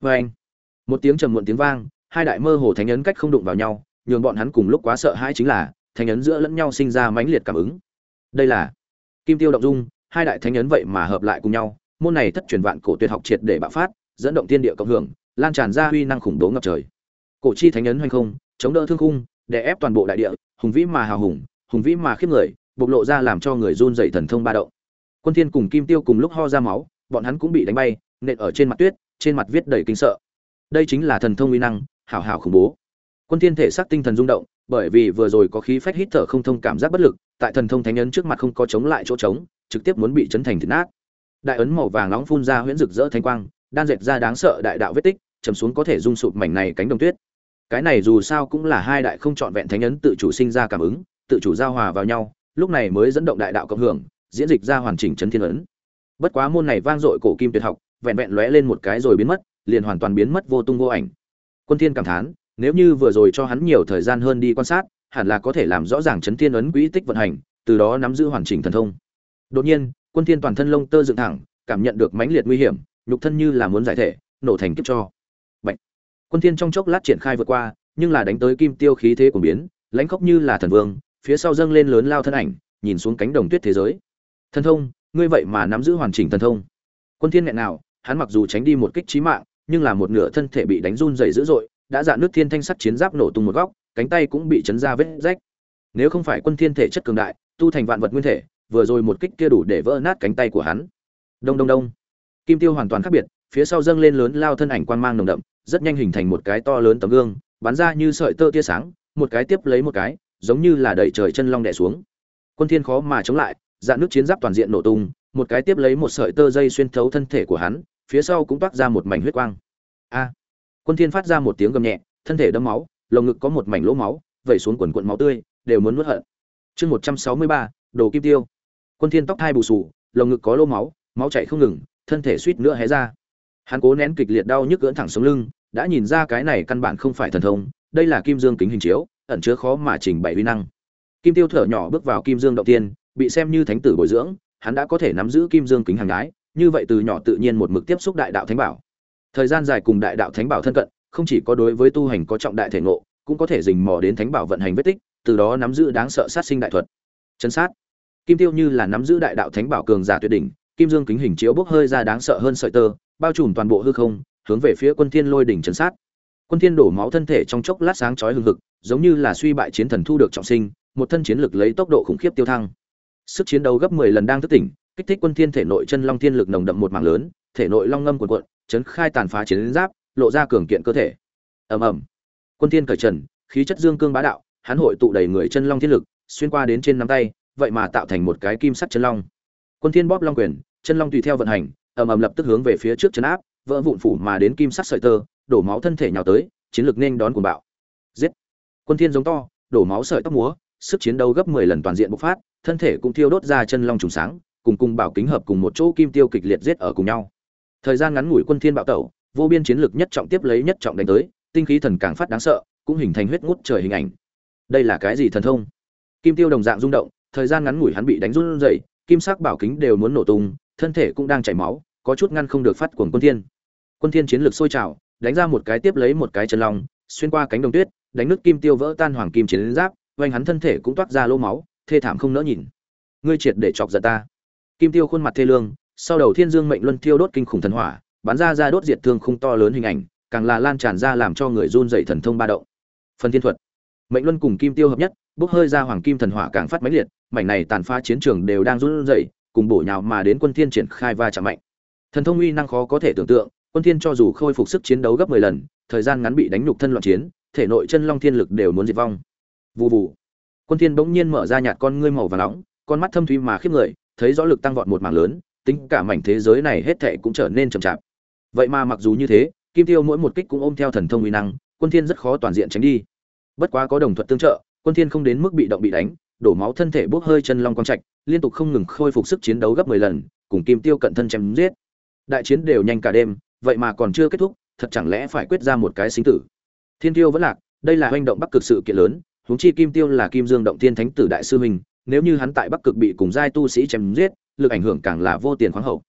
vê anh. Một tiếng trầm muộn tiếng vang, hai đại mơ hồ thánh ấn cách không đụng vào nhau, nhường bọn hắn cùng lúc quá sợ hãi chính là, thánh ấn giữa lẫn nhau sinh ra mãnh liệt cảm ứng. Đây là kim tiêu động dung, hai đại thánh ấn vậy mà hợp lại cùng nhau, môn này thất truyền vạn cổ tuyệt học triệt để bạo phát, dẫn động tiên địa cộng hưởng, lan tràn ra huy năng khủng bố ngập trời. Cổ chi thánh ấn hoành không, chống đỡ thương khung, đè ép toàn bộ đại địa, hùng vĩ mà hào hùng hùng vĩ mà khiếp người, bộc lộ ra làm cho người run dậy thần thông ba động. Quân thiên cùng kim tiêu cùng lúc ho ra máu, bọn hắn cũng bị đánh bay, nện ở trên mặt tuyết trên mặt viết đầy kinh sợ. Đây chính là thần thông uy năng, hảo hảo khủng bố. Quân thiên thể xác tinh thần rung động, bởi vì vừa rồi có khí phách hít thở không thông cảm giác bất lực, tại thần thông thánh ấn trước mặt không có chống lại chỗ trống, trực tiếp muốn bị chấn thành thịt nát. Đại ấn màu vàng nóng phun ra huyễn rực rỡ thanh quang, đan dệt ra đáng sợ đại đạo vết tích trầm xuống có thể dung sụp mảnh này cánh đồng tuyết. Cái này dù sao cũng là hai đại không chọn vẹn thánh ấn tự chủ sinh ra cảm ứng, tự chủ giao hòa vào nhau, lúc này mới dẫn động đại đạo cộng hưởng, diễn dịch ra hoàn chỉnh chấn thiên ấn. Bất quá môn này vang dội cổ kim tuyệt học vẹn vẹn lóe lên một cái rồi biến mất, liền hoàn toàn biến mất vô tung vô ảnh. Quân thiên cảm thán, nếu như vừa rồi cho hắn nhiều thời gian hơn đi quan sát, hẳn là có thể làm rõ ràng chấn thiên ấn quỹ tích vận hành, từ đó nắm giữ hoàn chỉnh thần thông. Đột nhiên, quân thiên toàn thân lông tơ dựng thẳng, cảm nhận được mãnh liệt nguy hiểm, nhục thân như là muốn giải thể, nổ thành kiếp cho. Bạch. quân thiên trong chốc lát triển khai vượt qua, nhưng là đánh tới kim tiêu khí thế của biến, lãnh khốc như là thần vương, phía sau dâng lên lớn lao thân ảnh, nhìn xuống cánh đồng tuyết thế giới. Thần thông, ngươi vậy mà nắm giữ hoàn chỉnh thần thông. Quân thiên nghẹn nào hắn mặc dù tránh đi một kích chí mạng, nhưng là một nửa thân thể bị đánh run rẩy dữ dội, đã dạn nước thiên thanh sắt chiến giáp nổ tung một góc, cánh tay cũng bị chấn ra vết rách. Nếu không phải quân thiên thể chất cường đại, tu thành vạn vật nguyên thể, vừa rồi một kích kia đủ để vỡ nát cánh tay của hắn. Đông đông đông. Kim tiêu hoàn toàn khác biệt, phía sau dâng lên lớn lao thân ảnh quang mang nồng đậm, rất nhanh hình thành một cái to lớn tấm gương, bắn ra như sợi tơ tia sáng, một cái tiếp lấy một cái, giống như là đẩy trời chân long đè xuống. Quân thiên khó mà chống lại, dạn nước chiến giáp toàn diện nổ tung, một cái tiếp lấy một sợi tơ dây xuyên thấu thân thể của hắn phía sau cũng toát ra một mảnh huyết quang. A! Quân thiên phát ra một tiếng gầm nhẹ thân thể đâm máu lồng ngực có một mảnh lỗ máu vẩy xuống quần quần máu tươi đều muốn nuốt hận. Chương 163, đồ kim tiêu. Quân thiên tóc hai bù sù lồng ngực có lỗ máu máu chảy không ngừng thân thể suýt nữa hé ra. Hắn cố nén kịch liệt đau nhức gỡn thẳng sống lưng đã nhìn ra cái này căn bản không phải thần thông đây là kim dương kính hình chiếu ẩn chứa khó mà trình bày uy năng. Kim tiêu thở nhỏ bước vào kim dương động tiên bị xem như thánh tử bồi dưỡng hắn đã có thể nắm giữ kim dương kính hàng gái như vậy từ nhỏ tự nhiên một mực tiếp xúc đại đạo thánh bảo. Thời gian dài cùng đại đạo thánh bảo thân cận, không chỉ có đối với tu hành có trọng đại thể ngộ, cũng có thể dình mò đến thánh bảo vận hành vết tích, từ đó nắm giữ đáng sợ sát sinh đại thuật. Chân sát. Kim tiêu như là nắm giữ đại đạo thánh bảo cường giả tuyệt đỉnh, kim dương kính hình chiếu bốc hơi ra đáng sợ hơn sợi tơ, bao trùm toàn bộ hư không, hướng về phía quân thiên lôi đỉnh chân sát. Quân thiên đổ máu thân thể trong chốc lát sáng chói hừng hực, giống như là suy bại chiến thần thu được trọng sinh, một thân chiến lực lấy tốc độ khủng khiếp tiêu thăng. Sức chiến đấu gấp 10 lần đang thức tỉnh kích thích quân thiên thể nội chân long thiên lực nồng đậm một mảng lớn, thể nội long ngâm cuộn cuộn, chấn khai tàn phá chiến giáp, lộ ra cường kiện cơ thể. Ầm ầm. Quân thiên cởi trần, khí chất dương cương bá đạo, hắn hội tụ đầy người chân long thiên lực, xuyên qua đến trên nắm tay, vậy mà tạo thành một cái kim sắt chân long. Quân thiên bóp long quyền, chân long tùy theo vận hành, ầm ầm lập tức hướng về phía trước chân áp, vỡ vụn phủ mà đến kim sắt sợi tơ, đổ máu thân thể nhào tới, chiến lực nên đón cuồng bạo. Giết. Quân thiên giống to, đổ máu sợi tóc múa, sức chiến đấu gấp 10 lần toàn diện bộc phát, thân thể cũng thiêu đốt ra chân long trùng sáng cùng cùng bảo kính hợp cùng một chỗ kim tiêu kịch liệt giết ở cùng nhau. Thời gian ngắn ngủi quân thiên bạo tẩu, vô biên chiến lực nhất trọng tiếp lấy nhất trọng đánh tới, tinh khí thần càng phát đáng sợ, cũng hình thành huyết ngút trời hình ảnh. Đây là cái gì thần thông? Kim tiêu đồng dạng rung động, thời gian ngắn ngủi hắn bị đánh run rẩy, kim sắc bảo kính đều muốn nổ tung, thân thể cũng đang chảy máu, có chút ngăn không được phát cuồng quân thiên. Quân thiên chiến lực sôi trào, đánh ra một cái tiếp lấy một cái chân long, xuyên qua cánh đồng tuyết, đánh nước kim tiêu vỡ tan hoàng kim chiến giáp quanh hắn thân thể cũng toát ra lỗ máu, thê thảm không nỡ nhìn. Ngươi triệt để chọc giận ta kim tiêu khuôn mặt thê lương, sau đầu thiên dương mệnh luân thiêu đốt kinh khủng thần hỏa, bắn ra ra đốt diệt thương khung to lớn hình ảnh, càng là lan tràn ra làm cho người run dậy thần thông ba động. Phần thiên thuật. Mệnh luân cùng kim tiêu hợp nhất, bốc hơi ra hoàng kim thần hỏa càng phát mãnh liệt, mảnh này tàn phá chiến trường đều đang run rẩy, cùng bổ nhào mà đến quân thiên triển khai va chạm mạnh. Thần thông uy năng khó có thể tưởng tượng, quân thiên cho dù khôi phục sức chiến đấu gấp 10 lần, thời gian ngắn bị đánh nhục thân loạn chiến, thể nội chân long thiên lực đều muốn diệt vong. Vù vù. Quân thiên bỗng nhiên mở ra nhạt con ngươi màu vàng nóng, con mắt thâm thúy mà khiếp người thấy rõ lực tăng vọt một mảng lớn, tính cả mảnh thế giới này hết thảy cũng trở nên chậm chạp. Vậy mà mặc dù như thế, kim tiêu mỗi một kích cũng ôm theo thần thông uy năng, quân thiên rất khó toàn diện tránh đi. Bất quá có đồng thuận tương trợ, quân thiên không đến mức bị động bị đánh, đổ máu thân thể bốc hơi chân long quang trạch, liên tục không ngừng khôi phục sức chiến đấu gấp 10 lần, cùng kim tiêu cận thân chém giết. Đại chiến đều nhanh cả đêm, vậy mà còn chưa kết thúc, thật chẳng lẽ phải quyết ra một cái sinh tử? Thiên tiêu vẫn lạc, đây là hành động bắc cực sự kiện lớn, huống chi kim tiêu là kim dương động thiên thánh tử đại sư huynh nếu như hắn tại bắc cực bị cùng giai tu sĩ chém giết, lực ảnh hưởng càng là vô tiền khoáng hậu.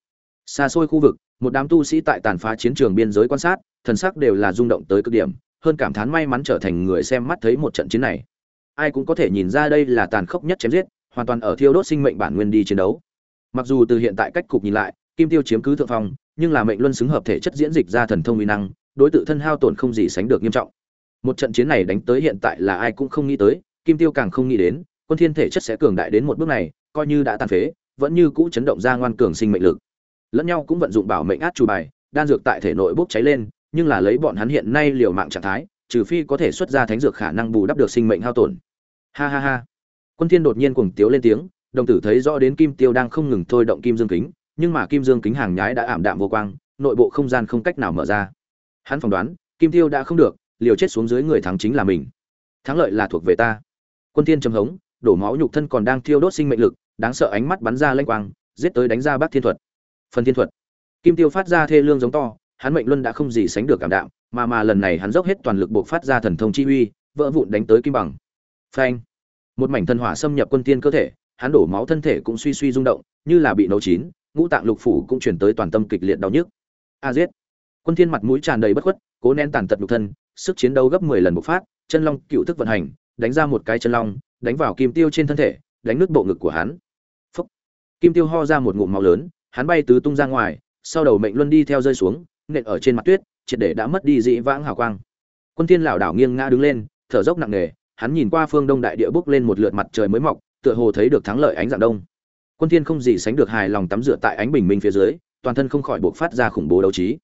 Xa xôi khu vực, một đám tu sĩ tại tàn phá chiến trường biên giới quan sát, thần sắc đều là rung động tới cực điểm, hơn cảm thán may mắn trở thành người xem mắt thấy một trận chiến này. Ai cũng có thể nhìn ra đây là tàn khốc nhất chém giết, hoàn toàn ở thiêu đốt sinh mệnh bản nguyên đi chiến đấu. Mặc dù từ hiện tại cách cục nhìn lại, kim tiêu chiếm cứ thượng phong, nhưng là mệnh luân xứng hợp thể chất diễn dịch ra thần thông uy năng, đối tự thân hao tổn không gì sánh được nghiêm trọng. Một trận chiến này đánh tới hiện tại là ai cũng không nghĩ tới, kim tiêu càng không nghĩ đến quân thiên thể chất sẽ cường đại đến một bước này, coi như đã tàn phế, vẫn như cũ chấn động ra ngoan cường sinh mệnh lực. Lẫn nhau cũng vận dụng bảo mệnh át chủ bài, đan dược tại thể nội bốc cháy lên, nhưng là lấy bọn hắn hiện nay liều mạng trạng thái, trừ phi có thể xuất ra thánh dược khả năng bù đắp được sinh mệnh hao tổn. Ha ha ha. Quân thiên đột nhiên cuồng tiếu lên tiếng, đồng tử thấy rõ đến kim tiêu đang không ngừng thôi động kim dương kính, nhưng mà kim dương kính hàng nhái đã ảm đạm vô quang, nội bộ không gian không cách nào mở ra. Hắn phỏng đoán, kim tiêu đã không được, liều chết xuống dưới người thắng chính là mình. Thắng lợi là thuộc về ta. Quân thiên trầm hống đổ máu nhục thân còn đang thiêu đốt sinh mệnh lực, đáng sợ ánh mắt bắn ra lanh quang, giết tới đánh ra bác thiên thuật. Phần thiên thuật. Kim tiêu phát ra thê lương giống to, hắn mệnh luân đã không gì sánh được cảm đạm, mà mà lần này hắn dốc hết toàn lực buộc phát ra thần thông chi uy, vỡ vụn đánh tới kim bằng. Phanh. Một mảnh thần hỏa xâm nhập quân tiên cơ thể, hắn đổ máu thân thể cũng suy suy rung động, như là bị nấu chín, ngũ tạng lục phủ cũng chuyển tới toàn tâm kịch liệt đau nhức. A giết. Quân thiên mặt mũi tràn đầy bất khuất, cố nén tàn tật nhục thân, sức chiến đấu gấp 10 lần bộc phát, chân long cựu thức vận hành, đánh ra một cái chân long đánh vào kim tiêu trên thân thể, đánh nứt bộ ngực của hắn. Phúc. kim tiêu ho ra một ngụm máu lớn, hắn bay tứ tung ra ngoài, sau đầu mệnh luân đi theo rơi xuống, nện ở trên mặt tuyết, triệt để đã mất đi dị vãng hào quang. Quân thiên lão đảo nghiêng ngã đứng lên, thở dốc nặng nề, hắn nhìn qua phương đông đại địa bước lên một lượt mặt trời mới mọc, tựa hồ thấy được thắng lợi ánh dạng đông. Quân thiên không gì sánh được hài lòng tắm rửa tại ánh bình minh phía dưới, toàn thân không khỏi buộc phát ra khủng bố đấu trí.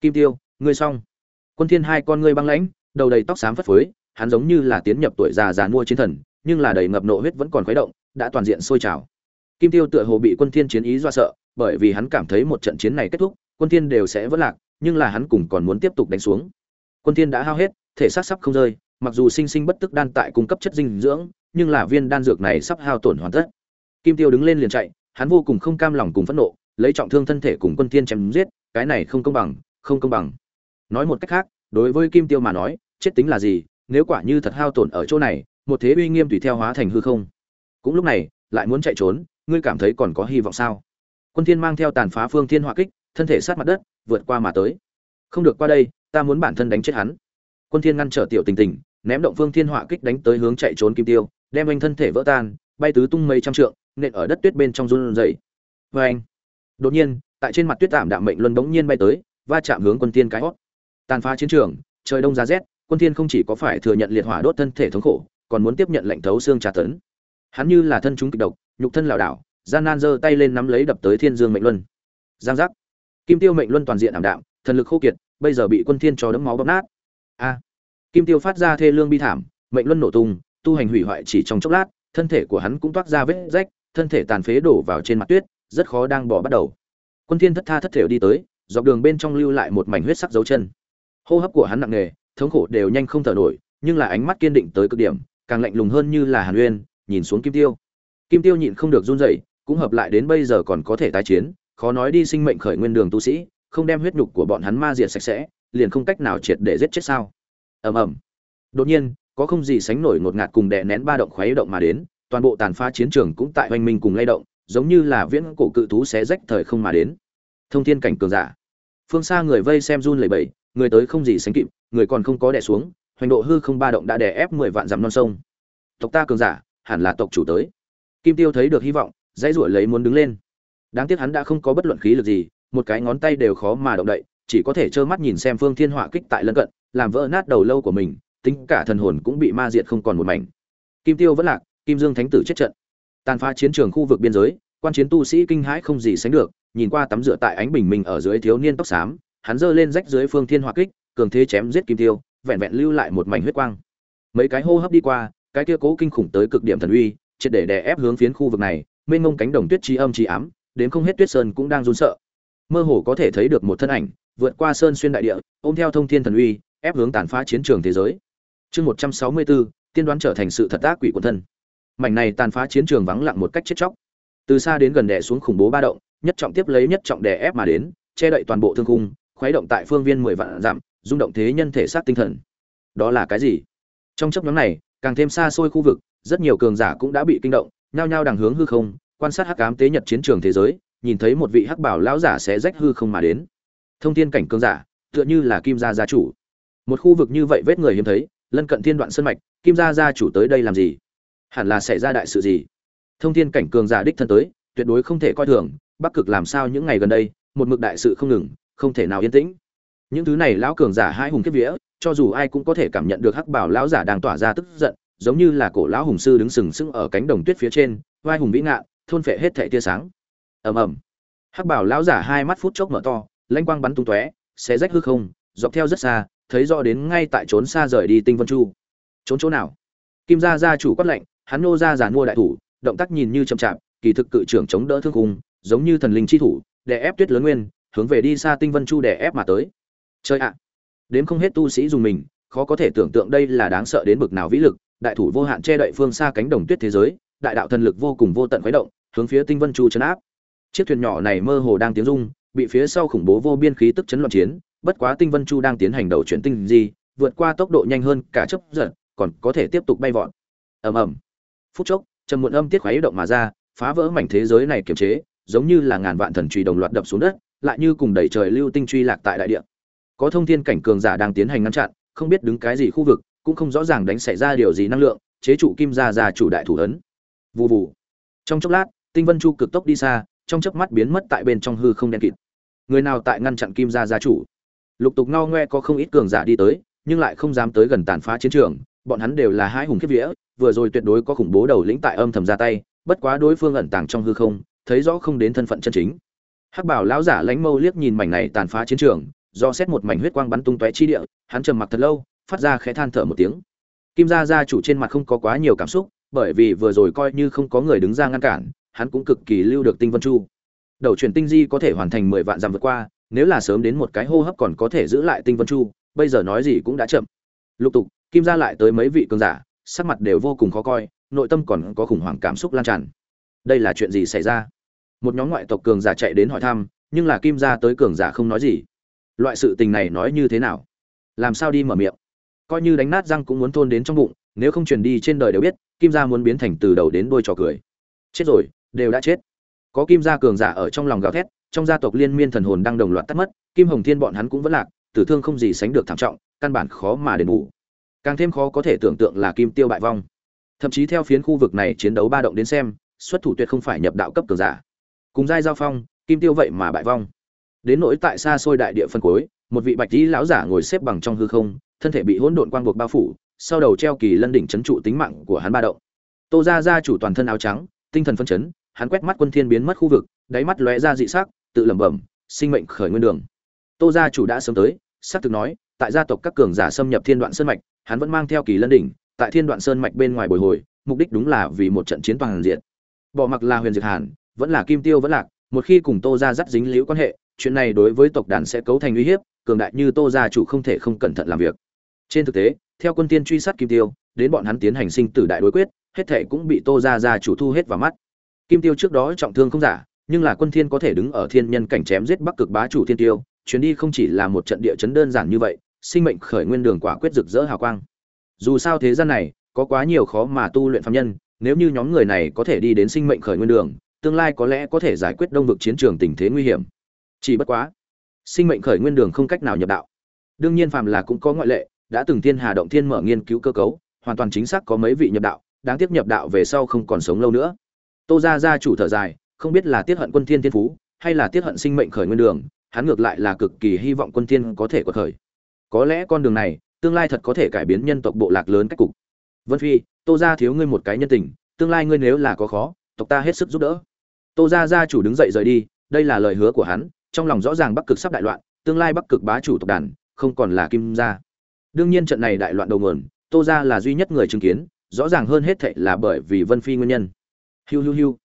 Kim tiêu, ngươi xong. Quân thiên hai con ngươi băng lãnh, đầu đầy tóc xám phất phới, hắn giống như là tiến nhập tuổi già già mua chiến thần nhưng là đầy ngập nộ huyết vẫn còn khuấy động, đã toàn diện sôi trào. Kim tiêu tựa hồ bị quân thiên chiến ý dọa sợ, bởi vì hắn cảm thấy một trận chiến này kết thúc, quân thiên đều sẽ vỡ lạc, nhưng là hắn cùng còn muốn tiếp tục đánh xuống. Quân thiên đã hao hết, thể xác sắp không rơi, mặc dù sinh sinh bất tức đan tại cung cấp chất dinh dưỡng, nhưng là viên đan dược này sắp hao tổn hoàn tất. Kim tiêu đứng lên liền chạy, hắn vô cùng không cam lòng cùng phẫn nộ, lấy trọng thương thân thể cùng quân thiên chém giết, cái này không công bằng, không công bằng. Nói một cách khác, đối với kim tiêu mà nói, chết tính là gì, nếu quả như thật hao tổn ở chỗ này một thế uy nghiêm tùy theo hóa thành hư không. Cũng lúc này, lại muốn chạy trốn, ngươi cảm thấy còn có hy vọng sao? Quân thiên mang theo tàn phá phương thiên hỏa kích, thân thể sát mặt đất, vượt qua mà tới. Không được qua đây, ta muốn bản thân đánh chết hắn. Quân thiên ngăn trở tiểu tình tình, ném động phương thiên hỏa kích đánh tới hướng chạy trốn kim tiêu, đem anh thân thể vỡ tan, bay tứ tung mấy trăm trượng, nện ở đất tuyết bên trong run rẩy. Với anh, đột nhiên, tại trên mặt tuyết tạm đạm mệnh luân bỗng nhiên bay tới, va chạm hướng quân thiên cái hót. Tàn phá chiến trường, trời đông giá rét, quân thiên không chỉ có phải thừa nhận liệt hỏa đốt thân thể thống khổ còn muốn tiếp nhận lệnh thấu xương trà tấn. Hắn như là thân chúng kịch độc, nhục thân lảo đảo, gian nan giơ tay lên nắm lấy đập tới thiên dương mệnh luân. Giang giác. Kim tiêu mệnh luân toàn diện ảm đạm, thần lực khô kiệt, bây giờ bị quân thiên cho đấm máu bóp nát. A. Kim tiêu phát ra thê lương bi thảm, mệnh luân nổ tung, tu hành hủy hoại chỉ trong chốc lát, thân thể của hắn cũng toát ra vết rách, thân thể tàn phế đổ vào trên mặt tuyết, rất khó đang bỏ bắt đầu. Quân thiên thất tha thất thểu đi tới, dọc đường bên trong lưu lại một mảnh huyết sắc dấu chân. Hô hấp của hắn nặng nề, thống khổ đều nhanh không thở nổi, nhưng là ánh mắt kiên định tới cực điểm càng lạnh lùng hơn như là hàn uyên, nhìn xuống kim tiêu. Kim tiêu nhịn không được run rẩy, cũng hợp lại đến bây giờ còn có thể tái chiến, khó nói đi sinh mệnh khởi nguyên đường tu sĩ, không đem huyết nhục của bọn hắn ma diệt sạch sẽ, liền không cách nào triệt để giết chết sao. Ầm ầm. Đột nhiên, có không gì sánh nổi ngột ngạt cùng đè nén ba động khuấy động mà đến, toàn bộ tàn phá chiến trường cũng tại hoành minh cùng lay động, giống như là viễn cổ cự thú xé rách thời không mà đến. Thông thiên cảnh cường giả. Phương xa người vây xem run lẩy bẩy, người tới không gì sánh kịp, người còn không có đè xuống hoành độ hư không ba động đã đè ép mười vạn dặm non sông. Tộc ta cường giả, hẳn là tộc chủ tới. Kim tiêu thấy được hy vọng, dãy ruổi lấy muốn đứng lên. Đáng tiếc hắn đã không có bất luận khí lực gì, một cái ngón tay đều khó mà động đậy, chỉ có thể trơ mắt nhìn xem phương thiên họa kích tại lân cận, làm vỡ nát đầu lâu của mình, tính cả thần hồn cũng bị ma diệt không còn một mảnh. Kim tiêu vẫn lạc, kim dương thánh tử chết trận. Tàn phá chiến trường khu vực biên giới, quan chiến tu sĩ kinh hãi không gì sánh được, nhìn qua tắm rửa tại ánh bình minh ở dưới thiếu niên tóc xám, hắn giơ lên rách dưới phương thiên họa kích, cường thế chém giết kim tiêu vẹn vẹn lưu lại một mảnh huyết quang. Mấy cái hô hấp đi qua, cái kia cố kinh khủng tới cực điểm thần uy, triệt để đè ép hướng phiến khu vực này, mênh mông cánh đồng tuyết chi âm chi ám, đến không hết tuyết sơn cũng đang run sợ. Mơ hồ có thể thấy được một thân ảnh, vượt qua sơn xuyên đại địa, ôm theo thông thiên thần uy, ép hướng tàn phá chiến trường thế giới. Chương một trăm sáu mươi bốn, tiên đoán trở thành sự thật ác quỷ quần thân. Mảnh này tàn phá chiến trường vắng lặng một cách chết chóc. Từ xa đến gần đè xuống khủng bố ba động, nhất trọng tiếp lấy nhất trọng đè ép mà đến, che đậy toàn bộ thương khung, khuấy động tại phương viên mười vạn dặm rung động thế nhân thể xác tinh thần. Đó là cái gì? Trong chấp nhóm này, càng thêm xa xôi khu vực, rất nhiều cường giả cũng đã bị kinh động, nhao nhao đằng hướng hư không, quan sát hắc ám tế nhật chiến trường thế giới, nhìn thấy một vị hắc bảo lão giả sẽ rách hư không mà đến. Thông thiên cảnh cường giả, tựa như là kim gia gia chủ. Một khu vực như vậy vết người hiếm thấy, lân cận thiên đoạn sơn mạch, kim gia gia chủ tới đây làm gì? Hẳn là xảy ra đại sự gì? Thông thiên cảnh cường giả đích thân tới, tuyệt đối không thể coi thường, bắc cực làm sao những ngày gần đây, một mực đại sự không ngừng, không thể nào yên tĩnh những thứ này lão cường giả hai hùng kiếp vía cho dù ai cũng có thể cảm nhận được hắc bảo lão giả đang tỏa ra tức giận giống như là cổ lão hùng sư đứng sừng sững ở cánh đồng tuyết phía trên vai hùng vĩ ngạn thôn phệ hết thệ tia sáng. Ầm ầm. Hắc bảo lão giả hai mắt phút chốc mở to lanh quang bắn tung tóe xé rách hư không dọc theo rất xa thấy rõ đến ngay tại trốn xa rời đi tinh vân chu. Trốn chỗ nào? Kim gia gia chủ quát lệnh hắn nô ra giàn mua đại thủ động tác nhìn như chậm chạp kỳ thực cự trưởng chống đỡ thương hùng, giống như thần linh chi thủ để ép tuyết lớn nguyên hướng về đi xa tinh vân chu để ép mà tới chơi ạ! Đến không hết tu sĩ dùng mình, khó có thể tưởng tượng đây là đáng sợ đến bực nào vĩ lực, đại thủ vô hạn che đậy phương xa cánh đồng tuyết thế giới, đại đạo thần lực vô cùng vô tận khuấy động, hướng phía tinh vân chu chấn áp. Chiếc thuyền nhỏ này mơ hồ đang tiếng rung, bị phía sau khủng bố vô biên khí tức chấn loạn chiến, bất quá tinh vân chu đang tiến hành đầu chuyển tinh gì vượt qua tốc độ nhanh hơn cả chấp giật, còn có thể tiếp tục bay vọt. Ầm ầm. Phút chốc, trầm muộn âm tiết khuấy động mà ra, phá vỡ mảnh thế giới này kiềm chế, giống như là ngàn vạn thần truy đồng loạt đập xuống đất, lại như cùng đẩy trời lưu tinh truy lạc tại đại địa có thông thiên cảnh cường giả đang tiến hành ngăn chặn, không biết đứng cái gì khu vực, cũng không rõ ràng đánh xảy ra điều gì năng lượng, chế trụ kim gia gia chủ đại thủ ấn. Vù vù. Trong chốc lát, tinh vân chu cực tốc đi xa, trong chớp mắt biến mất tại bên trong hư không đen kịt. Người nào tại ngăn chặn kim gia gia chủ? Lục tục ngao ngoe có không ít cường giả đi tới, nhưng lại không dám tới gần tàn phá chiến trường, bọn hắn đều là hai hùng kiếp vía, vừa rồi tuyệt đối có khủng bố đầu lĩnh tại âm thầm ra tay, bất quá đối phương ẩn tàng trong hư không, thấy rõ không đến thân phận chân chính. Hắc bảo lão giả lãnh mâu liếc nhìn mảnh này tàn phá chiến trường do xét một mảnh huyết quang bắn tung tóe chi địa, hắn trầm mặc thật lâu, phát ra khẽ than thở một tiếng. Kim gia gia chủ trên mặt không có quá nhiều cảm xúc, bởi vì vừa rồi coi như không có người đứng ra ngăn cản, hắn cũng cực kỳ lưu được tinh vân chu. Đầu chuyển tinh di có thể hoàn thành mười vạn dặm vượt qua, nếu là sớm đến một cái hô hấp còn có thể giữ lại tinh vân chu, bây giờ nói gì cũng đã chậm. Lục tục, kim gia lại tới mấy vị cường giả, sắc mặt đều vô cùng khó coi, nội tâm còn có khủng hoảng cảm xúc lan tràn. Đây là chuyện gì xảy ra? Một nhóm ngoại tộc cường giả chạy đến hỏi thăm, nhưng là kim gia tới cường giả không nói gì loại sự tình này nói như thế nào? Làm sao đi mở miệng? Coi như đánh nát răng cũng muốn thôn đến trong bụng, nếu không truyền đi trên đời đều biết, kim gia muốn biến thành từ đầu đến đuôi trò cười. Chết rồi, đều đã chết. Có kim gia cường giả ở trong lòng gào thét, trong gia tộc liên miên thần hồn đang đồng loạt tắt mất, kim hồng thiên bọn hắn cũng vẫn lạc, tử thương không gì sánh được thảm trọng, căn bản khó mà đền bù. Càng thêm khó có thể tưởng tượng là kim tiêu bại vong. Thậm chí theo phiến khu vực này chiến đấu ba động đến xem, xuất thủ tuyệt không phải nhập đạo cấp cường giả. Cùng giai giao phong, kim tiêu vậy mà bại vong đến nỗi tại xa xôi đại địa phân cuối một vị bạch lý lão giả ngồi xếp bằng trong hư không, thân thể bị hỗn độn quang buộc bao phủ, sau đầu treo kỳ lân đỉnh chấn trụ tính mạng của hắn ba động. Tô gia gia chủ toàn thân áo trắng, tinh thần phân chấn, hắn quét mắt quân thiên biến mất khu vực, đáy mắt lóe ra dị sắc, tự lẩm bẩm, sinh mệnh khởi nguyên đường. Tô gia chủ đã sớm tới xác thực nói, tại gia tộc các cường giả xâm nhập thiên đoạn sơn mạch, hắn vẫn mang theo kỳ lân đỉnh, tại thiên đoạn sơn mạch bên ngoài bồi hồi, mục đích đúng là vì một trận chiến toàn diện. Bỏ mặc là huyền diệt hàn, vẫn là kim tiêu vẫn lạc, một khi cùng tô gia dắt dính liễu quan hệ chuyện này đối với tộc đàn sẽ cấu thành uy hiếp, cường đại như tô gia chủ không thể không cẩn thận làm việc. Trên thực tế, theo quân tiên truy sát kim tiêu, đến bọn hắn tiến hành sinh tử đại đối quyết, hết thể cũng bị tô gia gia chủ thu hết vào mắt. Kim tiêu trước đó trọng thương không giả, nhưng là quân thiên có thể đứng ở thiên nhân cảnh chém giết bắc cực bá chủ thiên tiêu, chuyến đi không chỉ là một trận địa chấn đơn giản như vậy, sinh mệnh khởi nguyên đường quả quyết rực rỡ hào quang. Dù sao thế gian này, có quá nhiều khó mà tu luyện phàm nhân, nếu như nhóm người này có thể đi đến sinh mệnh khởi nguyên đường, tương lai có lẽ có thể giải quyết đông vực chiến trường tình thế nguy hiểm chỉ bất quá, sinh mệnh khởi nguyên đường không cách nào nhập đạo. Đương nhiên phàm là cũng có ngoại lệ, đã từng thiên hà động thiên mở nghiên cứu cơ cấu, hoàn toàn chính xác có mấy vị nhập đạo, đáng tiếc nhập đạo về sau không còn sống lâu nữa. Tô gia gia chủ thở dài, không biết là tiết hận quân thiên thiên phú, hay là tiết hận sinh mệnh khởi nguyên đường, hắn ngược lại là cực kỳ hy vọng quân thiên có thể quật khởi. Có lẽ con đường này, tương lai thật có thể cải biến nhân tộc bộ lạc lớn cách cục. Vân phi, tô gia thiếu ngươi một cái nhân tình, tương lai ngươi nếu là có khó, tộc ta hết sức giúp đỡ. Tô gia gia chủ đứng dậy rời đi, đây là lời hứa của hắn trong lòng rõ ràng bắc cực sắp đại loạn, tương lai bắc cực bá chủ tộc đàn, không còn là kim gia. Đương nhiên trận này đại loạn đầu nguồn, tô gia là duy nhất người chứng kiến, rõ ràng hơn hết thệ là bởi vì vân phi nguyên nhân. Hiu hiu hiu.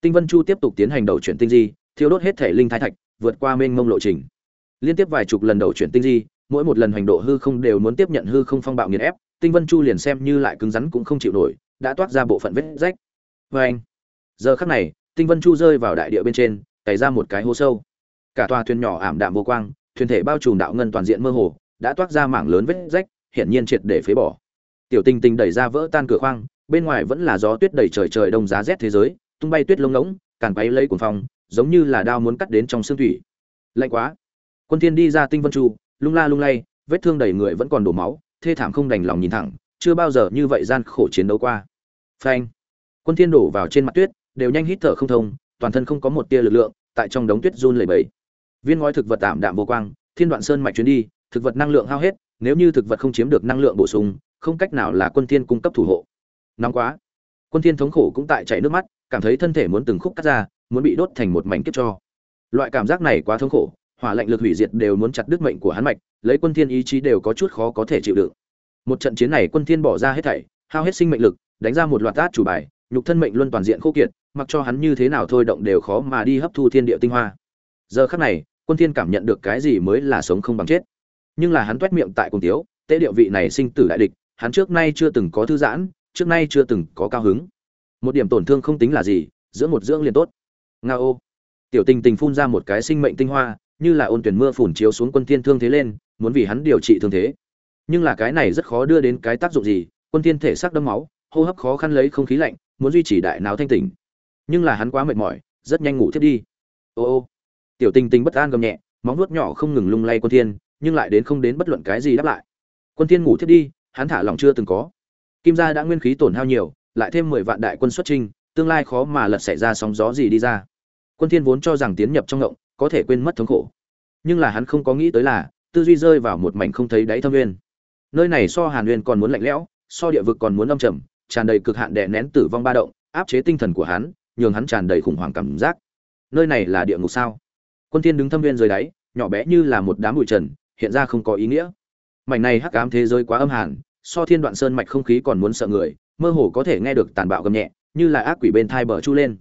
Tinh vân chu tiếp tục tiến hành đầu chuyển tinh di thiếu đốt hết thể linh thái thạch, vượt qua mênh mông lộ trình. Liên tiếp vài chục lần đầu chuyển tinh di, mỗi một lần hành độ hư không đều muốn tiếp nhận hư không phong bạo nghiền ép, tinh vân chu liền xem như lại cứng rắn cũng không chịu nổi, đã toát ra bộ phận vết rách. Vê anh giờ khắc này, tinh vân chu rơi vào đại địa bên trên, cày ra một cái hố sâu cả tòa thuyền nhỏ ảm đạm vô quang thuyền thể bao trùm đạo ngân toàn diện mơ hồ đã toát ra mảng lớn vết rách hiển nhiên triệt để phế bỏ. Tiểu tinh tinh đẩy ra vỡ tan cửa khoang bên ngoài vẫn là gió tuyết đầy trời trời đông giá rét thế giới tung bay tuyết lông ngỗng càn quấy lấy cuồng phong giống như là đao muốn cắt đến trong xương thủy. Lạnh quá. Quân thiên đi ra tinh vân trụ, lung la lung lay vết thương đầy người vẫn còn đổ máu thê thảm không đành lòng nhìn thẳng chưa bao giờ như vậy gian khổ chiến đấu qua. Phanh. Quân thiên đổ vào trên mặt tuyết đều nhanh hít thở không thông toàn thân không có một tia lực lượng tại trong đống tuyết run lẩy bẩy viên ngói thực vật tạm đạm vô quang, thiên đoạn sơn mạch chuyến đi, thực vật năng lượng hao hết, nếu như thực vật không chiếm được năng lượng bổ sung, không cách nào là quân thiên cung cấp thủ hộ. Nóng quá. Quân thiên thống khổ cũng tại chảy nước mắt, cảm thấy thân thể muốn từng khúc cắt ra, muốn bị đốt thành một mảnh kiếp cho. Loại cảm giác này quá thống khổ, hỏa lạnh lực hủy diệt đều muốn chặt đứt mệnh của hắn mạch, lấy quân thiên ý chí đều có chút khó có thể chịu đựng. Một trận chiến này quân thiên bỏ ra hết thảy, hao hết sinh mệnh lực, đánh ra một loạt tát chủ bài, nhục thân mệnh luân toàn diện khô kiệt, mặc cho hắn như thế nào thôi động đều khó mà đi hấp thu thiên địa tinh hoa. Giờ khắc này quân thiên cảm nhận được cái gì mới là sống không bằng chết. Nhưng là hắn toét miệng tại cùng tiếu, tế địa vị này sinh tử đại địch, hắn trước nay chưa từng có thư giãn, trước nay chưa từng có cao hứng. Một điểm tổn thương không tính là gì, giữa một dưỡng liền tốt. Nga ô. Tiểu tình tình phun ra một cái sinh mệnh tinh hoa, như là ôn tuyển mưa phủn chiếu xuống quân thiên thương thế lên, muốn vì hắn điều trị thương thế. Nhưng là cái này rất khó đưa đến cái tác dụng gì, quân thiên thể xác đâm máu, hô hấp khó khăn lấy không khí lạnh, muốn duy trì đại não thanh tỉnh. Nhưng là hắn quá mệt mỏi, rất nhanh ngủ thiết đi. Ô ô tiểu tình tình bất an gầm nhẹ móng nuốt nhỏ không ngừng lung lay quân thiên nhưng lại đến không đến bất luận cái gì đáp lại. Quân thiên ngủ thiết đi hắn thả lòng chưa từng có. Kim gia đã nguyên khí tổn hao nhiều lại thêm mười vạn đại quân xuất chinh, tương lai khó mà lật xảy ra sóng gió gì đi ra. Quân thiên vốn cho rằng tiến nhập trong ngộng có thể quên mất thống khổ. Nhưng là hắn không có nghĩ tới là tư duy rơi vào một mảnh không thấy đáy thâm nguyên. Nơi này so hàn nguyên còn muốn lạnh lẽo so địa vực còn muốn âm trầm tràn đầy cực hạn đè nén tử vong ba động áp chế tinh thần của hắn nhường hắn tràn đầy khủng hoảng cảm giác. Nơi này là địa ngục sao? Quân thiên đứng thâm viên dưới đáy, nhỏ bé như là một đám bụi trần, hiện ra không có ý nghĩa. Mảnh này hắc ám thế giới quá âm hàn, so thiên đoạn sơn mạch không khí còn muốn sợ người, mơ hồ có thể nghe được tàn bạo gầm nhẹ, như là ác quỷ bên thai bờ chu lên.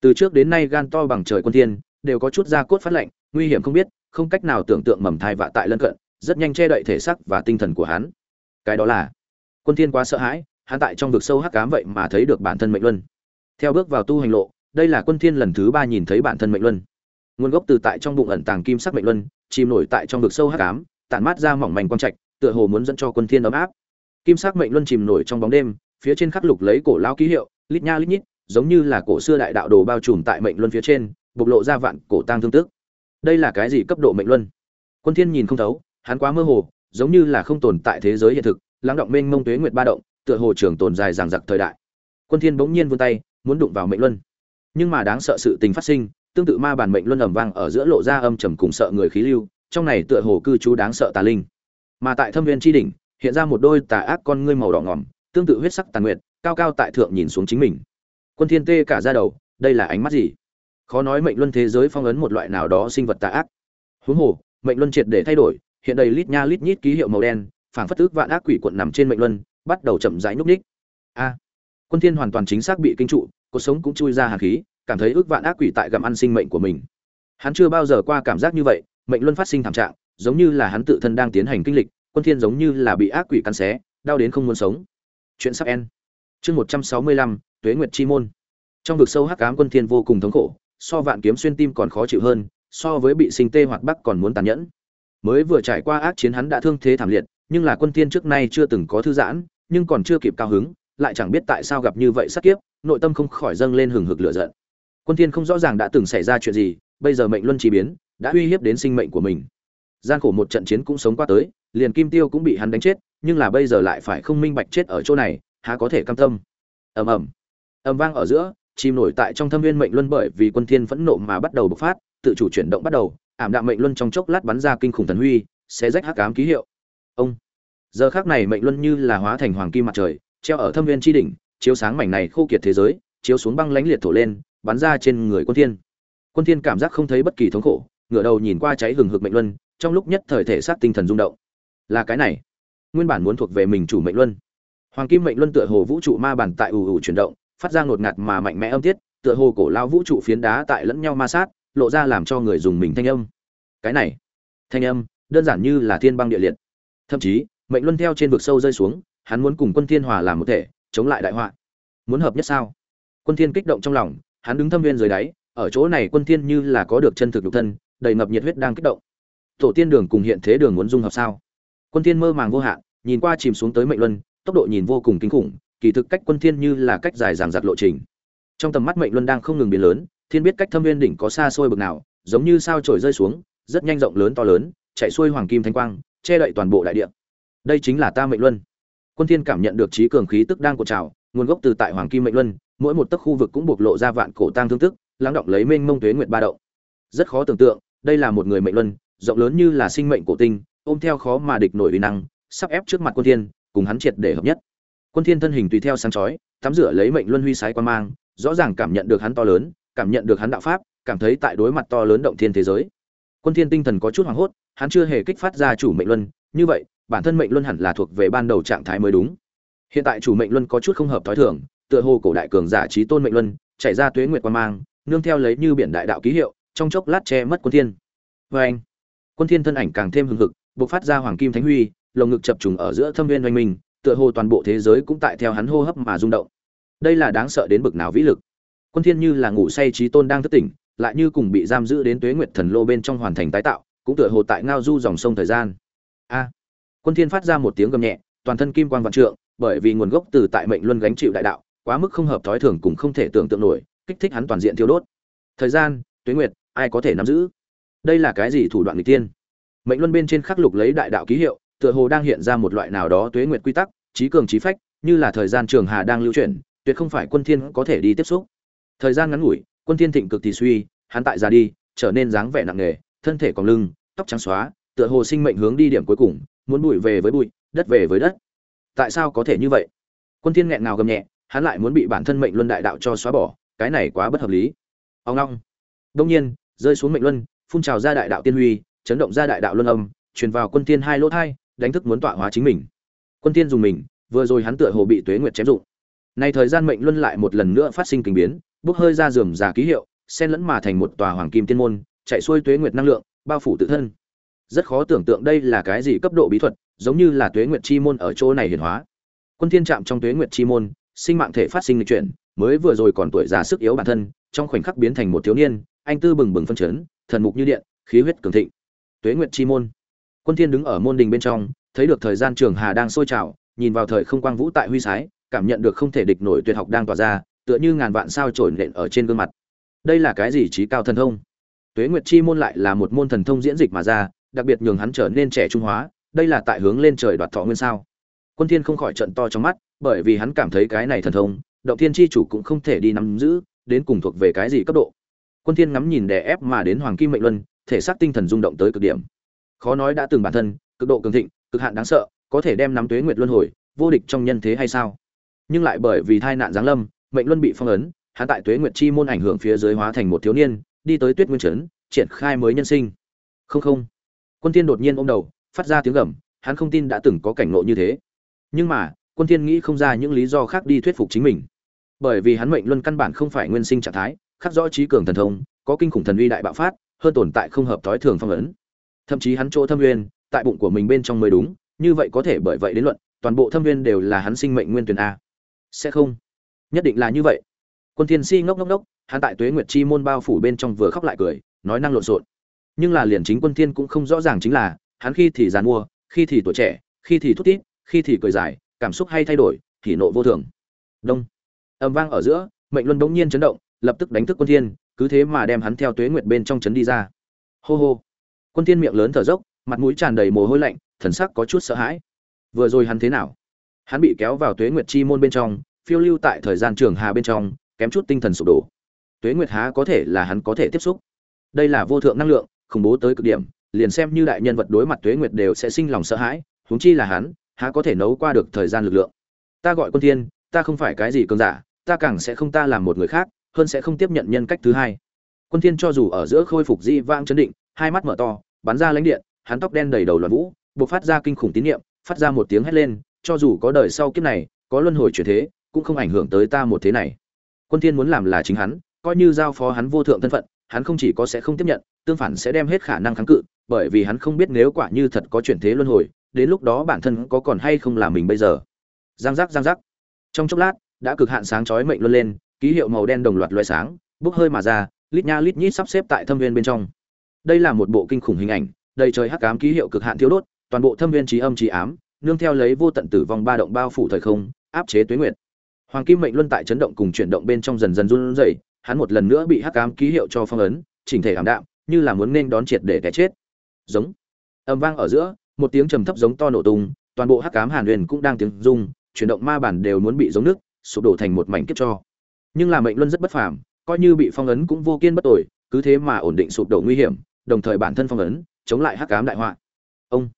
Từ trước đến nay gan to bằng trời quân thiên, đều có chút da cốt phát lạnh, nguy hiểm không biết, không cách nào tưởng tượng mầm thai vạ tại lân cận, rất nhanh che đậy thể xác và tinh thần của hắn. Cái đó là, quân thiên quá sợ hãi, hắn tại trong vực sâu hắc ám vậy mà thấy được bản thân mệnh luân. Theo bước vào tu hành lộ, đây là quân thiên lần thứ ba nhìn thấy bản thân mệnh luân nguồn gốc từ tại trong bụng ẩn tàng kim sắc mệnh luân, chìm nổi tại trong vực sâu hắc ám, tản mát ra mỏng manh quang trạch, tựa hồ muốn dẫn cho quân thiên ấm áp. Kim sắc mệnh luân chìm nổi trong bóng đêm, phía trên khắc lục lấy cổ lao ký hiệu, lít nha lít nhít, giống như là cổ xưa đại đạo đồ bao trùm tại mệnh luân phía trên, bộc lộ ra vạn cổ tang thương tức. Đây là cái gì cấp độ mệnh luân? Quân thiên nhìn không thấu, hắn quá mơ hồ, giống như là không tồn tại thế giới hiện thực, lắng động mênh mông tuế nguyệt ba động, tựa hồ trường tồn dài dằng dặc thời đại. Quân thiên bỗng nhiên vươn tay, muốn đụng vào mệnh luân. Nhưng mà đáng sợ sự tình phát sinh tương tự ma bản mệnh luân ầm vang ở giữa lộ ra âm trầm cùng sợ người khí lưu, trong này tựa hồ cư trú đáng sợ tà linh. Mà tại thâm viên chi đỉnh, hiện ra một đôi tà ác con ngươi màu đỏ ngòm tương tự huyết sắc tàn nguyệt, cao cao tại thượng nhìn xuống chính mình. Quân thiên tê cả da đầu, đây là ánh mắt gì? Khó nói mệnh luân thế giới phong ấn một loại nào đó sinh vật tà ác. Huống hồ, mệnh luân triệt để thay đổi, hiện đầy lít nha lít nhít ký hiệu màu đen, phảng phất tức vạn ác quỷ quận nằm trên mệnh luân, bắt đầu chậm rãi nhúc nhích. a! Quân thiên hoàn toàn chính xác bị kinh trụ, cuộc sống cũng chui ra hàn khí cảm thấy ước vạn ác quỷ tại gặm ăn sinh mệnh của mình. Hắn chưa bao giờ qua cảm giác như vậy mệnh luân phát sinh thảm trạng giống như là hắn tự thân đang tiến hành kinh lịch quân thiên giống như là bị ác quỷ cắn xé đau đến không muốn sống. Chuyện sắp en chương 165, tuế nguyệt chi môn. Trong vực sâu hắc ám quân thiên vô cùng thống khổ so vạn kiếm xuyên tim còn khó chịu hơn so với bị sinh tê hoặc bắc còn muốn tàn nhẫn. Mới vừa trải qua ác chiến hắn đã thương thế thảm liệt nhưng là quân thiên trước nay chưa từng có thư giãn nhưng còn chưa kịp cao hứng lại chẳng biết tại sao gặp như vậy sát kiếp nội tâm không khỏi dâng lên hừng hực lửa giận quân thiên không rõ ràng đã từng xảy ra chuyện gì, bây giờ mệnh luân chi biến, đã uy hiếp đến sinh mệnh của mình. Gian khổ một trận chiến cũng sống qua tới, liền kim tiêu cũng bị hắn đánh chết, nhưng là bây giờ lại phải không minh bạch chết ở chỗ này, há có thể cam tâm. Ầm ầm. Ầm vang ở giữa, chìm nổi tại trong thâm viên mệnh luân bởi vì quân thiên phẫn nộ mà bắt đầu bộc phát, tự chủ chuyển động bắt đầu, ảm đạm mệnh luân trong chốc lát bắn ra kinh khủng thần huy sẽ rách hắc ám ký hiệu. Ông. Giờ khắc này mệnh luân như là hóa thành hoàng kim mặt trời, treo ở thâm viên chi đỉnh, chiếu sáng mảnh này khô kiệt thế giới, chiếu xuống băng lãnh liệt thổ lên bắn ra trên người quân thiên. Quân thiên cảm giác không thấy bất kỳ thống khổ, ngửa đầu nhìn qua cháy hừng hực mệnh luân, trong lúc nhất thời thể xác tinh thần rung động. Là cái này. Nguyên bản muốn thuộc về mình chủ mệnh luân. Hoàng kim mệnh luân tựa hồ vũ trụ ma bản tại ù ù chuyển động, phát ra ngột ngạt mà mạnh mẽ âm tiết, tựa hồ cổ lao vũ trụ phiến đá tại lẫn nhau ma sát, lộ ra làm cho người dùng mình thanh âm. Cái này, thanh âm, đơn giản như là thiên băng địa liệt. Thậm chí, mệnh luân theo trên vực sâu rơi xuống, hắn muốn cùng quân thiên hòa làm một thể, chống lại đại họa. Muốn hợp nhất sao? Quân thiên kích động trong lòng hắn đứng thâm viên dưới đáy, ở chỗ này quân thiên như là có được chân thực lục thân, đầy ngập nhiệt huyết đang kích động. Tổ tiên đường cùng hiện thế đường muốn dung hợp sao? Quân thiên mơ màng vô hạn, nhìn qua chìm xuống tới mệnh luân, tốc độ nhìn vô cùng kinh khủng, kỳ thực cách quân thiên như là cách dài dằng dặc lộ trình. Trong tầm mắt mệnh luân đang không ngừng biến lớn, thiên biết cách thâm viên đỉnh có xa xôi bực nào, giống như sao trời rơi xuống, rất nhanh rộng lớn to lớn, chạy xuôi hoàng kim thanh quang, che đậy toàn bộ đại địa. Đây chính là ta mệnh luân. Quân thiên cảm nhận được trí cường khí tức đang cuộn trào, nguồn gốc từ tại hoàng kim mệnh luân mỗi một tấc khu vực cũng bộc lộ ra vạn cổ tang thương tức, lắng động lấy mênh mông tuế nguyệt ba động. Rất khó tưởng tượng, đây là một người mệnh luân, rộng lớn như là sinh mệnh cổ tinh, ôm theo khó mà địch nổi uy năng, sắp ép trước mặt quân thiên, cùng hắn triệt để hợp nhất. Quân thiên thân hình tùy theo sáng chói, tắm rửa lấy mệnh luân huy sái quan mang, rõ ràng cảm nhận được hắn to lớn, cảm nhận được hắn đạo pháp, cảm thấy tại đối mặt to lớn động thiên thế giới. Quân thiên tinh thần có chút hoảng hốt, hắn chưa hề kích phát ra chủ mệnh luân, như vậy, bản thân mệnh luân hẳn là thuộc về ban đầu trạng thái mới đúng. Hiện tại chủ mệnh luân có chút không hợp thói thường tựa hồ cổ đại cường giả trí tôn mệnh luân chạy ra tuế nguyệt quan mang, nương theo lấy như biển đại đạo ký hiệu, trong chốc lát che mất quân thiên. Với anh, quân thiên thân ảnh càng thêm hừng hực, bộc phát ra hoàng kim thánh huy, lồng ngực chập trùng ở giữa thâm viên doanh minh, tựa hồ toàn bộ thế giới cũng tại theo hắn hô hấp mà rung động. Đây là đáng sợ đến bực nào vĩ lực. Quân thiên như là ngủ say trí tôn đang thức tỉnh, lại như cùng bị giam giữ đến tuế nguyệt thần lô bên trong hoàn thành tái tạo, cũng tựa hồ tại ngao du dòng sông thời gian. A, quân thiên phát ra một tiếng gầm nhẹ, toàn thân kim quang vạn trượng, bởi vì nguồn gốc từ tại mệnh luân gánh chịu đại đạo quá mức không hợp thói thường cũng không thể tưởng tượng nổi, kích thích hắn toàn diện thiêu đốt. Thời gian, tuế nguyệt, ai có thể nắm giữ? Đây là cái gì thủ đoạn nghịch tiên? Mệnh luân bên trên khắc lục lấy đại đạo ký hiệu, tựa hồ đang hiện ra một loại nào đó tuế nguyệt quy tắc, trí cường trí phách, như là thời gian trường hà đang lưu chuyển, tuyệt không phải quân thiên có thể đi tiếp xúc. Thời gian ngắn ngủi, quân thiên thịnh cực thì suy, hắn tại ra đi, trở nên dáng vẻ nặng nề, thân thể còn lưng, tóc trắng xóa, tựa hồ sinh mệnh hướng đi điểm cuối cùng, muốn bụi về với bụi, đất về với đất. Tại sao có thể như vậy? Quân thiên nghẹn ngào gầm nhẹ hắn lại muốn bị bản thân mệnh luân đại đạo cho xóa bỏ, cái này quá bất hợp lý. Ông long. Đông nhiên, rơi xuống mệnh luân, phun trào ra đại đạo tiên huy, chấn động ra đại đạo luân âm, truyền vào quân tiên hai lỗ thai, đánh thức muốn tọa hóa chính mình. Quân tiên dùng mình, vừa rồi hắn tựa hồ bị tuế nguyệt chém dụng. Nay thời gian mệnh luân lại một lần nữa phát sinh kinh biến, bốc hơi ra rườm rà ký hiệu, xen lẫn mà thành một tòa hoàng kim tiên môn, chạy xuôi tuế nguyệt năng lượng, bao phủ tự thân. Rất khó tưởng tượng đây là cái gì cấp độ bí thuật, giống như là tuế nguyệt chi môn ở chỗ này hiển hóa. Quân thiên chạm trong tuế nguyệt chi môn sinh mạng thể phát sinh lịch chuyển, mới vừa rồi còn tuổi già sức yếu bản thân, trong khoảnh khắc biến thành một thiếu niên, anh tư bừng bừng phân chấn, thần mục như điện, khí huyết cường thịnh. Tuế nguyệt chi môn. Quân thiên đứng ở môn đình bên trong, thấy được thời gian trường hà đang sôi trào, nhìn vào thời không quang vũ tại huy sái, cảm nhận được không thể địch nổi tuyệt học đang tỏa ra, tựa như ngàn vạn sao trổi nện ở trên gương mặt. Đây là cái gì trí cao thần thông? Tuế nguyệt chi môn lại là một môn thần thông diễn dịch mà ra, đặc biệt nhường hắn trở nên trẻ trung hóa, đây là tại hướng lên trời đoạt thọ nguyên sao? Quân thiên không khỏi trận to trong mắt, bởi vì hắn cảm thấy cái này thần thông, động thiên chi chủ cũng không thể đi nắm giữ, đến cùng thuộc về cái gì cấp độ. Quân thiên ngắm nhìn đè ép mà đến hoàng kim mệnh luân, thể xác tinh thần rung động tới cực điểm. Khó nói đã từng bản thân, cực độ cường thịnh, cực hạn đáng sợ, có thể đem nắm tuế nguyệt luân hồi, vô địch trong nhân thế hay sao? Nhưng lại bởi vì tai nạn giáng lâm, mệnh luân bị phong ấn, hắn tại tuế nguyệt chi môn ảnh hưởng phía dưới hóa thành một thiếu niên, đi tới tuyết nguyên trấn, triển khai mới nhân sinh. Không không. Quân thiên đột nhiên ôm đầu, phát ra tiếng gầm, hắn không tin đã từng có cảnh ngộ như thế nhưng mà, quân thiên nghĩ không ra những lý do khác đi thuyết phục chính mình. Bởi vì hắn mệnh luân căn bản không phải nguyên sinh trạng thái, khắc rõ trí cường thần thông, có kinh khủng thần uy đại bạo phát, hơn tồn tại không hợp thói thường phong ấn. Thậm chí hắn chỗ thâm nguyên, tại bụng của mình bên trong mới đúng, như vậy có thể bởi vậy đến luận, toàn bộ thâm nguyên đều là hắn sinh mệnh nguyên tuyển a. Sẽ không. Nhất định là như vậy. Quân thiên si ngốc ngốc ngốc, hắn tại tuế nguyệt chi môn bao phủ bên trong vừa khóc lại cười, nói năng lộn xộn. Nhưng là liền chính quân thiên cũng không rõ ràng chính là, hắn khi thì giàn mua khi thì tuổi trẻ, khi thì thút tít khi thì cười dài, cảm xúc hay thay đổi, thì nộ vô thường. Đông. Âm vang ở giữa, mệnh luân bỗng nhiên chấn động, lập tức đánh thức quân thiên, cứ thế mà đem hắn theo tuế nguyệt bên trong chấn đi ra. Hô hô. Quân thiên miệng lớn thở dốc, mặt mũi tràn đầy mồ hôi lạnh, thần sắc có chút sợ hãi. Vừa rồi hắn thế nào? Hắn bị kéo vào tuế nguyệt chi môn bên trong, phiêu lưu tại thời gian trường hà bên trong, kém chút tinh thần sụp đổ. Tuế nguyệt há có thể là hắn có thể tiếp xúc? Đây là vô thượng năng lượng, khủng bố tới cực điểm, liền xem như đại nhân vật đối mặt tuế nguyệt đều sẽ sinh lòng sợ hãi, huống chi là hắn há có thể nấu qua được thời gian lực lượng. Ta gọi quân thiên, ta không phải cái gì cường giả, ta càng sẽ không ta làm một người khác, hơn sẽ không tiếp nhận nhân cách thứ hai. Quân thiên cho dù ở giữa khôi phục di vang chấn định, hai mắt mở to, bắn ra lãnh điện, hắn tóc đen đầy đầu loạn vũ bộc phát ra kinh khủng tín niệm, phát ra một tiếng hét lên, cho dù có đời sau kiếp này, có luân hồi chuyển thế, cũng không ảnh hưởng tới ta một thế này. Quân thiên muốn làm là chính hắn, coi như giao phó hắn vô thượng thân phận, hắn không chỉ có sẽ không tiếp nhận, tương phản sẽ đem hết khả năng kháng cự, bởi vì hắn không biết nếu quả như thật có chuyển thế luân hồi đến lúc đó bản thân có còn hay không là mình bây giờ. Giang giác giang giác. Trong chốc lát, đã cực hạn sáng chói mệnh luân lên, ký hiệu màu đen đồng loạt loại sáng, bốc hơi mà ra, lít nha lít nhít sắp xếp tại thâm viên bên trong. Đây là một bộ kinh khủng hình ảnh, đầy trời hắc ám ký hiệu cực hạn thiếu đốt, toàn bộ thâm viên trí âm trí ám, nương theo lấy vô tận tử vong ba động bao phủ thời không, áp chế tuế nguyệt. Hoàng kim mệnh luân tại chấn động cùng chuyển động bên trong dần dần run rẩy, hắn một lần nữa bị hắc ám ký hiệu cho phong ấn, chỉnh thể ảm đạm, như là muốn nên đón triệt để cái chết. Giống. Âm vang ở giữa một tiếng trầm thấp giống to nổ tung, toàn bộ hắc cám hàn huyền cũng đang tiếng rung, chuyển động ma bản đều muốn bị giống nước, sụp đổ thành một mảnh kiếp cho. Nhưng là mệnh luân rất bất phàm, coi như bị phong ấn cũng vô kiên bất tội, cứ thế mà ổn định sụp đổ nguy hiểm, đồng thời bản thân phong ấn, chống lại hắc cám đại họa. Ông,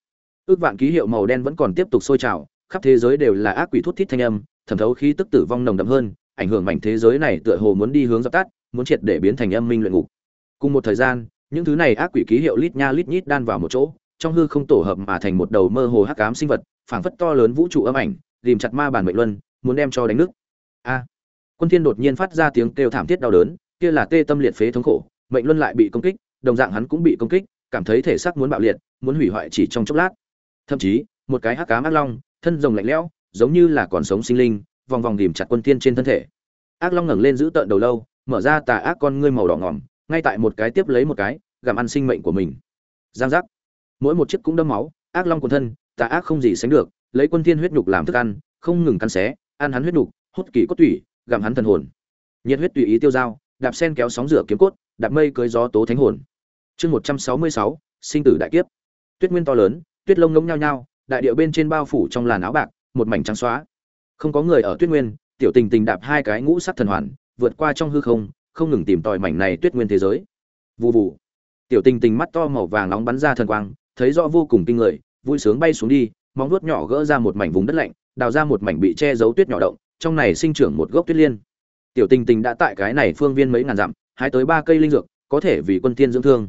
ước vạn ký hiệu màu đen vẫn còn tiếp tục sôi trào, khắp thế giới đều là ác quỷ thút thít thanh âm, thẩm thấu khí tức tử vong nồng đậm hơn, ảnh hưởng mảnh thế giới này tựa hồ muốn đi hướng dập tắt, muốn triệt để biến thành âm minh luyện ngục. Cùng một thời gian, những thứ này ác quỷ ký hiệu lít nha lít nhít đan vào một chỗ trong hư không tổ hợp mà thành một đầu mơ hồ hắc ám sinh vật, phảng phất to lớn vũ trụ âm ảnh rìm chặt ma bản mệnh luân, muốn đem cho đánh nước a! Quân thiên đột nhiên phát ra tiếng kêu thảm thiết đau đớn, kia là tê tâm liệt phế thống khổ, mệnh luân lại bị công kích, đồng dạng hắn cũng bị công kích, cảm thấy thể xác muốn bạo liệt, muốn hủy hoại chỉ trong chốc lát. Thậm chí, một cái hắc ám ác long, thân rồng lạnh lẽo, giống như là còn sống sinh linh, vòng vòng rìm chặt quân thiên trên thân thể. Ác long ngẩng lên giữ tợn đầu lâu, mở ra tà ác con ngươi màu đỏ ngỏm, ngay tại một cái tiếp lấy một cái, gặm ăn sinh mệnh của mình. Giang giác mỗi một chiếc cũng đâm máu, ác long quần thân, tà ác không gì sánh được, lấy quân thiên huyết nhục làm thức ăn, không ngừng cắn xé, ăn hắn huyết nhục, hút kỳ cốt tủy, gặm hắn thần hồn. Nhiệt huyết tùy ý tiêu dao, đạp sen kéo sóng rửa kiếm cốt, đạp mây cưới gió tố thánh hồn. Chương một trăm sáu mươi sáu, sinh tử đại kiếp. Tuyết nguyên to lớn, tuyết lông ngỗng nhao nhao, đại điệu bên trên bao phủ trong làn áo bạc, một mảnh trắng xóa. Không có người ở tuyết nguyên, tiểu tình tình đạp hai cái ngũ sắc thần hoàn, vượt qua trong hư không không ngừng tìm tòi mảnh này tuyết nguyên thế giới. Vụ vụ tiểu tình tình mắt to màu vàng nóng bắn ra thần quang thấy rõ vô cùng kinh người, vui sướng bay xuống đi, móng vuốt nhỏ gỡ ra một mảnh vùng đất lạnh, đào ra một mảnh bị che giấu tuyết nhỏ động, trong này sinh trưởng một gốc tuyết liên. Tiểu tình tình đã tại cái này phương viên mấy ngàn dặm, hái tới ba cây linh dược, có thể vì quân tiên dưỡng thương.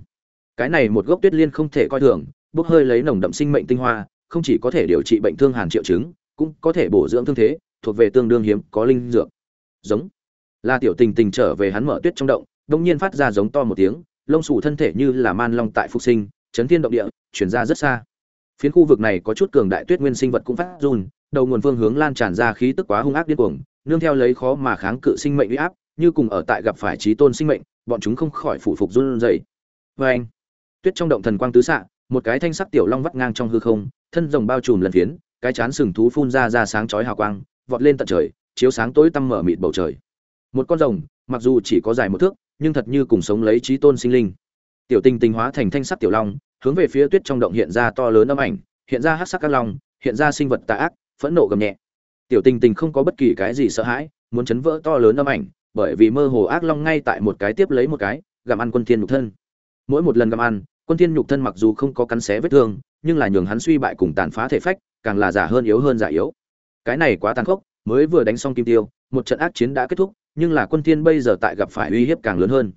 Cái này một gốc tuyết liên không thể coi thường, bốc hơi lấy nồng đậm sinh mệnh tinh hoa, không chỉ có thể điều trị bệnh thương hàn triệu chứng, cũng có thể bổ dưỡng thương thế, thuộc về tương đương hiếm có linh dược. Giống. Là tiểu tình tình trở về hắn mở tuyết trong động đột nhiên phát ra giống to một tiếng, lông sủ thân thể như là man long tại phục sinh chấn thiên động địa, chuyển ra rất xa. Phiến khu vực này có chút cường đại tuyết nguyên sinh vật cũng phát run, đầu nguồn phương hướng lan tràn ra khí tức quá hung ác điên cuồng, nương theo lấy khó mà kháng cự sinh mệnh uy áp, như cùng ở tại gặp phải chí tôn sinh mệnh, bọn chúng không khỏi phủ phục run rẩy. Oeng. tuyết trong động thần quang tứ xạ, một cái thanh sắc tiểu long vắt ngang trong hư không, thân rồng bao trùm lần phiến, cái chán sừng thú phun ra ra sáng chói hào quang, vọt lên tận trời, chiếu sáng tối tăm mở mịt bầu trời. Một con rồng, mặc dù chỉ có dài một thước, nhưng thật như cùng sống lấy chí tôn sinh linh tiểu tình tình hóa thành thanh sắc tiểu long, hướng về phía tuyết trong động hiện ra to lớn âm ảnh, hiện ra hắc sắc các long, hiện ra sinh vật tà ác, phẫn nộ gầm nhẹ. Tiểu tình tình không có bất kỳ cái gì sợ hãi, muốn chấn vỡ to lớn âm ảnh, bởi vì mơ hồ ác long ngay tại một cái tiếp lấy một cái, gặm ăn quân thiên nhục thân. Mỗi một lần gặm ăn, quân thiên nhục thân mặc dù không có cắn xé vết thương, nhưng là nhường hắn suy bại cùng tàn phá thể phách, càng là giả hơn yếu hơn giả yếu. Cái này quá tàn khốc, mới vừa đánh xong kim tiêu, một trận ác chiến đã kết thúc, nhưng là quân thiên bây giờ tại gặp phải uy hiếp càng lớn hơn.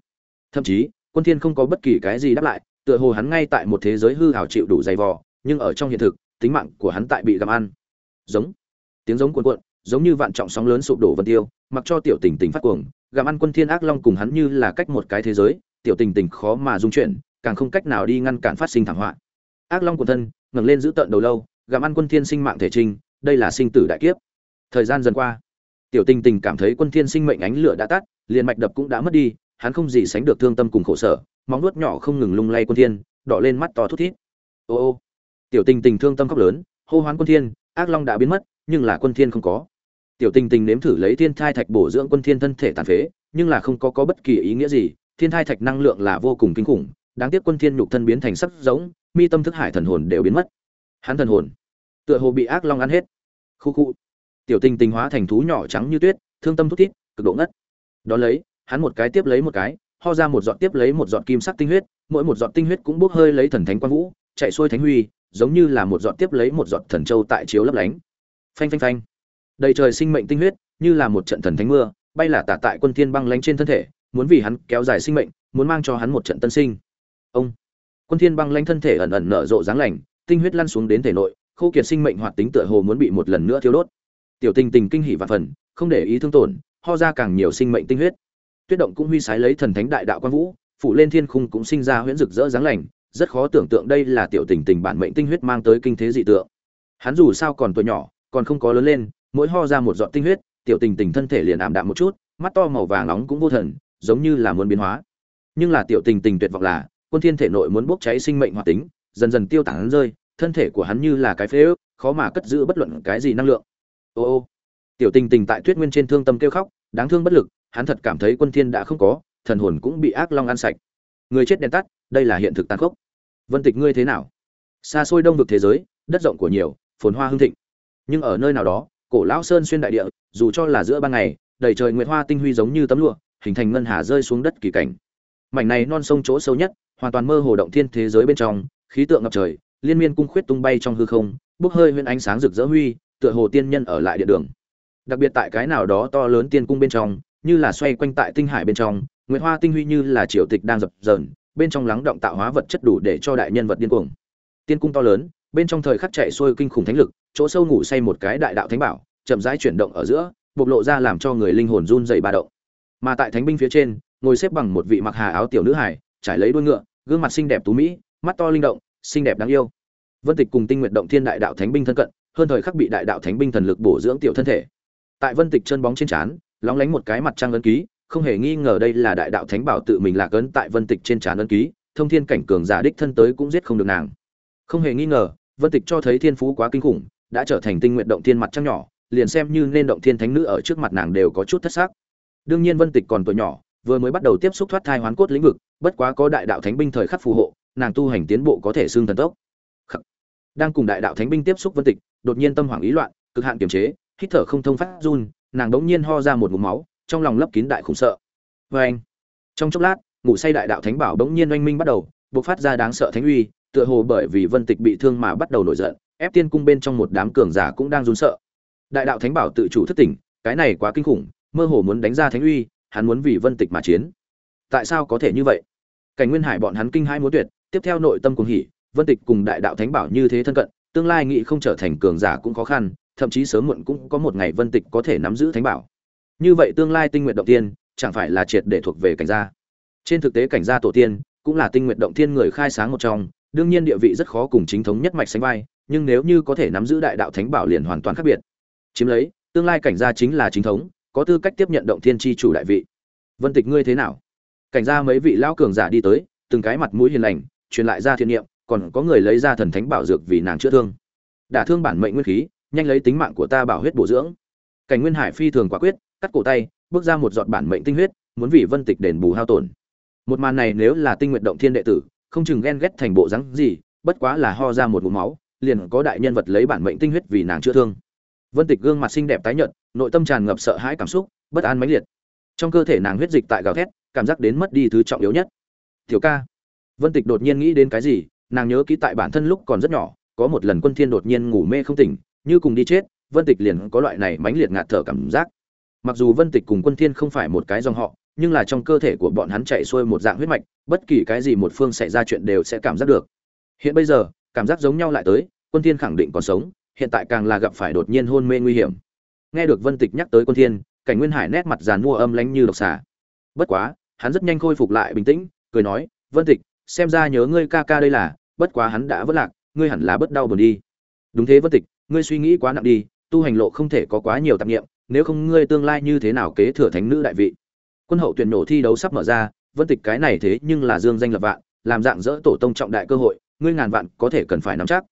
Thậm chí quân thiên không có bất kỳ cái gì đáp lại, tựa hồ hắn ngay tại một thế giới hư ảo chịu đủ dày vò, nhưng ở trong hiện thực, tính mạng của hắn tại bị gặm ăn. Giống. Tiếng giống cuộn cuộn, giống như vạn trọng sóng lớn sụp đổ vân tiêu, mặc cho tiểu tình tình phát cuồng, gặm ăn quân thiên ác long cùng hắn như là cách một cái thế giới, tiểu tình tình khó mà dung chuyển, càng không cách nào đi ngăn cản phát sinh thảm họa. Ác long của thân, ngẩng lên giữ tận đầu lâu, gặm ăn quân thiên sinh mạng thể trinh đây là sinh tử đại kiếp. Thời gian dần qua, tiểu tình tình cảm thấy quân thiên sinh mệnh ánh lửa đã tắt, liền mạch đập cũng đã mất đi hắn không gì sánh được thương tâm cùng khổ sở, móng nuốt nhỏ không ngừng lung lay quân thiên, đỏ lên mắt to thút thít. Ô ô, tiểu tình tình thương tâm khóc lớn, hô hoán quân thiên, ác long đã biến mất, nhưng là quân thiên không có. Tiểu tình tình nếm thử lấy thiên thai thạch bổ dưỡng quân thiên thân thể tàn phế, nhưng là không có có bất kỳ ý nghĩa gì, thiên thai thạch năng lượng là vô cùng kinh khủng, đáng tiếc quân thiên nhục thân biến thành sắc giống, mi tâm thức hải thần hồn đều biến mất. Hắn thần hồn, tựa hồ bị ác long ăn hết. Khu khu, tiểu tình tình hóa thành thú nhỏ trắng như tuyết, thương tâm thút thít, cực độ ngất. Đó lấy hắn một cái tiếp lấy một cái, ho ra một giọt tiếp lấy một giọt kim sắc tinh huyết, mỗi một giọt tinh huyết cũng bốc hơi lấy thần thánh quang vũ, chạy xuôi thánh huy, giống như là một giọt tiếp lấy một giọt thần châu tại chiếu lấp lánh. Phanh phanh phanh. Đầy trời sinh mệnh tinh huyết, như là một trận thần thánh mưa, bay là tả tại quân thiên băng lánh trên thân thể, muốn vì hắn kéo dài sinh mệnh, muốn mang cho hắn một trận tân sinh. Ông. Quân thiên băng lánh thân thể ẩn ẩn nở rộ dáng lành, tinh huyết lăn xuống đến thể nội, khô kiệt sinh mệnh hoạt tính tựa hồ muốn bị một lần nữa thiêu đốt. Tiểu tình tình kinh hỉ vạn phần, không để ý thương tổn, ho ra càng nhiều sinh mệnh tinh huyết tuyết động cũng huy sái lấy thần thánh đại đạo quan vũ, phủ lên thiên khung cũng sinh ra huyễn rực rỡ dáng lành, rất khó tưởng tượng đây là tiểu tình tình bản mệnh tinh huyết mang tới kinh thế dị tượng. Hắn dù sao còn tuổi nhỏ, còn không có lớn lên, mỗi ho ra một giọt tinh huyết, tiểu tình tình thân thể liền ảm đạm một chút, mắt to màu vàng nóng cũng vô thần, giống như là muốn biến hóa. Nhưng là tiểu tình tình tuyệt vọng là, quân thiên thể nội muốn bốc cháy sinh mệnh hoạt tính, dần dần tiêu tán rơi, thân thể của hắn như là cái phế ước, khó mà cất giữ bất luận cái gì năng lượng. Ô ô. Tiểu tình tình tại tuyết nguyên trên thương tâm kêu khóc, đáng thương bất lực hắn thật cảm thấy quân thiên đã không có, thần hồn cũng bị ác long ăn sạch. Người chết đèn tắt, đây là hiện thực tàn khốc. Vân tịch ngươi thế nào? Xa xôi đông vực thế giới, đất rộng của nhiều, phồn hoa hưng thịnh. Nhưng ở nơi nào đó, cổ lão sơn xuyên đại địa, dù cho là giữa ban ngày, đầy trời nguyệt hoa tinh huy giống như tấm lụa, hình thành ngân hà rơi xuống đất kỳ cảnh. Mảnh này non sông chỗ sâu nhất, hoàn toàn mơ hồ động thiên thế giới bên trong, khí tượng ngập trời, liên miên cung khuyết tung bay trong hư không, bốc hơi huyền ánh sáng rực rỡ huy, tựa hồ tiên nhân ở lại địa đường. Đặc biệt tại cái nào đó to lớn tiên cung bên trong như là xoay quanh tại tinh hải bên trong, nguyệt hoa tinh huy như là triều tịch đang dập dờn, bên trong lắng động tạo hóa vật chất đủ để cho đại nhân vật điên cuồng. Tiên cung to lớn, bên trong thời khắc chạy xuôi kinh khủng thánh lực, chỗ sâu ngủ say một cái đại đạo thánh bảo, chậm rãi chuyển động ở giữa, bộc lộ ra làm cho người linh hồn run dày ba động. Mà tại thánh binh phía trên, ngồi xếp bằng một vị mặc hà áo tiểu nữ hải trải lấy đuôi ngựa, gương mặt xinh đẹp tú mỹ, mắt to linh động, xinh đẹp đáng yêu. Vân tịch cùng tinh nguyện động thiên đại đạo thánh binh thân cận, hơn thời khắc bị đại đạo thánh binh thần lực bổ dưỡng tiểu thân thể. Tại vân tịch chân bóng trên trán lóng lánh một cái mặt trăng ấn ký, không hề nghi ngờ đây là đại đạo thánh bảo tự mình lạc ấn tại vân tịch trên trán ấn ký, thông thiên cảnh cường giả đích thân tới cũng giết không được nàng. Không hề nghi ngờ, vân tịch cho thấy thiên phú quá kinh khủng, đã trở thành tinh nguyện động thiên mặt trăng nhỏ, liền xem như nên động thiên thánh nữ ở trước mặt nàng đều có chút thất xác đương nhiên vân tịch còn tuổi nhỏ, vừa mới bắt đầu tiếp xúc thoát thai hoán cốt lĩnh vực, bất quá có đại đạo thánh binh thời khắc phù hộ, nàng tu hành tiến bộ có thể xương thần tốc. Đang cùng đại đạo thánh binh tiếp xúc vân tịch, đột nhiên tâm hoảng ý loạn, cực hạn kiềm chế, hít thở không thông phát run nàng đống nhiên ho ra một ngụm máu, trong lòng lấp kín đại khủng sợ. Vê anh, trong chốc lát, ngủ say đại đạo thánh bảo đống nhiên oanh minh bắt đầu, bộc phát ra đáng sợ thánh uy, tựa hồ bởi vì vân tịch bị thương mà bắt đầu nổi giận, ép tiên cung bên trong một đám cường giả cũng đang run sợ. Đại đạo thánh bảo tự chủ thất tỉnh, cái này quá kinh khủng, mơ hồ muốn đánh ra thánh uy, hắn muốn vì vân tịch mà chiến. Tại sao có thể như vậy? Cảnh nguyên hải bọn hắn kinh hai muốn tuyệt, tiếp theo nội tâm cuồng hỉ, vân tịch cùng đại đạo thánh bảo như thế thân cận, tương lai nghị không trở thành cường giả cũng khó khăn thậm chí sớm muộn cũng có một ngày vân tịch có thể nắm giữ thánh bảo. Như vậy tương lai tinh nguyện động tiên chẳng phải là triệt để thuộc về cảnh gia. Trên thực tế cảnh gia tổ tiên cũng là tinh nguyện động thiên người khai sáng một trong, đương nhiên địa vị rất khó cùng chính thống nhất mạch sánh vai, nhưng nếu như có thể nắm giữ đại đạo thánh bảo liền hoàn toàn khác biệt. Chiếm lấy, tương lai cảnh gia chính là chính thống, có tư cách tiếp nhận động thiên tri chủ đại vị. Vân tịch ngươi thế nào? Cảnh gia mấy vị lão cường giả đi tới, từng cái mặt mũi hiền lành, truyền lại ra thiên niệm, còn có người lấy ra thần thánh bảo dược vì nàng chữa thương. Đả thương bản mệnh nguyên khí nhanh lấy tính mạng của ta bảo huyết bổ dưỡng. Cảnh nguyên hải phi thường quả quyết, cắt cổ tay, bước ra một giọt bản mệnh tinh huyết, muốn vì vân tịch đền bù hao tổn. Một màn này nếu là tinh nguyện động thiên đệ tử, không chừng ghen ghét thành bộ rắn gì, bất quá là ho ra một vùng máu, liền có đại nhân vật lấy bản mệnh tinh huyết vì nàng chữa thương. Vân tịch gương mặt xinh đẹp tái nhợt, nội tâm tràn ngập sợ hãi cảm xúc, bất an mãnh liệt. Trong cơ thể nàng huyết dịch tại gào thét, cảm giác đến mất đi thứ trọng yếu nhất. Tiểu ca. Vân tịch đột nhiên nghĩ đến cái gì, nàng nhớ kỹ tại bản thân lúc còn rất nhỏ, có một lần quân thiên đột nhiên ngủ mê không tỉnh như cùng đi chết, vân tịch liền có loại này mãnh liệt ngạt thở cảm giác. Mặc dù vân tịch cùng quân thiên không phải một cái dòng họ, nhưng là trong cơ thể của bọn hắn chạy xuôi một dạng huyết mạch, bất kỳ cái gì một phương xảy ra chuyện đều sẽ cảm giác được. Hiện bây giờ, cảm giác giống nhau lại tới, quân thiên khẳng định còn sống, hiện tại càng là gặp phải đột nhiên hôn mê nguy hiểm. Nghe được vân tịch nhắc tới quân thiên, cảnh nguyên hải nét mặt giàn mua âm lãnh như độc xà. Bất quá, hắn rất nhanh khôi phục lại bình tĩnh, cười nói, vân tịch, xem ra nhớ ngươi ca ca đây là, bất quá hắn đã vỡ lạc, ngươi hẳn là bất đau buồn đi. Đúng thế vân tịch ngươi suy nghĩ quá nặng đi, tu hành lộ không thể có quá nhiều tạp nghiệm, nếu không ngươi tương lai như thế nào kế thừa thánh nữ đại vị? Quân hậu tuyển nổ thi đấu sắp mở ra, vân tịch cái này thế nhưng là dương danh lập vạn, làm dạng dỡ tổ tông trọng đại cơ hội, ngươi ngàn vạn có thể cần phải nắm chắc.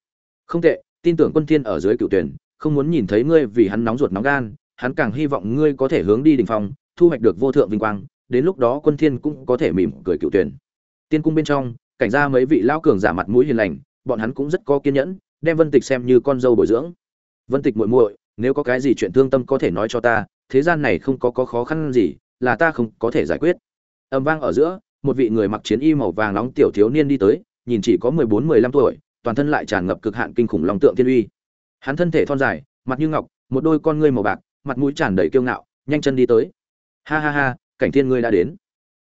Không tệ, tin tưởng quân thiên ở dưới cựu tuyển, không muốn nhìn thấy ngươi vì hắn nóng ruột nóng gan, hắn càng hy vọng ngươi có thể hướng đi đỉnh phong, thu hoạch được vô thượng vinh quang, đến lúc đó quân thiên cũng có thể mỉm cười cựu tuyển. Tiên cung bên trong, cảnh ra mấy vị lão cường giả mặt mũi hiền lành, bọn hắn cũng rất có kiên nhẫn đem vân tịch xem như con dâu bồi dưỡng. Vân tịch muội muội, nếu có cái gì chuyện thương tâm có thể nói cho ta, thế gian này không có có khó khăn gì, là ta không có thể giải quyết. Âm vang ở giữa, một vị người mặc chiến y màu vàng nóng tiểu thiếu niên đi tới, nhìn chỉ có mười bốn, mười lăm tuổi, toàn thân lại tràn ngập cực hạn kinh khủng long tượng thiên uy. Hắn thân thể thon dài, mặt như ngọc, một đôi con ngươi màu bạc, mặt mũi tràn đầy kiêu ngạo, nhanh chân đi tới. Ha ha ha, cảnh thiên ngươi đã đến.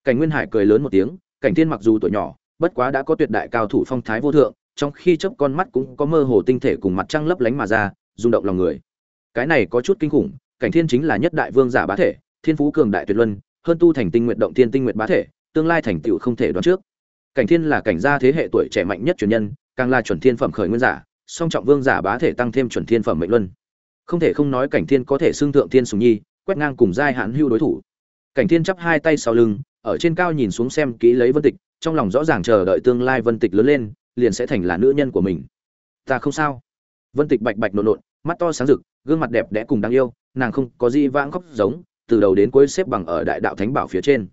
Cảnh nguyên hải cười lớn một tiếng, cảnh thiên mặc dù tuổi nhỏ, bất quá đã có tuyệt đại cao thủ phong thái vô thượng trong khi chớp con mắt cũng có mơ hồ tinh thể cùng mặt trăng lấp lánh mà ra, rung động lòng người. Cái này có chút kinh khủng, cảnh thiên chính là nhất đại vương giả bá thể, thiên phú cường đại tuyệt luân, hơn tu thành tinh nguyện động thiên tinh nguyện bá thể, tương lai thành tựu không thể đoán trước. Cảnh thiên là cảnh gia thế hệ tuổi trẻ mạnh nhất truyền nhân, càng là chuẩn thiên phẩm khởi nguyên giả, song trọng vương giả bá thể tăng thêm chuẩn thiên phẩm mệnh luân. Không thể không nói cảnh thiên có thể xưng thượng thiên sùng nhi, quét ngang cùng giai hãn hưu đối thủ. Cảnh thiên chắp hai tay sau lưng, ở trên cao nhìn xuống xem kỹ lấy vân tịch, trong lòng rõ ràng chờ đợi tương lai vân tịch lớn lên liền sẽ thành là nữ nhân của mình. Ta không sao. Vân tịch bạch bạch nộn nộn, mắt to sáng rực, gương mặt đẹp đẽ cùng đáng yêu, nàng không có gì vãng khóc giống, từ đầu đến cuối xếp bằng ở đại đạo thánh bảo phía trên.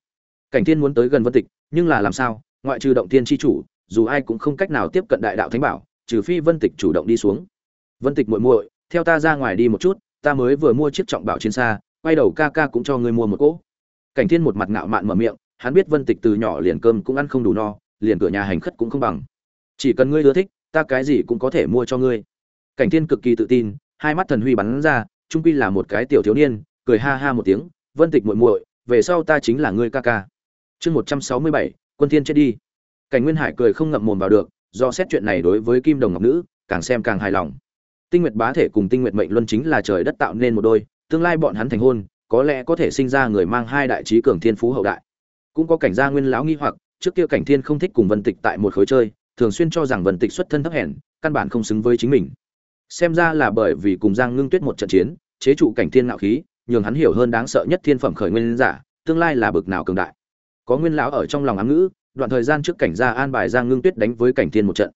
Cảnh thiên muốn tới gần vân tịch, nhưng là làm sao, ngoại trừ động tiên tri chủ, dù ai cũng không cách nào tiếp cận đại đạo thánh bảo, trừ phi vân tịch chủ động đi xuống. Vân tịch muội muội, theo ta ra ngoài đi một chút, ta mới vừa mua chiếc trọng bảo chiến xa, quay đầu ca ca cũng cho ngươi mua một cỗ. Cảnh thiên một mặt ngạo mạn mở miệng, hắn biết vân tịch từ nhỏ liền cơm cũng ăn không đủ no, liền cửa nhà hành khất cũng không bằng chỉ cần ngươi ưa thích, ta cái gì cũng có thể mua cho ngươi. Cảnh thiên cực kỳ tự tin, hai mắt thần huy bắn ra, trung quy là một cái tiểu thiếu niên, cười ha ha một tiếng, vân tịch muội muội, về sau ta chính là ngươi ca ca. Chương một trăm sáu mươi bảy, quân thiên chết đi. Cảnh nguyên hải cười không ngậm mồm vào được, do xét chuyện này đối với kim đồng ngọc nữ, càng xem càng hài lòng. Tinh nguyệt bá thể cùng tinh nguyệt mệnh luân chính là trời đất tạo nên một đôi, tương lai bọn hắn thành hôn, có lẽ có thể sinh ra người mang hai đại trí cường thiên phú hậu đại. Cũng có cảnh gia nguyên lão nghi hoặc, trước kia cảnh thiên không thích cùng vân tịch tại một khối chơi thường xuyên cho rằng vân tịch xuất thân thấp hèn, căn bản không xứng với chính mình. Xem ra là bởi vì cùng giang ngưng tuyết một trận chiến, chế trụ cảnh thiên ngạo khí, nhường hắn hiểu hơn đáng sợ nhất thiên phẩm khởi nguyên giả, tương lai là bực nào cường đại. Có nguyên lão ở trong lòng ám ngữ, đoạn thời gian trước cảnh gia an bài giang ngưng tuyết đánh với cảnh thiên một trận.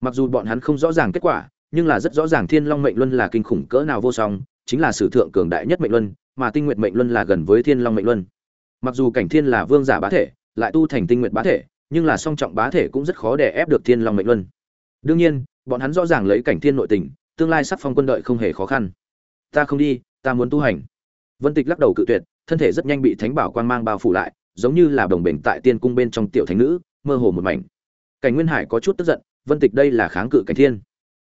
Mặc dù bọn hắn không rõ ràng kết quả, nhưng là rất rõ ràng thiên long mệnh luân là kinh khủng cỡ nào vô song, chính là sử thượng cường đại nhất mệnh luân, mà tinh nguyệt mệnh luân là gần với thiên long mệnh luân. Mặc dù cảnh thiên là vương giả bá thể, lại tu thành tinh nguyệt bá thể nhưng là song trọng bá thể cũng rất khó để ép được thiên long mệnh luân. Đương nhiên, bọn hắn rõ ràng lấy cảnh thiên nội tình, tương lai sắc phong quân đợi không hề khó khăn. Ta không đi, ta muốn tu hành. Vân tịch lắc đầu cự tuyệt, thân thể rất nhanh bị thánh bảo quan mang bao phủ lại, giống như là đồng bình tại tiên cung bên trong tiểu thánh nữ, mơ hồ một mảnh. Cảnh nguyên hải có chút tức giận, vân tịch đây là kháng cự cảnh thiên.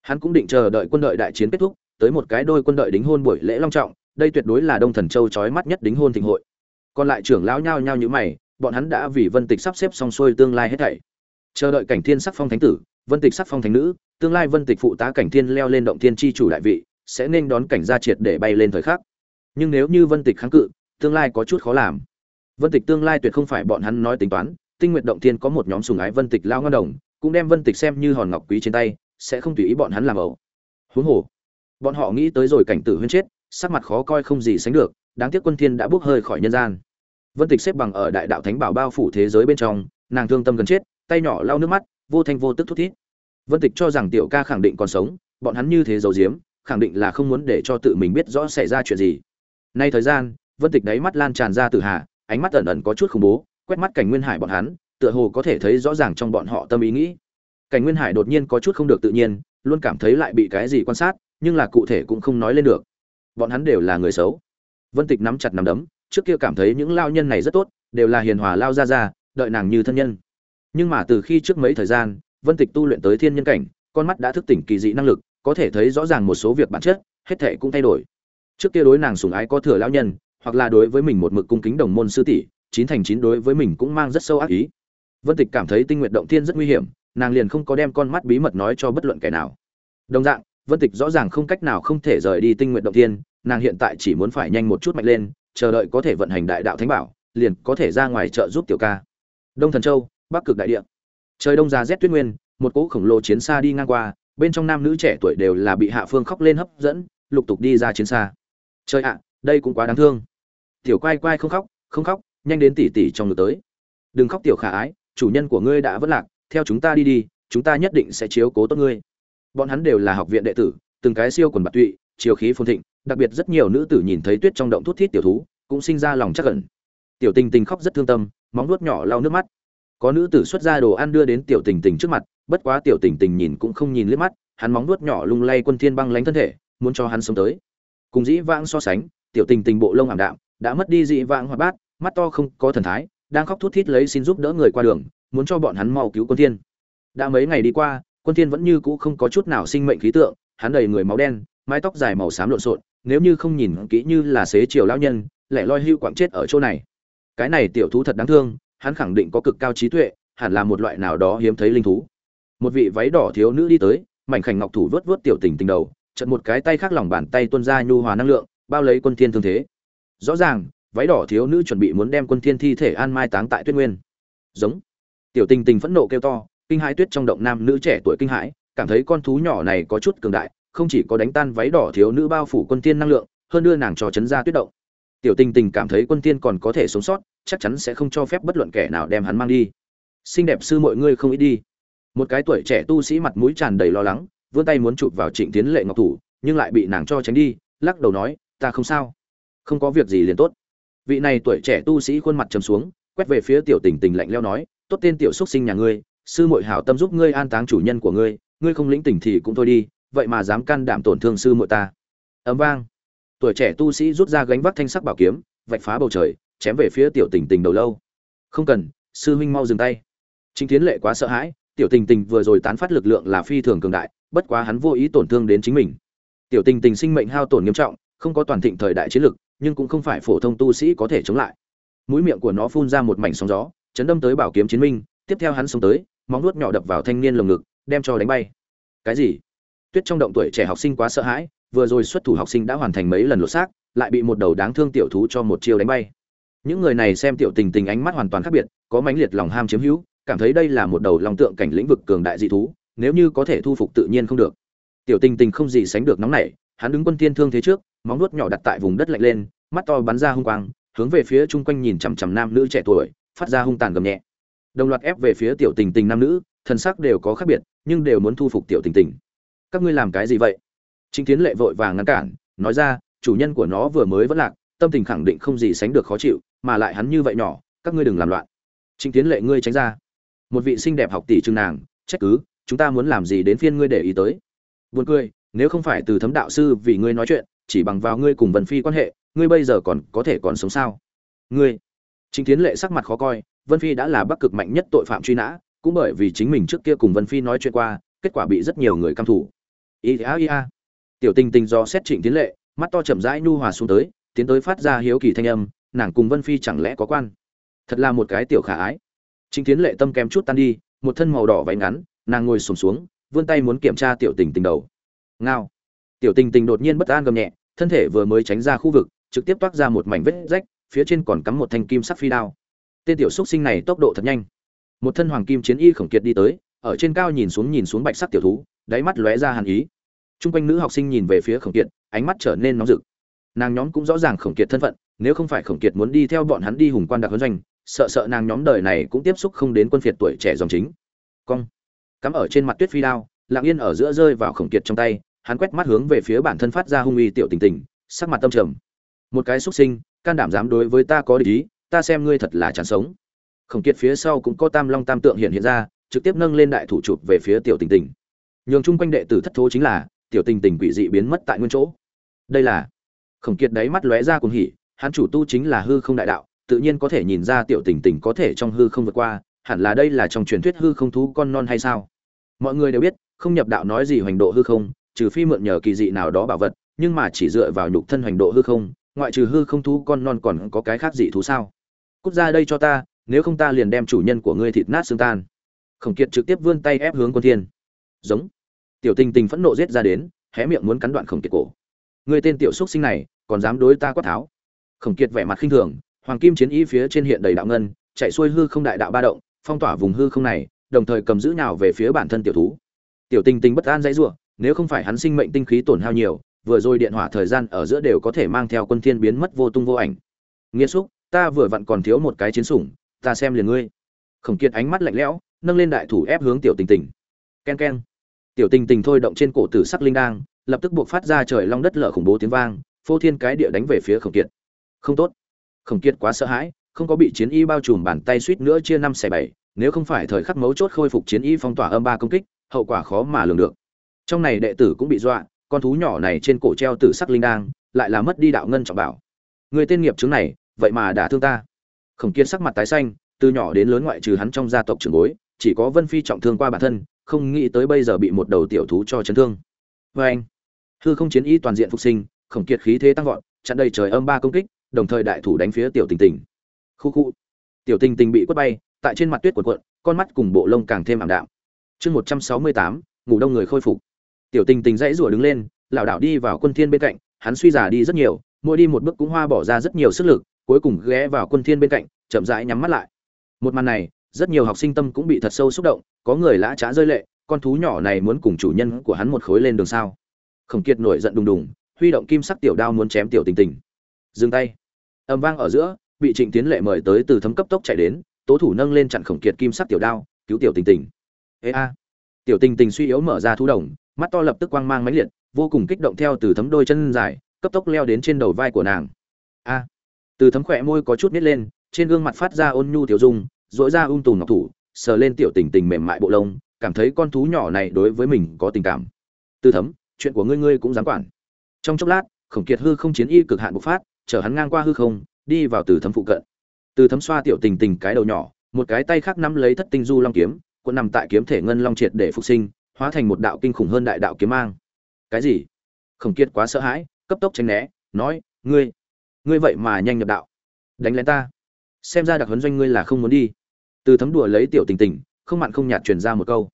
Hắn cũng định chờ đợi quân đội đại chiến kết thúc, tới một cái đôi quân đội đính hôn buổi lễ long trọng, đây tuyệt đối là đông thần châu chói mắt nhất đính hôn thịnh hội. Còn lại trưởng lão nhao nhao như mày bọn hắn đã vì vân tịch sắp xếp xong xuôi tương lai hết thảy. Chờ đợi cảnh thiên sắc phong thánh tử, vân tịch sắc phong thánh nữ, tương lai vân tịch phụ tá cảnh thiên leo lên động thiên Chi chủ đại vị, sẽ nên đón cảnh gia triệt để bay lên thời khắc. Nhưng nếu như vân tịch kháng cự, tương lai có chút khó làm. Vân tịch tương lai tuyệt không phải bọn hắn nói tính toán, tinh nguyện động thiên có một nhóm sùng ái vân tịch lao ngân đồng, cũng đem vân tịch xem như hòn ngọc quý trên tay, sẽ không tùy ý bọn hắn làm ẩu. Huống hồ, bọn họ nghĩ tới rồi cảnh tử huyên chết, sắc mặt khó coi không gì sánh được, đáng tiếc quân thiên đã bước hơi khỏi nhân gian vân tịch xếp bằng ở đại đạo thánh bảo bao phủ thế giới bên trong, nàng thương tâm gần chết, tay nhỏ lau nước mắt, vô thanh vô tức thút thít. Vân tịch cho rằng tiểu ca khẳng định còn sống, bọn hắn như thế giấu giếm, khẳng định là không muốn để cho tự mình biết rõ xảy ra chuyện gì. Nay thời gian, vân tịch đáy mắt lan tràn ra từ hà ánh mắt ẩn ẩn có chút khủng bố, quét mắt cảnh nguyên hải bọn hắn, tựa hồ có thể thấy rõ ràng trong bọn họ tâm ý nghĩ. Cảnh nguyên hải đột nhiên có chút không được tự nhiên, luôn cảm thấy lại bị cái gì quan sát, nhưng là cụ thể cũng không nói lên được. Bọn hắn đều là người xấu. Vân tịch nắm chặt nắm đấm trước kia cảm thấy những lao nhân này rất tốt, đều là hiền hòa lao ra ra đợi nàng như thân nhân. Nhưng mà từ khi trước mấy thời gian, vân tịch tu luyện tới thiên nhân cảnh, con mắt đã thức tỉnh kỳ dị năng lực, có thể thấy rõ ràng một số việc bản chất, hết thệ cũng thay đổi. Trước kia đối nàng sùng ái có thừa lão nhân, hoặc là đối với mình một mực cung kính đồng môn sư tỷ, chín thành chín đối với mình cũng mang rất sâu ác ý. Vân tịch cảm thấy tinh nguyện động thiên rất nguy hiểm, nàng liền không có đem con mắt bí mật nói cho bất luận kẻ nào. Đồng dạng, vân tịch rõ ràng không cách nào không thể rời đi tinh nguyện động thiên, nàng hiện tại chỉ muốn phải nhanh một chút mạnh lên chờ đợi có thể vận hành đại đạo thánh bảo, liền có thể ra ngoài trợ giúp tiểu ca. Đông thần châu, bắc cực đại địa. Trời đông ra rét tuyết nguyên, một cỗ khổng lồ chiến xa đi ngang qua, bên trong nam nữ trẻ tuổi đều là bị hạ phương khóc lên hấp dẫn, lục tục đi ra chiến xa. Trời ạ, đây cũng quá đáng thương. Tiểu quay quay không khóc không khóc, nhanh đến tỉ tỉ trong ngực tới. Đừng khóc tiểu khả ái, chủ nhân của ngươi đã vất lạc, theo chúng ta đi đi, chúng ta nhất định sẽ chiếu cố tốt ngươi. Bọn hắn đều là học viện đệ tử, từng cái siêu quần bạc tụy chiều khí phồn thịnh, đặc biệt rất nhiều nữ tử nhìn thấy tuyết trong động thút thít tiểu thú, cũng sinh ra lòng chắc ẩn. Tiểu tình tình khóc rất thương tâm, móng nuốt nhỏ lau nước mắt. Có nữ tử xuất ra đồ ăn đưa đến tiểu tình tình trước mặt, bất quá tiểu tình tình nhìn cũng không nhìn liếc mắt, hắn móng nuốt nhỏ lung lay quân thiên băng lánh thân thể, muốn cho hắn sống tới. Cùng dĩ vãng so sánh, tiểu tình tình bộ lông ảm đạm, đã mất đi dĩ vãng hoạt bát, mắt to không có thần thái, đang khóc thút thít lấy xin giúp đỡ người qua đường, muốn cho bọn hắn mau cứu quân thiên. Đã mấy ngày đi qua, quân thiên vẫn như cũ không có chút nào sinh mệnh khí tượng, hắn đầy người máu đen mái tóc dài màu xám lộn xộn, nếu như không nhìn kỹ như là xế chiều lão nhân lại loi hưu quạng chết ở chỗ này. Cái này tiểu thú thật đáng thương, hắn khẳng định có cực cao trí tuệ, hẳn là một loại nào đó hiếm thấy linh thú. Một vị váy đỏ thiếu nữ đi tới, mảnh khảnh ngọc thủ vớt vớt tiểu tình tình đầu trận một cái tay khác lòng bàn tay tuôn ra nhu hòa năng lượng, bao lấy quân thiên thương thế. Rõ ràng, váy đỏ thiếu nữ chuẩn bị muốn đem quân thiên thi thể an mai táng tại tuyết nguyên. Giống. Tiểu tình tình phẫn nộ kêu to, kinh hãi tuyết trong động nam nữ trẻ tuổi kinh hãi, cảm thấy con thú nhỏ này có chút cường đại không chỉ có đánh tan váy đỏ thiếu nữ bao phủ quân tiên năng lượng, hơn đưa nàng cho chấn ra tuyết động. Tiểu tình tình cảm thấy quân tiên còn có thể sống sót, chắc chắn sẽ không cho phép bất luận kẻ nào đem hắn mang đi. Xinh đẹp sư mọi ngươi không ít đi. Một cái tuổi trẻ tu sĩ mặt mũi tràn đầy lo lắng, vươn tay muốn chụp vào trịnh tiến lệ ngọc thủ, nhưng lại bị nàng cho tránh đi, lắc đầu nói, ta không sao. Không có việc gì liền tốt. Vị này tuổi trẻ tu sĩ khuôn mặt trầm xuống, quét về phía tiểu tình tình lạnh leo nói, tốt tên tiểu xuất sinh nhà ngươi, sư muội hảo tâm giúp ngươi an táng chủ nhân của ngươi ngươi không lĩnh tỉnh thì cũng thôi đi vậy mà dám can đảm tổn thương sư muội ta. Ấm vang. Tuổi trẻ tu sĩ rút ra gánh vác thanh sắc bảo kiếm, vạch phá bầu trời, chém về phía tiểu tình tình đầu lâu. Không cần, sư huynh mau dừng tay. Chính tiến lệ quá sợ hãi, tiểu tình tình vừa rồi tán phát lực lượng là phi thường cường đại, bất quá hắn vô ý tổn thương đến chính mình. Tiểu tình tình sinh mệnh hao tổn nghiêm trọng, không có toàn thịnh thời đại chiến lực, nhưng cũng không phải phổ thông tu sĩ có thể chống lại. Mũi miệng của nó phun ra một mảnh sóng gió, chấn đâm tới bảo kiếm chiến minh, tiếp theo hắn xông tới, móng nuốt nhỏ đập vào thanh niên lồng ngực, đem cho đánh bay. Cái gì? Tuyết trong động tuổi trẻ học sinh quá sợ hãi, vừa rồi xuất thủ học sinh đã hoàn thành mấy lần lột xác, lại bị một đầu đáng thương tiểu thú cho một chiêu đánh bay. Những người này xem tiểu tình tình ánh mắt hoàn toàn khác biệt, có mãnh liệt lòng ham chiếm hữu, cảm thấy đây là một đầu lòng tượng cảnh lĩnh vực cường đại dị thú, nếu như có thể thu phục tự nhiên không được. Tiểu tình tình không gì sánh được nóng nảy, hắn đứng quân tiên thương thế trước, móng nuốt nhỏ đặt tại vùng đất lạnh lên, mắt to bắn ra hung quang, hướng về phía chung quanh nhìn chằm chằm nam nữ trẻ tuổi, phát ra hung tàn gầm nhẹ. Đồng loạt ép về phía tiểu tình tình nam nữ, thân sắc đều có khác biệt, nhưng đều muốn thu phục tiểu tình tình các ngươi làm cái gì vậy? Chính tiến lệ vội vàng ngăn cản, nói ra, chủ nhân của nó vừa mới vẫn lạc, tâm tình khẳng định không gì sánh được khó chịu, mà lại hắn như vậy nhỏ, các ngươi đừng làm loạn. Chính tiến lệ ngươi tránh ra. Một vị xinh đẹp học tỷ trưng nàng, trách cứ, chúng ta muốn làm gì đến phiên ngươi để ý tới. Buồn cười, nếu không phải từ thấm đạo sư vì ngươi nói chuyện, chỉ bằng vào ngươi cùng vân phi quan hệ, ngươi bây giờ còn có thể còn sống sao? Ngươi? Chính tiến lệ sắc mặt khó coi, vân phi đã là bắc cực mạnh nhất tội phạm truy nã, cũng bởi vì chính mình trước kia cùng vân phi nói chuyện qua, kết quả bị rất nhiều người căm thủ ý a ý a tiểu tình tình do xét trịnh tiến lệ mắt to chậm rãi nhu hòa xuống tới tiến tới phát ra hiếu kỳ thanh âm nàng cùng vân phi chẳng lẽ có quan? Thật là một cái tiểu khả ái. Trịnh tiến lệ tâm kém chút tan đi một thân màu đỏ váy ngắn nàng ngồi sùng xuống, xuống vươn tay muốn kiểm tra tiểu tình tình đầu. Ngao. Tiểu tình tình đột nhiên bất an gầm nhẹ thân thể vừa mới tránh ra khu vực trực tiếp toát ra một mảnh vết rách phía trên còn cắm một thanh kim sắc phi đao. Tên tiểu xúc sinh này tốc độ thật nhanh. Một thân hoàng kim chiến y khổng kiệt đi tới ở trên cao nhìn xuống nhìn xuống bạch sắc tiểu thú đáy mắt lóe ra hàn ý Trung quanh nữ học sinh nhìn về phía Khổng Kiệt, ánh mắt trở nên nóng rực. Nàng nhóm cũng rõ ràng Khổng Kiệt thân phận, nếu không phải Khổng Kiệt muốn đi theo bọn hắn đi hùng quan đặc huấn doanh, sợ sợ nàng nhóm đời này cũng tiếp xúc không đến quân phiệt tuổi trẻ dòng chính. Cong, cắm ở trên mặt tuyết phi đao, lặng yên ở giữa rơi vào Khổng Kiệt trong tay, hắn quét mắt hướng về phía bản thân phát ra hung uy tiểu tình tình, sắc mặt tâm trầm. Một cái xuất sinh, can đảm dám đối với ta có địch ý, ta xem ngươi thật là chán sống. Khổng Kiệt phía sau cũng có Tam Long Tam Tượng hiện hiện ra, trực tiếp nâng lên đại thủ chụp về phía tiểu tình tình. Nhường chung quanh đệ tử thất thố chính là, tiểu tình tình quỷ dị biến mất tại nguyên chỗ. Đây là khổng kiệt đáy mắt lóe ra cùng hỉ hắn chủ tu chính là hư không đại đạo tự nhiên có thể nhìn ra tiểu tình tình có thể trong hư không vượt qua hẳn là đây là trong truyền thuyết hư không thú con non hay sao? Mọi người đều biết không nhập đạo nói gì hoành độ hư không trừ phi mượn nhờ kỳ dị nào đó bảo vật nhưng mà chỉ dựa vào nhục thân hoành độ hư không ngoại trừ hư không thú con non còn có cái khác dị thú sao? Cút ra đây cho ta nếu không ta liền đem chủ nhân của ngươi thịt nát xương tan. Khổng kiệt trực tiếp vươn tay ép hướng quân thiên giống. Tiểu tình tình phẫn nộ giết ra đến, hé miệng muốn cắn đoạn khổng kiệt cổ. Người tên tiểu xúc sinh này, còn dám đối ta quát tháo. Khổng kiệt vẻ mặt khinh thường, hoàng kim chiến y phía trên hiện đầy đạo ngân, chạy xuôi hư không đại đạo ba động, phong tỏa vùng hư không này, đồng thời cầm giữ nào về phía bản thân tiểu thú. Tiểu tình tình bất an dãy rủa, nếu không phải hắn sinh mệnh tinh khí tổn hao nhiều, vừa rồi điện hỏa thời gian ở giữa đều có thể mang theo quân thiên biến mất vô tung vô ảnh. Nghĩa xúc, ta vừa vặn còn thiếu một cái chiến sủng, ta xem liền ngươi. Khổng kiệt ánh mắt lạnh lẽo, nâng lên đại thủ ép hướng tiểu tình tình. Ken ken tiểu tình tình thôi động trên cổ tử sắc linh đang lập tức buộc phát ra trời long đất lở khủng bố tiếng vang, phô thiên cái địa đánh về phía khổng kiệt. Không tốt. Khổng kiệt quá sợ hãi, không có bị chiến y bao trùm bàn tay suýt nữa chia năm xẻ bảy, nếu không phải thời khắc mấu chốt khôi phục chiến y phong tỏa âm ba công kích, hậu quả khó mà lường được. Trong này đệ tử cũng bị dọa, con thú nhỏ này trên cổ treo tử sắc linh đang lại là mất đi đạo ngân trọng bảo. Người tên nghiệp chứng này, vậy mà đã thương ta. Khổng kiệt sắc mặt tái xanh, từ nhỏ đến lớn ngoại trừ hắn trong gia tộc trưởng bối, chỉ có vân phi trọng thương qua bản thân không nghĩ tới bây giờ bị một đầu tiểu thú cho chấn thương. Và anh, hư không chiến y toàn diện phục sinh, khổng kiệt khí thế tăng vọt, chặn đầy trời âm ba công kích, đồng thời đại thủ đánh phía tiểu tình tình. Khu khu, tiểu tình tình bị quất bay, tại trên mặt tuyết cuộn cuộn, con mắt cùng bộ lông càng thêm ảm đạm. Chương 168, ngủ đông người khôi phục. Tiểu tình tình dãy rủa đứng lên, lảo đảo đi vào quân thiên bên cạnh, hắn suy giả đi rất nhiều, mỗi đi một bước cũng hoa bỏ ra rất nhiều sức lực, cuối cùng ghé vào quân thiên bên cạnh, chậm rãi nhắm mắt lại. Một màn này, rất nhiều học sinh tâm cũng bị thật sâu xúc động, có người lã trá rơi lệ con thú nhỏ này muốn cùng chủ nhân của hắn một khối lên đường sao? Khổng kiệt nổi giận đùng đùng huy động kim sắc tiểu đao muốn chém tiểu tình tình. Dừng tay. Âm vang ở giữa bị trịnh tiến lệ mời tới từ thấm cấp tốc chạy đến tố thủ nâng lên chặn khổng kiệt kim sắc tiểu đao cứu tiểu tình tình. Ê a. Tiểu tình tình suy yếu mở ra thú đồng mắt to lập tức quang mang mãnh liệt vô cùng kích động theo từ thấm đôi chân dài cấp tốc leo đến trên đầu vai của nàng. A. Từ thấm khỏe môi có chút nít lên trên gương mặt phát ra ôn nhu tiểu dung dỗi ra ung tùm ngọc thủ, sờ lên tiểu tình tình mềm mại bộ lông, cảm thấy con thú nhỏ này đối với mình có tình cảm. Từ thấm, chuyện của ngươi ngươi cũng dám quản. Trong chốc lát, khổng kiệt hư không chiến y cực hạn bộc phát, chở hắn ngang qua hư không, đi vào từ thấm phụ cận. Từ thấm xoa tiểu tình tình cái đầu nhỏ, một cái tay khác nắm lấy thất tinh du long kiếm, cuộn nằm tại kiếm thể ngân long triệt để phục sinh, hóa thành một đạo kinh khủng hơn đại đạo kiếm mang. Cái gì? Khổng kiệt quá sợ hãi, cấp tốc tránh né, nói, ngươi ngươi vậy mà nhanh nhập đạo. Đánh lén ta. Xem ra đặc huấn doanh ngươi là không muốn đi từ thấm đùa lấy tiểu tình tình, không mặn không nhạt truyền ra một câu.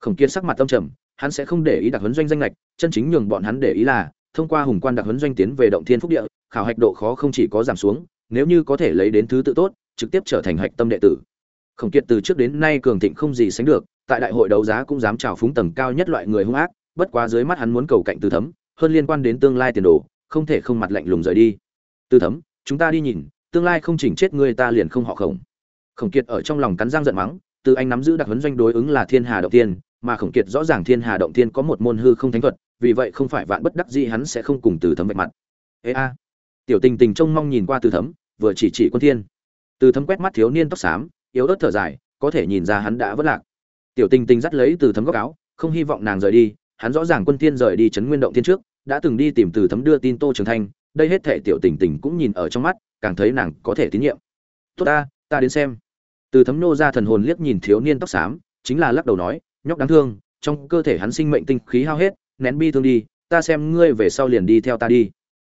Khổng kiệt sắc mặt tâm trầm, hắn sẽ không để ý đặc huấn doanh danh lệch chân chính nhường bọn hắn để ý là, thông qua hùng quan đặc huấn doanh tiến về động thiên phúc địa, khảo hạch độ khó không chỉ có giảm xuống, nếu như có thể lấy đến thứ tự tốt, trực tiếp trở thành hạch tâm đệ tử. Khổng kiệt từ trước đến nay cường thịnh không gì sánh được, tại đại hội đấu giá cũng dám trào phúng tầng cao nhất loại người hung ác, bất quá dưới mắt hắn muốn cầu cạnh từ thấm, hơn liên quan đến tương lai tiền đồ, không thể không mặt lạnh lùng rời đi. Từ thấm, chúng ta đi nhìn, tương lai không chỉnh chết ngươi ta liền không họ khổng khổng kiệt ở trong lòng cắn răng giận mắng, từ anh nắm giữ đặc huấn doanh đối ứng là thiên hà động tiên, mà khổng kiệt rõ ràng thiên hà động tiên có một môn hư không thánh thuật, vì vậy không phải vạn bất đắc dĩ hắn sẽ không cùng từ thấm vạch mặt. Ê a. Tiểu tình tình trông mong nhìn qua từ thấm, vừa chỉ chỉ quân thiên. Từ thấm quét mắt thiếu niên tóc xám, yếu ớt thở dài, có thể nhìn ra hắn đã vất lạc. Tiểu tình tình dắt lấy từ thấm góc áo, không hy vọng nàng rời đi, hắn rõ ràng quân thiên rời đi chấn nguyên động thiên trước, đã từng đi tìm từ thấm đưa tin tô trường thanh, đây hết thể tiểu tình tình cũng nhìn ở trong mắt, càng thấy nàng có thể tín nhiệm. Tốt ta ta đến xem từ thấm nô ra thần hồn liếc nhìn thiếu niên tóc xám, chính là lắc đầu nói, nhóc đáng thương, trong cơ thể hắn sinh mệnh tinh khí hao hết, nén bi thương đi, ta xem ngươi về sau liền đi theo ta đi.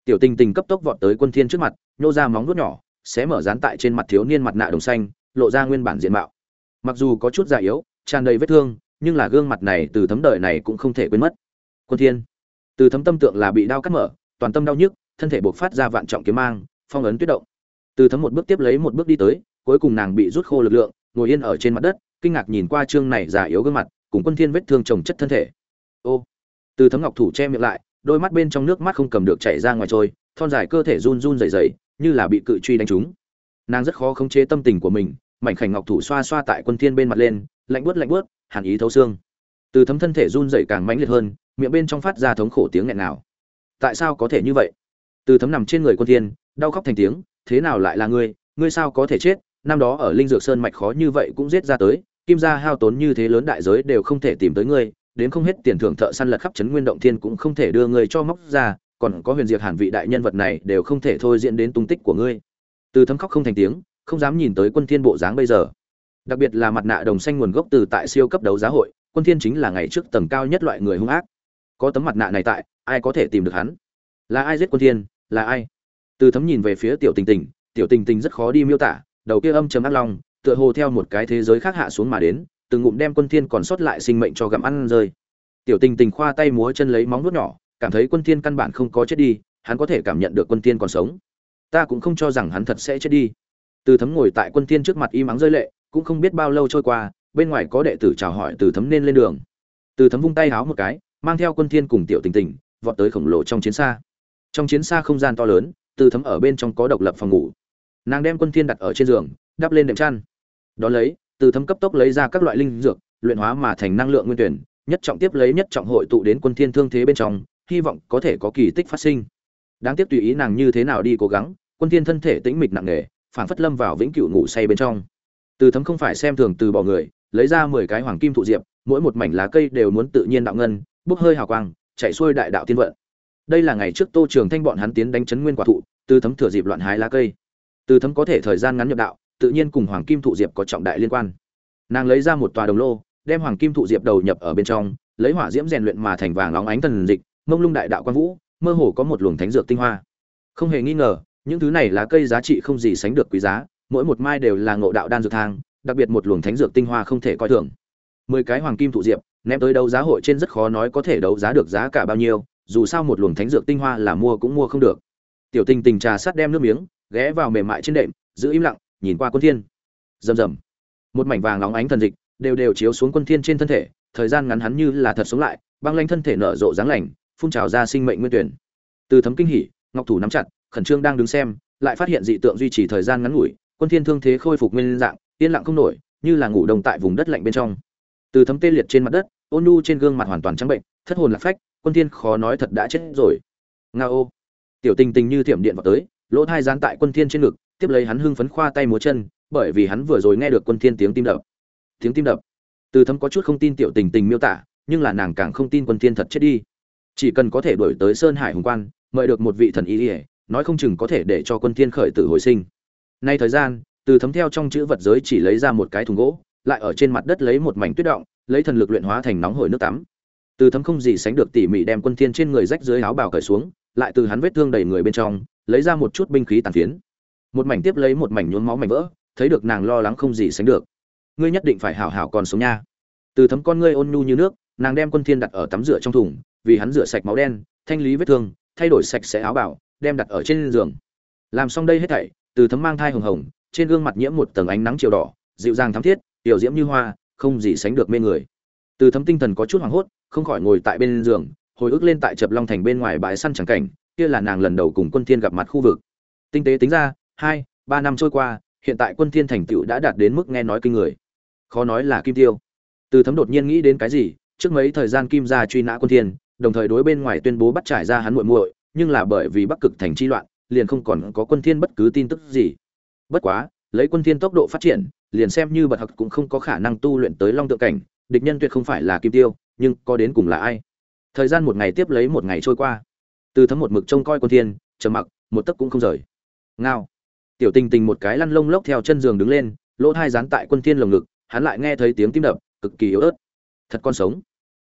Tiểu tình tình cấp tốc vọt tới quân thiên trước mặt, nô ra móng vuốt nhỏ sẽ mở dán tại trên mặt thiếu niên mặt nạ đồng xanh, lộ ra nguyên bản diện mạo. Mặc dù có chút già yếu, tràn đầy vết thương, nhưng là gương mặt này từ thấm đời này cũng không thể quên mất. Quân thiên. Từ thấm tâm tượng là bị đau cắt mở, toàn tâm đau nhức, thân thể buộc phát ra vạn trọng kiếm mang, phong ấn tuyết động. Từ thấm một bước tiếp lấy một bước đi tới cuối cùng nàng bị rút khô lực lượng, ngồi yên ở trên mặt đất, kinh ngạc nhìn qua trương này già yếu gương mặt, cùng quân thiên vết thương chồng chất thân thể. Ô, từ thấm ngọc thủ che miệng lại, đôi mắt bên trong nước mắt không cầm được chảy ra ngoài trôi, thon dài cơ thể run run rẩy rẩy, như là bị cự truy đánh trúng. Nàng rất khó khống chế tâm tình của mình, mảnh khảnh ngọc thủ xoa xoa tại quân thiên bên mặt lên, lạnh buốt lạnh buốt, hàn ý thấu xương. Từ thấm thân thể run rẩy càng mãnh liệt hơn, miệng bên trong phát ra thống khổ tiếng nghẹn nào tại sao có thể như vậy? Từ thấm nằm trên người quân thiên, đau khóc thành tiếng, thế nào lại là ngươi? Ngươi sao có thể chết? Năm đó ở linh dược sơn mạch khó như vậy cũng giết ra tới, kim gia hao tốn như thế lớn đại giới đều không thể tìm tới ngươi, đến không hết tiền thưởng thợ săn lật khắp chấn nguyên động thiên cũng không thể đưa ngươi cho móc ra, còn có huyền diệt hàn vị đại nhân vật này đều không thể thôi diễn đến tung tích của ngươi. Từ thấm khóc không thành tiếng, không dám nhìn tới quân thiên bộ dáng bây giờ. Đặc biệt là mặt nạ đồng xanh nguồn gốc từ tại siêu cấp đấu giá hội, quân thiên chính là ngày trước tầng cao nhất loại người hung ác. Có tấm mặt nạ này tại, ai có thể tìm được hắn? Là ai giết quân thiên? Là ai? Từ thấm nhìn về phía tiểu tình tình, tiểu tình tình rất khó đi miêu tả đầu kia âm trầm ác long, tựa hồ theo một cái thế giới khác hạ xuống mà đến, từng ngụm đem quân thiên còn sót lại sinh mệnh cho gặm ăn rơi. Tiểu tình tình khoa tay múa chân lấy móng vuốt nhỏ, cảm thấy quân thiên căn bản không có chết đi, hắn có thể cảm nhận được quân thiên còn sống. Ta cũng không cho rằng hắn thật sẽ chết đi. Từ thấm ngồi tại quân thiên trước mặt im ắng rơi lệ, cũng không biết bao lâu trôi qua, bên ngoài có đệ tử chào hỏi từ thấm nên lên đường. Từ thấm vung tay háo một cái, mang theo quân thiên cùng tiểu tình tình, vọt tới khổng lồ trong chiến xa. Trong chiến xa không gian to lớn, từ thấm ở bên trong có độc lập phòng ngủ nàng đem quân thiên đặt ở trên giường, đắp lên đệm chăn. Đó lấy, từ thấm cấp tốc lấy ra các loại linh dược, luyện hóa mà thành năng lượng nguyên tuyển, nhất trọng tiếp lấy nhất trọng hội tụ đến quân thiên thương thế bên trong, hy vọng có thể có kỳ tích phát sinh. Đáng tiếc tùy ý nàng như thế nào đi cố gắng, quân thiên thân thể tĩnh mịch nặng nề phản phất lâm vào vĩnh cửu ngủ say bên trong. Từ thấm không phải xem thường từ bỏ người, lấy ra 10 cái hoàng kim thụ diệp, mỗi một mảnh lá cây đều muốn tự nhiên đạo ngân, bốc hơi hào quang, chạy xuôi đại đạo tiên vận. Đây là ngày trước tô trường thanh bọn hắn tiến đánh chấn nguyên quả thụ, từ thấm thừa dịp loạn hái lá cây từ thấm có thể thời gian ngắn nhập đạo, tự nhiên cùng hoàng kim thụ diệp có trọng đại liên quan. Nàng lấy ra một tòa đồng lô, đem hoàng kim thụ diệp đầu nhập ở bên trong, lấy hỏa diễm rèn luyện mà thành vàng óng ánh thần dịch, mông lung đại đạo quan vũ, mơ hồ có một luồng thánh dược tinh hoa. Không hề nghi ngờ, những thứ này là cây giá trị không gì sánh được quý giá, mỗi một mai đều là ngộ đạo đan dược thang, đặc biệt một luồng thánh dược tinh hoa không thể coi thường. Mười cái hoàng kim thụ diệp, ném tới đấu giá hội trên rất khó nói có thể đấu giá được giá cả bao nhiêu, dù sao một luồng thánh dược tinh hoa là mua cũng mua không được. Tiểu tình tình trà sắt đem nước miếng ghé vào mềm mại trên đệm, giữ im lặng, nhìn qua quân thiên. Rầm rầm. Một mảnh vàng óng ánh thần dịch đều đều chiếu xuống quân thiên trên thân thể, thời gian ngắn hắn như là thật sống lại, băng lanh thân thể nở rộ dáng lành, phun trào ra sinh mệnh nguyên tuyển. Từ thấm kinh hỉ, ngọc thủ nắm chặt, khẩn trương đang đứng xem, lại phát hiện dị tượng duy trì thời gian ngắn ngủi, quân thiên thương thế khôi phục nguyên dạng, yên lặng không nổi, như là ngủ đông tại vùng đất lạnh bên trong. Từ thấm tê liệt trên mặt đất, ôn nhu trên gương mặt hoàn toàn trắng bệnh, thất hồn lạc phách, quân thiên khó nói thật đã chết rồi. Nga ô tiểu tình tình như thiểm điện vào tới lỗ thai dán tại quân thiên trên ngực, tiếp lấy hắn hưng phấn khoa tay múa chân, bởi vì hắn vừa rồi nghe được quân thiên tiếng tim đập. Tiếng tim đập. Từ thấm có chút không tin tiểu tình tình miêu tả, nhưng là nàng càng không tin quân thiên thật chết đi. Chỉ cần có thể đuổi tới sơn hải hùng quan, mời được một vị thần y ỉa nói không chừng có thể để cho quân thiên khởi tử hồi sinh. Nay thời gian, từ thấm theo trong chữ vật giới chỉ lấy ra một cái thùng gỗ, lại ở trên mặt đất lấy một mảnh tuyết động, lấy thần lực luyện hóa thành nóng hổi nước tắm. Từ thấm không gì sánh được tỉ mỉ đem quân thiên trên người rách dưới áo bào cởi xuống, lại từ hắn vết thương đầy người bên trong lấy ra một chút binh khí tàn phiến. Một mảnh tiếp lấy một mảnh nhuốm máu mảnh vỡ, thấy được nàng lo lắng không gì sánh được. Ngươi nhất định phải hảo hảo còn sống nha. Từ thấm con ngươi ôn nhu như nước, nàng đem quân thiên đặt ở tắm rửa trong thùng, vì hắn rửa sạch máu đen, thanh lý vết thương, thay đổi sạch sẽ áo bào đem đặt ở trên giường. Làm xong đây hết thảy, từ thấm mang thai hồng hồng, trên gương mặt nhiễm một tầng ánh nắng chiều đỏ, dịu dàng thắm thiết, tiểu diễm như hoa, không gì sánh được mê người. Từ thấm tinh thần có chút hoảng hốt, không khỏi ngồi tại bên giường, hồi ức lên tại chập long thành bên ngoài bãi săn chẳng cảnh kia là nàng lần đầu cùng quân thiên gặp mặt khu vực. Tinh tế tính ra, hai, ba năm trôi qua, hiện tại quân thiên thành tựu đã đạt đến mức nghe nói kinh người. Khó nói là kim tiêu. Từ thấm đột nhiên nghĩ đến cái gì, trước mấy thời gian kim gia truy nã quân thiên, đồng thời đối bên ngoài tuyên bố bắt trải ra hắn muội muội, nhưng là bởi vì bắc cực thành chi loạn, liền không còn có quân thiên bất cứ tin tức gì. Bất quá, lấy quân thiên tốc độ phát triển, liền xem như bật học cũng không có khả năng tu luyện tới long tượng cảnh, địch nhân tuyệt không phải là kim tiêu, nhưng có đến cùng là ai? Thời gian một ngày tiếp lấy một ngày trôi qua từ thấm một mực trông coi quân thiên, trầm mặc, một tấc cũng không rời. Ngao. Tiểu tình tình một cái lăn lông lốc theo chân giường đứng lên, lỗ thai dán tại quân thiên lồng ngực, hắn lại nghe thấy tiếng tim đập, cực kỳ yếu ớt. Thật con sống.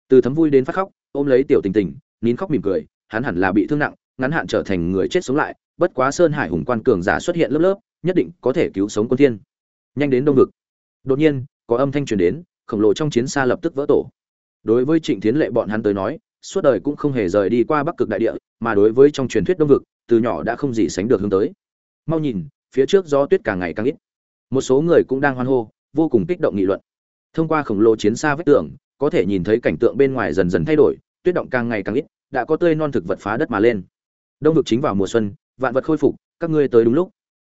Từ thấm vui đến phát khóc, ôm lấy tiểu tình tình, nín khóc mỉm cười, hắn hẳn là bị thương nặng, ngắn hạn trở thành người chết sống lại, bất quá sơn hải hùng quan cường giả xuất hiện lớp lớp, nhất định có thể cứu sống quân thiên. Nhanh đến đông vực. Đột nhiên, có âm thanh truyền đến, khổng lồ trong chiến xa lập tức vỡ tổ. Đối với trịnh thiến lệ bọn hắn tới nói suốt đời cũng không hề rời đi qua bắc cực đại địa, mà đối với trong truyền thuyết đông vực, từ nhỏ đã không gì sánh được hướng tới. Mau nhìn, phía trước gió tuyết càng ngày càng ít. Một số người cũng đang hoan hô, vô cùng kích động nghị luận. Thông qua khổng lồ chiến xa vách tường, có thể nhìn thấy cảnh tượng bên ngoài dần dần thay đổi, tuyết động càng ngày càng ít, đã có tươi non thực vật phá đất mà lên. Đông vực chính vào mùa xuân, vạn vật khôi phục, các ngươi tới đúng lúc.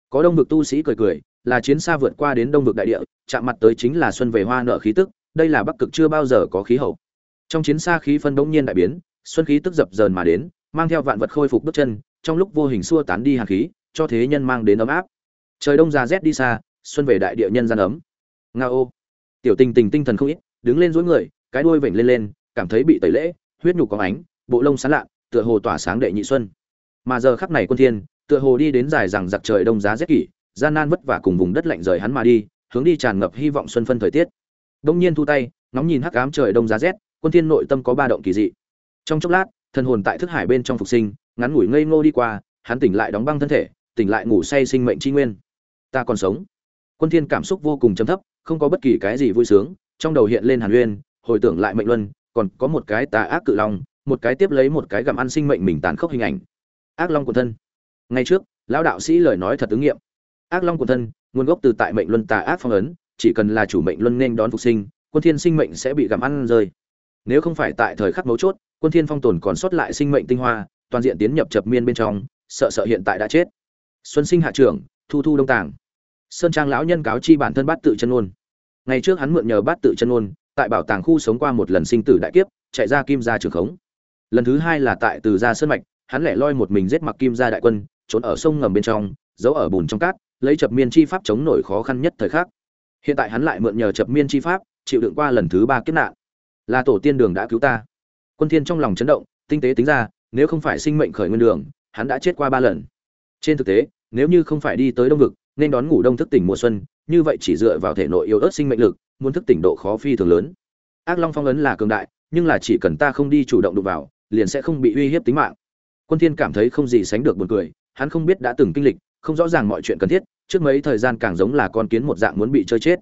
Có đông vực tu sĩ cười cười, là chiến xa vượt qua đến đông vực đại địa, chạm mặt tới chính là xuân về hoa nở khí tức, đây là bắc cực chưa bao giờ có khí hậu trong chiến xa khí phân bỗng nhiên đại biến, xuân khí tức dập dờn mà đến, mang theo vạn vật khôi phục bước chân, trong lúc vô hình xua tán đi hàn khí, cho thế nhân mang đến ấm áp. Trời đông già rét đi xa, xuân về đại địa nhân gian ấm. Nga ô. Tiểu tình tình tinh thần không ít, đứng lên dối người, cái đuôi vểnh lên lên, cảm thấy bị tẩy lễ, huyết nhục có ánh, bộ lông sán lạ, tựa hồ tỏa sáng đệ nhị xuân. Mà giờ khắc này quân thiên, tựa hồ đi đến dài rằng giặc trời đông giá rét kỷ, gian nan vất vả cùng vùng đất lạnh rời hắn mà đi, hướng đi tràn ngập hy vọng xuân phân thời tiết. Đông nhiên thu tay, ngóng nhìn hắc ám trời đông giá rét quân thiên nội tâm có ba động kỳ dị. Trong chốc lát, thần hồn tại thức hải bên trong phục sinh, ngắn ngủi ngây ngô đi qua, hắn tỉnh lại đóng băng thân thể, tỉnh lại ngủ say sinh mệnh chi nguyên. Ta còn sống. Quân thiên cảm xúc vô cùng trầm thấp, không có bất kỳ cái gì vui sướng, trong đầu hiện lên hàn uyên hồi tưởng lại mệnh luân, còn có một cái tà ác cự long, một cái tiếp lấy một cái gặm ăn sinh mệnh mình tàn khốc hình ảnh. Ác long quần thân. Ngay trước, lão đạo sĩ lời nói thật ứng nghiệm. Ác long quần thân, nguồn gốc từ tại mệnh luân tà ác phong ấn, chỉ cần là chủ mệnh luân nên đón phục sinh, quân thiên sinh mệnh sẽ bị gặm ăn rơi nếu không phải tại thời khắc mấu chốt, quân thiên phong tồn còn sót lại sinh mệnh tinh hoa, toàn diện tiến nhập chập miên bên trong, sợ sợ hiện tại đã chết. Xuân sinh hạ trưởng, thu thu đông tàng. Sơn trang lão nhân cáo chi bản thân bát tự chân ôn ngày trước hắn mượn nhờ bát tự chân ôn tại bảo tàng khu sống qua một lần sinh tử đại kiếp, chạy ra kim gia trường khống. Lần thứ hai là tại từ gia sơn mạch, hắn lẻ loi một mình giết mặc kim gia đại quân, trốn ở sông ngầm bên trong, giấu ở bùn trong cát, lấy chập miên chi pháp chống nổi khó khăn nhất thời khắc. Hiện tại hắn lại mượn nhờ chập miên chi pháp, chịu đựng qua lần thứ ba kiếp nạn là tổ tiên đường đã cứu ta. Quân thiên trong lòng chấn động, tinh tế tính ra, nếu không phải sinh mệnh khởi nguyên đường, hắn đã chết qua ba lần. Trên thực tế, nếu như không phải đi tới đông vực, nên đón ngủ đông thức tỉnh mùa xuân, như vậy chỉ dựa vào thể nội yếu ớt sinh mệnh lực, muốn thức tỉnh độ khó phi thường lớn. Ác long phong ấn là cường đại, nhưng là chỉ cần ta không đi chủ động đụng vào, liền sẽ không bị uy hiếp tính mạng. Quân thiên cảm thấy không gì sánh được buồn cười, hắn không biết đã từng kinh lịch, không rõ ràng mọi chuyện cần thiết, trước mấy thời gian càng giống là con kiến một dạng muốn bị chơi chết.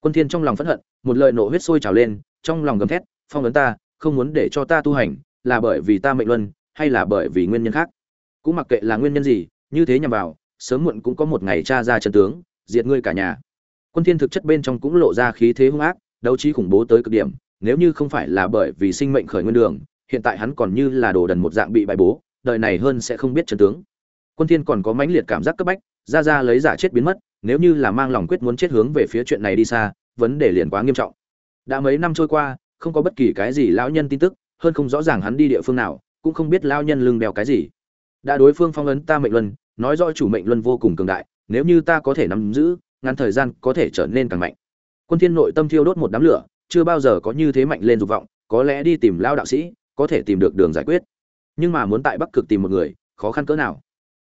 Quân thiên trong lòng phẫn hận, một lời nộ huyết sôi trào lên trong lòng gầm thét, phong ấn ta, không muốn để cho ta tu hành, là bởi vì ta mệnh luân, hay là bởi vì nguyên nhân khác? Cũng mặc kệ là nguyên nhân gì, như thế nhằm vào, sớm muộn cũng có một ngày cha ra chân tướng, diệt ngươi cả nhà. Quân thiên thực chất bên trong cũng lộ ra khí thế hung ác, đấu trí khủng bố tới cực điểm, nếu như không phải là bởi vì sinh mệnh khởi nguyên đường, hiện tại hắn còn như là đồ đần một dạng bị bại bố, đời này hơn sẽ không biết chân tướng. Quân thiên còn có mãnh liệt cảm giác cấp bách, ra ra lấy giả chết biến mất, nếu như là mang lòng quyết muốn chết hướng về phía chuyện này đi xa, vấn đề liền quá nghiêm trọng đã mấy năm trôi qua, không có bất kỳ cái gì lão nhân tin tức, hơn không rõ ràng hắn đi địa phương nào, cũng không biết lão nhân lưng đeo cái gì. Đã đối phương phong ấn ta mệnh luân, nói rõ chủ mệnh luân vô cùng cường đại, nếu như ta có thể nắm giữ, ngắn thời gian có thể trở nên càng mạnh. Quân thiên nội tâm thiêu đốt một đám lửa, chưa bao giờ có như thế mạnh lên dục vọng, có lẽ đi tìm lao đạo sĩ, có thể tìm được đường giải quyết. Nhưng mà muốn tại bắc cực tìm một người, khó khăn cỡ nào.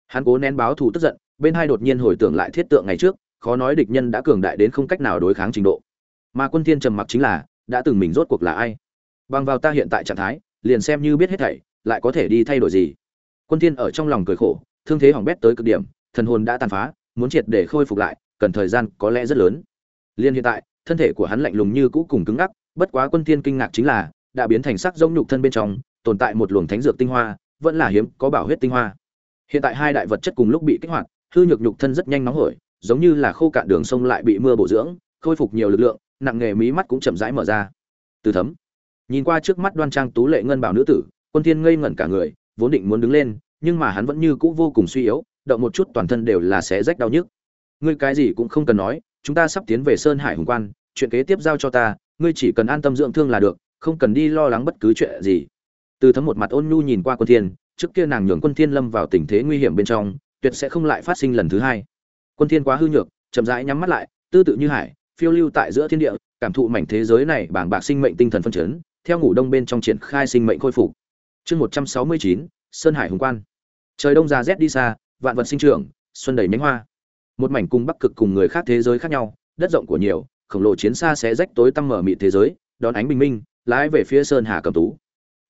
Hắn cố nén báo thù tức giận, bên hai đột nhiên hồi tưởng lại thiết tượng ngày trước, khó nói địch nhân đã cường đại đến không cách nào đối kháng trình độ mà quân thiên trầm mặc chính là, đã từng mình rốt cuộc là ai? Bằng vào ta hiện tại trạng thái, liền xem như biết hết thảy, lại có thể đi thay đổi gì? Quân thiên ở trong lòng cười khổ, thương thế hỏng bét tới cực điểm, thần hồn đã tàn phá, muốn triệt để khôi phục lại, cần thời gian có lẽ rất lớn. Liên hiện tại, thân thể của hắn lạnh lùng như cũ cùng cứng ngắc, bất quá quân thiên kinh ngạc chính là, đã biến thành sắc rỗng nhục thân bên trong, tồn tại một luồng thánh dược tinh hoa, vẫn là hiếm, có bảo huyết tinh hoa. Hiện tại hai đại vật chất cùng lúc bị kích hoạt, hư nhược nhục thân rất nhanh nóng hổi, giống như là khô cạn đường sông lại bị mưa bổ dưỡng, khôi phục nhiều lực lượng nặng nghề mí mắt cũng chậm rãi mở ra. Từ thấm. Nhìn qua trước mắt đoan trang tú lệ ngân bảo nữ tử, quân thiên ngây ngẩn cả người, vốn định muốn đứng lên, nhưng mà hắn vẫn như cũ vô cùng suy yếu, động một chút toàn thân đều là xé rách đau nhức. Ngươi cái gì cũng không cần nói, chúng ta sắp tiến về sơn hải hùng quan, chuyện kế tiếp giao cho ta, ngươi chỉ cần an tâm dưỡng thương là được, không cần đi lo lắng bất cứ chuyện gì. Từ thấm một mặt ôn nhu nhìn qua quân thiên, trước kia nàng nhường quân thiên lâm vào tình thế nguy hiểm bên trong, tuyệt sẽ không lại phát sinh lần thứ hai. Quân thiên quá hư nhược, chậm rãi nhắm mắt lại, tư tự như hải phiêu lưu tại giữa thiên địa cảm thụ mảnh thế giới này bàng bạc sinh mệnh tinh thần phân chấn theo ngủ đông bên trong triển khai sinh mệnh khôi phục. Chương 169, sơn hải hùng quan. Trời đông ra rét đi xa vạn vật sinh trưởng xuân đầy nhánh hoa. Một mảnh cung bắc cực cùng người khác thế giới khác nhau đất rộng của nhiều khổng lồ chiến xa sẽ rách tối tăm mở mịt thế giới đón ánh bình minh lái về phía sơn hà cẩm tú.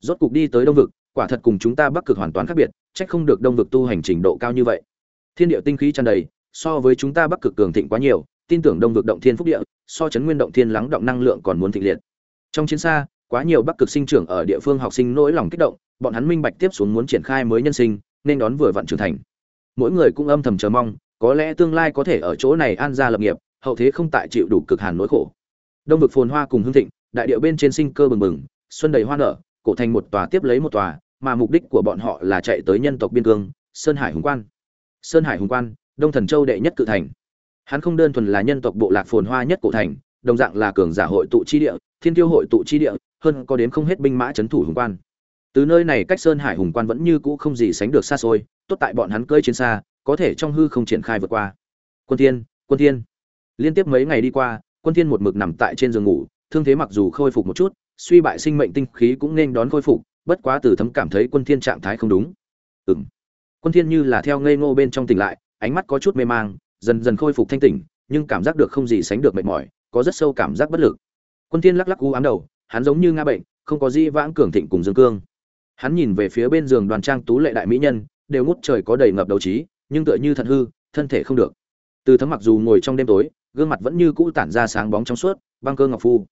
Rốt cục đi tới đông vực quả thật cùng chúng ta bắc cực hoàn toàn khác biệt trách không được đông vực tu hành trình độ cao như vậy. Thiên địa tinh khí tràn đầy so với chúng ta bắc cực cường thịnh quá nhiều tin tưởng đông vực động thiên phúc địa, so chấn nguyên động thiên lắng động năng lượng còn muốn thịnh liệt. Trong chiến xa, quá nhiều bắc cực sinh trưởng ở địa phương học sinh nỗi lòng kích động, bọn hắn minh bạch tiếp xuống muốn triển khai mới nhân sinh, nên đón vừa vặn trưởng thành. Mỗi người cũng âm thầm chờ mong, có lẽ tương lai có thể ở chỗ này an gia lập nghiệp, hậu thế không tại chịu đủ cực hàn nỗi khổ. Đông vực phồn hoa cùng hương thịnh, đại điệu bên trên sinh cơ bừng bừng, xuân đầy hoa nở, cổ thành một tòa tiếp lấy một tòa, mà mục đích của bọn họ là chạy tới nhân tộc biên cương, sơn hải hùng quan. Sơn hải hùng quan, đông thần châu đệ nhất cự thành hắn không đơn thuần là nhân tộc bộ lạc phồn hoa nhất cổ thành, đồng dạng là cường giả hội tụ chi địa, thiên tiêu hội tụ chi địa, hơn có đến không hết binh mã c thủ hùng quan. Từ nơi này cách sơn hải hùng quan vẫn như cũ không gì sánh được xa xôi, tốt tại bọn hắn cơi chiến xa, có thể trong hư không triển khai vượt qua. Quân thiên quân thiên. Liên tiếp mấy ngày đi qua, quân thiên một mực nằm tại trên giường ngủ, thương thế mặc dù khôi phục một chút, suy bại sinh mệnh tinh khí cũng nên đón khôi phục, bất quá từ thấm cảm thấy quân thiên trạng thái không đúng. Ừm. Quân thiên như là theo ngây ngô bên trong tỉnh lại, ánh mắt có chút mê mang dần dần khôi phục thanh tỉnh, nhưng cảm giác được không gì sánh được mệt mỏi, có rất sâu cảm giác bất lực. Quân thiên lắc lắc u ám đầu, hắn giống như ngã bệnh, không có gì vãng cường thịnh cùng dương cương. Hắn nhìn về phía bên giường đoàn trang tú lệ đại mỹ nhân, đều ngút trời có đầy ngập đầu trí, nhưng tựa như thật hư, thân thể không được. Từ thấm mặc dù ngồi trong đêm tối, gương mặt vẫn như cũ tản ra sáng bóng trong suốt, băng cơ ngọc phu.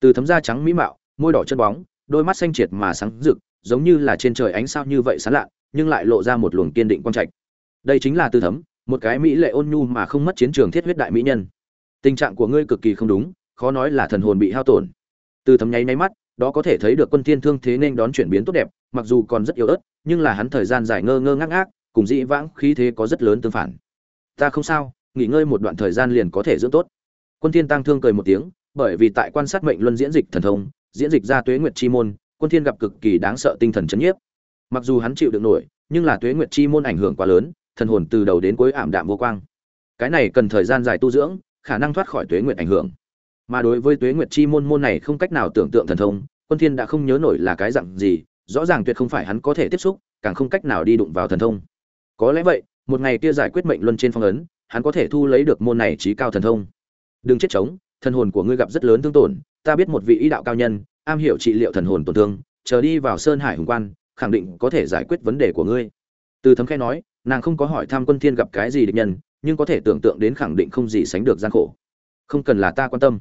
Từ thấm da trắng mỹ mạo, môi đỏ chân bóng, đôi mắt xanh triệt mà sáng rực, giống như là trên trời ánh sao như vậy sáng lạ, nhưng lại lộ ra một luồng kiên định quang trạch. Đây chính là từ thấm một cái mỹ lệ ôn nhu mà không mất chiến trường thiết huyết đại mỹ nhân. Tình trạng của ngươi cực kỳ không đúng, khó nói là thần hồn bị hao tổn. Từ thấm nháy nháy mắt, đó có thể thấy được quân thiên thương thế nên đón chuyển biến tốt đẹp, mặc dù còn rất yếu ớt, nhưng là hắn thời gian dài ngơ ngơ ngác ngác, cùng dĩ vãng khí thế có rất lớn tương phản. Ta không sao, nghỉ ngơi một đoạn thời gian liền có thể dưỡng tốt. Quân thiên tăng thương cười một tiếng, bởi vì tại quan sát mệnh luân diễn dịch thần thông, diễn dịch ra tuế nguyệt chi môn, quân thiên gặp cực kỳ đáng sợ tinh thần chấn nhiếp. Mặc dù hắn chịu được nổi, nhưng là tuế nguyệt chi môn ảnh hưởng quá lớn thần hồn từ đầu đến cuối ảm đạm vô quang. Cái này cần thời gian dài tu dưỡng, khả năng thoát khỏi tuế nguyệt ảnh hưởng. Mà đối với tuế nguyệt chi môn môn này không cách nào tưởng tượng thần thông, quân thiên đã không nhớ nổi là cái dạng gì, rõ ràng tuyệt không phải hắn có thể tiếp xúc, càng không cách nào đi đụng vào thần thông. Có lẽ vậy, một ngày kia giải quyết mệnh luân trên phong ấn, hắn có thể thu lấy được môn này trí cao thần thông. Đừng chết chống thần hồn của ngươi gặp rất lớn thương tổn, ta biết một vị ý đạo cao nhân, am hiểu trị liệu thần hồn tổn thương, chờ đi vào sơn hải hùng quan, khẳng định có thể giải quyết vấn đề của ngươi. Từ thấm khe nói nàng không có hỏi thăm quân thiên gặp cái gì địch nhân, nhưng có thể tưởng tượng đến khẳng định không gì sánh được gian khổ. Không cần là ta quan tâm.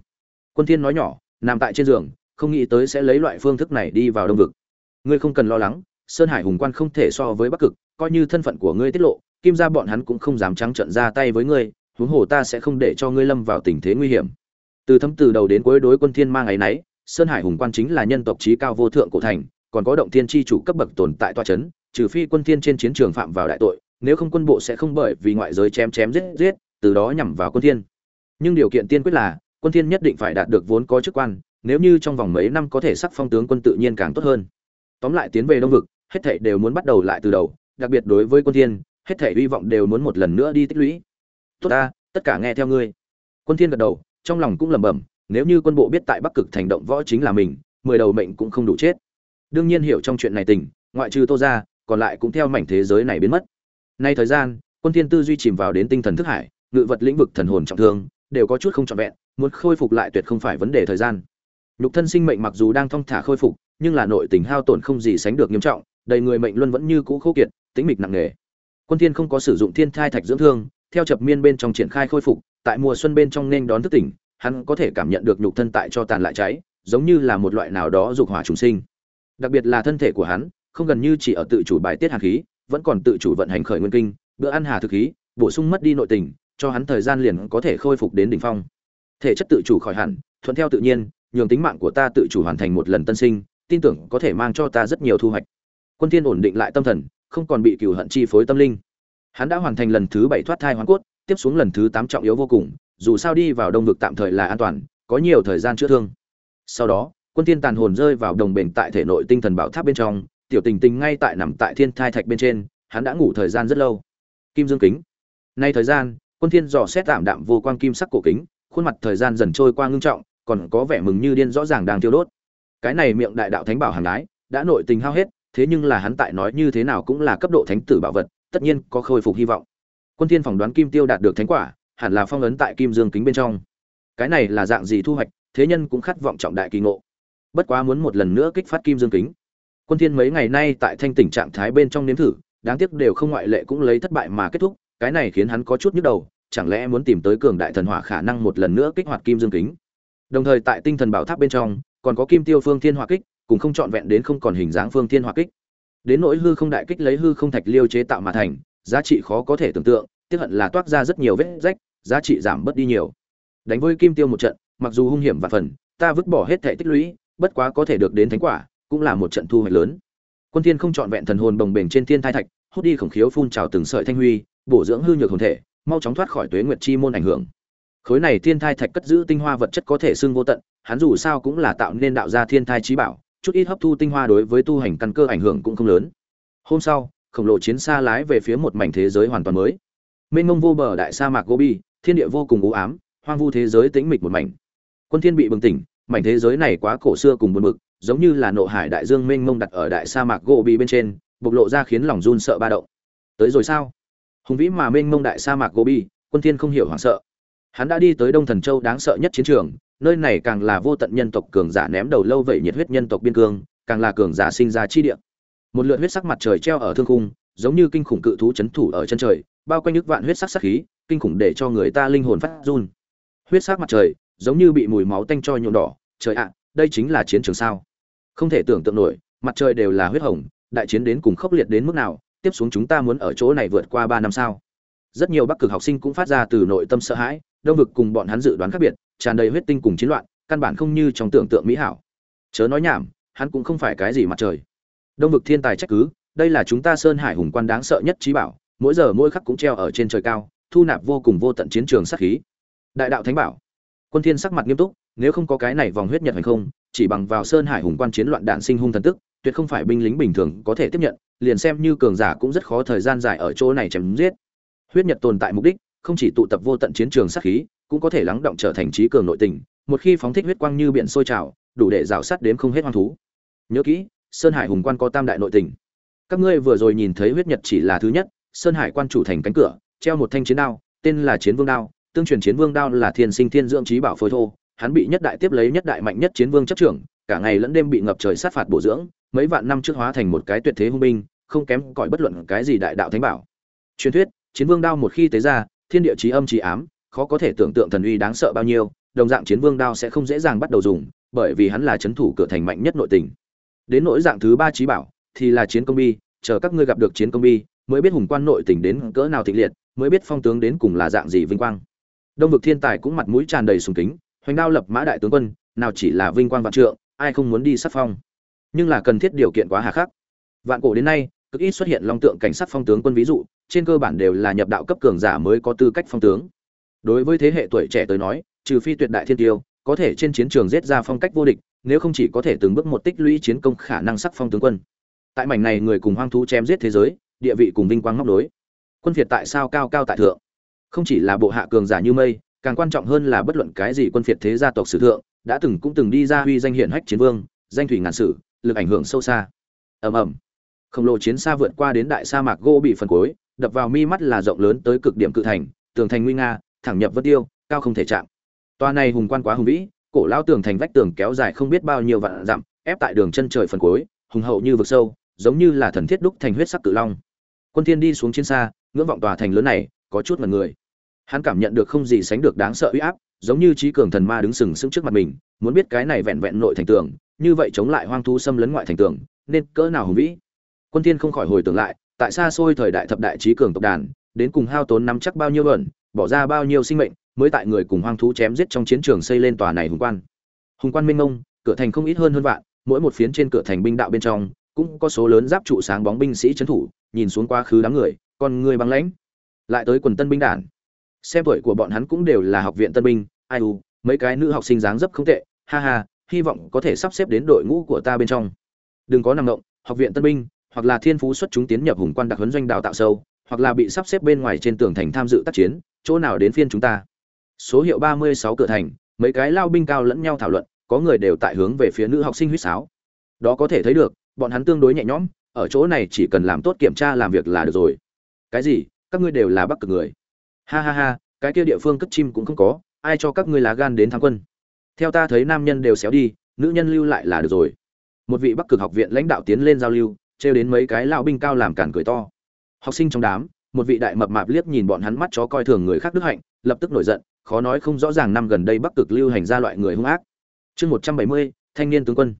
Quân thiên nói nhỏ, nằm tại trên giường, không nghĩ tới sẽ lấy loại phương thức này đi vào đông vực. Ngươi không cần lo lắng, sơn hải hùng quan không thể so với bắc cực, coi như thân phận của ngươi tiết lộ, kim gia bọn hắn cũng không dám trắng trợn ra tay với ngươi, huống hồ ta sẽ không để cho ngươi lâm vào tình thế nguy hiểm. Từ thấm từ đầu đến cuối đối quân thiên mang ấy nấy, sơn hải hùng quan chính là nhân tộc trí cao vô thượng cổ thành, còn có động thiên chi chủ cấp bậc tồn tại toa chấn, trừ phi quân thiên trên chiến trường phạm vào đại tội nếu không quân bộ sẽ không bởi vì ngoại giới chém chém giết giết, từ đó nhằm vào quân thiên. Nhưng điều kiện tiên quyết là, quân thiên nhất định phải đạt được vốn có chức quan, nếu như trong vòng mấy năm có thể sắc phong tướng quân tự nhiên càng tốt hơn. Tóm lại tiến về đông vực, hết thảy đều muốn bắt đầu lại từ đầu, đặc biệt đối với quân thiên, hết thảy hy vọng đều muốn một lần nữa đi tích lũy. Tốt ta, tất cả nghe theo ngươi. Quân thiên gật đầu, trong lòng cũng lẩm bẩm, nếu như quân bộ biết tại bắc cực thành động võ chính là mình, mười đầu mệnh cũng không đủ chết. Đương nhiên hiểu trong chuyện này tình, ngoại trừ tô ra còn lại cũng theo mảnh thế giới này biến mất nay thời gian, quân thiên tư duy chìm vào đến tinh thần thức hải, ngự vật lĩnh vực thần hồn trọng thương, đều có chút không trọn vẹn, muốn khôi phục lại tuyệt không phải vấn đề thời gian. Lục thân sinh mệnh mặc dù đang thong thả khôi phục, nhưng là nội tình hao tổn không gì sánh được nghiêm trọng, đầy người mệnh luân vẫn như cũ khô kiệt tính mịch nặng nề. Quân thiên không có sử dụng thiên thai thạch dưỡng thương, theo chập miên bên trong triển khai khôi phục, tại mùa xuân bên trong nên đón thức tỉnh, hắn có thể cảm nhận được nhục thân tại cho tàn lại cháy, giống như là một loại nào đó dục hỏa trùng sinh. Đặc biệt là thân thể của hắn, không gần như chỉ ở tự chủ bài tiết hàn khí vẫn còn tự chủ vận hành khởi nguyên kinh, bữa ăn hà thực khí, bổ sung mất đi nội tình, cho hắn thời gian liền có thể khôi phục đến đỉnh phong. Thể chất tự chủ khỏi hẳn, thuận theo tự nhiên, nhường tính mạng của ta tự chủ hoàn thành một lần tân sinh, tin tưởng có thể mang cho ta rất nhiều thu hoạch. Quân thiên ổn định lại tâm thần, không còn bị cừu hận chi phối tâm linh. Hắn đã hoàn thành lần thứ bảy thoát thai hoàn cốt, tiếp xuống lần thứ tám trọng yếu vô cùng, dù sao đi vào đông vực tạm thời là an toàn, có nhiều thời gian chữa thương. Sau đó, quân thiên tàn hồn rơi vào đồng bền tại thể nội tinh thần bảo tháp bên trong tiểu tình tình ngay tại nằm tại thiên thai thạch bên trên, hắn đã ngủ thời gian rất lâu. Kim dương kính. Nay thời gian, quân thiên dò xét tạm đạm vô quang kim sắc cổ kính, khuôn mặt thời gian dần trôi qua ngưng trọng, còn có vẻ mừng như điên rõ ràng đang tiêu đốt. Cái này miệng đại đạo thánh bảo hàng ái đã nội tình hao hết, thế nhưng là hắn tại nói như thế nào cũng là cấp độ thánh tử bảo vật, tất nhiên có khôi phục hy vọng. Quân thiên phỏng đoán kim tiêu đạt được thánh quả, hẳn là phong ấn tại kim dương kính bên trong. Cái này là dạng gì thu hoạch, thế nhân cũng khát vọng trọng đại kỳ ngộ. Bất quá muốn một lần nữa kích phát kim dương kính quân thiên mấy ngày nay tại thanh tỉnh trạng thái bên trong nếm thử, đáng tiếc đều không ngoại lệ cũng lấy thất bại mà kết thúc, cái này khiến hắn có chút nhức đầu, chẳng lẽ muốn tìm tới cường đại thần hỏa khả năng một lần nữa kích hoạt kim dương kính? Đồng thời tại tinh thần bảo tháp bên trong, còn có kim tiêu phương thiên hỏa kích, cùng không trọn vẹn đến không còn hình dáng phương thiên hỏa kích. Đến nỗi hư không đại kích lấy hư không thạch liêu chế tạo mà thành, giá trị khó có thể tưởng tượng, tiếc hận là toát ra rất nhiều vết rách, giá trị giảm bớt đi nhiều. Đánh với kim tiêu một trận, mặc dù hung hiểm và phần, ta vứt bỏ hết thể tích lũy, bất quá có thể được đến thánh quả cũng là một trận thu hoạch lớn. Quân thiên không chọn vẹn thần hồn bồng bềnh trên thiên thai thạch, hút đi khổng khiếu phun trào từng sợi thanh huy, bổ dưỡng hư nhược hồn thể, mau chóng thoát khỏi tuế nguyệt chi môn ảnh hưởng. Khối này thiên thai thạch cất giữ tinh hoa vật chất có thể xưng vô tận, hắn dù sao cũng là tạo nên đạo gia thiên thai trí bảo, chút ít hấp thu tinh hoa đối với tu hành căn cơ ảnh hưởng cũng không lớn. Hôm sau, khổng lồ chiến xa lái về phía một mảnh thế giới hoàn toàn mới. Mênh mông vô bờ đại sa mạc gobi, thiên địa vô cùng u ám, hoang vu thế giới tĩnh mịch một mảnh. Quân thiên bị bừng tỉnh, mảnh thế giới này quá cổ xưa cùng buồn bực giống như là nộ hải đại dương mênh mông đặt ở đại sa mạc gobi bên trên, bộc lộ ra khiến lòng run sợ ba động. Tới rồi sao? Hùng vĩ mà mênh mông đại sa mạc gobi, quân thiên không hiểu hoảng sợ. Hắn đã đi tới đông thần châu đáng sợ nhất chiến trường, nơi này càng là vô tận nhân tộc cường giả ném đầu lâu vậy nhiệt huyết nhân tộc biên cương, càng là cường giả sinh ra chi địa. Một lượt huyết sắc mặt trời treo ở thương khung, giống như kinh khủng cự thú chấn thủ ở chân trời, bao quanh nước vạn huyết sắc sắc khí, kinh khủng để cho người ta linh hồn phát run. Huyết sắc mặt trời, giống như bị mùi máu tanh cho nhuộm đỏ. Trời ạ, đây chính là chiến trường sao? Không thể tưởng tượng nổi, mặt trời đều là huyết hồng, đại chiến đến cùng khốc liệt đến mức nào, tiếp xuống chúng ta muốn ở chỗ này vượt qua ba năm sao? Rất nhiều bắc cực học sinh cũng phát ra từ nội tâm sợ hãi, đông vực cùng bọn hắn dự đoán khác biệt, tràn đầy huyết tinh cùng chiến loạn, căn bản không như trong tưởng tượng mỹ hảo. Chớ nói nhảm, hắn cũng không phải cái gì mặt trời. Đông vực thiên tài trách cứ, đây là chúng ta sơn hải hùng quan đáng sợ nhất trí bảo, mỗi giờ mỗi khắc cũng treo ở trên trời cao, thu nạp vô cùng vô tận chiến trường sát khí. Đại đạo thánh bảo. Quân thiên sắc mặt nghiêm túc, nếu không có cái này vòng huyết nhật hành không chỉ bằng vào sơn hải hùng quan chiến loạn đạn sinh hung thần tức, tuyệt không phải binh lính bình thường có thể tiếp nhận, liền xem như cường giả cũng rất khó thời gian dài ở chỗ này chém giết. Huyết nhật tồn tại mục đích, không chỉ tụ tập vô tận chiến trường sát khí, cũng có thể lắng động trở thành trí cường nội tình, một khi phóng thích huyết quang như biển sôi trào, đủ để rào sát đếm không hết hoang thú. Nhớ kỹ, sơn hải hùng quan có tam đại nội tình. Các ngươi vừa rồi nhìn thấy huyết nhật chỉ là thứ nhất, sơn hải quan chủ thành cánh cửa, treo một thanh chiến đao, tên là chiến vương đao, tương truyền chiến vương đao là thiên sinh thiên dưỡng trí bảo phối thô hắn bị nhất đại tiếp lấy nhất đại mạnh nhất chiến vương chấp trưởng, cả ngày lẫn đêm bị ngập trời sát phạt bổ dưỡng, mấy vạn năm trước hóa thành một cái tuyệt thế hung binh, không kém cỏi bất luận cái gì đại đạo thánh bảo. Truyền thuyết, chiến vương đao một khi tế ra, thiên địa chí âm chí ám, khó có thể tưởng tượng thần uy đáng sợ bao nhiêu, đồng dạng chiến vương đao sẽ không dễ dàng bắt đầu dùng, bởi vì hắn là chấn thủ cửa thành mạnh nhất nội tình. Đến nỗi dạng thứ ba chí bảo, thì là chiến công bi, chờ các ngươi gặp được chiến công bi, mới biết hùng quan nội tình đến cỡ nào thịnh liệt, mới biết phong tướng đến cùng là dạng gì vinh quang. Đông vực thiên tài cũng mặt mũi tràn đầy sùng kính hoành đao lập mã đại tướng quân, nào chỉ là vinh quang vạn trượng, ai không muốn đi sắc phong. Nhưng là cần thiết điều kiện quá hà khắc. Vạn cổ đến nay, cực ít xuất hiện long tượng cảnh sát phong tướng quân ví dụ, trên cơ bản đều là nhập đạo cấp cường giả mới có tư cách phong tướng. Đối với thế hệ tuổi trẻ tới nói, trừ phi tuyệt đại thiên tiêu, có thể trên chiến trường giết ra phong cách vô địch, nếu không chỉ có thể từng bước một tích lũy chiến công khả năng sắc phong tướng quân. Tại mảnh này người cùng hoang thú chém giết thế giới, địa vị cùng vinh quang ngóc đối quân việt tại sao cao cao tại thượng? Không chỉ là bộ hạ cường giả như mây càng quan trọng hơn là bất luận cái gì quân phiệt thế gia tộc sử thượng, đã từng cũng từng đi ra huy danh hiển hách chiến vương, danh thủy ngàn sử, lực ảnh hưởng sâu xa. Ầm ầm. Khổng lồ chiến xa vượt qua đến đại sa mạc gỗ bị phần cuối, đập vào mi mắt là rộng lớn tới cực điểm cự thành, tường thành nguy nga, thẳng nhập vân tiêu, cao không thể chạm. Toa này hùng quan quá hùng vĩ, cổ lao tường thành vách tường kéo dài không biết bao nhiêu vạn dặm, ép tại đường chân trời phần cuối, hùng hậu như vực sâu, giống như là thần thiết đúc thành huyết sắc cự long. Quân thiên đi xuống chiến xa, ngưỡng vọng tòa thành lớn này, có chút mật người hắn cảm nhận được không gì sánh được đáng sợ uy áp, giống như trí cường thần ma đứng sừng sững trước mặt mình, muốn biết cái này vẹn vẹn nội thành tường, như vậy chống lại hoang thú xâm lấn ngoại thành tường, nên cỡ nào hùng vĩ. Quân thiên không khỏi hồi tưởng lại, tại xa xôi thời đại thập đại trí cường tộc đàn, đến cùng hao tốn nắm chắc bao nhiêu bẩn, bỏ ra bao nhiêu sinh mệnh, mới tại người cùng hoang thú chém giết trong chiến trường xây lên tòa này hùng quan. Hùng quan minh ngông cửa thành không ít hơn hơn vạn, mỗi một phiến trên cửa thành binh đạo bên trong, cũng có số lớn giáp trụ sáng bóng binh sĩ chấn thủ, nhìn xuống quá khứ đám người, con người băng lãnh. Lại tới quần tân binh đản xem tuổi của bọn hắn cũng đều là học viện tân binh, ai u, mấy cái nữ học sinh dáng dấp không tệ, ha ha, hy vọng có thể sắp xếp đến đội ngũ của ta bên trong. Đừng có nằm động, học viện tân binh, hoặc là thiên phú xuất chúng tiến nhập hùng quan đặc huấn doanh đào tạo sâu, hoặc là bị sắp xếp bên ngoài trên tường thành tham dự tác chiến, chỗ nào đến phiên chúng ta. Số hiệu ba mươi sáu cửa thành, mấy cái lao binh cao lẫn nhau thảo luận, có người đều tại hướng về phía nữ học sinh huýt sáo. Đó có thể thấy được, bọn hắn tương đối nhẹ nhõm, ở chỗ này chỉ cần làm tốt kiểm tra làm việc là được rồi. Cái gì? Các ngươi đều là bắc cực người ha ha ha, cái kia địa phương cất chim cũng không có, ai cho các ngươi lá gan đến tham quân? Theo ta thấy nam nhân đều xéo đi, nữ nhân lưu lại là được rồi. Một vị bắc cực học viện lãnh đạo tiến lên giao lưu, trêu đến mấy cái lao binh cao làm cản cười to. Học sinh trong đám, một vị đại mập mạp liếc nhìn bọn hắn mắt chó coi thường người khác đức hạnh, lập tức nổi giận, khó nói không rõ ràng năm gần đây bắc cực lưu hành ra loại người hung ác. Chương một trăm bảy mươi, thanh niên tướng quân.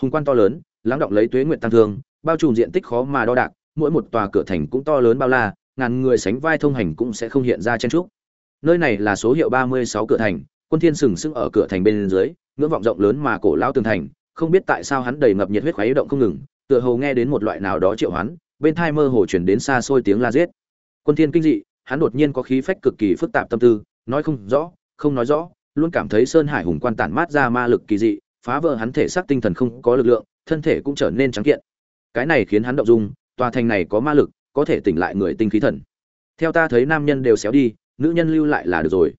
Hùng quan to lớn, lắng động lấy tuế nguyện tăng thương, bao trùm diện tích khó mà đo đạc, mỗi một tòa cửa thành cũng to lớn bao la ngàn người sánh vai thông hành cũng sẽ không hiện ra chen trúc. Nơi này là số hiệu ba mươi sáu cửa thành, quân thiên sừng sững ở cửa thành bên dưới, ngưỡng vọng rộng lớn mà cổ lão tường thành, không biết tại sao hắn đầy ngập nhiệt huyết khoái động không ngừng, tựa hồ nghe đến một loại nào đó triệu hoán, bên tai mơ hồ truyền đến xa xôi tiếng la giết. Quân thiên kinh dị, hắn đột nhiên có khí phách cực kỳ phức tạp tâm tư, nói không rõ, không nói rõ, luôn cảm thấy sơn hải hùng quan tản mát ra ma lực kỳ dị, phá vỡ hắn thể xác tinh thần không có lực lượng, thân thể cũng trở nên trắng kiện. Cái này khiến hắn động dung, tòa thành này có ma lực có thể tỉnh lại người tinh khí thần. Theo ta thấy nam nhân đều xéo đi, nữ nhân lưu lại là được rồi.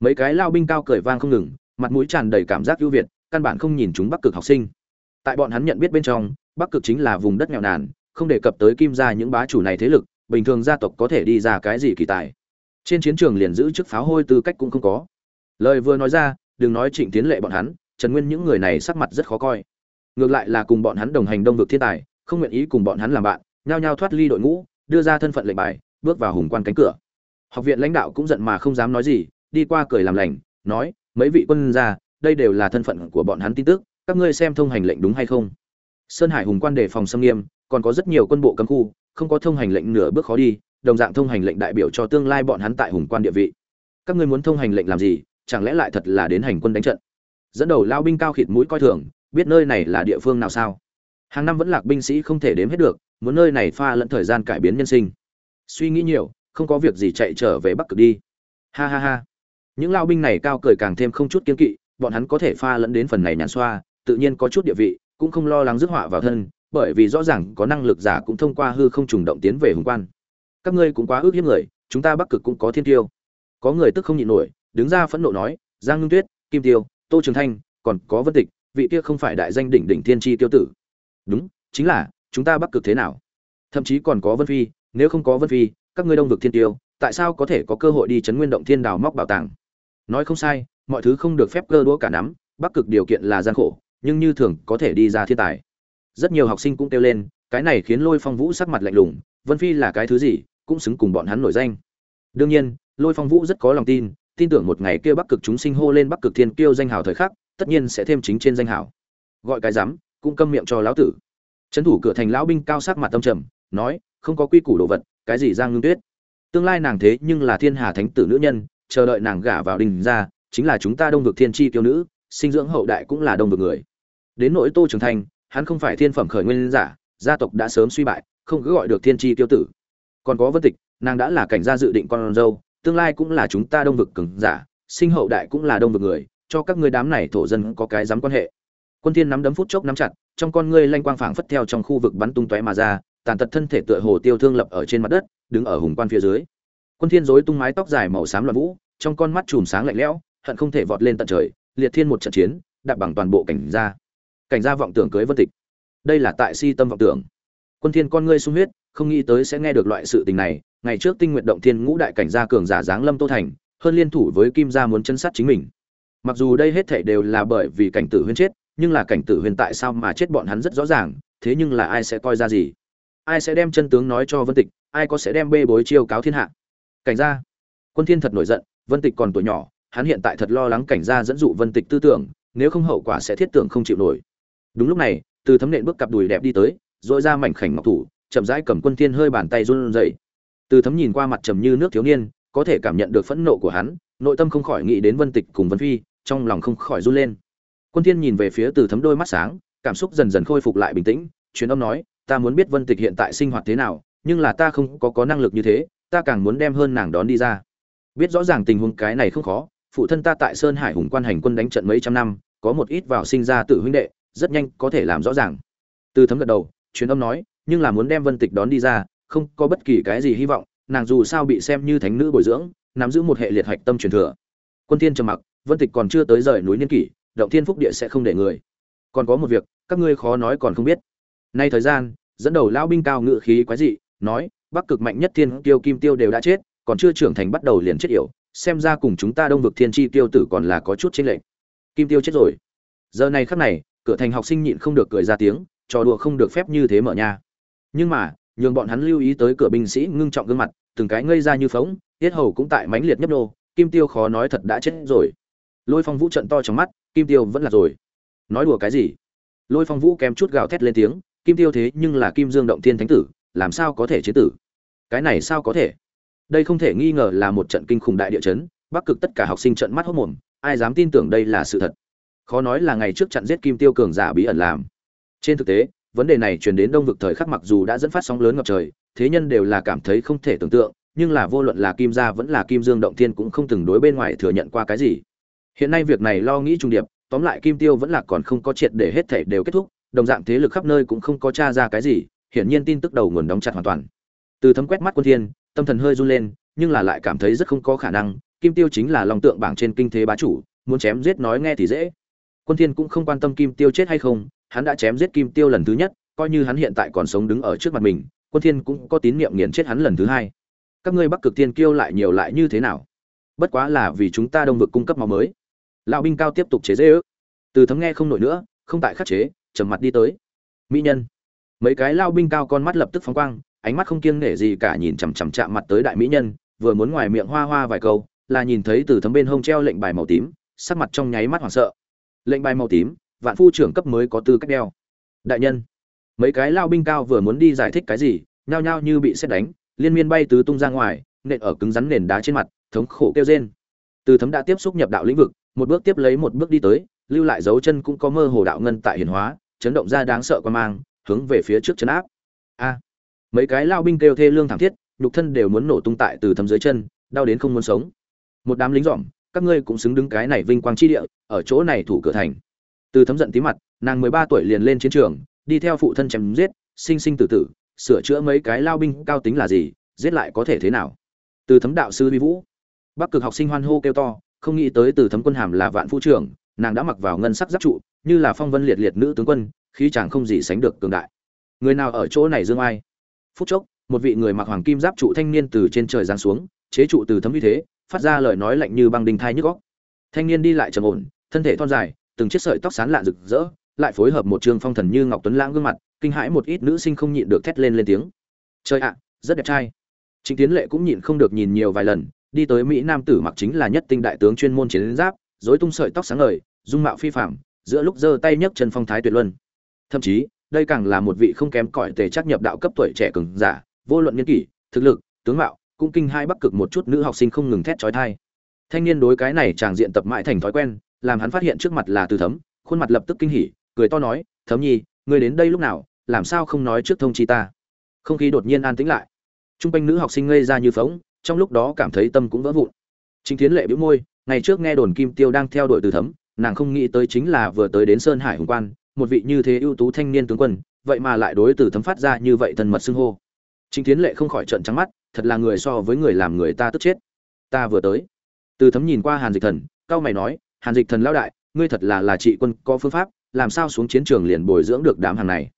Mấy cái lao binh cao cười vang không ngừng, mặt mũi tràn đầy cảm giác ưu việt, căn bản không nhìn chúng bắc cực học sinh. Tại bọn hắn nhận biết bên trong, bắc cực chính là vùng đất nghèo nàn, không đề cập tới kim gia những bá chủ này thế lực, bình thường gia tộc có thể đi ra cái gì kỳ tài. Trên chiến trường liền giữ chức pháo hôi tư cách cũng không có. Lời vừa nói ra, đừng nói trịnh tiến lệ bọn hắn, trần nguyên những người này sắc mặt rất khó coi. Ngược lại là cùng bọn hắn đồng hành đông vực thiên tài, không nguyện ý cùng bọn hắn làm bạn, nhao nhao thoát ly đội ngũ đưa ra thân phận lệnh bài, bước vào hùng quan cánh cửa. Học viện lãnh đạo cũng giận mà không dám nói gì, đi qua cười làm lành, nói, mấy vị quân gia, đây đều là thân phận của bọn hắn tin tức, các ngươi xem thông hành lệnh đúng hay không? Sơn hải hùng quan đề phòng xâm nghiêm, còn có rất nhiều quân bộ cấm khu, không có thông hành lệnh nửa bước khó đi, đồng dạng thông hành lệnh đại biểu cho tương lai bọn hắn tại hùng quan địa vị. Các ngươi muốn thông hành lệnh làm gì? Chẳng lẽ lại thật là đến hành quân đánh trận? Dẫn đầu lao binh cao khịt mũi coi thường, biết nơi này là địa phương nào sao? Hàng năm vẫn lạc binh sĩ không thể đếm hết được, muốn nơi này pha lẫn thời gian cải biến nhân sinh. Suy nghĩ nhiều, không có việc gì chạy trở về bắc cực đi. Ha ha ha. Những lao binh này cao cười càng thêm không chút kiên kỵ, bọn hắn có thể pha lẫn đến phần này nhàn xoa, tự nhiên có chút địa vị, cũng không lo lắng rước họa vào thân, bởi vì rõ ràng có năng lực giả cũng thông qua hư không trùng động tiến về hùng quan. Các ngươi cũng quá ước hiếp người, chúng ta bắc cực cũng có thiên tiêu. Có người tức không nhịn nổi, đứng ra phẫn nộ nói, giang ngưng tuyết, kim tiêu, tô trường thanh, còn có vân tịch, vị kia không phải đại danh đỉnh đỉnh thiên tri tiêu tử đúng, chính là, chúng ta bắc cực thế nào? Thậm chí còn có vân phi, nếu không có vân phi, các ngươi đông vực thiên tiêu, tại sao có thể có cơ hội đi chấn nguyên động thiên đào móc bảo tàng? Nói không sai, mọi thứ không được phép cơ đũa cả nắm, bắc cực điều kiện là gian khổ, nhưng như thường có thể đi ra thiên tài. Rất nhiều học sinh cũng kêu lên, cái này khiến lôi phong vũ sắc mặt lạnh lùng, vân phi là cái thứ gì, cũng xứng cùng bọn hắn nổi danh. Đương nhiên, lôi phong vũ rất có lòng tin tin tưởng một ngày kia bắc cực chúng sinh hô lên bắc cực thiên kiêu danh hào thời khắc, tất nhiên sẽ thêm chính trên danh hào. Gọi cái rắm cũng câm miệng cho lão tử. Trấn thủ cửa thành lão binh cao sắc mặt tâm trầm, nói, không có quy củ đồ vật, cái gì giang ngưng tuyết. Tương lai nàng thế nhưng là thiên hà thánh tử nữ nhân, chờ đợi nàng gả vào đình ra chính là chúng ta đông vực thiên tri tiêu nữ, sinh dưỡng hậu đại cũng là đông vực người. Đến nỗi tô trường thành, hắn không phải thiên phẩm khởi nguyên giả, gia tộc đã sớm suy bại, không cứ gọi được thiên tri tiêu tử. Còn có vân tịch, nàng đã là cảnh gia dự định con dâu, tương lai cũng là chúng ta đông vực cường giả, sinh hậu đại cũng là đông vực người, cho các ngươi đám này thổ dân có cái dám quan hệ quân thiên nắm đấm phút chốc nắm chặt, trong con ngươi lanh quang phảng phất theo trong khu vực bắn tung tóe mà ra, tàn tật thân thể tựa hồ tiêu thương lập ở trên mặt đất, đứng ở hùng quan phía dưới. Quân thiên rối tung mái tóc dài màu xám loạn vũ, trong con mắt chùm sáng lạnh lẽo, hận không thể vọt lên tận trời, liệt thiên một trận chiến, đạp bằng toàn bộ cảnh gia. Cảnh gia vọng tưởng cưới vân tịch. Đây là tại si tâm vọng tưởng. Quân thiên con ngươi sung huyết, không nghĩ tới sẽ nghe được loại sự tình này, ngày trước tinh nguyện động thiên ngũ đại cảnh gia cường giả dáng lâm tô thành, hơn liên thủ với kim gia muốn chân sát chính mình. Mặc dù đây hết thảy đều là bởi vì cảnh tử huyên chết nhưng là cảnh tử huyền tại sao mà chết bọn hắn rất rõ ràng, thế nhưng là ai sẽ coi ra gì? Ai sẽ đem chân tướng nói cho vân tịch, ai có sẽ đem bê bối chiêu cáo thiên hạ? Cảnh gia. Quân thiên thật nổi giận, vân tịch còn tuổi nhỏ, hắn hiện tại thật lo lắng cảnh gia dẫn dụ vân tịch tư tưởng, nếu không hậu quả sẽ thiết tưởng không chịu nổi. Đúng lúc này, từ thấm nện bước cặp đùi đẹp đi tới dội ra mảnh khảnh ngọc thủ, chậm rãi cầm quân thiên hơi bàn tay run rẩy. Từ thấm nhìn qua mặt trầm như nước thiếu niên, có thể cảm nhận được phẫn nộ của hắn, nội tâm không khỏi nghĩ đến vân tịch cùng vân phi, trong lòng không khỏi run lên quân thiên nhìn về phía từ thấm đôi mắt sáng, cảm xúc dần dần khôi phục lại bình tĩnh, truyền âm nói, ta muốn biết vân tịch hiện tại sinh hoạt thế nào, nhưng là ta không có có năng lực như thế, ta càng muốn đem hơn nàng đón đi ra. Biết rõ ràng tình huống cái này không khó, phụ thân ta tại sơn hải hùng quan hành quân đánh trận mấy trăm năm, có một ít vào sinh ra tự huynh đệ, rất nhanh có thể làm rõ ràng. Từ thấm gật đầu, truyền âm nói, nhưng là muốn đem vân tịch đón đi ra, không có bất kỳ cái gì hy vọng, nàng dù sao bị xem như thánh nữ bồi dưỡng, nắm giữ một hệ liệt hạch tâm truyền thừa. Quân thiên trầm mặc, vân tịch còn chưa tới rời núi niên kỷ động thiên phúc địa sẽ không để người. Còn có một việc, các ngươi khó nói còn không biết. Nay thời gian, dẫn đầu lão binh cao ngự khí quái dị, nói, bắc cực mạnh nhất thiên tiêu kim tiêu đều đã chết, còn chưa trưởng thành bắt đầu liền chết yểu, xem ra cùng chúng ta đông vực thiên chi tiêu tử còn là có chút chênh lệch. Kim tiêu chết rồi. Giờ này khắc này, cửa thành học sinh nhịn không được cười ra tiếng, trò đùa không được phép như thế mở nha. Nhưng mà, nhường bọn hắn lưu ý tới cửa binh sĩ ngưng trọng gương mặt, từng cái ngây ra như phóng tiết hầu cũng tại mãnh liệt nhấp nô, kim tiêu khó nói thật đã chết rồi lôi phong vũ trận to trong mắt, kim tiêu vẫn là rồi. Nói đùa cái gì? Lôi phong vũ kém chút gào thét lên tiếng, kim tiêu thế nhưng là kim dương động thiên thánh tử, làm sao có thể chế tử? Cái này sao có thể? Đây không thể nghi ngờ là một trận kinh khủng đại địa chấn, bắc cực tất cả học sinh trận mắt hốt mồm, ai dám tin tưởng đây là sự thật? Khó nói là ngày trước chặn giết kim tiêu cường giả bí ẩn làm. Trên thực tế, vấn đề này truyền đến đông vực thời khắc mặc dù đã dẫn phát sóng lớn ngập trời, thế nhân đều là cảm thấy không thể tưởng tượng, nhưng là vô luận là kim gia vẫn là kim dương động thiên cũng không từng đối bên ngoài thừa nhận qua cái gì hiện nay việc này lo nghĩ trung điệp, tóm lại kim tiêu vẫn là còn không có triệt để hết thể đều kết thúc, đồng dạng thế lực khắp nơi cũng không có tra ra cái gì, hiển nhiên tin tức đầu nguồn đóng chặt hoàn toàn. Từ thấm quét mắt quân thiên, tâm thần hơi run lên, nhưng là lại cảm thấy rất không có khả năng, kim tiêu chính là lòng tượng bảng trên kinh thế bá chủ, muốn chém giết nói nghe thì dễ. Quân thiên cũng không quan tâm kim tiêu chết hay không, hắn đã chém giết kim tiêu lần thứ nhất, coi như hắn hiện tại còn sống đứng ở trước mặt mình, quân thiên cũng có tín niệm nghiền chết hắn lần thứ hai. Các ngươi bắc cực tiên kiêu lại nhiều lại như thế nào? Bất quá là vì chúng ta đông vực cung cấp máu mới lão binh cao tiếp tục chế dễ ước. Từ thấm nghe không nổi nữa, không tại khắc chế, trầm mặt đi tới. Mỹ nhân. Mấy cái lao binh cao con mắt lập tức phóng quang, ánh mắt không kiêng nể gì cả nhìn chằm chằm chạm mặt tới đại mỹ nhân, vừa muốn ngoài miệng hoa hoa vài câu, là nhìn thấy từ thấm bên hông treo lệnh bài màu tím, sắc mặt trong nháy mắt hoảng sợ. Lệnh bài màu tím, vạn phu trưởng cấp mới có tư cách đeo. Đại nhân. Mấy cái lao binh cao vừa muốn đi giải thích cái gì, nhao nhao như bị xét đánh, liên miên bay tứ tung ra ngoài, nện ở cứng rắn nền đá trên mặt, thống khổ kêu rên. Từ thấm đã tiếp xúc nhập đạo lĩnh vực một bước tiếp lấy một bước đi tới lưu lại dấu chân cũng có mơ hồ đạo ngân tại hiển hóa chấn động ra đáng sợ quan mang hướng về phía trước chấn áp. A! Mấy cái lao binh kêu thê lương thảm thiết nhục thân đều muốn nổ tung tại từ thấm dưới chân đau đến không muốn sống. Một đám lính giỏng, các ngươi cũng xứng đứng cái này vinh quang chi địa ở chỗ này thủ cửa thành. Từ thấm giận tí mặt nàng mười ba tuổi liền lên chiến trường đi theo phụ thân chém giết sinh sinh tử tử sửa chữa mấy cái lao binh cao tính là gì giết lại có thể thế nào? Từ thấm đạo sư vi vũ bắc cực học sinh hoan hô kêu to không nghĩ tới từ thấm quân hàm là vạn phu trưởng nàng đã mặc vào ngân sắc giáp trụ như là phong vân liệt liệt nữ tướng quân khí chàng không gì sánh được cường đại. Người nào ở chỗ này dương ai? Phút chốc một vị người mặc hoàng kim giáp trụ thanh niên từ trên trời giáng xuống chế trụ từ thấm như thế phát ra lời nói lạnh như băng đinh thai nhức góc thanh niên đi lại trầm ổn thân thể thon dài từng chiếc sợi tóc sán lạ rực rỡ lại phối hợp một trương phong thần như ngọc tuấn lãng gương mặt kinh hãi một ít nữ sinh không nhịn được thét lên lên tiếng. Trời ạ rất đẹp trai. Trịnh Tiến Lệ cũng nhịn không được nhìn nhiều vài lần, đi tới Mỹ Nam tử mặc chính là nhất tinh đại tướng chuyên môn chiến giáp, rối tung sợi tóc sáng ngời, dung mạo phi phạm giữa lúc giơ tay nhấc chân phong thái tuyệt luân. Thậm chí, đây càng là một vị không kém cỏi tề chắc nhập đạo cấp tuổi trẻ cường giả, vô luận nghiên kỷ, thực lực, tướng mạo, cũng kinh hai bắc cực một chút nữ học sinh không ngừng thét chói tai. Thanh niên đối cái này chàng diện tập mãi thành thói quen, làm hắn phát hiện trước mặt là Từ Thấm, khuôn mặt lập tức kinh hỉ, cười to nói, "Thấm Nhi, ngươi đến đây lúc nào, làm sao không nói trước thông chi ta?" Không khí đột nhiên an tĩnh lại. Trung quanh nữ học sinh ngây ra như phóng trong lúc đó cảm thấy tâm cũng vỡ vụn. Trình Thiến Lệ bĩu môi, ngày trước nghe đồn Kim Tiêu đang theo đuổi Từ Thấm, nàng không nghĩ tới chính là vừa tới đến Sơn Hải Hùng Quan, một vị như thế ưu tú thanh niên tướng quân, vậy mà lại đối Từ Thấm phát ra như vậy thân mật xưng hô. Trình Thiến Lệ không khỏi trợn trắng mắt, thật là người so với người làm người ta tức chết. Ta vừa tới, từ thấm nhìn qua hàn dịch thần cao mày nói hàn dịch thần lão đại ngươi thật là là trị quân có phương pháp làm sao xuống chiến trường liền bồi dưỡng được đám hàng này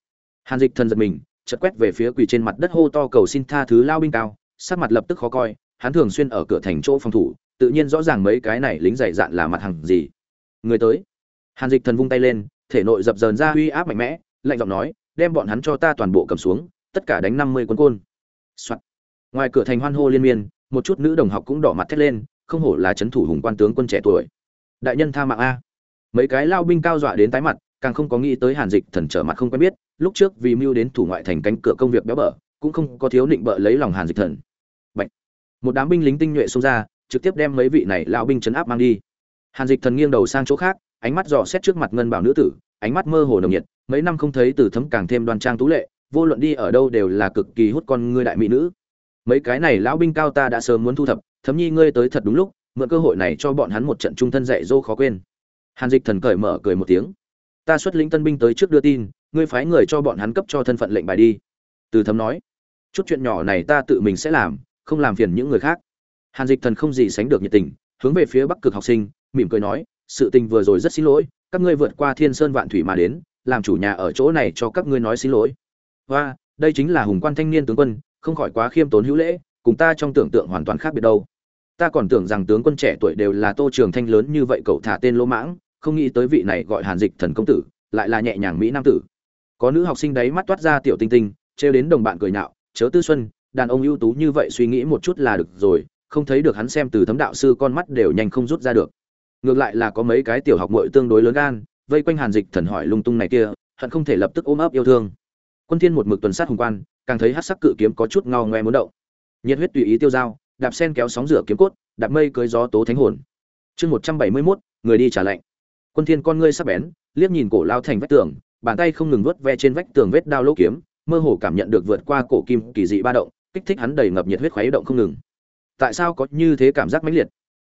hàn dịch thần giật mình chợt quét về phía quỳ trên mặt đất hô to cầu xin tha thứ lao binh cao sắc mặt lập tức khó coi, hắn thường xuyên ở cửa thành chỗ phòng thủ, tự nhiên rõ ràng mấy cái này lính dày dạn là mặt hàng gì. Người tới. Hàn dịch thần vung tay lên, thể nội dập dờn ra uy áp mạnh mẽ, lạnh giọng nói, đem bọn hắn cho ta toàn bộ cầm xuống, tất cả đánh năm mươi quân côn. Soạn. ngoài cửa thành hoan hô liên miên, một chút nữ đồng học cũng đỏ mặt thét lên, không hổ là c thủ hùng quan tướng quân trẻ tuổi. Đại nhân tha mạng a. Mấy cái lao binh cao dọa đến tái mặt, càng không có nghĩ tới hàn dịch thần trở mặt không quen biết, lúc trước vì mưu đến thủ ngoại thành cánh cửa công việc béo bở, cũng không có thiếu định bợ lấy lòng hàn dịch thần một đám binh lính tinh nhuệ xông ra, trực tiếp đem mấy vị này lão binh chấn áp mang đi. Hàn dịch thần nghiêng đầu sang chỗ khác, ánh mắt dò xét trước mặt ngân bảo nữ tử, ánh mắt mơ hồ nồng nhiệt, mấy năm không thấy từ thấm càng thêm đoan trang tú lệ, vô luận đi ở đâu đều là cực kỳ hút con ngươi đại mỹ nữ. Mấy cái này lão binh cao ta đã sớm muốn thu thập, thấm nhi ngươi tới thật đúng lúc, mượn cơ hội này cho bọn hắn một trận trung thân dạy dỗ khó quên. Hàn dịch thần cởi mở cười một tiếng. Ta xuất lĩnh tân binh tới trước đưa tin, ngươi phái người cho bọn hắn cấp cho thân phận lệnh bài đi. Từ thấm nói. Chút chuyện nhỏ này ta tự mình sẽ làm không làm phiền những người khác. Hàn dịch thần không gì sánh được nhiệt tình, hướng về phía bắc cực học sinh, mỉm cười nói, sự tình vừa rồi rất xin lỗi, các ngươi vượt qua thiên sơn vạn thủy mà đến, làm chủ nhà ở chỗ này cho các ngươi nói xin lỗi. Và, đây chính là hùng quan thanh niên tướng quân, không khỏi quá khiêm tốn hữu lễ, cùng ta trong tưởng tượng hoàn toàn khác biệt đâu. Ta còn tưởng rằng tướng quân trẻ tuổi đều là tô trường thanh lớn như vậy cậu thả tên lỗ mãng, không nghĩ tới vị này gọi hàn dịch thần công tử, lại là nhẹ nhàng mỹ nam tử. Có nữ học sinh đấy mắt toát ra tiểu tinh tinh, trêu đến đồng bạn cười nhạo, chớ tư xuân đàn ông ưu tú như vậy suy nghĩ một chút là được rồi không thấy được hắn xem từ thấm đạo sư con mắt đều nhanh không rút ra được. Ngược lại là có mấy cái tiểu học muội tương đối lớn gan vây quanh hàn dịch thần hỏi lung tung này kia hận không thể lập tức ôm ấp yêu thương. Quân thiên một mực tuần sát hùng quan càng thấy hắc sắc cự kiếm có chút ngao ngoe muốn động. Nhiệt huyết tùy ý tiêu dao đạp sen kéo sóng rửa kiếm cốt đạp mây cưới gió tố thánh hồn. Chương một trăm bảy mươi 171, người đi trả lệnh. Quân thiên con ngươi sắc bén liếc nhìn cổ lao thành vách tường bàn tay không ngừng vuốt ve trên vách tường vết đao lỗ kiếm mơ hồ cảm nhận được vượt qua cổ kim kỳ dị ba động kích thích hắn đầy ngập nhiệt huyết khuấy động không ngừng. Tại sao có như thế cảm giác mãnh liệt?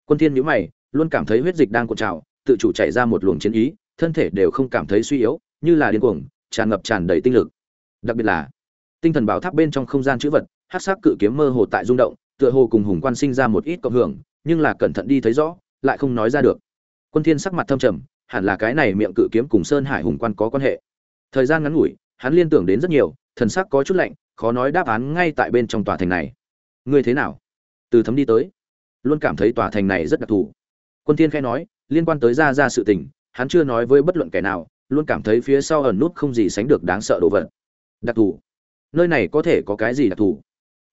Quân thiên nhíu mày, luôn cảm thấy huyết dịch đang cuộn trào, tự chủ chảy ra một luồng chiến ý, thân thể đều không cảm thấy suy yếu, như là điên cuồng, tràn ngập tràn đầy tinh lực. Đặc biệt là, tinh thần bảo tháp bên trong không gian chữ vật, hắc sắc cự kiếm mơ hồ tại rung động, tựa hồ cùng hùng quan sinh ra một ít cộng hưởng, nhưng là cẩn thận đi thấy rõ, lại không nói ra được. Quân thiên sắc mặt thâm trầm, hẳn là cái này miệng cự kiếm cùng sơn hải hùng quan có quan hệ. Thời gian ngắn ngủi, hắn liên tưởng đến rất nhiều, thần sắc có chút lạnh khó nói đáp án ngay tại bên trong tòa thành này. Ngươi thế nào? Từ thấm đi tới. Luôn cảm thấy tòa thành này rất đặc thù. Quân thiên khẽ nói, liên quan tới ra ra sự tình, hắn chưa nói với bất luận kẻ nào, luôn cảm thấy phía sau ẩn nút không gì sánh được đáng sợ đồ vật. Đặc thù? Nơi này có thể có cái gì đặc thù?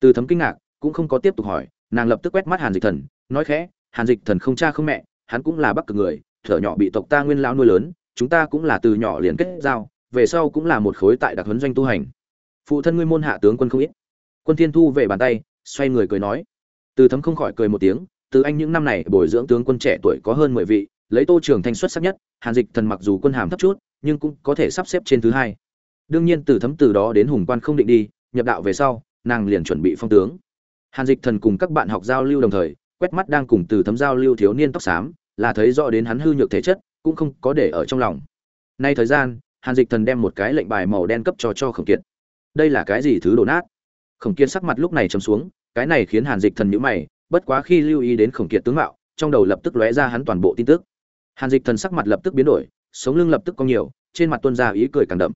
Từ thấm kinh ngạc, cũng không có tiếp tục hỏi, nàng lập tức quét mắt hàn dịch thần, nói khẽ, hàn dịch thần không cha không mẹ, hắn cũng là bắc cực người, thở nhỏ bị tộc ta nguyên lão nuôi lớn, chúng ta cũng là từ nhỏ liền kết giao, về sau cũng là một khối tại đặc huấn doanh tu hành phụ thân ngươi môn hạ tướng quân không ít. Quân thiên thu về bàn tay, xoay người cười nói. Từ thấm không khỏi cười một tiếng, từ anh những năm này bồi dưỡng tướng quân trẻ tuổi có hơn mười vị, lấy tô trường thanh xuất sắc nhất, hàn dịch thần mặc dù quân hàm thấp chút, nhưng cũng có thể sắp xếp trên thứ hai. Đương nhiên từ thấm từ đó đến hùng quan không định đi, nhập đạo về sau, nàng liền chuẩn bị phong tướng. Hàn dịch thần cùng các bạn học giao lưu đồng thời, quét mắt đang cùng từ thấm giao lưu thiếu niên tóc xám, là thấy rõ đến hắn hư nhược thể chất, cũng không có để ở trong lòng. Nay thời gian, hàn dịch thần đem một cái lệnh bài màu đen cấp cho cho khổng kiệt đây là cái gì thứ đổ nát? Khổng kiệt sắc mặt lúc này trầm xuống, cái này khiến hàn dịch thần nhữ mày, bất quá khi lưu ý đến khổng kiệt tướng mạo, trong đầu lập tức lóe ra hắn toàn bộ tin tức. Hàn dịch thần sắc mặt lập tức biến đổi, sống lưng lập tức có nhiều, trên mặt tuân ra ý cười càng đậm.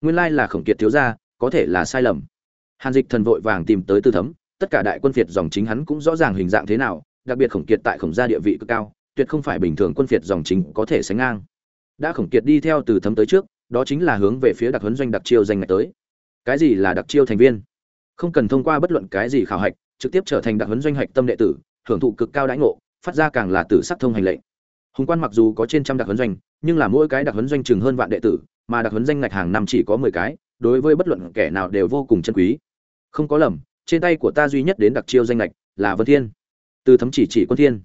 Nguyên lai là khổng kiệt thiếu gia, có thể là sai lầm. Hàn dịch thần vội vàng tìm tới tư thấm, tất cả đại quân phiệt dòng chính hắn cũng rõ ràng hình dạng thế nào, đặc biệt khổng kiệt tại khổng gia địa vị cực cao, tuyệt không phải bình thường quân phiệt dòng chính có thể sánh ngang. Đã khổng kiệt đi theo từ thấm tới trước, đó chính là hướng về phía đặc huấn doanh đặc chiêu danh ngạch tới cái gì là đặc chiêu thành viên? Không cần thông qua bất luận cái gì khảo hạch, trực tiếp trở thành đặc huấn doanh hạch tâm đệ tử, hưởng thụ cực cao đãi ngộ, phát ra càng là tử sắc thông hành lệnh. Hùng quan mặc dù có trên trăm đặc huấn doanh, nhưng là mỗi cái đặc huấn doanh chừng hơn vạn đệ tử, mà đặc huấn danh ngạch hàng năm chỉ có mười cái, đối với bất luận kẻ nào đều vô cùng chân quý. Không có lầm, trên tay của ta duy nhất đến đặc chiêu danh ngạch là vân thiên. Từ thấm chỉ chỉ quân thiên.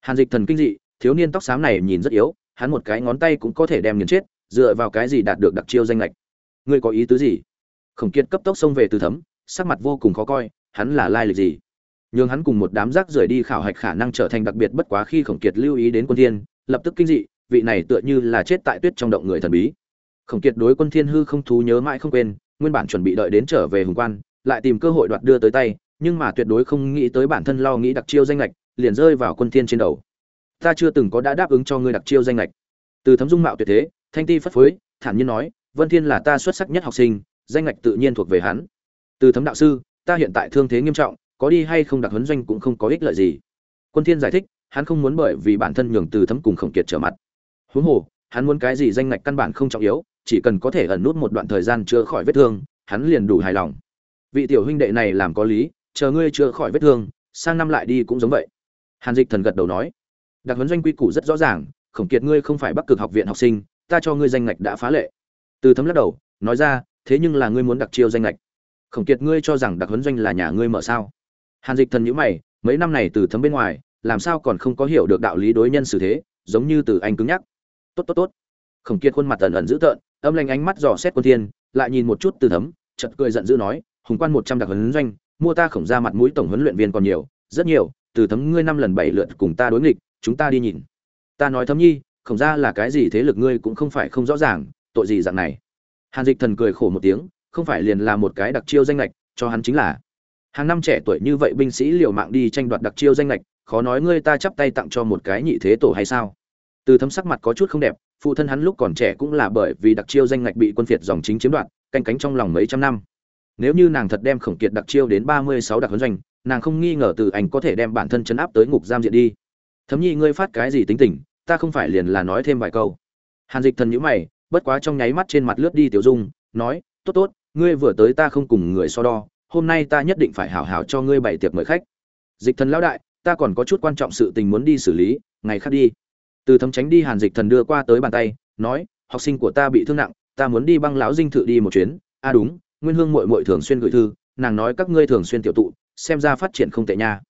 Hàn dịch thần kinh dị, thiếu niên tóc xám này nhìn rất yếu, hắn một cái ngón tay cũng có thể đem nghiền chết, dựa vào cái gì đạt được đặc chiêu danh ngạch? Ngươi có ý tứ gì? Khổng kiệt cấp tốc xông về từ thấm, sắc mặt vô cùng khó coi, hắn là lai lịch gì? Nhưng hắn cùng một đám rác rưởi đi khảo hạch khả năng trở thành đặc biệt bất quá khi khổng kiệt lưu ý đến quân thiên, lập tức kinh dị, vị này tựa như là chết tại tuyết trong động người thần bí. Khổng kiệt đối quân thiên hư không thú nhớ mãi không quên, nguyên bản chuẩn bị đợi đến trở về hùng quan, lại tìm cơ hội đoạt đưa tới tay, nhưng mà tuyệt đối không nghĩ tới bản thân lo nghĩ đặc chiêu danh lệch, liền rơi vào quân thiên trên đầu. Ta chưa từng có đã đáp ứng cho ngươi đặc chiêu danh lệch. Từ thấm dung mạo tuyệt thế, thanh ti phất phới, thản nhiên nói, vân thiên là ta xuất sắc nhất học sinh danh ngạch tự nhiên thuộc về hắn. Từ thấm đạo sư, ta hiện tại thương thế nghiêm trọng, có đi hay không đặc huấn doanh cũng không có ích lợi gì. Quân thiên giải thích, hắn không muốn bởi vì bản thân nhường từ thấm cùng khổng kiệt trở mặt. Huống hồ, hắn muốn cái gì danh ngạch căn bản không trọng yếu, chỉ cần có thể ẩn nút một đoạn thời gian chữa khỏi vết thương, hắn liền đủ hài lòng. Vị tiểu huynh đệ này làm có lý, chờ ngươi chữa khỏi vết thương, sang năm lại đi cũng giống vậy. Hàn dịch thần gật đầu nói. Đặc huấn doanh quy củ rất rõ ràng, khổng kiệt ngươi không phải bắc cực học viện học sinh, ta cho ngươi danh ngạch đã phá lệ. Từ thấm lắc đầu, nói ra thế nhưng là ngươi muốn đặc chiêu danh lệch khổng kiệt, ngươi cho rằng đặc huấn doanh là nhà ngươi mở sao? Hàn dịch thần nhữ mày, mấy năm này từ thấm bên ngoài, làm sao còn không có hiểu được đạo lý đối nhân xử thế, giống như từ anh cứng nhắc. Tốt tốt tốt. Khổng kiệt khuôn mặt ẩn ẩn dữ tợn, âm lanh ánh mắt dò xét quân thiên, lại nhìn một chút từ thấm, chợt cười giận dữ nói, hùng quan một trăm đặc huấn doanh, mua ta khổng ra mặt mũi tổng huấn luyện viên còn nhiều, rất nhiều, từ thấm ngươi năm lần bảy lượt cùng ta đối nghịch, chúng ta đi nhìn. Ta nói thấm nhi, khổng ra là cái gì thế lực ngươi cũng không phải không rõ ràng, tội gì dạng này? Hàn dịch thần cười khổ một tiếng, không phải liền là một cái đặc chiêu danh lệch cho hắn chính là. Hàng năm trẻ tuổi như vậy binh sĩ liều mạng đi tranh đoạt đặc chiêu danh lệch khó nói ngươi ta chắp tay tặng cho một cái nhị thế tổ hay sao? Từ thấm sắc mặt có chút không đẹp, phụ thân hắn lúc còn trẻ cũng là bởi vì đặc chiêu danh ngạch bị quân phiệt dòng chính chiếm đoạt, canh cánh trong lòng mấy trăm năm. Nếu như nàng thật đem khổng kiệt đặc chiêu đến ba mươi sáu đặc huấn doanh, nàng không nghi ngờ từ anh có thể đem bản thân chấn áp tới ngục giam diện đi. Thấm nhi, ngươi phát cái gì tính tình, ta không phải liền là nói thêm vài câu. Hàn dịch thần nhữ mày bất quá trong nháy mắt trên mặt lướt đi tiểu dung, nói, tốt tốt, ngươi vừa tới ta không cùng người so đo, hôm nay ta nhất định phải hảo hảo cho ngươi bày tiệc mời khách. Dịch thần lão đại, ta còn có chút quan trọng sự tình muốn đi xử lý, ngày khác đi. Từ thấm tránh đi hàn dịch thần đưa qua tới bàn tay, nói, học sinh của ta bị thương nặng, ta muốn đi băng lão dinh thự đi một chuyến. A à đúng, nguyên hương mội mội thường xuyên gửi thư, nàng nói các ngươi thường xuyên tiểu tụ, xem ra phát triển không tệ nha.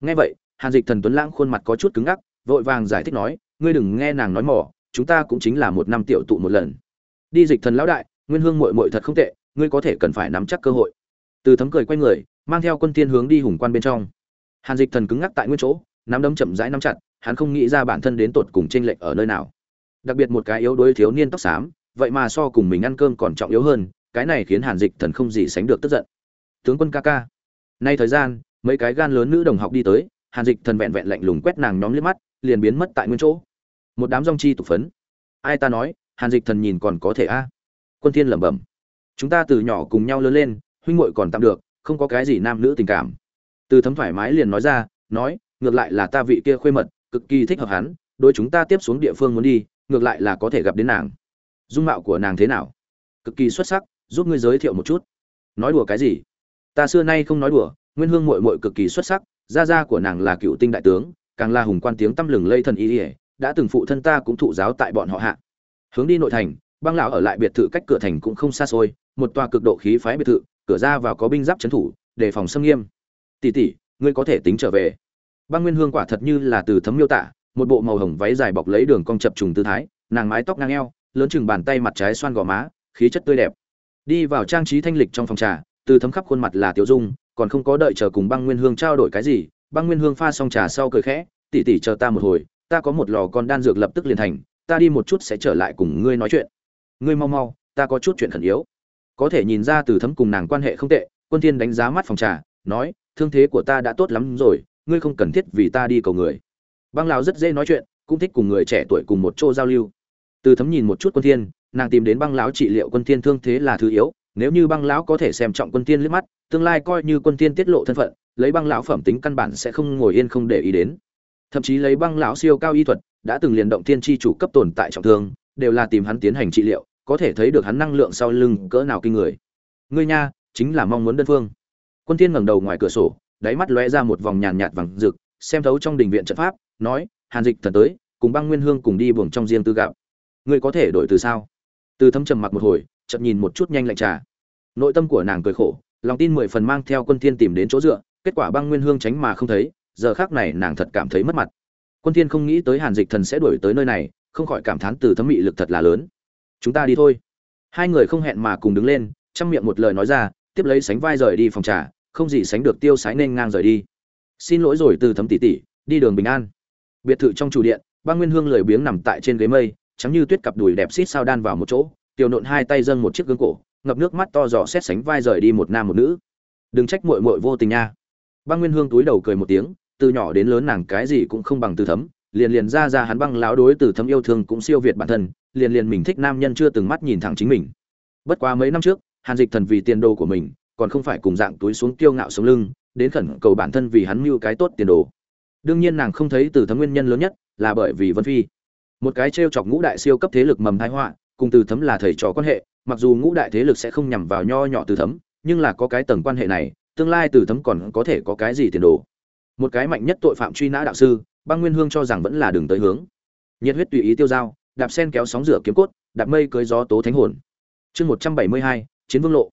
Nghe vậy, hàn dịch thần tuấn lãng khuôn mặt có chút cứng ngắc, vội vàng giải thích nói, ngươi đừng nghe nàng nói mỏ chúng ta cũng chính là một năm tiểu tụ một lần. Đi dịch thần lão đại, nguyên hương mội mội thật không tệ, ngươi có thể cần phải nắm chắc cơ hội. Từ thấm cười quay người, mang theo quân tiên hướng đi hùng quan bên trong. Hàn dịch thần cứng ngắc tại nguyên chỗ, nắm đấm chậm rãi nắm chặt, hắn không nghĩ ra bản thân đến tột cùng chênh lệch ở nơi nào. Đặc biệt một cái yếu đuối thiếu niên tóc xám, vậy mà so cùng mình ăn cơm còn trọng yếu hơn, cái này khiến hàn dịch thần không gì sánh được tức giận. Tướng quân ca ca. Nay thời gian, mấy cái gan lớn nữ đồng học đi tới, hàn dịch thần vẹn vẹn lạnh lùng quét nàng nhóm liếc mắt, liền biến mất tại nguyên chỗ một đám rong chi tục phấn. Ai ta nói, hàn dịch thần nhìn còn có thể a? Quân thiên lẩm bẩm. Chúng ta từ nhỏ cùng nhau lớn lên, huynh muội còn tạm được, không có cái gì nam nữ tình cảm. Từ thấm thoải mái liền nói ra, nói, ngược lại là ta vị kia khuê mật, cực kỳ thích hợp hắn đôi chúng ta tiếp xuống địa phương muốn đi, ngược lại là có thể gặp đến nàng. Dung mạo của nàng thế nào? Cực kỳ xuất sắc, giúp ngươi giới thiệu một chút. Nói đùa cái gì? Ta xưa nay không nói đùa, nguyên hương muội muội cực kỳ xuất sắc, gia gia của nàng là cựu tinh đại tướng, càng là hùng quan tiếng tăm lừng lây thần y ỉa đã từng phụ thân ta cũng thụ giáo tại bọn họ hạ. Hướng đi nội thành, băng lão ở lại biệt thự cách cửa thành cũng không xa xôi, một tòa cực độ khí phái biệt thự, cửa ra vào có binh giáp trấn thủ, đề phòng xâm nghiêm. Tỷ tỷ, ngươi có thể tính trở về. Băng nguyên hương quả thật như là từ thấm miêu tả, một bộ màu hồng váy dài bọc lấy đường cong chập trùng tư thái, nàng mái tóc ngang eo, lớn chừng bàn tay mặt trái xoan gò má, khí chất tươi đẹp. Đi vào trang trí thanh lịch trong phòng trà, từ thấm khắp khuôn mặt là tiểu dung, còn không có đợi chờ cùng băng nguyên hương trao đổi cái gì, băng nguyên hương pha xong trà sau cười khẽ tỉ tỉ chờ ta một hồi ta có một lò con đan dược lập tức liền thành, ta đi một chút sẽ trở lại cùng ngươi nói chuyện. Ngươi mau mau, ta có chút chuyện khẩn yếu. Có thể nhìn ra từ thấm cùng nàng quan hệ không tệ, quân thiên đánh giá mắt phòng trà, nói, thương thế của ta đã tốt lắm rồi, ngươi không cần thiết vì ta đi cầu người. Băng lão rất dễ nói chuyện, cũng thích cùng người trẻ tuổi cùng một chỗ giao lưu. Từ thấm nhìn một chút quân thiên, nàng tìm đến băng lão trị liệu quân thiên thương thế là thứ yếu, nếu như băng lão có thể xem trọng quân thiên liếc mắt, tương lai coi như quân thiên tiết lộ thân phận, lấy băng lão phẩm tính căn bản sẽ không ngồi yên không để ý đến thậm chí lấy băng lão siêu cao y thuật, đã từng liền động thiên tri chủ cấp tồn tại trọng thương, đều là tìm hắn tiến hành trị liệu, có thể thấy được hắn năng lượng sau lưng cỡ nào kinh người. Ngươi nha, chính là mong muốn đơn phương. Quân thiên ngẩng đầu ngoài cửa sổ, đáy mắt lóe ra một vòng nhàn nhạt vàng rực, xem thấu trong đình viện trận pháp, nói, hàn dịch thần tới, cùng băng nguyên hương cùng đi buồng trong riêng tư gạo ngươi có thể đổi từ sao? Từ thấm trầm mặc một hồi chậm nhìn một chút nhanh lạnh trà. Nội tâm của nàng cười khổ, lòng tin mười phần mang theo quân thiên tìm đến chỗ dựa, kết quả băng nguyên hương tránh mà không thấy giờ khác này nàng thật cảm thấy mất mặt. Quân thiên không nghĩ tới hàn dịch thần sẽ đuổi tới nơi này, không khỏi cảm thán từ thấm mị lực thật là lớn. Chúng ta đi thôi. Hai người không hẹn mà cùng đứng lên trong miệng một lời nói ra, tiếp lấy sánh vai rời đi phòng trà, không gì sánh được tiêu sái nên ngang rời đi. Xin lỗi rồi từ thấm tỷ tỷ, đi đường bình an. Biệt thự trong chủ điện băng nguyên hương lười biếng nằm tại trên ghế mây, trắng như tuyết cặp đùi đẹp xít sao đan vào một chỗ, tiểu nộn hai tay dâng một chiếc gương cổ, ngập nước mắt to dò xét sánh vai rời đi một nam một nữ. Đừng trách muội muội vô tình nha. Băng nguyên hương túi đầu cười một tiếng từ nhỏ đến lớn nàng cái gì cũng không bằng từ thấm, liền liền ra ra hắn băng láo đối từ thấm yêu thương cũng siêu việt bản thân, liền liền mình thích nam nhân chưa từng mắt nhìn thẳng chính mình. Bất quá mấy năm trước, hàn dịch thần vì tiền đồ của mình, còn không phải cùng dạng túi xuống kiêu ngạo sống lưng, đến khẩn cầu bản thân vì hắn mưu cái tốt tiền đồ. Đương nhiên nàng không thấy từ thấm nguyên nhân lớn nhất là bởi vì vân phi. Một cái t r e o chọc ngũ đại siêu cấp thế lực mầm thái họa, cùng từ thấm là thầy trò quan hệ, mặc dù ngũ đại thế lực sẽ không nhằm vào nho nhỏ từ thấm, nhưng là có cái tầng quan hệ này, tương lai từ thấm còn có thể có cái gì tiền đồ một cái mạnh nhất tội phạm truy nã đạo sư, băng nguyên hương cho rằng vẫn là đường tới hướng. Nhiệt huyết tùy ý tiêu dao, đạp sen kéo sóng rửa kiếm cốt, đạp mây cưới gió tố thánh hồn. Chương một trăm bảy mươi hai, chiến vương lộ.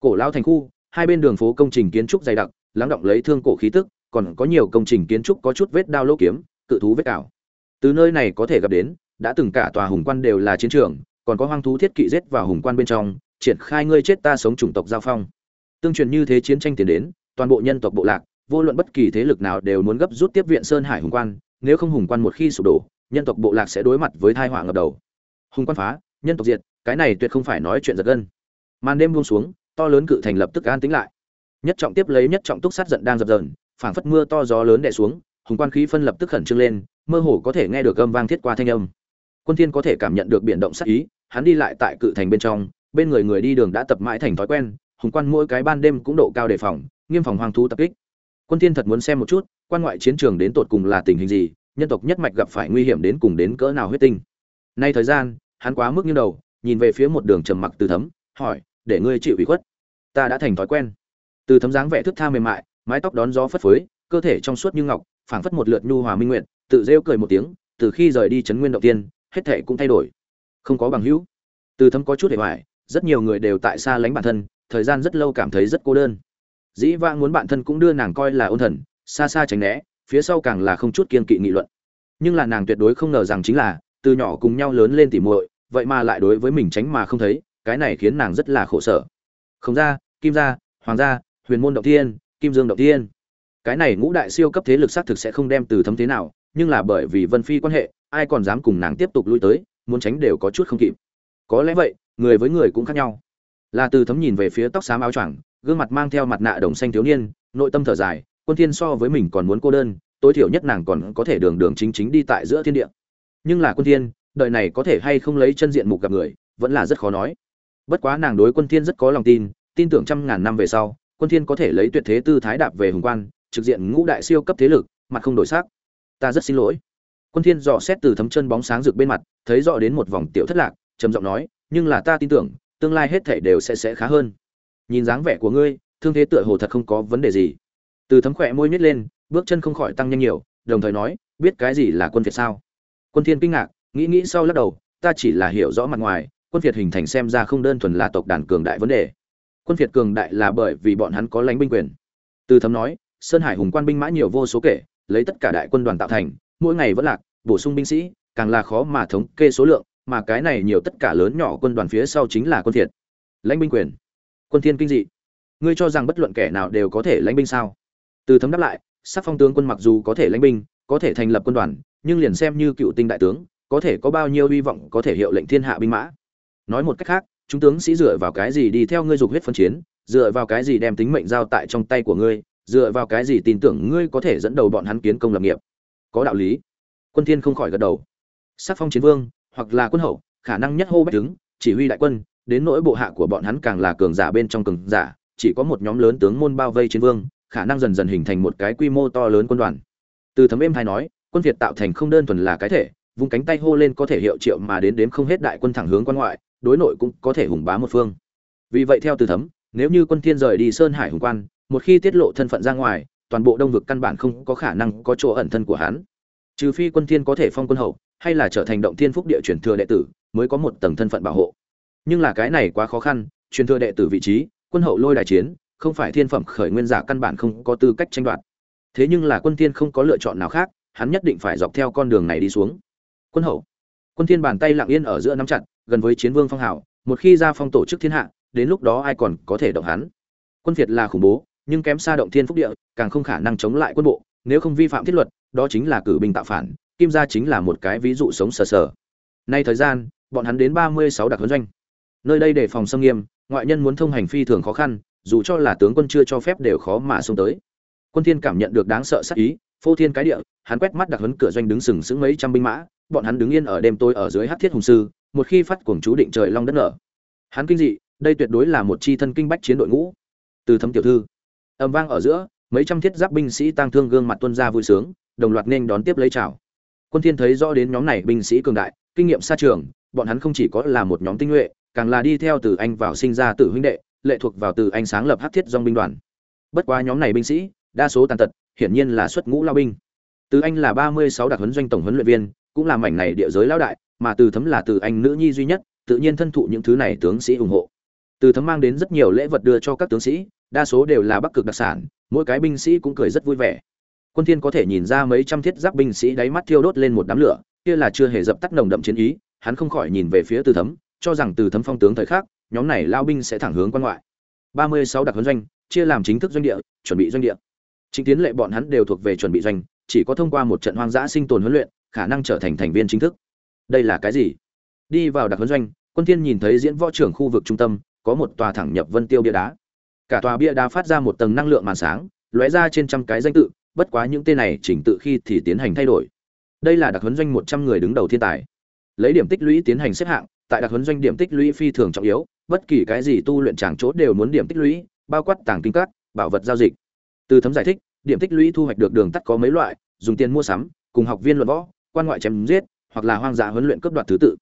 Cổ lao thành khu, hai bên đường phố công trình kiến trúc dày đặc, lắng động lấy thương cổ khí tức, còn có nhiều công trình kiến trúc có chút vết đao lỗ kiếm, cự thú vết ảo. Từ nơi này có thể gặp đến, đã từng cả tòa hùng quan đều là chiến trường, còn có hoang thú thiết kỵ giết vào hùng quan bên trong, triển khai ngươi chết ta sống chủng tộc giao phong. Tương truyền như thế chiến tranh tiến đến, toàn bộ nhân tộc bộ lạc vô luận bất kỳ thế lực nào đều muốn gấp rút tiếp viện sơn hải hùng quan, nếu không hùng quan một khi sụp đổ, nhân tộc bộ lạc sẽ đối mặt với tai họa ngập đầu. Hùng quan phá, nhân tộc diệt, cái này tuyệt không phải nói chuyện giật gân. Màn đêm buông xuống, to lớn cự thành lập tức an tính lại. Nhất trọng tiếp lấy nhất trọng túc sát giận đang dập dờn, phảng phất mưa to gió lớn đè xuống, hùng quan khí phân lập tức khẩn trương lên, mơ hồ có thể nghe được âm vang thiết qua thanh âm. Quân thiên có thể cảm nhận được biển động sát ý, hắn đi lại tại cự thành bên trong, bên người người đi đường đã tập mãi thành thói quen, hùng quan mỗi cái ban đêm cũng độ cao đề phòng, nghiêm phòng hoang thú tập kích quân thiên thật muốn xem một chút, quan ngoại chiến trường đến tột cùng là tình hình gì, nhân tộc nhất mạch gặp phải nguy hiểm đến cùng đến cỡ nào huyết tinh. Nay thời gian, hắn quá mức như đầu, nhìn về phía một đường trầm mặc từ thấm, hỏi, để ngươi chịu ủy khuất? Ta đã thành thói quen. Từ thấm dáng vẻ thức tha mềm mại, mái tóc đón gió phất phới, cơ thể trong suốt như ngọc, phảng phất một lượt nhu hòa minh nguyện tự rêu cười một tiếng, từ khi rời đi chấn nguyên động tiên, hết thể cũng thay đổi. Không có bằng hữu. Từ thấm có chút hề hoài, rất nhiều người đều tại xa lánh bản thân, thời gian rất lâu cảm thấy rất cô đơn dĩ vãng muốn bản thân cũng đưa nàng coi là ôn thần, xa xa tránh né, phía sau càng là không chút kiên kỵ nghị luận. Nhưng là nàng tuyệt đối không ngờ rằng chính là, từ nhỏ cùng nhau lớn lên tỉ muội, vậy mà lại đối với mình tránh mà không thấy, cái này khiến nàng rất là khổ sở. Không ra, kim gia, hoàng gia, huyền môn động thiên, kim dương động thiên. Cái này ngũ đại siêu cấp thế lực xác thực sẽ không đem từ thấm thế nào, nhưng là bởi vì vân phi quan hệ, ai còn dám cùng nàng tiếp tục lui tới, muốn tránh đều có chút không kịp. Có lẽ vậy, người với người cũng khác nhau. Là từ thấm nhìn về phía tóc xám áo choàng gương mặt mang theo mặt nạ đồng xanh thiếu niên, nội tâm thở dài, quân thiên so với mình còn muốn cô đơn, tối thiểu nhất nàng còn có thể đường đường chính chính đi tại giữa thiên địa. Nhưng là quân thiên, đời này có thể hay không lấy chân diện mục gặp người, vẫn là rất khó nói. Bất quá nàng đối quân thiên rất có lòng tin tin tưởng trăm ngàn năm về sau, quân thiên có thể lấy tuyệt thế tư thái đạp về hùng quan, trực diện ngũ đại siêu cấp thế lực, mặt không đổi sắc. Ta rất xin lỗi. Quân thiên dò xét từ thấm chân bóng sáng rực bên mặt, thấy rõ đến một vòng tiểu thất lạc, trầm giọng nói, nhưng là ta tin tưởng, tương lai hết thảy đều sẽ sẽ khá hơn nhìn dáng vẻ của ngươi, thương thế tựa hồ thật không có vấn đề gì. Từ thấm khỏe môi nhếch lên, bước chân không khỏi tăng nhanh nhiều, đồng thời nói, biết cái gì là quân việt sao? Quân thiên kinh ngạc, nghĩ nghĩ sau lắc đầu, ta chỉ là hiểu rõ mặt ngoài, quân việt hình thành xem ra không đơn thuần là tộc đàn cường đại vấn đề. Quân việt cường đại là bởi vì bọn hắn có lãnh binh quyền. Từ thấm nói, sơn hải hùng quan binh mã nhiều vô số kể, lấy tất cả đại quân đoàn tạo thành, mỗi ngày vẫn lạc, bổ sung binh sĩ, càng là khó mà thống kê số lượng, mà cái này nhiều tất cả lớn nhỏ quân đoàn phía sau chính là quân thiệt lãnh binh quyền quân thiên kinh dị. Ngươi cho rằng bất luận kẻ nào đều có thể lãnh binh sao? Từ thấm đáp lại, sắc phong tướng quân mặc dù có thể lãnh binh, có thể thành lập quân đoàn, nhưng liền xem như cựu tinh đại tướng, có thể có bao nhiêu hy vọng có thể hiệu lệnh thiên hạ binh mã. Nói một cách khác, chúng tướng sĩ dựa vào cái gì đi theo ngươi dục huyết phân chiến, dựa vào cái gì đem tính mệnh giao tại trong tay của ngươi, dựa vào cái gì tin tưởng ngươi có thể dẫn đầu bọn hắn kiến công lập nghiệp? Có đạo lý. Quân thiên không khỏi gật đầu. Sắc phong chiến vương, hoặc là quân hậu, khả năng nhất hô bách tướng chỉ huy đại quân đến nỗi bộ hạ của bọn hắn càng là cường giả bên trong cường giả, chỉ có một nhóm lớn tướng môn bao vây chiến vương, khả năng dần dần hình thành một cái quy mô to lớn quân đoàn. Từ thấm êm hay nói, quân việt tạo thành không đơn thuần là cái thể, vung cánh tay hô lên có thể hiệu triệu mà đến đếm không hết đại quân thẳng hướng quan ngoại, đối nội cũng có thể hùng bá một phương. Vì vậy theo từ thấm, nếu như quân thiên rời đi sơn hải hùng quan, một khi tiết lộ thân phận ra ngoài, toàn bộ đông vực căn bản không có khả năng có chỗ ẩn thân của hắn. Trừ phi quân thiên có thể phong quân hậu, hay là trở thành động thiên phúc địa truyền thừa đệ tử, mới có một tầng thân phận bảo hộ nhưng là cái này quá khó khăn, truyền thừa đệ tử vị trí, quân hậu lôi đại chiến, không phải thiên phẩm khởi nguyên giả căn bản không có tư cách tranh đoạt. Thế nhưng là quân thiên không có lựa chọn nào khác, hắn nhất định phải dọc theo con đường này đi xuống. Quân hậu. Quân thiên bàn tay lặng yên ở giữa nắm chặt, gần với chiến vương phong hảo một khi ra phong tổ chức thiên hạ, đến lúc đó ai còn có thể động hắn? Quân việt là khủng bố, nhưng kém xa động thiên phúc địa, càng không khả năng chống lại quân bộ. Nếu không vi phạm thiết luật, đó chính là cử binh tạo phản, kim gia chính là một cái ví dụ sống sờ sờ. Nay thời gian, bọn hắn đến ba mươi sáu đặc huấn doanh nơi đây để phòng xâm nghiêm, ngoại nhân muốn thông hành phi thường khó khăn, dù cho là tướng quân chưa cho phép đều khó mà xông tới. Quân thiên cảm nhận được đáng sợ sát ý, phô thiên cái địa, hắn quét mắt đặc huấn cửa doanh đứng sừng sững mấy trăm binh mã, bọn hắn đứng yên ở đêm tối ở dưới hắc thiết hùng sư, một khi phát cuồng chú định trời long đất nở. Hắn kinh dị, đây tuyệt đối là một chi thân kinh bách chiến đội ngũ. Từ thấm tiểu thư âm vang ở giữa, mấy trăm thiết giáp binh sĩ tăng thương gương mặt tuân ra vui sướng, đồng loạt nên đón tiếp lấy chào. Quân thiên thấy rõ đến nhóm này binh sĩ cường đại, kinh nghiệm xa trường, bọn hắn không chỉ có là một nhóm tinh nhuệ càng là đi theo từ anh vào sinh ra tử huynh đệ, lệ thuộc vào từ anh sáng lập hát thiết dòng binh đoàn. Bất quá nhóm này binh sĩ, đa số tàn tật, hiển nhiên là xuất ngũ lao binh. Từ anh là ba mươi sáu đặc huấn doanh tổng huấn luyện viên, cũng là mảnh này địa giới lão đại, mà từ thấm là từ anh nữ nhi duy nhất, tự nhiên thân thụ những thứ này tướng sĩ ủng hộ. Từ thấm mang đến rất nhiều lễ vật đưa cho các tướng sĩ, đa số đều là bắc cực đặc sản, mỗi cái binh sĩ cũng cười rất vui vẻ. Quân thiên có thể nhìn ra mấy trăm thiết giáp binh sĩ đáy mắt thiêu đốt lên một đám lửa, kia là chưa hề dập tắt nồng đậm chiến ý, hắn không khỏi nhìn về phía từ thấm cho rằng từ thấm phong tướng thời khắc, nhóm này lao binh sẽ thẳng hướng quan ngoại. 36 đặc huấn doanh, chia làm chính thức doanh địa, chuẩn bị doanh địa. Chính tiến lệ bọn hắn đều thuộc về chuẩn bị doanh, chỉ có thông qua một trận hoang dã sinh tồn huấn luyện, khả năng trở thành thành viên chính thức. Đây là cái gì? Đi vào đặc huấn doanh, quân thiên nhìn thấy diễn võ trưởng khu vực trung tâm, có một tòa thẳng nhập vân tiêu bia đá. Cả tòa bia đá phát ra một tầng năng lượng màn sáng, lóe ra trên trăm cái danh tự, bất quá những tên này chỉnh tự khi thì tiến hành thay đổi. Đây là đặc huấn doanh 100 người đứng đầu thiên tài. Lấy điểm tích lũy tiến hành xếp hạng tại đặc huấn doanh điểm tích lũy phi thường trọng yếu, bất kỳ cái gì tu luyện chẳng chỗ đều muốn điểm tích lũy, bao quát tàng kinh các, bảo vật giao dịch. Từ thấm giải thích, điểm tích lũy thu hoạch được đường tắt có mấy loại, dùng tiền mua sắm, cùng học viên luận võ, quan ngoại chém giết, hoặc là hoang dã huấn luyện cấp đoạt thứ tự.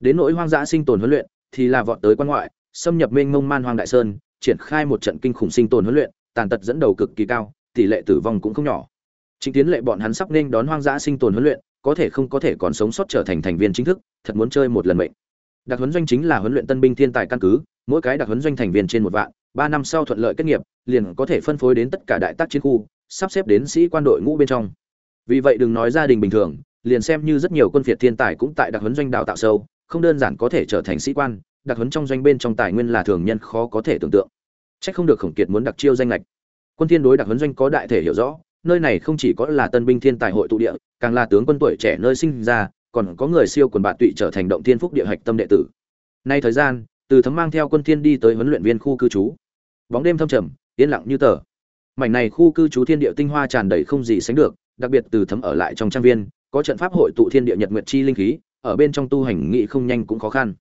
Đến nỗi hoang dã sinh tồn huấn luyện, thì là vọt tới quan ngoại, xâm nhập mênh mông man hoang đại sơn, triển khai một trận kinh khủng sinh tồn huấn luyện, tàn tật dẫn đầu cực kỳ cao, tỷ lệ tử vong cũng không nhỏ. Chính tiến lệ bọn hắn sắp nên đón hoang dã sinh tồn huấn luyện, có thể không có thể còn sống sót trở thành thành viên chính thức, thật muốn chơi một lần mệnh đặc huấn doanh chính là huấn luyện tân binh thiên tài căn cứ, mỗi cái đặc huấn doanh thành viên trên một vạn, ba năm sau thuận lợi kết nghiệp, liền có thể phân phối đến tất cả đại tác chiến khu, sắp xếp đến sĩ quan đội ngũ bên trong. Vì vậy đừng nói gia đình bình thường, liền xem như rất nhiều quân phiệt thiên tài cũng tại đặc huấn doanh đào tạo sâu, không đơn giản có thể trở thành sĩ quan, đặc huấn trong doanh bên trong tài nguyên là thường nhân khó có thể tưởng tượng. Chắc không được khổng kiệt muốn đặc chiêu danh lệch. Quân thiên đối đặc huấn doanh có đại thể hiểu rõ, nơi này không chỉ có là tân binh thiên tài hội tụ địa, càng là tướng quân tuổi trẻ nơi sinh ra còn có người siêu quần bạn tụy trở thành động thiên phúc địa hạch tâm đệ tử. Nay thời gian, từ thấm mang theo quân thiên đi tới huấn luyện viên khu cư trú. Bóng đêm thâm trầm, yên lặng như tờ. Mảnh này khu cư trú thiên địa tinh hoa tràn đầy không gì sánh được, đặc biệt từ thấm ở lại trong trang viên, có trận pháp hội tụ thiên địa nhật nguyệt chi linh khí, ở bên trong tu hành nghị không nhanh cũng khó khăn.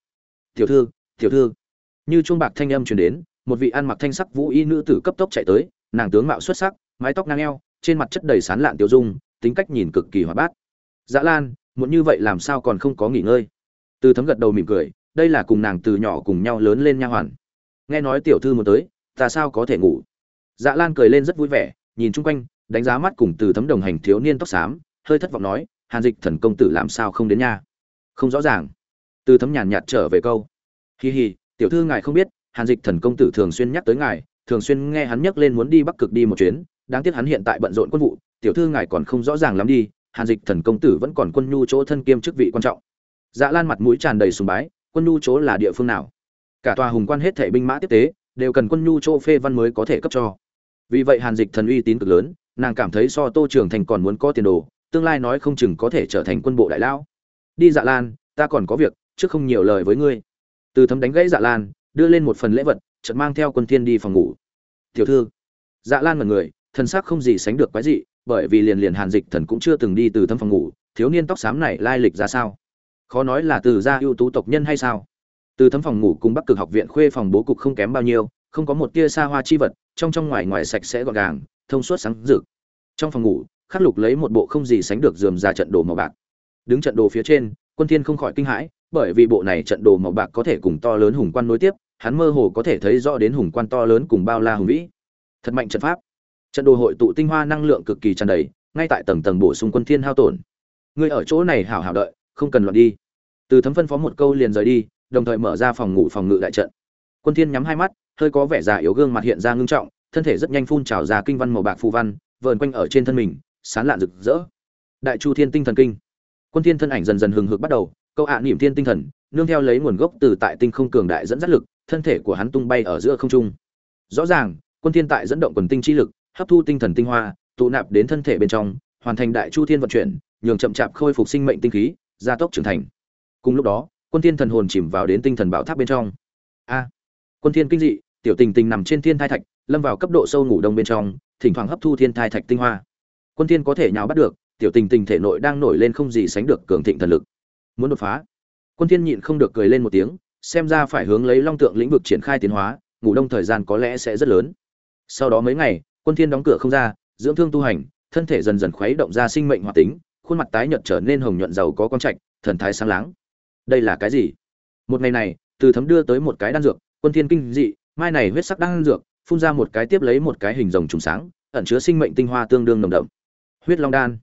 Tiểu thư tiểu thư. Như chuông bạc thanh âm truyền đến, một vị ăn mặc thanh sắc vũ y nữ tử cấp tốc chạy tới, nàng tướng mạo xuất sắc, mái tóc ngang eo, trên mặt chất đầy sán lạn tiểu dung, tính cách nhìn cực kỳ hoạt bát. Dã lan muốn như vậy làm sao còn không có nghỉ ngơi? Từ thấm gật đầu mỉm cười, đây là cùng nàng từ nhỏ cùng nhau lớn lên nha hoàn. Nghe nói tiểu thư muốn tới, ta sao có thể ngủ? Dạ lan cười lên rất vui vẻ, nhìn chung quanh, đánh giá mắt cùng từ thấm đồng hành thiếu niên tóc xám, hơi thất vọng nói, hàn dịch thần công tử làm sao không đến nha? Không rõ ràng. Từ thấm nhàn nhạt trở về câu, hi hi, tiểu thư ngài không biết, hàn dịch thần công tử thường xuyên nhắc tới ngài, thường xuyên nghe hắn nhắc lên muốn đi bắc cực đi một chuyến, đáng tiếc hắn hiện tại bận rộn quân vụ, tiểu thư ngài còn không rõ ràng lắm đi hàn dịch thần công tử vẫn còn quân nhu chỗ thân kiêm chức vị quan trọng. Dạ lan mặt mũi tràn đầy sùng bái, quân nhu chỗ là địa phương nào? Cả tòa hùng quan hết thảy binh mã tiếp tế, đều cần quân nhu chỗ phê văn mới có thể cấp cho. Vì vậy hàn dịch thần uy tín cực lớn, nàng cảm thấy so tô trường thành còn muốn có tiền đồ, tương lai nói không chừng có thể trở thành quân bộ đại lão. Đi dạ lan, ta còn có việc, trước không nhiều lời với ngươi. Từ thấm đánh gãy dạ lan, đưa lên một phần lễ vật, chợt mang theo quân thiên đi phòng ngủ. Tiểu thư. Dạ lan mật người thân xác không gì sánh được quái dị bởi vì liền liền hàn dịch thần cũng chưa từng đi từ thâm phòng ngủ, thiếu niên tóc xám này lai lịch ra sao? Khó nói là từ gia ưu tú tộc nhân hay sao? Từ thấm phòng ngủ cùng bắc cực học viện khuê phòng bố cục không kém bao nhiêu, không có một tia xa hoa chi vật, trong trong ngoài ngoài sạch sẽ gọn gàng, thông suốt sáng rực. Trong phòng ngủ, khắc lục lấy một bộ không gì sánh được dườm ra trận đồ màu bạc. Đứng trận đồ phía trên, quân thiên không khỏi kinh hãi, bởi vì bộ này trận đồ màu bạc có thể cùng to lớn hùng quan nối tiếp, hắn mơ hồ có thể thấy rõ đến hùng quan to lớn cùng bao la hùng vĩ. Thật mạnh trận pháp trận đồ hội tụ tinh hoa năng lượng cực kỳ tràn đầy, ngay tại tầng tầng bổ sung quân thiên hao tổn. Người ở chỗ này hảo hảo đợi, không cần loạn đi. Từ thấm phân phó một câu liền rời đi, đồng thời mở ra phòng ngủ phòng ngự đại trận. Quân thiên nhắm hai mắt, hơi có vẻ già yếu gương mặt hiện ra ngưng trọng, thân thể rất nhanh phun trào ra kinh văn màu bạc phù văn, vờn quanh ở trên thân mình, sán lạn rực rỡ. Đại chu thiên tinh thần kinh. Quân thiên thân ảnh dần dần hừng hực bắt đầu, câu ạ niệm thiên tinh thần, nương theo lấy nguồn gốc từ tại tinh không cường đại dẫn dắt lực, thân thể của hắn tung bay ở giữa không trung. Rõ ràng, quân thiên tại dẫn động quần tinh chi lực hấp thu tinh thần tinh hoa, tụ nạp đến thân thể bên trong, hoàn thành đại chu thiên vận chuyển, nhường chậm chạp khôi phục sinh mệnh tinh khí, gia tốc trưởng thành. Cùng lúc đó, quân thiên thần hồn chìm vào đến tinh thần bảo tháp bên trong. A! Quân thiên kinh dị, tiểu tình tình nằm trên thiên thai thạch, lâm vào cấp độ sâu ngủ đông bên trong, thỉnh thoảng hấp thu thiên thai thạch tinh hoa. Quân thiên có thể nhào bắt được, tiểu tình tình thể nội đang nổi lên không gì sánh được cường thịnh thần lực. Muốn đột phá, quân thiên nhịn không được cười lên một tiếng, xem ra phải hướng lấy long tượng lĩnh vực triển khai tiến hóa, ngủ đông thời gian có lẽ sẽ rất lớn. Sau đó mấy ngày quân thiên đóng cửa không ra, dưỡng thương tu hành, thân thể dần dần khuấy động ra sinh mệnh hoạt tính, khuôn mặt tái nhợt trở nên hồng nhuận giàu có quang trạch, thần thái sáng láng. Đây là cái gì? Một ngày này, từ thấm đưa tới một cái đan dược, quân thiên kinh dị, mai này huyết sắc đan dược, phun ra một cái tiếp lấy một cái hình rồng trùng sáng, ẩn chứa sinh mệnh tinh hoa tương đương nồng đậm. Huyết long đan.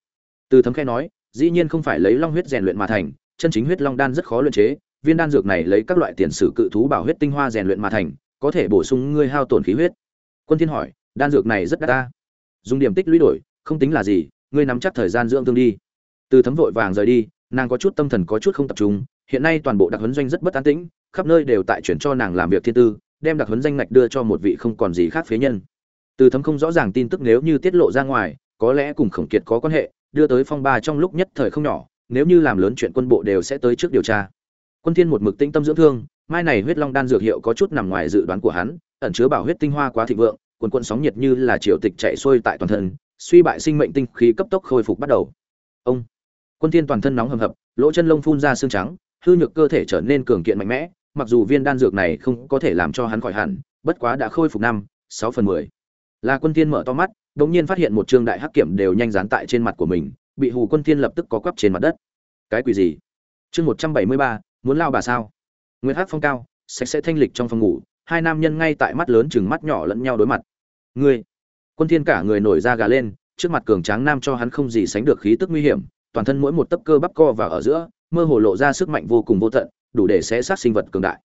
Từ thấm khẽ nói, dĩ nhiên không phải lấy long huyết rèn luyện mà thành, chân chính huyết long đan rất khó luyện chế, viên đan dược này lấy các loại tiền sử cự thú bảo huyết tinh hoa rèn luyện mà thành, có thể bổ sung ngươi hao tổn khí huyết. Quân thiên hỏi đan dược này rất đắt ta. Dùng điểm tích lũy đổi, không tính là gì, ngươi nắm chắc thời gian dưỡng thương đi. Từ thấm vội vàng rời đi, nàng có chút tâm thần có chút không tập trung, hiện nay toàn bộ đặc huấn doanh rất bất an tĩnh, khắp nơi đều tại chuyển cho nàng làm việc thiên tư, đem đặc huấn danh ngạch đưa cho một vị không còn gì khác phế nhân. Từ thấm không rõ ràng tin tức nếu như tiết lộ ra ngoài, có lẽ cùng khổng kiệt có quan hệ, đưa tới phong ba trong lúc nhất thời không nhỏ, nếu như làm lớn chuyện quân bộ đều sẽ tới trước điều tra. Quân thiên một mực tinh tâm dưỡng thương, mai này huyết long đan dược hiệu có chút nằm ngoài dự đoán của hắn, ẩn chứa bảo huyết tinh hoa quá thịnh vượng quần quần sóng nhiệt như là triều tịch chạy xuôi tại toàn thân, suy bại sinh mệnh tinh khí cấp tốc khôi phục bắt đầu. Ông, quân thiên toàn thân nóng hầm hập, lỗ chân lông phun ra xương trắng, hư nhược cơ thể trở nên cường kiện mạnh mẽ, mặc dù viên đan dược này không có thể làm cho hắn khỏi hẳn, bất quá đã khôi phục năm, sáu phần mười. Là quân thiên mở to mắt đống nhiên phát hiện một trương đại hắc kiểm đều nhanh dán tại trên mặt của mình, bị hù quân thiên lập tức có quắp trên mặt đất. Cái quỷ gì? Chương một trăm bảy mươi ba, muốn lao bà sao? Nguyệt hắc phong cao, sạch sẽ thanh lịch trong phòng ngủ, hai nam nhân ngay tại mắt lớn chừng mắt nhỏ lẫn nhau đối mặt ngươi. Quân thiên cả người nổi da gà lên, trước mặt cường tráng nam cho hắn không gì sánh được khí tức nguy hiểm, toàn thân mỗi một tấc cơ bắp co vào ở giữa, mơ hồ lộ ra sức mạnh vô cùng vô tận, đủ để xé xác sinh vật cường đại.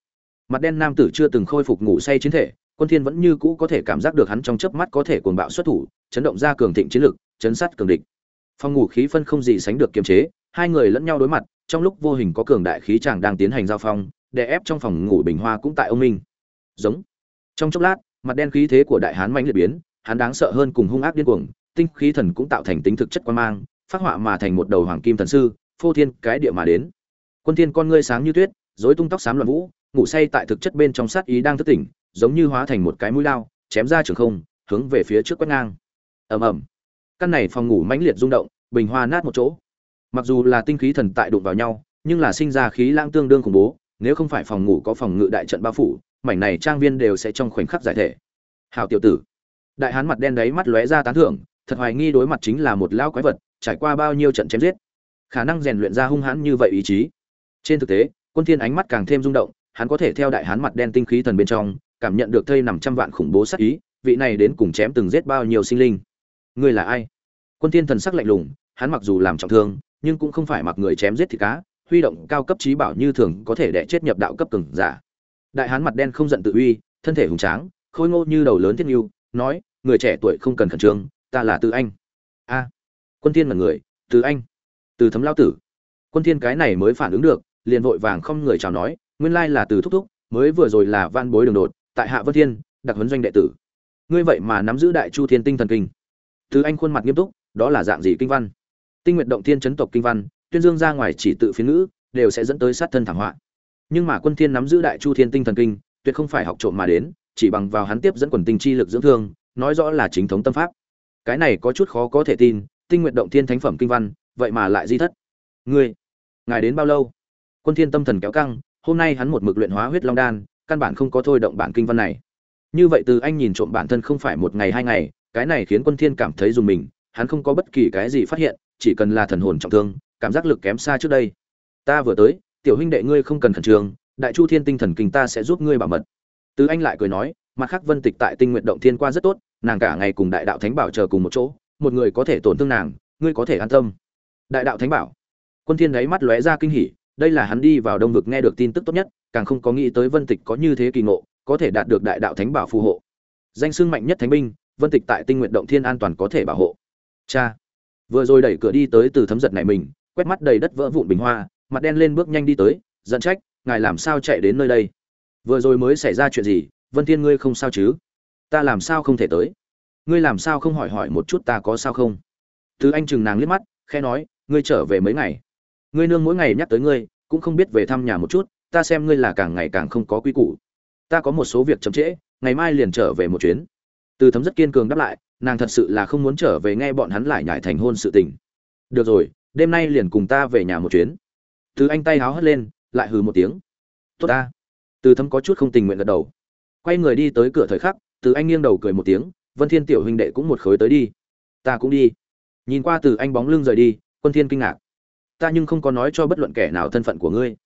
Mặt đen nam tử chưa từng khôi phục ngủ say chiến thể, quân thiên vẫn như cũ có thể cảm giác được hắn trong chớp mắt có thể cuồng bạo xuất thủ, chấn động ra cường thịnh chiến lực, chấn sát cường địch. Phòng ngủ khí phân không gì sánh được kiềm chế, hai người lẫn nhau đối mặt, trong lúc vô hình có cường đại khí chàng đang tiến hành giao phong, đè ép trong phòng ngủ bình hoa cũng tại ông minh. Giống. Trong chốc lát mặt đen khí thế của đại hán mãnh liệt biến, hắn đáng sợ hơn cùng hung ác điên cuồng, tinh khí thần cũng tạo thành tính thực chất quan mang, phát họa mà thành một đầu hoàng kim thần sư, phô thiên cái địa mà đến. Quân thiên con ngươi sáng như tuyết, rối tung tóc xám loạn vũ, ngủ say tại thực chất bên trong sát ý đang thức tỉnh, giống như hóa thành một cái mũi lao, chém ra trường không, hướng về phía trước quét ngang. Ầm ầm. Căn này phòng ngủ mãnh liệt rung động, bình hoa nát một chỗ. Mặc dù là tinh khí thần tại đụng vào nhau, nhưng là sinh ra khí lãng tương đương khủng bố, nếu không phải phòng ngủ có phòng ngự đại trận bao phủ mảnh này trang viên đều sẽ trong khoảnh khắc giải thể. Hào tiểu tử. Đại hán mặt đen đấy mắt lóe ra tán thưởng, thật hoài nghi đối mặt chính là một lão quái vật, trải qua bao nhiêu trận chém giết. Khả năng rèn luyện ra hung hãn như vậy ý chí. Trên thực tế, quân thiên ánh mắt càng thêm rung động, hắn có thể theo đại hán mặt đen tinh khí thần bên trong, cảm nhận được thây nằm trăm vạn khủng bố sát ý, vị này đến cùng chém từng giết bao nhiêu sinh linh. Ngươi là ai? Quân thiên thần sắc lạnh lùng, hắn mặc dù làm trọng thương, nhưng cũng không phải mặc người chém giết thịt cá, huy động cao cấp trí bảo như thường có thể đẻ chết nhập đạo cấp cường giả đại hán mặt đen không giận tự uy, thân thể hùng tráng, khôi ngô như đầu lớn thiết nhu, nói, người trẻ tuổi không cần khẩn trương, ta là từ anh. A, quân thiên là người từ anh, từ thấm lao tử. Quân thiên cái này mới phản ứng được, liền vội vàng không người chào nói, nguyên lai là từ thúc thúc, mới vừa rồi là van bối đường đột, tại hạ vân thiên, đặc huấn doanh đệ tử. Ngươi vậy mà nắm giữ đại chu thiên tinh thần kinh. Từ anh khuôn mặt nghiêm túc, đó là dạng gì kinh văn? Tinh nguyện động thiên chấn tộc kinh văn, tuyên dương ra ngoài chỉ tự phiến ngữ, đều sẽ dẫn tới sát thân thảm họa nhưng mà quân thiên nắm giữ đại chu thiên tinh thần kinh, tuyệt không phải học trộm mà đến, chỉ bằng vào hắn tiếp dẫn quần tinh chi lực dưỡng thương, nói rõ là chính thống tâm pháp. Cái này có chút khó có thể tin, tinh nguyện động thiên thánh phẩm kinh văn, vậy mà lại di thất. Ngươi, ngài đến bao lâu? Quân thiên tâm thần kéo căng, hôm nay hắn một mực luyện hóa huyết long đan, căn bản không có thôi động bản kinh văn này. Như vậy từ anh nhìn trộm bản thân không phải một ngày hai ngày, cái này khiến quân thiên cảm thấy dùng mình, hắn không có bất kỳ cái gì phát hiện, chỉ cần là thần hồn trọng thương, cảm giác lực kém xa trước đây. Ta vừa tới tiểu huynh đệ ngươi không cần khẩn trương, đại chu thiên tinh thần kinh ta sẽ giúp ngươi bảo mật. Từ anh lại cười nói, mặt khác vân tịch tại tinh nguyện động thiên qua rất tốt, nàng cả ngày cùng đại đạo thánh bảo chờ cùng một chỗ, một người có thể tổn thương nàng, ngươi có thể an tâm. Đại đạo thánh bảo. Quân thiên đáy mắt lóe ra kinh hỉ, đây là hắn đi vào đông vực nghe được tin tức tốt nhất, càng không có nghĩ tới vân tịch có như thế kỳ ngộ, có thể đạt được đại đạo thánh bảo phù hộ. Danh xưng mạnh nhất thánh binh, vân tịch tại tinh nguyện động thiên an toàn có thể bảo hộ. Cha. Vừa rồi đẩy cửa đi tới từ thấm giật này mình, quét mắt đầy đất vỡ vụn bình hoa mặt đen lên bước nhanh đi tới, giận trách, ngài làm sao chạy đến nơi đây? Vừa rồi mới xảy ra chuyện gì? Vân thiên ngươi không sao chứ? Ta làm sao không thể tới? Ngươi làm sao không hỏi hỏi một chút ta có sao không? Thứ anh chừng nàng liếc mắt khe nói, ngươi trở về mấy ngày? Ngươi nương mỗi ngày nhắc tới ngươi, cũng không biết về thăm nhà một chút, ta xem ngươi là càng ngày càng không có quy củ. Ta có một số việc chậm trễ, ngày mai liền trở về một chuyến. Từ thấm rất kiên cường đáp lại, nàng thật sự là không muốn trở về nghe bọn hắn lại nhải thành hôn sự tình. Được rồi, đêm nay liền cùng ta về nhà một chuyến từ anh tay háo hất lên, lại hừ một tiếng. Tốt ta. Từ thấm có chút không tình nguyện gật đầu. Quay người đi tới cửa thời khắc, từ anh nghiêng đầu cười một tiếng, vân thiên tiểu huynh đệ cũng một khối tới đi. Ta cũng đi. Nhìn qua từ anh bóng lưng rời đi, quân thiên kinh ngạc. Ta nhưng không có nói cho bất luận kẻ nào thân phận của ngươi.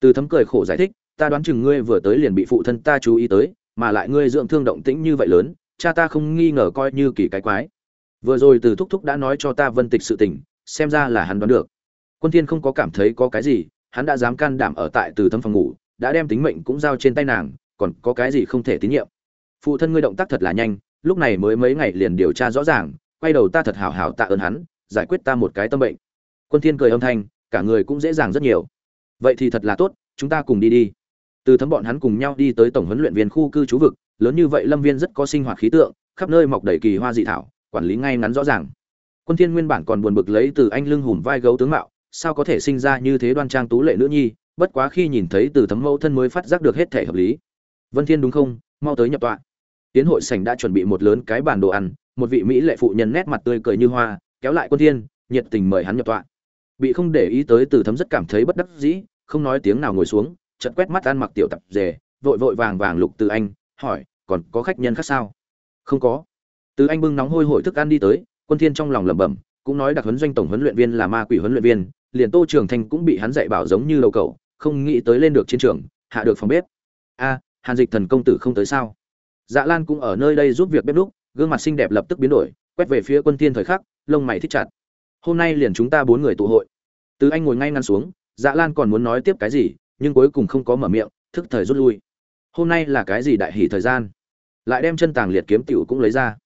Từ thấm cười khổ giải thích, ta đoán chừng ngươi vừa tới liền bị phụ thân ta chú ý tới, mà lại ngươi dưỡng thương động tĩnh như vậy lớn, cha ta không nghi ngờ coi như kỳ cái quái. Vừa rồi từ thúc thúc đã nói cho ta vân tịch sự tình, xem ra là hắn đoán được quân thiên không có cảm thấy có cái gì, hắn đã dám can đảm ở tại từ thâm phòng ngủ, đã đem tính mệnh cũng giao trên tay nàng, còn có cái gì không thể tín nhiệm. Phụ thân ngươi động tác thật là nhanh, lúc này mới mấy ngày liền điều tra rõ ràng, quay đầu ta thật hảo hảo tạ ơn hắn, giải quyết ta một cái tâm bệnh. Quân thiên cười âm thanh, cả người cũng dễ dàng rất nhiều. Vậy thì thật là tốt, chúng ta cùng đi đi. Từ thấm bọn hắn cùng nhau đi tới tổng huấn luyện viên khu cư trú vực, lớn như vậy lâm viên rất có sinh hoạt khí tượng, khắp nơi mọc đầy kỳ hoa dị thảo, quản lý ngay ngắn rõ ràng. Quân thiên nguyên bản còn buồn bực lấy từ anh lưng hùm vai gấu tướng mạo sao có thể sinh ra như thế đoan trang tú lệ nữ nhi, bất quá khi nhìn thấy từ thấm mẫu thân mới phát giác được hết thể hợp lý. Vân thiên đúng không? Mau tới nhập tọa. Tiến hội sảnh đã chuẩn bị một lớn cái bàn đồ ăn, một vị mỹ lệ phụ nhân nét mặt tươi cười như hoa, kéo lại quân thiên, nhiệt tình mời hắn nhập tọa. Bị không để ý tới từ thấm rất cảm thấy bất đắc dĩ, không nói tiếng nào ngồi xuống, chợt quét mắt ăn mặc tiểu tập dề vội vội vàng vàng lục từ anh, hỏi, còn có khách nhân khác sao? Không có. Từ anh bưng nóng hôi hổi thức ăn đi tới, quân thiên trong lòng lẩm bẩm, cũng nói đặc huấn doanh tổng huấn luyện viên là ma quỷ huấn luyện viên liền tô trường thanh cũng bị hắn dạy bảo giống như đầu cầu không nghĩ tới lên được chiến trường hạ được phòng bếp. A hàn dịch thần công tử không tới sao? Dạ lan cũng ở nơi đây giúp việc bếp đúc, gương mặt xinh đẹp lập tức biến đổi quét về phía quân thiên thời khắc lông mày thích chặt. Hôm nay liền chúng ta bốn người tụ hội. Từ anh ngồi ngay ngăn xuống dạ lan còn muốn nói tiếp cái gì nhưng cuối cùng không có mở miệng thức thời rút lui. Hôm nay là cái gì đại hỷ thời gian? Lại đem chân tàng liệt kiếm tiểu cũng lấy ra.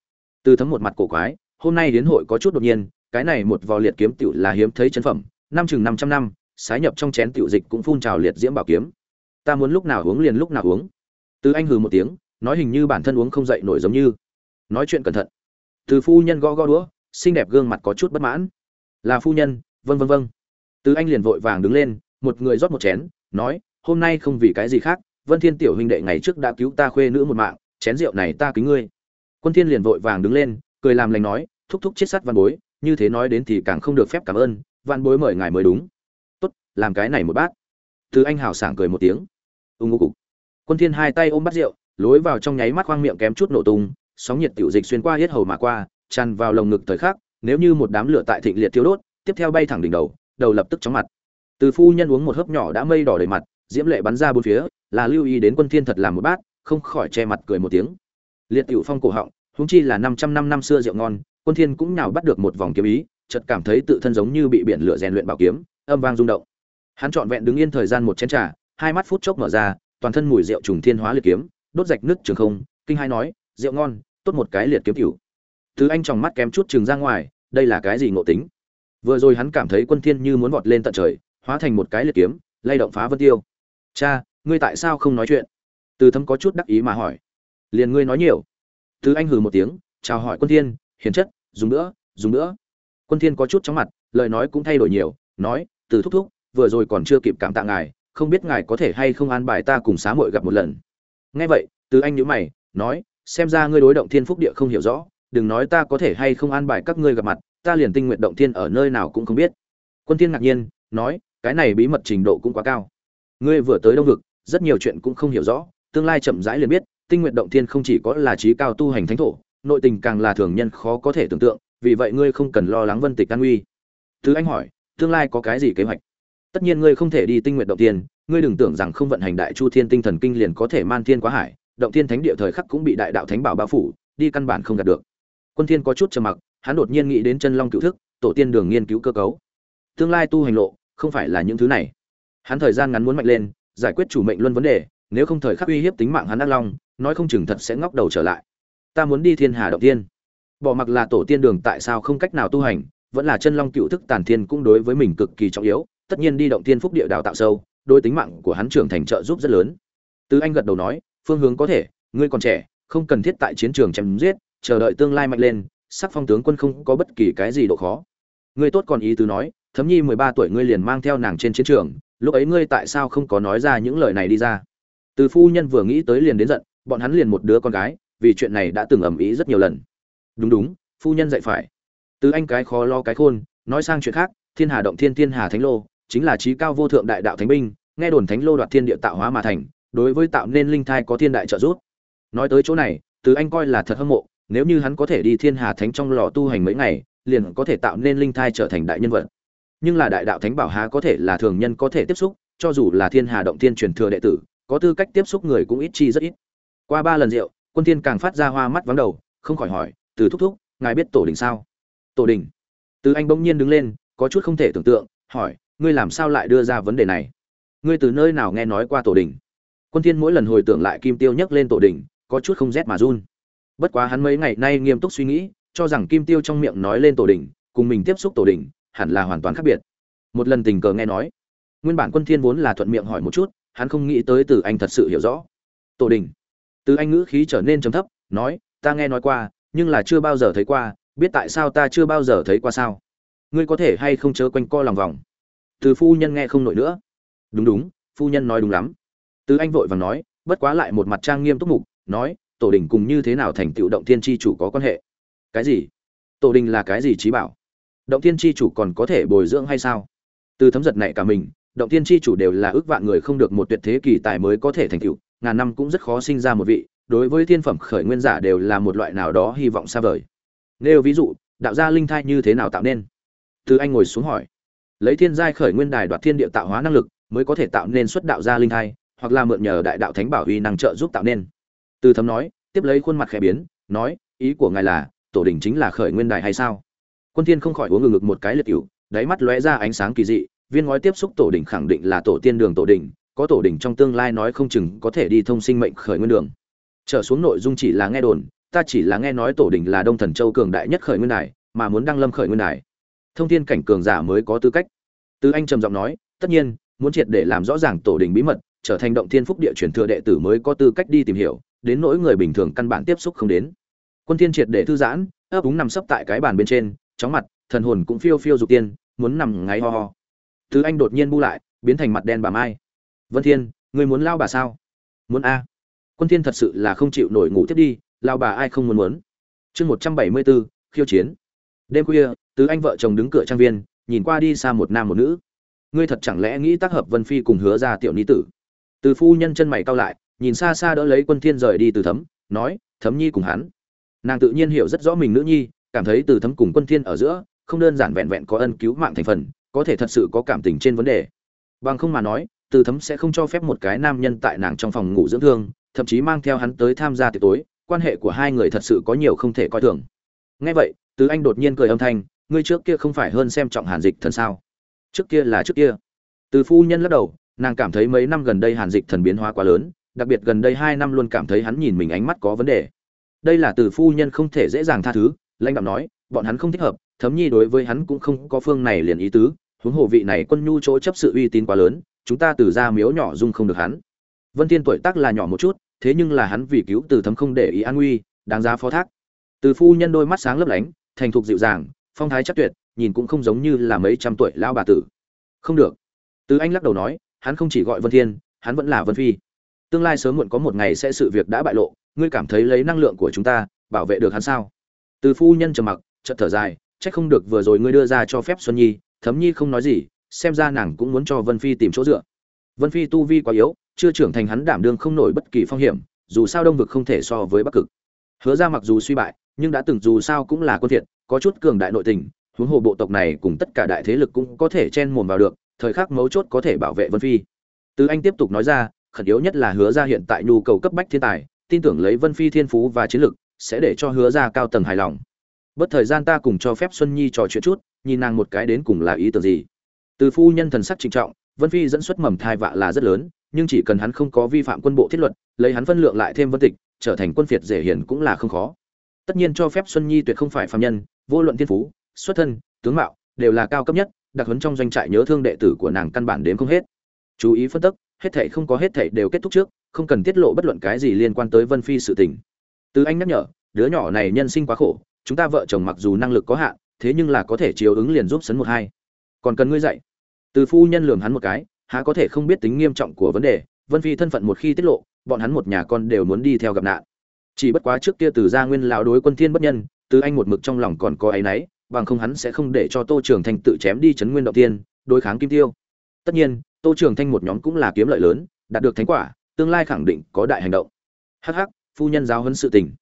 Từ thấm một mặt cổ quái hôm nay đến hội có chút đột nhiên cái này một vò liệt kiếm tiểu là hiếm thấy chân phẩm năm chừng năm trăm năm, sái nhập trong chén tiểu dịch cũng phun trào liệt diễm bảo kiếm. Ta muốn lúc nào uống liền lúc nào uống. Từ anh hừ một tiếng, nói hình như bản thân uống không dậy nổi giống như. Nói chuyện cẩn thận. Từ phu nhân gõ gõ đũa, xinh đẹp gương mặt có chút bất mãn. Là phu nhân vâng vâng vâng. Từ anh liền vội vàng đứng lên, một người rót một chén, nói, hôm nay không vì cái gì khác, vân thiên tiểu huynh đệ ngày trước đã cứu ta khuê nữ một mạng, chén rượu này ta kính ngươi. Quân thiên liền vội vàng đứng lên, cười làm lành nói, thúc thúc chết sắt văn bối, như thế nói đến thì càng không được phép cảm ơn văn bối mời ngài mới đúng. Tốt, làm cái này một bát. Từ anh hào sảng cười một tiếng. Ưng ngô cục. Quân thiên hai tay ôm bát rượu, lối vào trong nháy mắt khoang miệng kém chút nổ tung, sóng nhiệt tiểu dịch xuyên qua hết hầu mà qua, tràn vào lồng ngực thời khắc, nếu như một đám lửa tại thịnh liệt thiêu đốt, tiếp theo bay thẳng đỉnh đầu đầu lập tức chóng mặt. Từ phu nhân uống một hớp nhỏ đã mây đỏ đầy mặt, diễm lệ bắn ra bốn phía, là lưu ý đến quân thiên thật làm một bát, không khỏi che mặt cười một tiếng. Liệt tiểu phong cổ họng, huống chi là 500 năm năm xưa rượu ngon, quân thiên cũng nhào bắt được một vòng kiếm ý chợt cảm thấy tự thân giống như bị biển lửa rèn luyện bảo kiếm, âm vang rung động. Hắn trọn vẹn đứng yên thời gian một chén trà, hai mắt phút chốc mở ra, toàn thân mùi rượu trùng thiên hóa liệt kiếm, đốt rạch nước trường không, kinh hai nói, rượu ngon, tốt một cái liệt kiếm tiểu. Thứ anh trong mắt kém chút trường ra ngoài, đây là cái gì ngộ tính? Vừa rồi hắn cảm thấy quân thiên như muốn vọt lên tận trời, hóa thành một cái liệt kiếm, lay động phá vân tiêu. Cha, ngươi tại sao không nói chuyện? Từ thâm có chút đắc ý mà hỏi. Liền ngươi nói nhiều. Từ anh hừ một tiếng, chào hỏi quân thiên, hiền chất, dùng nữa dùng nữa quân thiên có chút chóng mặt, lời nói cũng thay đổi nhiều, nói, từ thúc thúc, vừa rồi còn chưa kịp cảm tạ ngài, không biết ngài có thể hay không an bài ta cùng xá muội gặp một lần? Nghe vậy, từ anh nhíu mày, nói, xem ra ngươi đối động thiên phúc địa không hiểu rõ, đừng nói ta có thể hay không an bài các ngươi gặp mặt, ta liền tinh nguyện động thiên ở nơi nào cũng không biết. Quân thiên ngạc nhiên, nói, cái này bí mật trình độ cũng quá cao. Ngươi vừa tới đông vực, rất nhiều chuyện cũng không hiểu rõ, tương lai chậm rãi liền biết, tinh nguyện động thiên không chỉ có là trí cao tu hành thánh thổ, nội tình càng là thường nhân khó có thể tưởng tượng vì vậy ngươi không cần lo lắng vân tịch an nguy thứ anh hỏi, tương lai có cái gì kế hoạch? Tất nhiên ngươi không thể đi tinh nguyện động thiên, ngươi đừng tưởng rằng không vận hành đại chu thiên tinh thần kinh liền có thể man thiên quá hải, động thiên thánh địa thời khắc cũng bị đại đạo thánh bảo bao phủ, đi căn bản không đạt được. Quân thiên có chút trầm mặc, hắn đột nhiên nghĩ đến chân long cựu thức, tổ tiên đường nghiên cứu cơ cấu. Tương lai tu hành lộ, không phải là những thứ này. Hắn thời gian ngắn muốn mạnh lên, giải quyết chủ mệnh luân vấn đề, nếu không thời khắc uy hiếp tính mạng hắn ác long, nói không chừng thật sẽ ngóc đầu trở lại. Ta muốn đi thiên hà động tiên bỏ mặc là tổ tiên đường tại sao không cách nào tu hành, vẫn là chân long cựu thức tàn thiên cũng đối với mình cực kỳ trọng yếu, tất nhiên đi động tiên phúc địa đào tạo sâu đôi tính mạng của hắn trưởng thành trợ giúp rất lớn. Tứ anh gật đầu nói, phương hướng có thể, ngươi còn trẻ, không cần thiết tại chiến trường chém giết, chờ đợi tương lai mạnh lên, sắc phong tướng quân không có bất kỳ cái gì độ khó. Ngươi tốt còn ý tứ nói, thấm nhi mười ba tuổi ngươi liền mang theo nàng trên chiến trường, lúc ấy ngươi tại sao không có nói ra những lời này đi ra? Từ phu nhân vừa nghĩ tới liền đến giận, bọn hắn liền một đứa con gái, vì chuyện này đã từng ầm ĩ rất nhiều lần đúng đúng, phu nhân dạy phải. Từ anh cái khó lo cái khôn, nói sang chuyện khác, thiên hà động thiên thiên hà thánh lô, chính là trí cao vô thượng đại đạo thánh binh, nghe đồn thánh lô đoạt thiên địa tạo hóa mà thành, đối với tạo nên linh thai có thiên đại trợ giúp. Nói tới chỗ này, từ anh coi là thật hâm mộ, nếu như hắn có thể đi thiên hà thánh trong lò tu hành mấy ngày, liền có thể tạo nên linh thai trở thành đại nhân vật. Nhưng là đại đạo thánh bảo há có thể là thường nhân có thể tiếp xúc, cho dù là thiên hà động thiên truyền thừa đệ tử, có tư cách tiếp xúc người cũng ít chi rất ít. Qua ba lần rượu, quân thiên càng phát ra hoa mắt vắng đầu, không khỏi hỏi từ thúc thúc, ngài biết tổ đình sao? Tổ đình. Từ anh bỗng nhiên đứng lên, có chút không thể tưởng tượng, hỏi, ngươi làm sao lại đưa ra vấn đề này? Ngươi từ nơi nào nghe nói qua tổ đình? Quân thiên mỗi lần hồi tưởng lại kim tiêu nhắc lên tổ đình, có chút không rét mà run. Bất quá hắn mấy ngày nay nghiêm túc suy nghĩ, cho rằng kim tiêu trong miệng nói lên tổ đình, cùng mình tiếp xúc tổ đình, hẳn là hoàn toàn khác biệt. Một lần tình cờ nghe nói, nguyên bản quân thiên vốn là thuận miệng hỏi một chút, hắn không nghĩ tới từ anh thật sự hiểu rõ. Tổ đình. Từ anh ngữ khí trở nên trầm thấp, nói, ta nghe nói qua nhưng là chưa bao giờ thấy qua, biết tại sao ta chưa bao giờ thấy qua sao? Ngươi có thể hay không chớ quanh co lòng vòng? Từ phu nhân nghe không nổi nữa. Đúng đúng, phu nhân nói đúng lắm. Từ anh vội vàng nói, bất quá lại một mặt trang nghiêm túc mục, nói, tổ đình cùng như thế nào thành tựu động thiên tri chủ có quan hệ? Cái gì? Tổ đình là cái gì trí bảo? Động thiên tri chủ còn có thể bồi dưỡng hay sao? Từ thấm giật này cả mình, động thiên tri chủ đều là ước vạn người không được một tuyệt thế kỳ tài mới có thể thành tựu, ngàn năm cũng rất khó sinh ra một vị đối với thiên phẩm khởi nguyên giả đều là một loại nào đó hy vọng xa vời. Nêu ví dụ, đạo gia linh thai như thế nào tạo nên? Từ anh ngồi xuống hỏi. Lấy thiên giai khởi nguyên đài đoạt thiên địa tạo hóa năng lực, mới có thể tạo nên xuất đạo gia linh thai, hoặc là mượn nhờ đại đạo thánh bảo uy năng trợ giúp tạo nên. Từ thấm nói, tiếp lấy khuôn mặt khẽ biến, nói, ý của ngài là, tổ đình chính là khởi nguyên đài hay sao? Quân thiên không khỏi uống ngực một cái liệt cửu, đáy mắt lóe ra ánh sáng kỳ dị, viên ngói tiếp xúc tổ đình khẳng định là tổ tiên đường tổ đình có tổ đình trong tương lai nói không chừng có thể đi thông sinh mệnh khởi nguyên đường trở xuống nội dung chỉ là nghe đồn, ta chỉ là nghe nói tổ đình là đông thần châu cường đại nhất khởi nguyên đài, mà muốn đăng lâm khởi nguyên đài. Thông thiên cảnh cường giả mới có tư cách. Tứ anh trầm giọng nói, tất nhiên, muốn triệt để làm rõ ràng tổ đình bí mật, trở thành động thiên phúc địa truyền thừa đệ tử mới có tư cách đi tìm hiểu, đến nỗi người bình thường căn bản tiếp xúc không đến. Quân thiên triệt để thư giãn, ấp úng nằm sấp tại cái bàn bên trên, chóng mặt, thần hồn cũng phiêu phiêu dục tiên, muốn nằm ngáy ho ho. Tứ anh đột nhiên bu lại, biến thành mặt đen bà mai. Vân thiên người muốn lao bà sao? Muốn a quân thiên thật sự là không chịu nổi ngủ tiếp đi lao bà ai không muốn muốn. Chương 174, khiêu chiến. Đêm khuya tứ anh vợ chồng đứng cửa trang viên nhìn qua đi xa một nam một nữ. Ngươi thật chẳng lẽ nghĩ tác hợp vân phi cùng hứa ra tiểu ni tử? Từ phu nhân chân mày cau lại nhìn xa xa đỡ lấy quân thiên rời đi từ thấm nói thấm nhi cùng hắn. Nàng tự nhiên hiểu rất rõ mình nữ nhi cảm thấy từ thấm cùng quân thiên ở giữa không đơn giản vẹn vẹn có ân cứu mạng thành phần có thể thật sự có cảm tình trên vấn đề. Bằng không mà nói từ thấm sẽ không cho phép một cái nam nhân tại nàng trong phòng ngủ dưỡng thương thậm chí mang theo hắn tới tham gia tiệc tối, quan hệ của hai người thật sự có nhiều không thể coi thường. Nghe vậy, từ anh đột nhiên cười âm thanh, ngươi trước kia không phải hơn xem trọng hàn dịch thần sao? Trước kia là trước kia. Từ phu nhân lắc đầu, nàng cảm thấy mấy năm gần đây hàn dịch thần biến hóa quá lớn, đặc biệt gần đây hai năm luôn cảm thấy hắn nhìn mình ánh mắt có vấn đề. Đây là từ phu nhân không thể dễ dàng tha thứ, lãnh đạo nói, bọn hắn không thích hợp, thấm nhi đối với hắn cũng không có phương này liền ý tứ, huống hồ vị này quân nhu chỗ chấp sự uy tín quá lớn, chúng ta từ ra miếu nhỏ dung không được hắn. Vân thiên tuổi tác là nhỏ một chút thế nhưng là hắn vì cứu từ thấm không để ý an nguy, đáng giá phó thác. Từ phu nhân đôi mắt sáng lấp lánh, thành thục dịu dàng, phong thái chắc tuyệt, nhìn cũng không giống như là mấy trăm tuổi lão bà tử. Không được. Từ anh lắc đầu nói, hắn không chỉ gọi vân thiên, hắn vẫn là vân phi. Tương lai sớm muộn có một ngày sẽ sự việc đã bại lộ, ngươi cảm thấy lấy năng lượng của chúng ta, bảo vệ được hắn sao? Từ phu nhân trầm mặc, chợt thở dài, trách không được vừa rồi ngươi đưa ra cho phép xuân nhi, thấm nhi không nói gì, xem ra nàng cũng muốn cho vân phi tìm chỗ dựa vân phi tu vi quá yếu, chưa trưởng thành hắn đảm đương không nổi bất kỳ phong hiểm, dù sao đông vực không thể so với bắc cực. Hứa ra mặc dù suy bại, nhưng đã từng dù sao cũng là quân thiện có chút cường đại nội tình, huống hồ bộ tộc này cùng tất cả đại thế lực cũng có thể chen mồm vào được, thời khắc mấu chốt có thể bảo vệ vân phi. Từ anh tiếp tục nói ra, khẩn yếu nhất là hứa ra hiện tại nhu cầu cấp bách thiên tài, tin tưởng lấy vân phi thiên phú và chiến lực, sẽ để cho hứa ra cao tầng hài lòng. Bất thời gian ta cùng cho phép xuân nhi trò chuyện chút, nhìn nàng một cái đến cùng là ý tưởng gì. Từ phu nhân thần sắc trịnh trọng vân phi dẫn xuất mầm thai vạ là rất lớn, nhưng chỉ cần hắn không có vi phạm quân bộ thiết luật, lấy hắn phân lượng lại thêm vân tịch, trở thành quân phiệt dễ hiển cũng là không khó. Tất nhiên cho phép xuân nhi tuyệt không phải phạm nhân, vô luận thiên phú, xuất thân, tướng mạo, đều là cao cấp nhất, đặc huấn trong doanh trại nhớ thương đệ tử của nàng căn bản đến không hết. Chú ý phân tích, hết thảy không có hết thảy đều kết thúc trước, không cần tiết lộ bất luận cái gì liên quan tới vân phi sự tình. Từ anh nhắc nhở, đứa nhỏ này nhân sinh quá khổ, chúng ta vợ chồng mặc dù năng lực có hạn, thế nhưng là có thể chiếu ứng liền giúp sấn một hai. Còn cần ngươi dạy từ phu nhân lườm hắn một cái, há có thể không biết tính nghiêm trọng của vấn đề, vân phi thân phận một khi tiết lộ, bọn hắn một nhà con đều muốn đi theo gặp nạn. Chỉ bất quá trước kia từ gia nguyên lão đối quân thiên bất nhân, Từ anh một mực trong lòng còn có áy náy, bằng không hắn sẽ không để cho tô trường thanh tự chém đi chấn nguyên động tiên, đối kháng kim tiêu. Tất nhiên, tô trường thanh một nhóm cũng là kiếm lợi lớn, đạt được thành quả, tương lai khẳng định có đại hành động. Hắc hắc, phu nhân giáo huấn sự tình.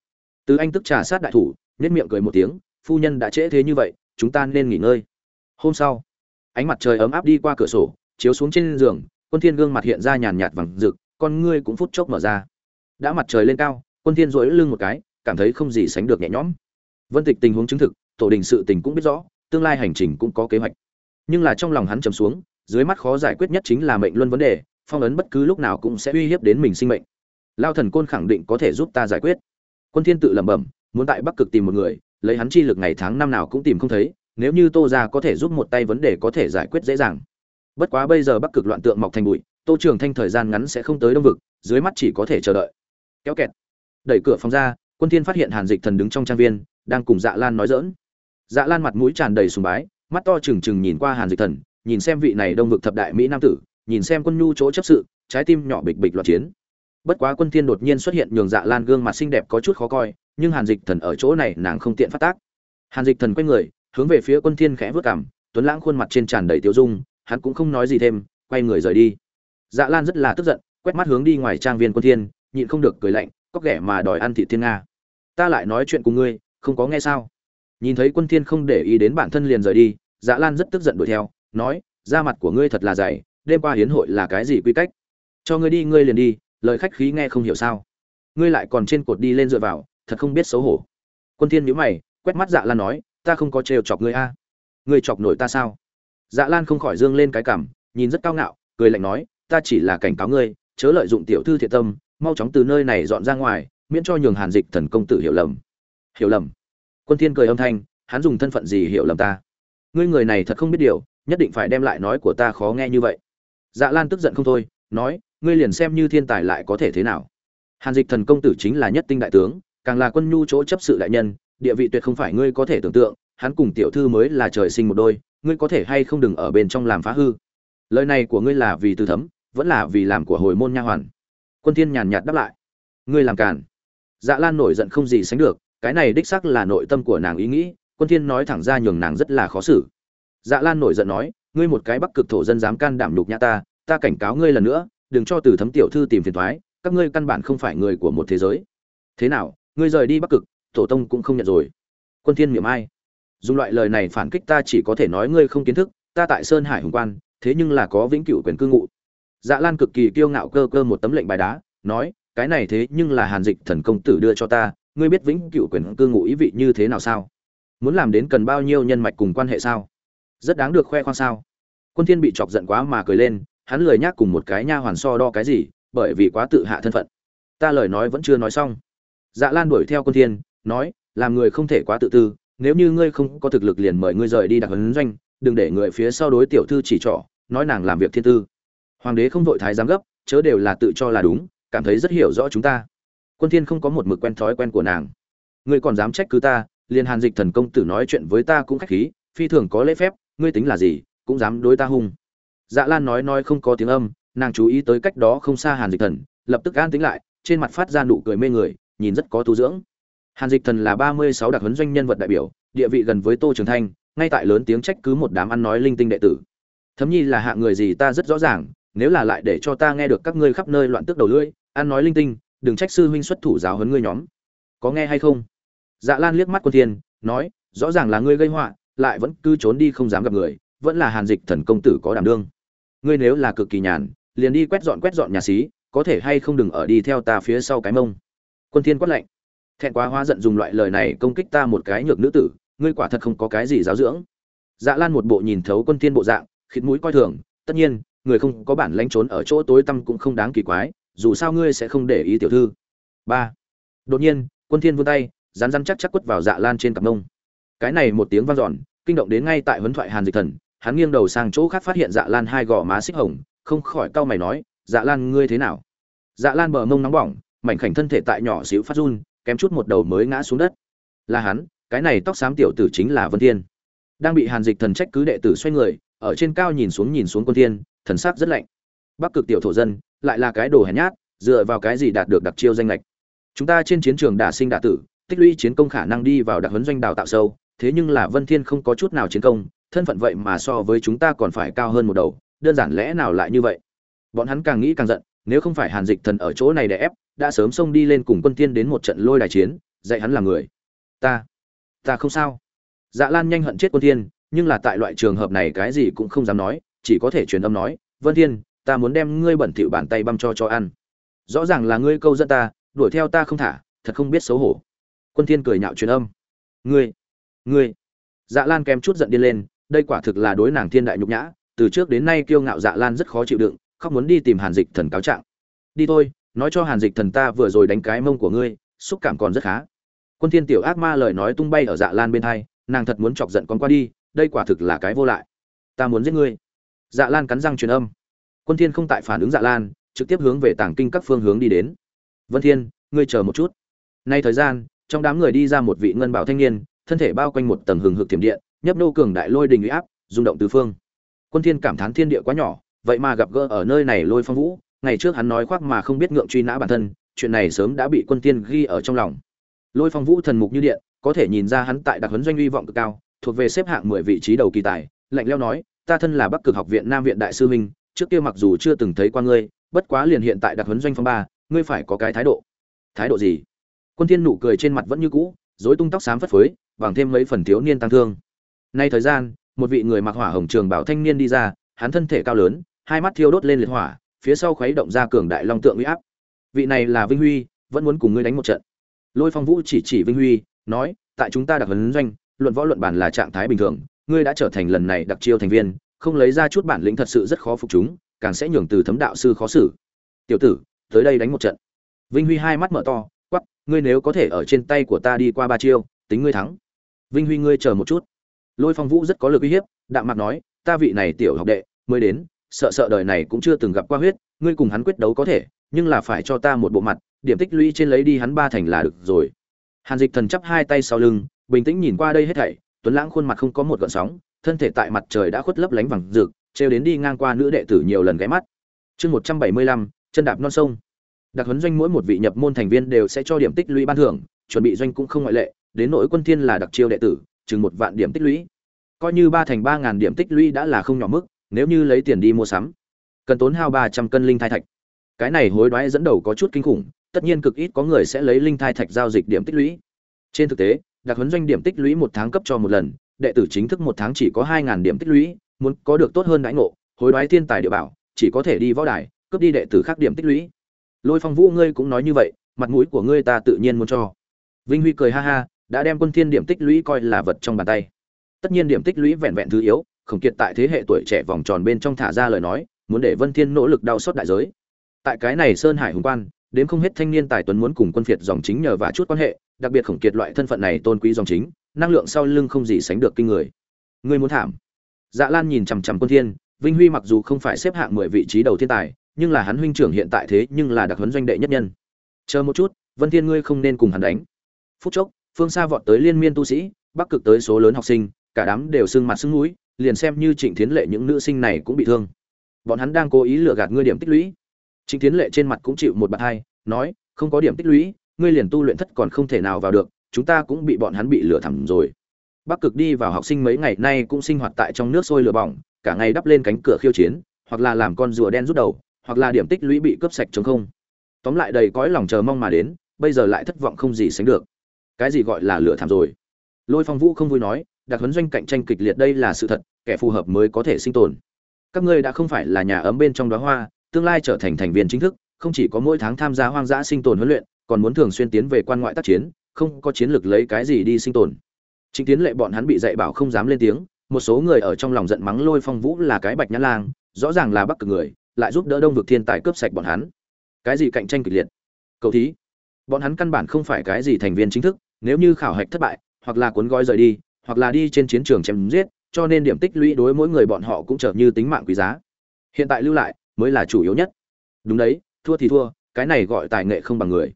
Từ anh tức trà sát đại thủ nết miệng cười một tiếng, phu nhân đã trễ thế như vậy, chúng ta nên nghỉ ngơi. Hôm sau ánh mặt trời ấm áp đi qua cửa sổ, chiếu xuống trên giường, quân thiên gương mặt hiện ra nhàn nhạt vàng rực, con ngươi cũng phút chốc mở ra. Đã mặt trời lên cao, quân thiên duỗi lưng một cái, cảm thấy không gì sánh được nhẹ nhõm. Vân tịch tình huống chứng thực, tổ đình sự tình cũng biết rõ, tương lai hành trình cũng có kế hoạch. Nhưng là trong lòng hắn trầm xuống, dưới mắt khó giải quyết nhất chính là mệnh luân vấn đề, phong ấn bất cứ lúc nào cũng sẽ uy hiếp đến mình sinh mệnh. Lao thần côn khẳng định có thể giúp ta giải quyết. Quân thiên tự lẩm bẩm, muốn tại bắc cực tìm một người, lấy hắn chi lực ngày tháng năm nào cũng tìm không thấy nếu như tô gia có thể giúp một tay vấn đề có thể giải quyết dễ dàng. Bất quá bây giờ bắc cực loạn tượng mọc thành bụi, tô trường thanh thời gian ngắn sẽ không tới đông vực, dưới mắt chỉ có thể chờ đợi. Kéo kẹt. Đẩy cửa phòng ra, quân thiên phát hiện hàn dịch thần đứng trong trang viên, đang cùng dạ lan nói dỡn dạ lan mặt mũi tràn đầy sùng bái, mắt to trừng trừng nhìn qua hàn dịch thần, nhìn xem vị này đông vực thập đại mỹ nam tử, nhìn xem quân nhu chỗ chấp sự, trái tim nhỏ bịch bịch loạn chiến. Bất quá quân thiên đột nhiên xuất hiện nhường dạ lan gương mặt xinh đẹp có chút khó coi, nhưng hàn dịch thần ở chỗ này nàng không tiện phát tác. Hàn dịch thần quay người hướng về phía quân thiên khẽ vươn cằm tuấn lãng khuôn mặt trên tràn đầy tiêu dung, hắn cũng không nói gì thêm, quay người rời đi. Dạ lan rất là tức giận, quét mắt hướng đi ngoài trang viên quân thiên, nhịn không được cười lạnh có ghẻ mà đòi ăn thịt thiên nga. Ta lại nói chuyện cùng ngươi, không có nghe sao? Nhìn thấy quân thiên không để ý đến bản thân liền rời đi dạ lan rất tức giận đuổi theo, nói, da mặt của ngươi thật là dày, đêm qua hiến hội là cái gì quy cách? Cho ngươi đi, ngươi liền đi, lời khách khí nghe không hiểu sao? Ngươi lại còn trên cột đi lên dựa vào, thật không biết xấu hổ. Quân thiên nhíu mày, quét mắt dạ lan nói ta không có trêu chọc ngươi a. Ngươi chọc nổi ta sao? Dạ lan không khỏi dương lên cái cằm nhìn rất cao ngạo, cười lạnh nói, ta chỉ là cảnh cáo ngươi, chớ lợi dụng tiểu thư thiện tâm, mau chóng từ nơi này dọn ra ngoài, miễn cho nhường hàn dịch thần công tử hiểu lầm. Hiểu lầm. Quân thiên cười âm thanh, hắn dùng thân phận gì hiểu lầm ta? Ngươi người này thật không biết điều, nhất định phải đem lại nói của ta khó nghe như vậy. Dạ lan tức giận không thôi, nói, ngươi liền xem như thiên tài lại có thể thế nào. Hàn dịch thần công tử chính là nhất tinh đại tướng, càng là quân nhu chỗ chấp sự đại nhân địa vị tuyệt không phải ngươi có thể tưởng tượng, hắn cùng tiểu thư mới là trời sinh một đôi, ngươi có thể hay không đừng ở bên trong làm phá hư. Lời này của ngươi là vì từ thấm, vẫn là vì làm của hồi môn nha hoàn? Quân thiên nhàn nhạt đáp lại. Ngươi làm càn. Dạ lan nổi giận không gì sánh được, cái này đích xác là nội tâm của nàng ý nghĩ, quân thiên nói thẳng ra nhường nàng rất là khó xử. Dạ lan nổi giận nói, ngươi một cái bắc cực thổ dân dám can đảm nhục nhã ta ta cảnh cáo ngươi lần nữa, đừng cho từ thấm tiểu thư tìm phiền toái các ngươi căn bản không phải người của một thế giới. Thế nào, ngươi rời đi bắc cực tổ tông cũng không nhận rồi. Quân thiên miệng ai? Dùng loại lời này phản kích ta chỉ có thể nói ngươi không kiến thức, ta tại sơn hải hùng quan, thế nhưng là có vĩnh cửu quyền cư ngụ. Dạ lan cực kỳ kiêu ngạo cơ cơ một tấm lệnh bài đá, nói, cái này thế nhưng là hàn dịch thần công tử đưa cho ta, ngươi biết vĩnh cửu quyền cư ngụ ý vị như thế nào sao? Muốn làm đến cần bao nhiêu nhân mạch cùng quan hệ sao? Rất đáng được khoe khoang sao? Quân thiên bị chọc giận quá mà cười lên, hắn lười nhác cùng một cái nha hoàn so đo cái gì, bởi vì quá tự hạ thân phận. Ta lời nói vẫn chưa nói xong. Dạ lan đuổi theo quân thiên nói, làm người không thể quá tự tư, nếu như ngươi không có thực lực liền mời ngươi rời đi đặc huấn doanh, đừng để người phía sau đối tiểu thư chỉ trỏ, nói nàng làm việc thiên tư. Hoàng đế không vội thái giám gấp, chớ đều là tự cho là đúng, cảm thấy rất hiểu rõ chúng ta. Quân thiên không có một mực quen thói quen của nàng. Ngươi còn dám trách cứ ta, liền hàn dịch thần công tử nói chuyện với ta cũng khách khí, phi thường có lễ phép, ngươi tính là gì, cũng dám đối ta hung. Dạ lan nói nói không có tiếng âm, nàng chú ý tới cách đó không xa hàn dịch thần, lập tức an tính lại, trên mặt phát ra nụ cười mê người, nhìn rất có tu dưỡng hàn dịch thần là ba mươi sáu đặc huấn doanh nhân vật đại biểu, địa vị gần với tô trường thanh, ngay tại lớn tiếng trách cứ một đám ăn nói linh tinh đệ tử. Thấm nhi là hạ người gì ta rất rõ ràng, nếu là lại để cho ta nghe được các ngươi khắp nơi loạn tức đầu lưỡi, ăn nói linh tinh, đừng trách sư huynh xuất thủ giáo huấn ngươi nhóm. Có nghe hay không? Dạ lan liếc mắt quân thiên, nói, rõ ràng là ngươi gây họa, lại vẫn cứ trốn đi không dám gặp người, vẫn là hàn dịch thần công tử có đảm đương. Ngươi nếu là cực kỳ nhàn, liền đi quét dọn quét dọn nhà xí, có thể hay không đừng ở đi theo ta phía sau cái mông. Quân thiên quát lạnh thẹn quá hóa giận dùng loại lời này công kích ta một cái nhược nữ tử, ngươi quả thật không có cái gì giáo dưỡng. Dạ lan một bộ nhìn thấu quân thiên bộ dạng, khịt mũi coi thường, tất nhiên, người không có bản lãnh trốn ở chỗ tối tăm cũng không đáng kỳ quái, dù sao ngươi sẽ không để ý tiểu thư. Ba. Đột nhiên, quân thiên vươn tay rán rán chắc chắc quất vào dạ lan trên cặp mông. Cái này một tiếng vang dọn, kinh động đến ngay tại huấn thoại hàn dịch thần, hắn nghiêng đầu sang chỗ khác phát hiện dạ lan hai gò má xích hồng, không khỏi cau mày nói dạ lan, ngươi thế nào? Dạ lan bờ mông nóng bỏng, mảnh khảnh thân thể tại nhỏ xíu phát run kém chút một đầu mới ngã xuống đất. Là hắn, cái này tóc xám tiểu tử chính là vân thiên. Đang bị hàn dịch thần trách cứ đệ tử xoay người, ở trên cao nhìn xuống nhìn xuống quân thiên, thần sắc rất lạnh. Bắc cực tiểu thổ dân, lại là cái đồ hèn nhát, dựa vào cái gì đạt được đặc chiêu danh lệch chúng ta trên chiến trường đả sinh đả tử, tích lũy chiến công khả năng đi vào đặc huấn doanh đào tạo sâu, thế nhưng là vân thiên không có chút nào chiến công, thân phận vậy mà so với chúng ta còn phải cao hơn một đầu, đơn giản lẽ nào lại như vậy? Bọn hắn càng nghĩ càng giận, nếu không phải hàn dịch thần ở chỗ này để ép đã sớm xông đi lên cùng quân tiên đến một trận lôi đài chiến, dạy hắn là người. Ta ta không sao. Dạ lan nhanh hận chết quân tiên, nhưng là tại loại trường hợp này cái gì cũng không dám nói, chỉ có thể truyền âm nói, vân thiên ta muốn đem ngươi bẩn thỉu bàn tay băm cho cho ăn. Rõ ràng là ngươi câu dẫn ta, đuổi theo ta không thả, thật không biết xấu hổ. Quân thiên cười nhạo truyền âm. Ngươi ngươi. Dạ lan kém chút giận điên lên, đây quả thực là đối nàng thiên đại nhục nhã, từ trước đến nay kiêu ngạo dạ lan rất khó chịu đựng, khóc muốn đi tìm hàn dịch thần cáo trạng. Đi thôi nói cho hàn dịch thần ta vừa rồi đánh cái mông của ngươi, xúc cảm còn rất khá. Quân thiên tiểu ác ma lời nói tung bay ở dạ lan bên hai, nàng thật muốn chọc giận con qua đi, đây quả thực là cái vô lại. Ta muốn giết ngươi. Dạ lan cắn răng truyền âm. Quân thiên không tại phản ứng dạ lan, trực tiếp hướng về tàng kinh các phương hướng đi đến. Vân thiên, ngươi chờ một chút. Nay thời gian, trong đám người đi ra một vị ngân bảo thanh niên, thân thể bao quanh một tầng hừng hực thiểm điện, nhấp nô cường đại lôi đình uy áp, rung động tứ phương. Quân thiên cảm thán thiên địa quá nhỏ, vậy mà gặp gỡ ở nơi này lôi phong vũ ngày trước hắn nói khoác mà không biết ngượng truy nã bản thân, chuyện này sớm đã bị quân tiên ghi ở trong lòng. Lôi phong vũ thần mục như điện, có thể nhìn ra hắn tại đặc huấn doanh uy vọng cực cao, thuộc về xếp hạng 10 vị trí đầu kỳ tài, lạnh lẽo nói, ta thân là bắc cực học viện nam viện đại sư huynh trước kia mặc dù chưa từng thấy qua ngươi, bất quá liền hiện tại đặc huấn doanh phong ba, ngươi phải có cái thái độ. Thái độ gì? Quân thiên nụ cười trên mặt vẫn như cũ, rối tung tóc xám phất phới bằng thêm mấy phần thiếu niên tăng thương. Nay thời gian, một vị người mặc hỏa hồng trường bảo thanh niên đi ra, hắn thân thể cao lớn, hai mắt thiêu đốt lên liệt hỏa phía sau khuấy động ra cường đại long tượng uy áp. Vị này là vinh huy, vẫn muốn cùng ngươi đánh một trận. Lôi phong vũ chỉ chỉ vinh huy, nói, tại chúng ta đặc huấn doanh, luận võ luận bản là trạng thái bình thường, ngươi đã trở thành lần này đặc chiêu thành viên, không lấy ra chút bản lĩnh thật sự rất khó phục chúng, càng sẽ nhường từ thấm đạo sư khó xử. Tiểu tử, tới đây đánh một trận. Vinh huy hai mắt mở to quát ngươi nếu có thể ở trên tay của ta đi qua ba chiêu, tính ngươi thắng. Vinh huy ngươi chờ một chút. Lôi phong vũ rất có lực uy hiếp, đạm mặt nói, ta vị này tiểu học đệ, mới đến sợ sợ đời này cũng chưa từng gặp qua huyết, ngươi cùng hắn quyết đấu có thể, nhưng là phải cho ta một bộ mặt, điểm tích lũy trên lấy đi hắn ba thành là được rồi. Hàn dịch thần chắp hai tay sau lưng, bình tĩnh nhìn qua đây hết thảy, tuấn lãng khuôn mặt không có một gợn sóng, thân thể tại mặt trời đã khuất lấp lánh vàng rực, trêu đến đi ngang qua nữ đệ tử nhiều lần ghé mắt. Chương một trăm bảy mươi lăm, chân đạp non sông. Đặc huấn doanh mỗi một vị nhập môn thành viên đều sẽ cho điểm tích lũy ban thưởng, chuẩn bị doanh cũng không ngoại lệ, đến nỗi quân thiên là đặc chiêu đệ tử, chừng một vạn điểm tích lũy. Coi như ba thành ba ngàn điểm tích lũy đã là không nhỏ mức nếu như lấy tiền đi mua sắm, cần tốn hao ba trăm cân linh thai thạch. Cái này hối đoái dẫn đầu có chút kinh khủng, tất nhiên cực ít có người sẽ lấy linh thai thạch giao dịch điểm tích lũy. Trên thực tế, đặc huấn doanh điểm tích lũy một tháng cấp cho một lần, đệ tử chính thức một tháng chỉ có hai ngàn điểm tích lũy, muốn có được tốt hơn đãi ngộ, hối đoái thiên tài địa bảo, chỉ có thể đi võ đài, cướp đi đệ tử khác điểm tích lũy. Lôi phong vũ ngươi cũng nói như vậy, mặt mũi của ngươi ta tự nhiên muốn cho. Vinh huy cười ha ha, đã đem quân thiên điểm tích lũy coi là vật trong bàn tay. Tất nhiên điểm tích lũy vẹn vẹn thứ yếu khổng kiệt tại thế hệ tuổi trẻ vòng tròn bên trong thả ra lời nói, muốn để vân thiên nỗ lực đau xót đại giới. Tại cái này sơn hải hùng quan, đến không hết thanh niên tài tuấn muốn cùng quân phiệt dòng chính nhờ và chút quan hệ, đặc biệt khổng kiệt loại thân phận này tôn quý dòng chính, năng lượng sau lưng không gì sánh được kinh người. Ngươi muốn thảm. Dạ lan nhìn chằm chằm quân thiên, vinh huy mặc dù không phải xếp hạng mười vị trí đầu thiên tài, nhưng là hắn huynh trưởng hiện tại thế nhưng là đặc huấn doanh đệ nhất nhân. Chờ một chút, vân thiên ngươi không nên cùng hắn đánh. Phút chốc, phương xa vọt tới liên miên tu sĩ, bắc cực tới số lớn học sinh, cả đám đều sưng mặt sưng mũi liền xem như trịnh thiến lệ những nữ sinh này cũng bị thương. Bọn hắn đang cố ý lừa gạt ngươi điểm tích lũy. Trịnh thiến lệ trên mặt cũng chịu một bạt hai, nói, không có điểm tích lũy, ngươi liền tu luyện thất còn không thể nào vào được, chúng ta cũng bị bọn hắn bị lừa thẳm rồi. Bắc cực đi vào học sinh mấy ngày nay cũng sinh hoạt tại trong nước sôi lửa bỏng, cả ngày đắp lên cánh cửa khiêu chiến, hoặc là làm con rùa đen rút đầu, hoặc là điểm tích lũy bị cướp sạch chống không. Tóm lại đầy cõi lòng chờ mong mà đến, bây giờ lại thất vọng không gì sánh được. Cái gì gọi là lửa thảm rồi? Lôi phong vũ không vui nói đặc huấn doanh cạnh tranh kịch liệt đây là sự thật, kẻ phù hợp mới có thể sinh tồn. Các ngươi đã không phải là nhà ấm bên trong đóa hoa, tương lai trở thành thành viên chính thức, không chỉ có mỗi tháng tham gia hoang dã sinh tồn huấn luyện, còn muốn thường xuyên tiến về quan ngoại tác chiến, không có chiến lược lấy cái gì đi sinh tồn. Chính tiến lệ bọn hắn bị dạy bảo không dám lên tiếng, một số người ở trong lòng giận mắng lôi phong vũ là cái bạch nhã lang, rõ ràng là bắc cực người, lại giúp đỡ đông vực thiên tài cướp sạch bọn hắn. Cái gì cạnh tranh kịch liệt? Cầu thí. Bọn hắn căn bản không phải cái gì thành viên chính thức, nếu như khảo hạch thất bại, hoặc là cuốn gói rời đi hoặc là đi trên chiến trường chém giết cho nên điểm tích lũy đối mỗi người bọn họ cũng trở như tính mạng quý giá. Hiện tại lưu lại mới là chủ yếu nhất. Đúng đấy thua thì thua cái này gọi tài nghệ không bằng người.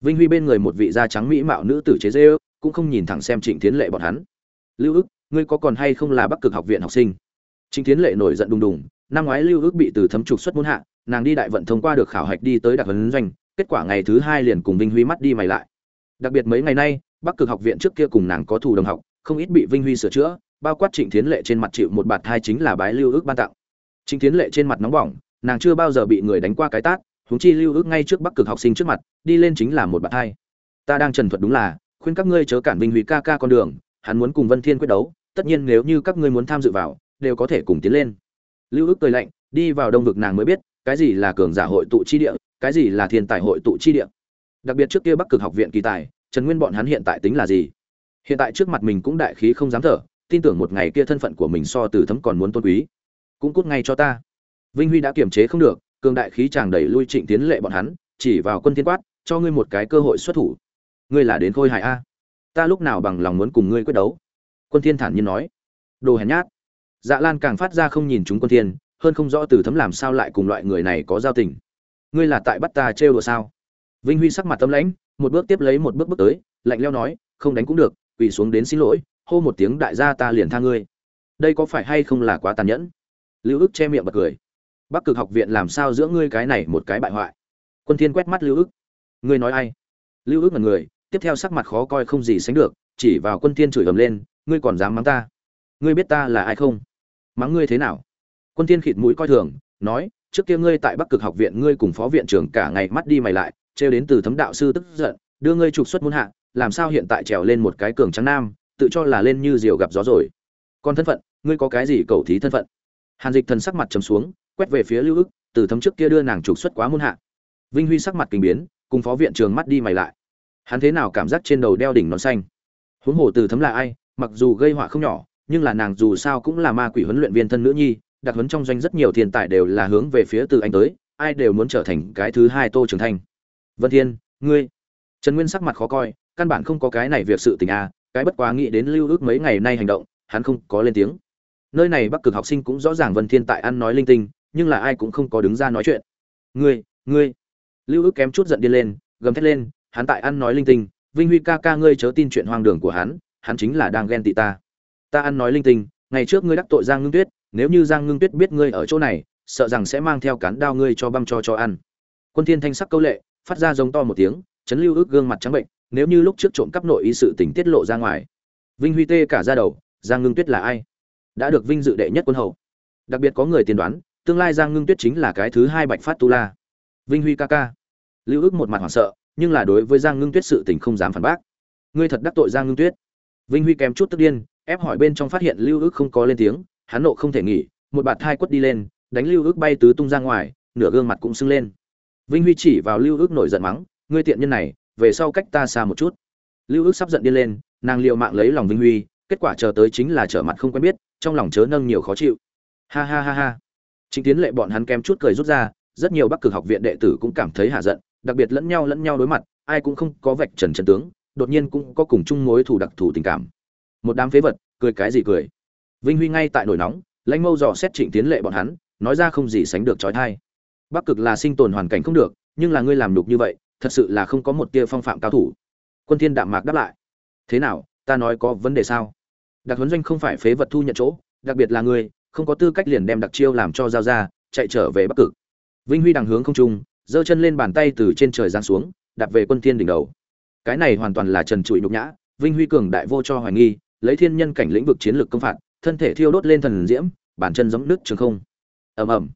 Vinh huy bên người một vị da trắng mỹ mạo nữ tử chế giễu, cũng không nhìn thẳng xem trịnh tiến lệ bọn hắn. Lưu Ước, ngươi có còn hay không là bắc cực học viện học sinh? Trịnh tiến lệ nổi giận đùng đùng năm ngoái lưu ước bị từ thấm trục xuất muôn hạ nàng đi đại vận thông qua được khảo hạch đi tới đặc huấn doanh kết quả ngày thứ hai liền cùng vinh huy mắt đi mày lại. Đặc biệt mấy ngày nay bắc cực học viện trước kia cùng nàng có thù đồng học không ít bị vinh huy sửa chữa, bao quát trịnh thiến lệ trên mặt chịu một bạt thai chính là bái lưu ước ban tặng. Trịnh thiến lệ trên mặt nóng bỏng, nàng chưa bao giờ bị người đánh qua cái tát, huống chi lưu ước ngay trước bắc cực học sinh trước mặt, đi lên chính là một bạt thai. Ta đang trần thuật đúng là, khuyên các ngươi chớ cản vinh huy ca ca con đường, hắn muốn cùng vân thiên quyết đấu, tất nhiên nếu như các ngươi muốn tham dự vào, đều có thể cùng tiến lên. Lưu ước cười lạnh, đi vào đông vực nàng mới biết, cái gì là cường giả hội tụ chi địa, cái gì là thiên tài hội tụ chi địa. Đặc biệt trước kia bắc cực học viện kỳ tài, trần nguyên bọn hắn hiện tại tính là gì? Hiện tại trước mặt mình cũng đại khí không dám thở, tin tưởng một ngày kia thân phận của mình so từ thấm còn muốn tôn quý. Cũng cút ngay cho ta. Vinh huy đã kiềm chế không được, cường đại khí chàng đẩy lui trịnh tiến lệ bọn hắn, chỉ vào quân thiên quát, cho ngươi một cái cơ hội xuất thủ. Ngươi là đến khôi hài a? Ta lúc nào bằng lòng muốn cùng ngươi quyết đấu? Quân thiên thản nhiên nói. Đồ hèn nhát. Dạ lan càng phát ra không nhìn chúng quân thiên, hơn không rõ từ thấm làm sao lại cùng loại người này có giao tình. Ngươi là tại bắt ta trêu đùa sao? Vinh huy sắc mặt tâm lãnh, một bước tiếp lấy một bước bước tới, lạnh leo nói, không đánh cũng được quỳ xuống đến xin lỗi, hô một tiếng, đại gia ta liền tha ngươi. Đây có phải hay không là quá tàn nhẫn? Lưu ức che miệng bật cười. Bắc cực học viện làm sao giữa ngươi cái này một cái bại hoại? Quân thiên quét mắt lưu ức. Ngươi nói ai? Lưu ức là người, tiếp theo sắc mặt khó coi không gì sánh được, chỉ vào quân thiên chửi ầm lên, ngươi còn dám mắng ta? Ngươi biết ta là ai không? Mắng ngươi thế nào? Quân thiên khịt mũi coi thường, nói, trước kia ngươi tại bắc cực học viện, ngươi cùng phó viện trưởng cả ngày mắt đi mày lại, trêu đến từ thấm đạo sư tức giận, đưa ngươi trục xuất muôn hạ làm sao hiện tại trèo lên một cái cường trắng nam, tự cho là lên như diều gặp gió rồi. Còn thân phận, ngươi có cái gì cầu thí thân phận? Hàn dịch thần sắc mặt trầm xuống, quét về phía lưu ức, từ thấm trước kia đưa nàng trục xuất quá muôn hạ. Vinh huy sắc mặt kinh biến, cùng phó viện trường mắt đi mày lại. Hắn thế nào cảm giác trên đầu đeo đỉnh nón xanh? Huống hồ từ thấm là ai, mặc dù gây họa không nhỏ, nhưng là nàng dù sao cũng là ma quỷ huấn luyện viên thân nữ nhi, đặc huấn trong doanh rất nhiều thiên tài đều là hướng về phía từ anh tới, ai đều muốn trở thành cái thứ hai tô trưởng thành. vân thiên, ngươi. Trần nguyên sắc mặt khó coi căn bản không có cái này việc sự tình a cái bất quá nghĩ đến lưu ước mấy ngày nay hành động, hắn không có lên tiếng. Nơi này bắc cực học sinh cũng rõ ràng vân thiên tại ăn nói linh tinh, nhưng là ai cũng không có đứng ra nói chuyện. Ngươi ngươi. Lưu ước kém chút giận điên lên, gầm thét lên, hắn tại ăn nói linh tinh, vinh huy ca ca ngươi chớ tin chuyện hoang đường của hắn hắn chính là đang ghen tị ta. Ta ăn nói linh tinh, ngày trước ngươi đắc tội giang ngưng tuyết, nếu như giang ngưng tuyết biết ngươi ở chỗ này, sợ rằng sẽ mang theo cán đao ngươi cho băm cho cho ăn. Quân thiên thanh sắc câu lệ, phát ra giống to một tiếng, chấn lưu ước gương mặt trắng bệnh nếu như lúc trước trộm cắp nội y sự tình tiết lộ ra ngoài. Vinh huy tê cả ra đầu, giang ngưng tuyết là ai? Đã được vinh dự đệ nhất quân hậu đặc biệt có người tiên đoán, tương lai giang ngưng tuyết chính là cái thứ hai bạch phát tu la. Vinh huy ca ca. Lưu ước một mặt hoảng sợ, nhưng là đối với giang ngưng tuyết sự tình không dám phản bác. Ngươi thật đắc tội giang ngưng tuyết. Vinh huy kém chút tức điên, ép hỏi bên trong phát hiện lưu ước không có lên tiếng, hắn nộ không thể nghỉ, một bạt thai quất đi lên, đánh lưu ước bay tứ tung ra ngoài, nửa gương mặt cũng sưng lên. Vinh huy chỉ vào lưu ước nổi giận mắng, ngươi tiện nhân này về sau cách ta xa một chút. Lưu ước sắp giận điên lên, nàng liệu mạng lấy lòng vinh huy, kết quả chờ tới chính là trở mặt không quen biết, trong lòng chớ nâng nhiều khó chịu. Ha ha ha ha. Chính tiến lệ bọn hắn kém chút cười rút ra, rất nhiều bắc cực học viện đệ tử cũng cảm thấy hạ giận, đặc biệt lẫn nhau lẫn nhau đối mặt, ai cũng không có vạch trần trần tướng, đột nhiên cũng có cùng chung mối thù đặc thù tình cảm. Một đám phế vật, cười cái gì cười. Vinh huy ngay tại nổi nóng, lãnh mâu dò xét trịnh tiến lệ bọn hắn, nói ra không gì sánh được trói thai. Bắc cực là sinh tồn hoàn cảnh không được, nhưng là ngươi làm đục như vậy thật sự là không có một tia phong phạm cao thủ. Quân thiên đạm mạc đáp lại. Thế nào, ta nói có vấn đề sao? Đặc huấn doanh không phải phế vật thu nhận chỗ, đặc biệt là ngươi, không có tư cách liền đem đặc chiêu làm cho giao ra, chạy trở về bắc cực. Vinh huy đằng hướng không trung, giơ chân lên bàn tay từ trên trời giáng xuống, đạp về quân thiên đỉnh đầu. Cái này hoàn toàn là trần trụi nhục nhã, vinh huy cường đại vô cho hoài nghi, lấy thiên nhân cảnh lĩnh vực chiến lược công phạt, thân thể thiêu đốt lên thần diễm, bàn chân giống nước trường không. Ầm ầm.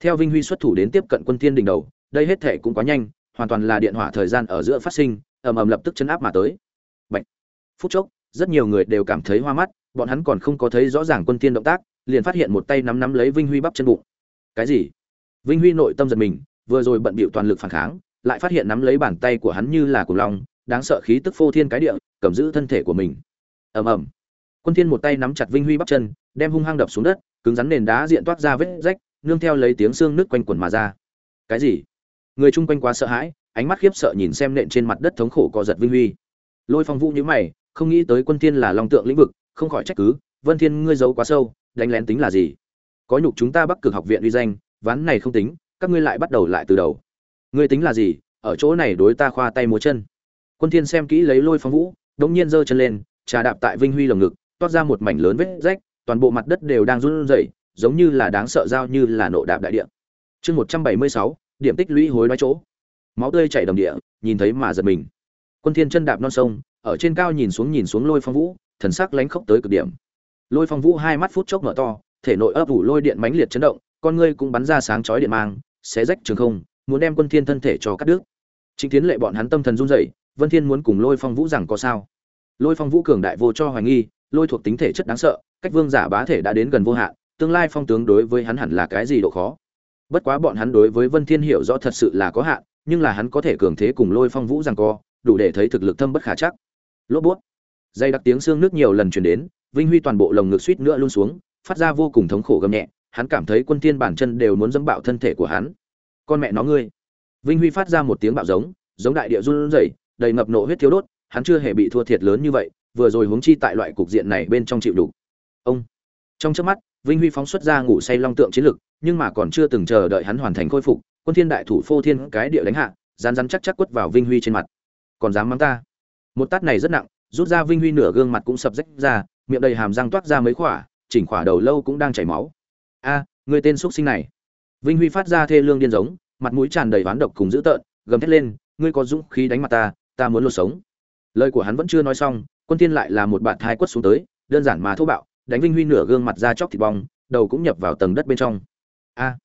Theo vinh huy xuất thủ đến tiếp cận quân thiên đỉnh đầu, đây hết thể cũng quá nhanh hoàn toàn là điện hỏa thời gian ở giữa phát sinh, ầm ầm lập tức chấn áp mà tới. Bạch. phút chốc, rất nhiều người đều cảm thấy hoa mắt, bọn hắn còn không có thấy rõ ràng quân thiên động tác, liền phát hiện một tay nắm nắm lấy vinh huy bắp chân bụng. Cái gì? Vinh huy nội tâm giật mình, vừa rồi bận bịu toàn lực phản kháng, lại phát hiện nắm lấy bàn tay của hắn như là cùng long, đáng sợ khí tức phô thiên cái địa, cầm giữ thân thể của mình. Ầm ầm. Quân thiên một tay nắm chặt vinh huy bắp chân, đem hung hăng đập xuống đất, cứng rắn nền đá diện toát ra vết rách, nương theo lấy tiếng xương nước quanh quần mà ra. Cái gì? Người chung quanh quá sợ hãi ánh mắt khiếp sợ nhìn xem nện trên mặt đất thống khổ co giật vinh huy. Lôi phong vũ nhữ mày không nghĩ tới quân thiên là long tượng lĩnh vực không khỏi trách cứ vân thiên ngươi giấu quá sâu đánh lén tính là gì? Có nhục chúng ta bắc cực học viện uy danh ván này không tính các ngươi lại bắt đầu lại từ đầu. Ngươi tính là gì? Ở chỗ này đối ta khoa tay múa chân. Quân thiên xem kỹ lấy lôi phong vũ đống nhiên giơ chân lên trà đạp tại vinh huy lồng ngực toát ra một mảnh lớn vết rách toàn bộ mặt đất đều đang run rẩy giống như là đáng sợ giao như là nộ đạp đại địa. Chương 176, điểm tích lũy hối đoái chỗ. Máu tươi chảy đầm địa, nhìn thấy mà giật mình. Quân thiên chân đạp non sông, ở trên cao nhìn xuống nhìn xuống lôi phong vũ, thần sắc lánh khốc tới cực điểm. Lôi phong vũ hai mắt phút chốc mở to, thể nội ấp ủ lôi điện mãnh liệt chấn động, con ngươi cũng bắn ra sáng chói điện mang, xé rách trường không, muốn đem quân thiên thân thể cho cắt đứt. Chính tiến lệ bọn hắn tâm thần run rẩy, vân thiên muốn cùng lôi phong vũ rằng có sao? Lôi phong vũ cường đại vô cho hoài nghi, lôi thuộc tính thể chất đáng sợ, cách vương giả bá thể đã đến gần vô hạn, tương lai phong tướng đối với hắn hẳn là cái gì độ khó? Bất quá bọn hắn đối với vân thiên hiểu rõ thật sự là có hạn, nhưng là hắn có thể cường thế cùng lôi phong vũ rằng co, đủ để thấy thực lực thâm bất khả chắc. Lốp bút. Dây đặc tiếng xương nước nhiều lần truyền đến, vinh huy toàn bộ lồng ngực suýt nữa luôn xuống, phát ra vô cùng thống khổ gầm nhẹ, hắn cảm thấy quân thiên bản chân đều muốn dẫm bạo thân thể của hắn. Con mẹ nó ngươi. Vinh huy phát ra một tiếng bạo giống giống đại địa run rẩy, đầy ngập nộ huyết thiếu đốt, hắn chưa hề bị thua thiệt lớn như vậy, vừa rồi huống chi tại loại cục diện này bên trong chịu đủ. Ông. Trong chớp mắt, vinh huy phóng xuất ra ngủ say long tượng chiến lực nhưng mà còn chưa từng chờ đợi hắn hoàn thành khôi phục, quân thiên đại thủ phô thiên cái địa đánh hạ rán rán chắc chắc quất vào vinh huy trên mặt. Còn dám mắng ta? Một tát này rất nặng, rút ra vinh huy nửa gương mặt cũng sập rách ra, miệng đầy hàm răng toát ra mấy khỏa, chỉnh khỏa đầu lâu cũng đang chảy máu. A, người tên xuất sinh này. Vinh huy phát ra thê lương điên giống, mặt mũi tràn đầy ván độc cùng dữ tợn, gầm thét lên, ngươi có dũng khí đánh mặt ta ta muốn lột sống. Lời của hắn vẫn chưa nói xong, quân thiên lại là một bạt thai quất xuống tới, đơn giản mà thô bạo, đánh vinh huy nửa gương mặt ra chóc thịt bong, đầu cũng nhập vào tầng đất bên trong a.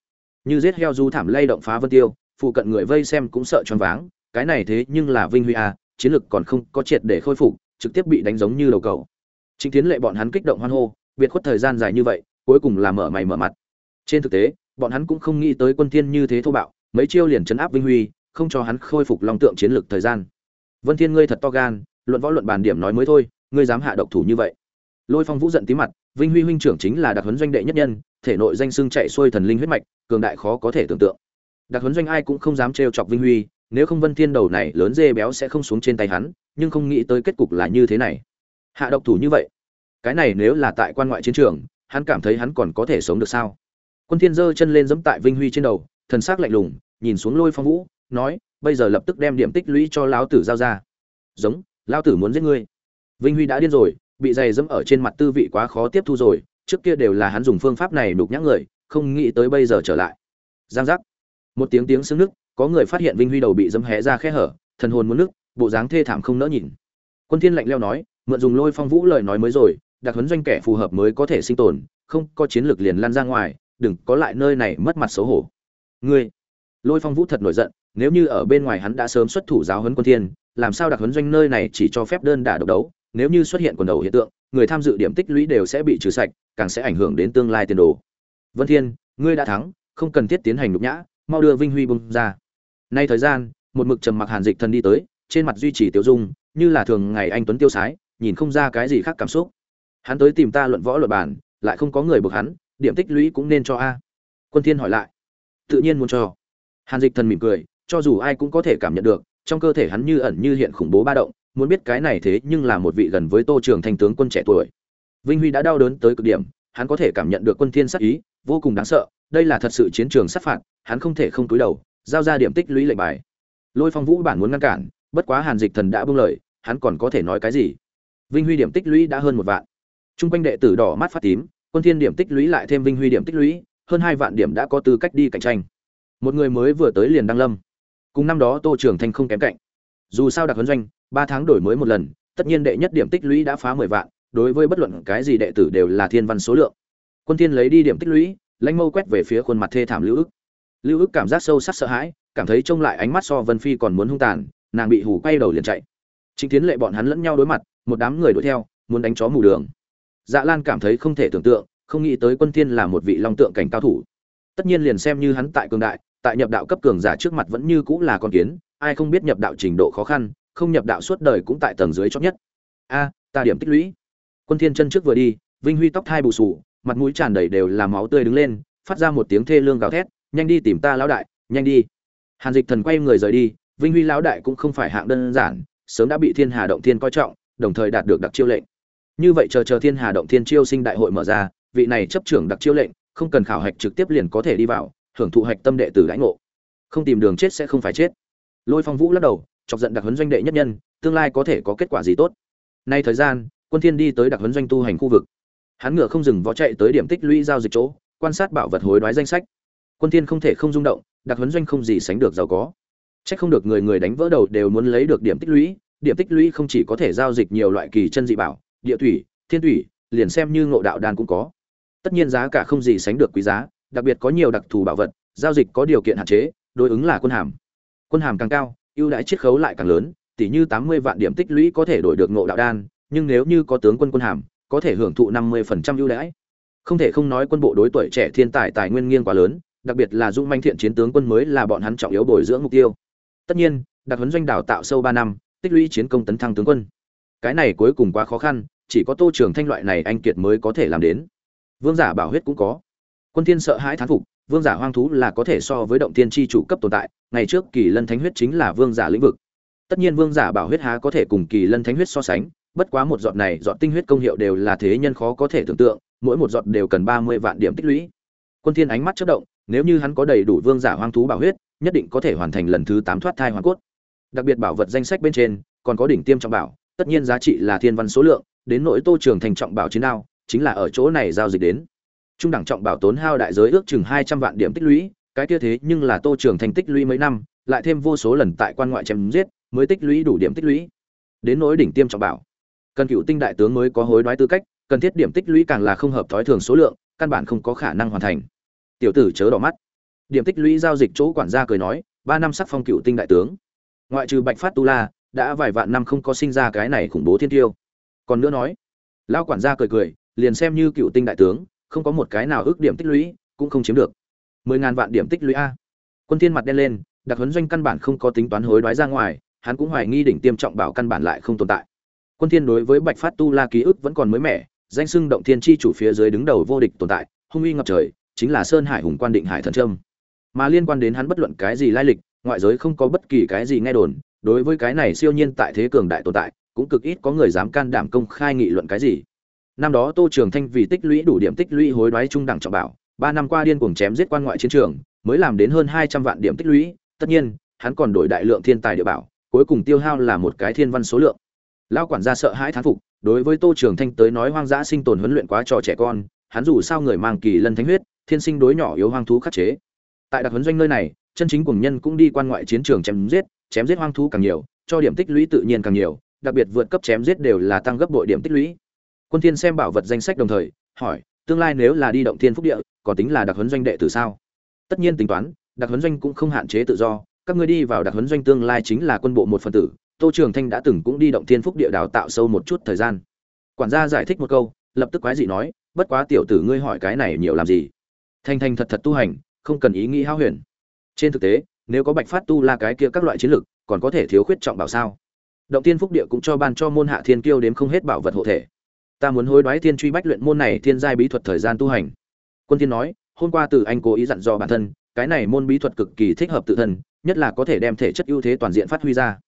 Như giết heo du thảm lay động phá vân tiêu, phụ cận người vây xem cũng sợ choáng váng, cái này thế nhưng là vinh huy a, chiến lực còn không có triệt để khôi phục, trực tiếp bị đánh giống như đầu cầu. Chính tiến lệ bọn hắn kích động hoan hô, biệt khuất thời gian dài như vậy, cuối cùng là mở mày mở mặt. Trên thực tế, bọn hắn cũng không nghĩ tới quân thiên như thế thô bạo, mấy chiêu liền chấn áp vinh huy, không cho hắn khôi phục long tượng chiến lực thời gian. Vân thiên ngươi thật to gan, luận võ luận bàn điểm nói mới thôi, ngươi dám hạ độc thủ như vậy. Lôi phong vũ giận tí mặt, vinh huy huynh trưởng chính là đặc huấn doanh đệ nhất nhân thể nội danh xưng chạy xuôi thần linh huyết mạch, cường đại khó có thể tưởng tượng. Đặc huấn doanh ai cũng không dám trêu chọc vinh huy, nếu không vân thiên đầu này lớn dê béo sẽ không xuống trên tay hắn, nhưng không nghĩ tới kết cục là như thế này. Hạ độc thủ như vậy, cái này nếu là tại quan ngoại chiến trường, hắn cảm thấy hắn còn có thể sống được sao? Quân thiên giơ chân lên giẫm tại vinh huy trên đầu, thần sắc lạnh lùng, nhìn xuống lôi phong vũ, nói, bây giờ lập tức đem điểm tích lũy cho lão tử giao ra. Giống, lão tử muốn giết ngươi. Vinh huy đã điên rồi, bị giày dẫm ở trên mặt tư vị quá khó tiếp thu rồi trước kia đều là hắn dùng phương pháp này đục nhã người, không nghĩ tới bây giờ trở lại. Giang giác. Một tiếng tiếng sưng nước, có người phát hiện vinh huy đầu bị dấm hé ra khe hở, thần hồn muốn nước, bộ dáng thê thảm không nỡ nhìn. Quân thiên lạnh leo nói, mượn dùng lôi phong vũ lời nói mới rồi, đặc huấn doanh kẻ phù hợp mới có thể sinh tồn, không có chiến lược liền lan ra ngoài, đừng có lại nơi này mất mặt xấu hổ. Ngươi. Lôi phong vũ thật nổi giận, nếu như ở bên ngoài hắn đã sớm xuất thủ giáo huấn quân thiên, làm sao đặc huấn doanh nơi này chỉ cho phép đơn đả độc đấu, nếu như xuất hiện quần đầu hiện tượng người tham dự điểm tích lũy đều sẽ bị trừ sạch, càng sẽ ảnh hưởng đến tương lai tiền đồ. Vân thiên, ngươi đã thắng, không cần thiết tiến hành nhục nhã, mau đưa vinh huy bung ra. Nay thời gian, một mực trầm mặc hàn dịch thần đi tới, trên mặt duy trì tiêu dung, như là thường ngày anh tuấn tiêu sái, nhìn không ra cái gì khác cảm xúc. Hắn tới tìm ta luận võ luận bàn, lại không có người buộc hắn, điểm tích lũy cũng nên cho a. Quân thiên hỏi lại. Tự nhiên muốn cho. Hàn dịch thần mỉm cười, cho dù ai cũng có thể cảm nhận được, trong cơ thể hắn như ẩn như hiện khủng bố ba động muốn biết cái này thế nhưng là một vị gần với tô trường thanh tướng quân trẻ tuổi. Vinh huy đã đau đớn tới cực điểm, hắn có thể cảm nhận được quân thiên sát ý, vô cùng đáng sợ, đây là thật sự chiến trường sát phạt, hắn không thể không cúi đầu, giao ra điểm tích lũy lệnh bài. Lôi phong vũ bản muốn ngăn cản, bất quá hàn dịch thần đã buông lời, hắn còn có thể nói cái gì? Vinh huy điểm tích lũy đã hơn một vạn. Trung quanh đệ tử đỏ mắt phát tím, quân thiên điểm tích lũy lại thêm vinh huy điểm tích lũy, hơn hai vạn điểm đã có tư cách đi cạnh tranh. Một người mới vừa tới liền đăng lâm. Cùng năm đó tô trường thanh không kém cạnh. Dù sao đặc huấn doanh ba tháng đổi mới một lần, tất nhiên đệ nhất điểm tích lũy đã phá mười vạn, đối với bất luận cái gì đệ tử đều là thiên văn số lượng. Quân thiên lấy đi điểm tích lũy, lãnh mâu quét về phía khuôn mặt thê thảm lưu ức. Lưu ức cảm giác sâu sắc sợ hãi, cảm thấy trông lại ánh mắt so vân phi còn muốn hung tàn, nàng bị hù quay đầu liền chạy. Chính tiến lệ bọn hắn lẫn nhau đối mặt, một đám người đuổi theo, muốn đánh chó mù đường. Dạ lan cảm thấy không thể tưởng tượng, không nghĩ tới quân thiên là một vị long tượng cảnh cao thủ. Tất nhiên liền xem như hắn tại cường đại, tại nhập đạo cấp cường giả trước mặt vẫn như cũng là con kiến, ai không biết nhập đạo trình độ khó khăn không nhập đạo suốt đời cũng tại tầng dưới chót nhất. A, ta điểm tích lũy. Quân thiên chân trước vừa đi, vinh huy tóc thai bù sù, mặt mũi tràn đầy đều là máu tươi đứng lên, phát ra một tiếng thê lương gào thét, nhanh đi tìm ta lão đại, nhanh đi. Hàn dịch thần quay người rời đi, vinh huy lão đại cũng không phải hạng đơn giản, sớm đã bị thiên hà động thiên coi trọng, đồng thời đạt được đặc chiêu lệnh. Như vậy chờ chờ thiên hà động thiên chiêu sinh đại hội mở ra, vị này chấp trưởng đặc chiêu lệnh, không cần khảo hạch trực tiếp liền có thể đi vào, hưởng thụ hạch tâm đệ tử lãnh ngộ. Không tìm đường chết sẽ không phải chết. Lôi phong vũ lắc đầu chọc giận đặc huấn doanh đệ nhất nhân, tương lai có thể có kết quả gì tốt. Nay thời gian, quân thiên đi tới đặc huấn doanh tu hành khu vực. Hắn ngựa không dừng vó chạy tới điểm tích lũy giao dịch chỗ, quan sát bảo vật hối đoái danh sách. Quân thiên không thể không rung động, đặc huấn doanh không gì sánh được giàu có. Chắc không được người người đánh vỡ đầu đều muốn lấy được điểm tích lũy, điểm tích lũy không chỉ có thể giao dịch nhiều loại kỳ chân dị bảo, địa thủy, thiên thủy, liền xem như ngộ đạo đan cũng có. Tất nhiên giá cả không gì sánh được quý giá, đặc biệt có nhiều đặc thù bảo vật, giao dịch có điều kiện hạn chế, đối ứng là quân hàm. Quân hàm càng cao ưu đãi chiết khấu lại càng lớn tỷ như tám mươi vạn điểm tích lũy có thể đổi được ngộ đạo đan, nhưng nếu như có tướng quân quân hàm, có thể hưởng thụ năm mươi phần trăm ưu đãi. Không thể không nói quân bộ đối tuổi trẻ thiên tài tài nguyên nghiêng quá lớn, đặc biệt là dung manh thiện chiến tướng quân mới là bọn hắn trọng yếu bồi dưỡng mục tiêu. Tất nhiên đặc huấn doanh đào tạo sâu ba năm, tích lũy chiến công tấn thăng tướng quân. Cái này cuối cùng quá khó khăn, chỉ có tô trường thanh loại này anh kiệt mới có thể làm đến. Vương giả bảo huyết cũng có. Quân thiên sợ hãi thán phục vương giả hoang thú là có thể so với động tiên tri chủ cấp tồn tại, ngày trước kỳ lân thánh huyết chính là vương giả lĩnh vực. Tất nhiên vương giả bảo huyết há có thể cùng kỳ lân thánh huyết so sánh, bất quá một giọt này giọt tinh huyết công hiệu đều là thế nhân khó có thể tưởng tượng, mỗi một giọt đều cần ba mươi vạn điểm tích lũy. Quân thiên ánh mắt chớp động, nếu như hắn có đầy đủ vương giả hoang thú bảo huyết, nhất định có thể hoàn thành lần thứ tám thoát thai hoàn cốt. Đặc biệt bảo vật danh sách bên trên, còn có đỉnh tiêm trọng bảo, tất nhiên giá trị là thiên văn số lượng, đến nỗi tô trường thành trọng bảo chiến đao, chính là ở chỗ này giao dịch đến trung đẳng trọng bảo tốn hao đại giới ước chừng hai trăm vạn điểm tích lũy, cái kia thế nhưng là tô trường thành tích lũy mấy năm, lại thêm vô số lần tại quan ngoại chém giết, mới tích lũy đủ điểm tích lũy. Đến nỗi đỉnh tiêm trọng bảo, cần cựu tinh đại tướng mới có hối đoái tư cách, cần thiết điểm tích lũy càng là không hợp thói thường số lượng, căn bản không có khả năng hoàn thành. Tiểu tử chớ đỏ mắt. Điểm tích lũy giao dịch chỗ quản gia cười nói, ba năm sắc phong cựu tinh đại tướng. Ngoại trừ bạch phát tu la, đã vài vạn năm không có sinh ra cái này khủng bố thiên tiêu. Còn nữa nói, lão quản gia cười cười, liền xem như cựu tinh đại tướng không có một cái nào ước điểm tích lũy, cũng không chiếm được. Mười ngàn vạn điểm tích lũy a. Quân thiên mặt đen lên, đặc huấn doanh căn bản không có tính toán hối đoái ra ngoài, hắn cũng hoài nghi đỉnh tiêm trọng bảo căn bản lại không tồn tại. Quân thiên đối với bạch phát tu la ký ức vẫn còn mới mẻ, danh xưng động thiên chi chủ phía dưới đứng đầu vô địch tồn tại, hung uy ngập trời, chính là sơn hải hùng quan định hải thần trâm. Mà liên quan đến hắn bất luận cái gì lai lịch, ngoại giới không có bất kỳ cái gì nghe đồn, đối với cái này siêu nhiên tại thế cường đại tồn tại, cũng cực ít có người dám can đảm công khai nghị luận cái gì năm đó tô trường thanh vì tích lũy đủ điểm tích lũy hối đoái trung đẳng trọng bảo, ba năm qua điên cuồng chém giết quan ngoại chiến trường, mới làm đến hơn hai trăm vạn điểm tích lũy. Tất nhiên, hắn còn đổi đại lượng thiên tài địa bảo, cuối cùng tiêu hao là một cái thiên văn số lượng. Lao quản gia sợ hãi thán phục, đối với tô trường thanh tới nói hoang dã sinh tồn huấn luyện quá cho trẻ con, hắn dù sao người mang kỳ lân thánh huyết, thiên sinh đối nhỏ yếu hoang thú khắc chế. Tại đặc huấn doanh nơi này, chân chính cùng nhân cũng đi quan ngoại chiến trường chém giết chém giết hoang thú càng nhiều, cho điểm tích lũy tự nhiên càng nhiều, đặc biệt vượt cấp chém giết đều là tăng gấp bội điểm tích lũy quân thiên xem bảo vật danh sách đồng thời, hỏi, tương lai nếu là đi động thiên phúc địa, còn tính là đặc huấn doanh đệ tử sao? Tất nhiên tính toán, đặc huấn doanh cũng không hạn chế tự do, các ngươi đi vào đặc huấn doanh tương lai chính là quân bộ một phần tử, tô trường thanh đã từng cũng đi động thiên phúc địa đào tạo sâu một chút thời gian. Quản gia giải thích một câu, lập tức quái dị nói, bất quá tiểu tử ngươi hỏi cái này nhiều làm gì? Thanh thanh thật thật tu hành, không cần ý nghĩ hao huyền. Trên thực tế, nếu có bạch phát tu la cái kia các loại chiến lực, còn có thể thiếu khuyết trọng bảo sao? Động tiên phúc địa cũng cho ban cho môn hạ thiên kiêu đến không hết bảo vật hộ thể ta muốn hối đoái thiên truy bách luyện môn này thiên giai bí thuật thời gian tu hành. Quân thiên nói, hôm qua từ anh cố ý dặn dò bản thân, cái này môn bí thuật cực kỳ thích hợp tự thân, nhất là có thể đem thể chất ưu thế toàn diện phát huy ra.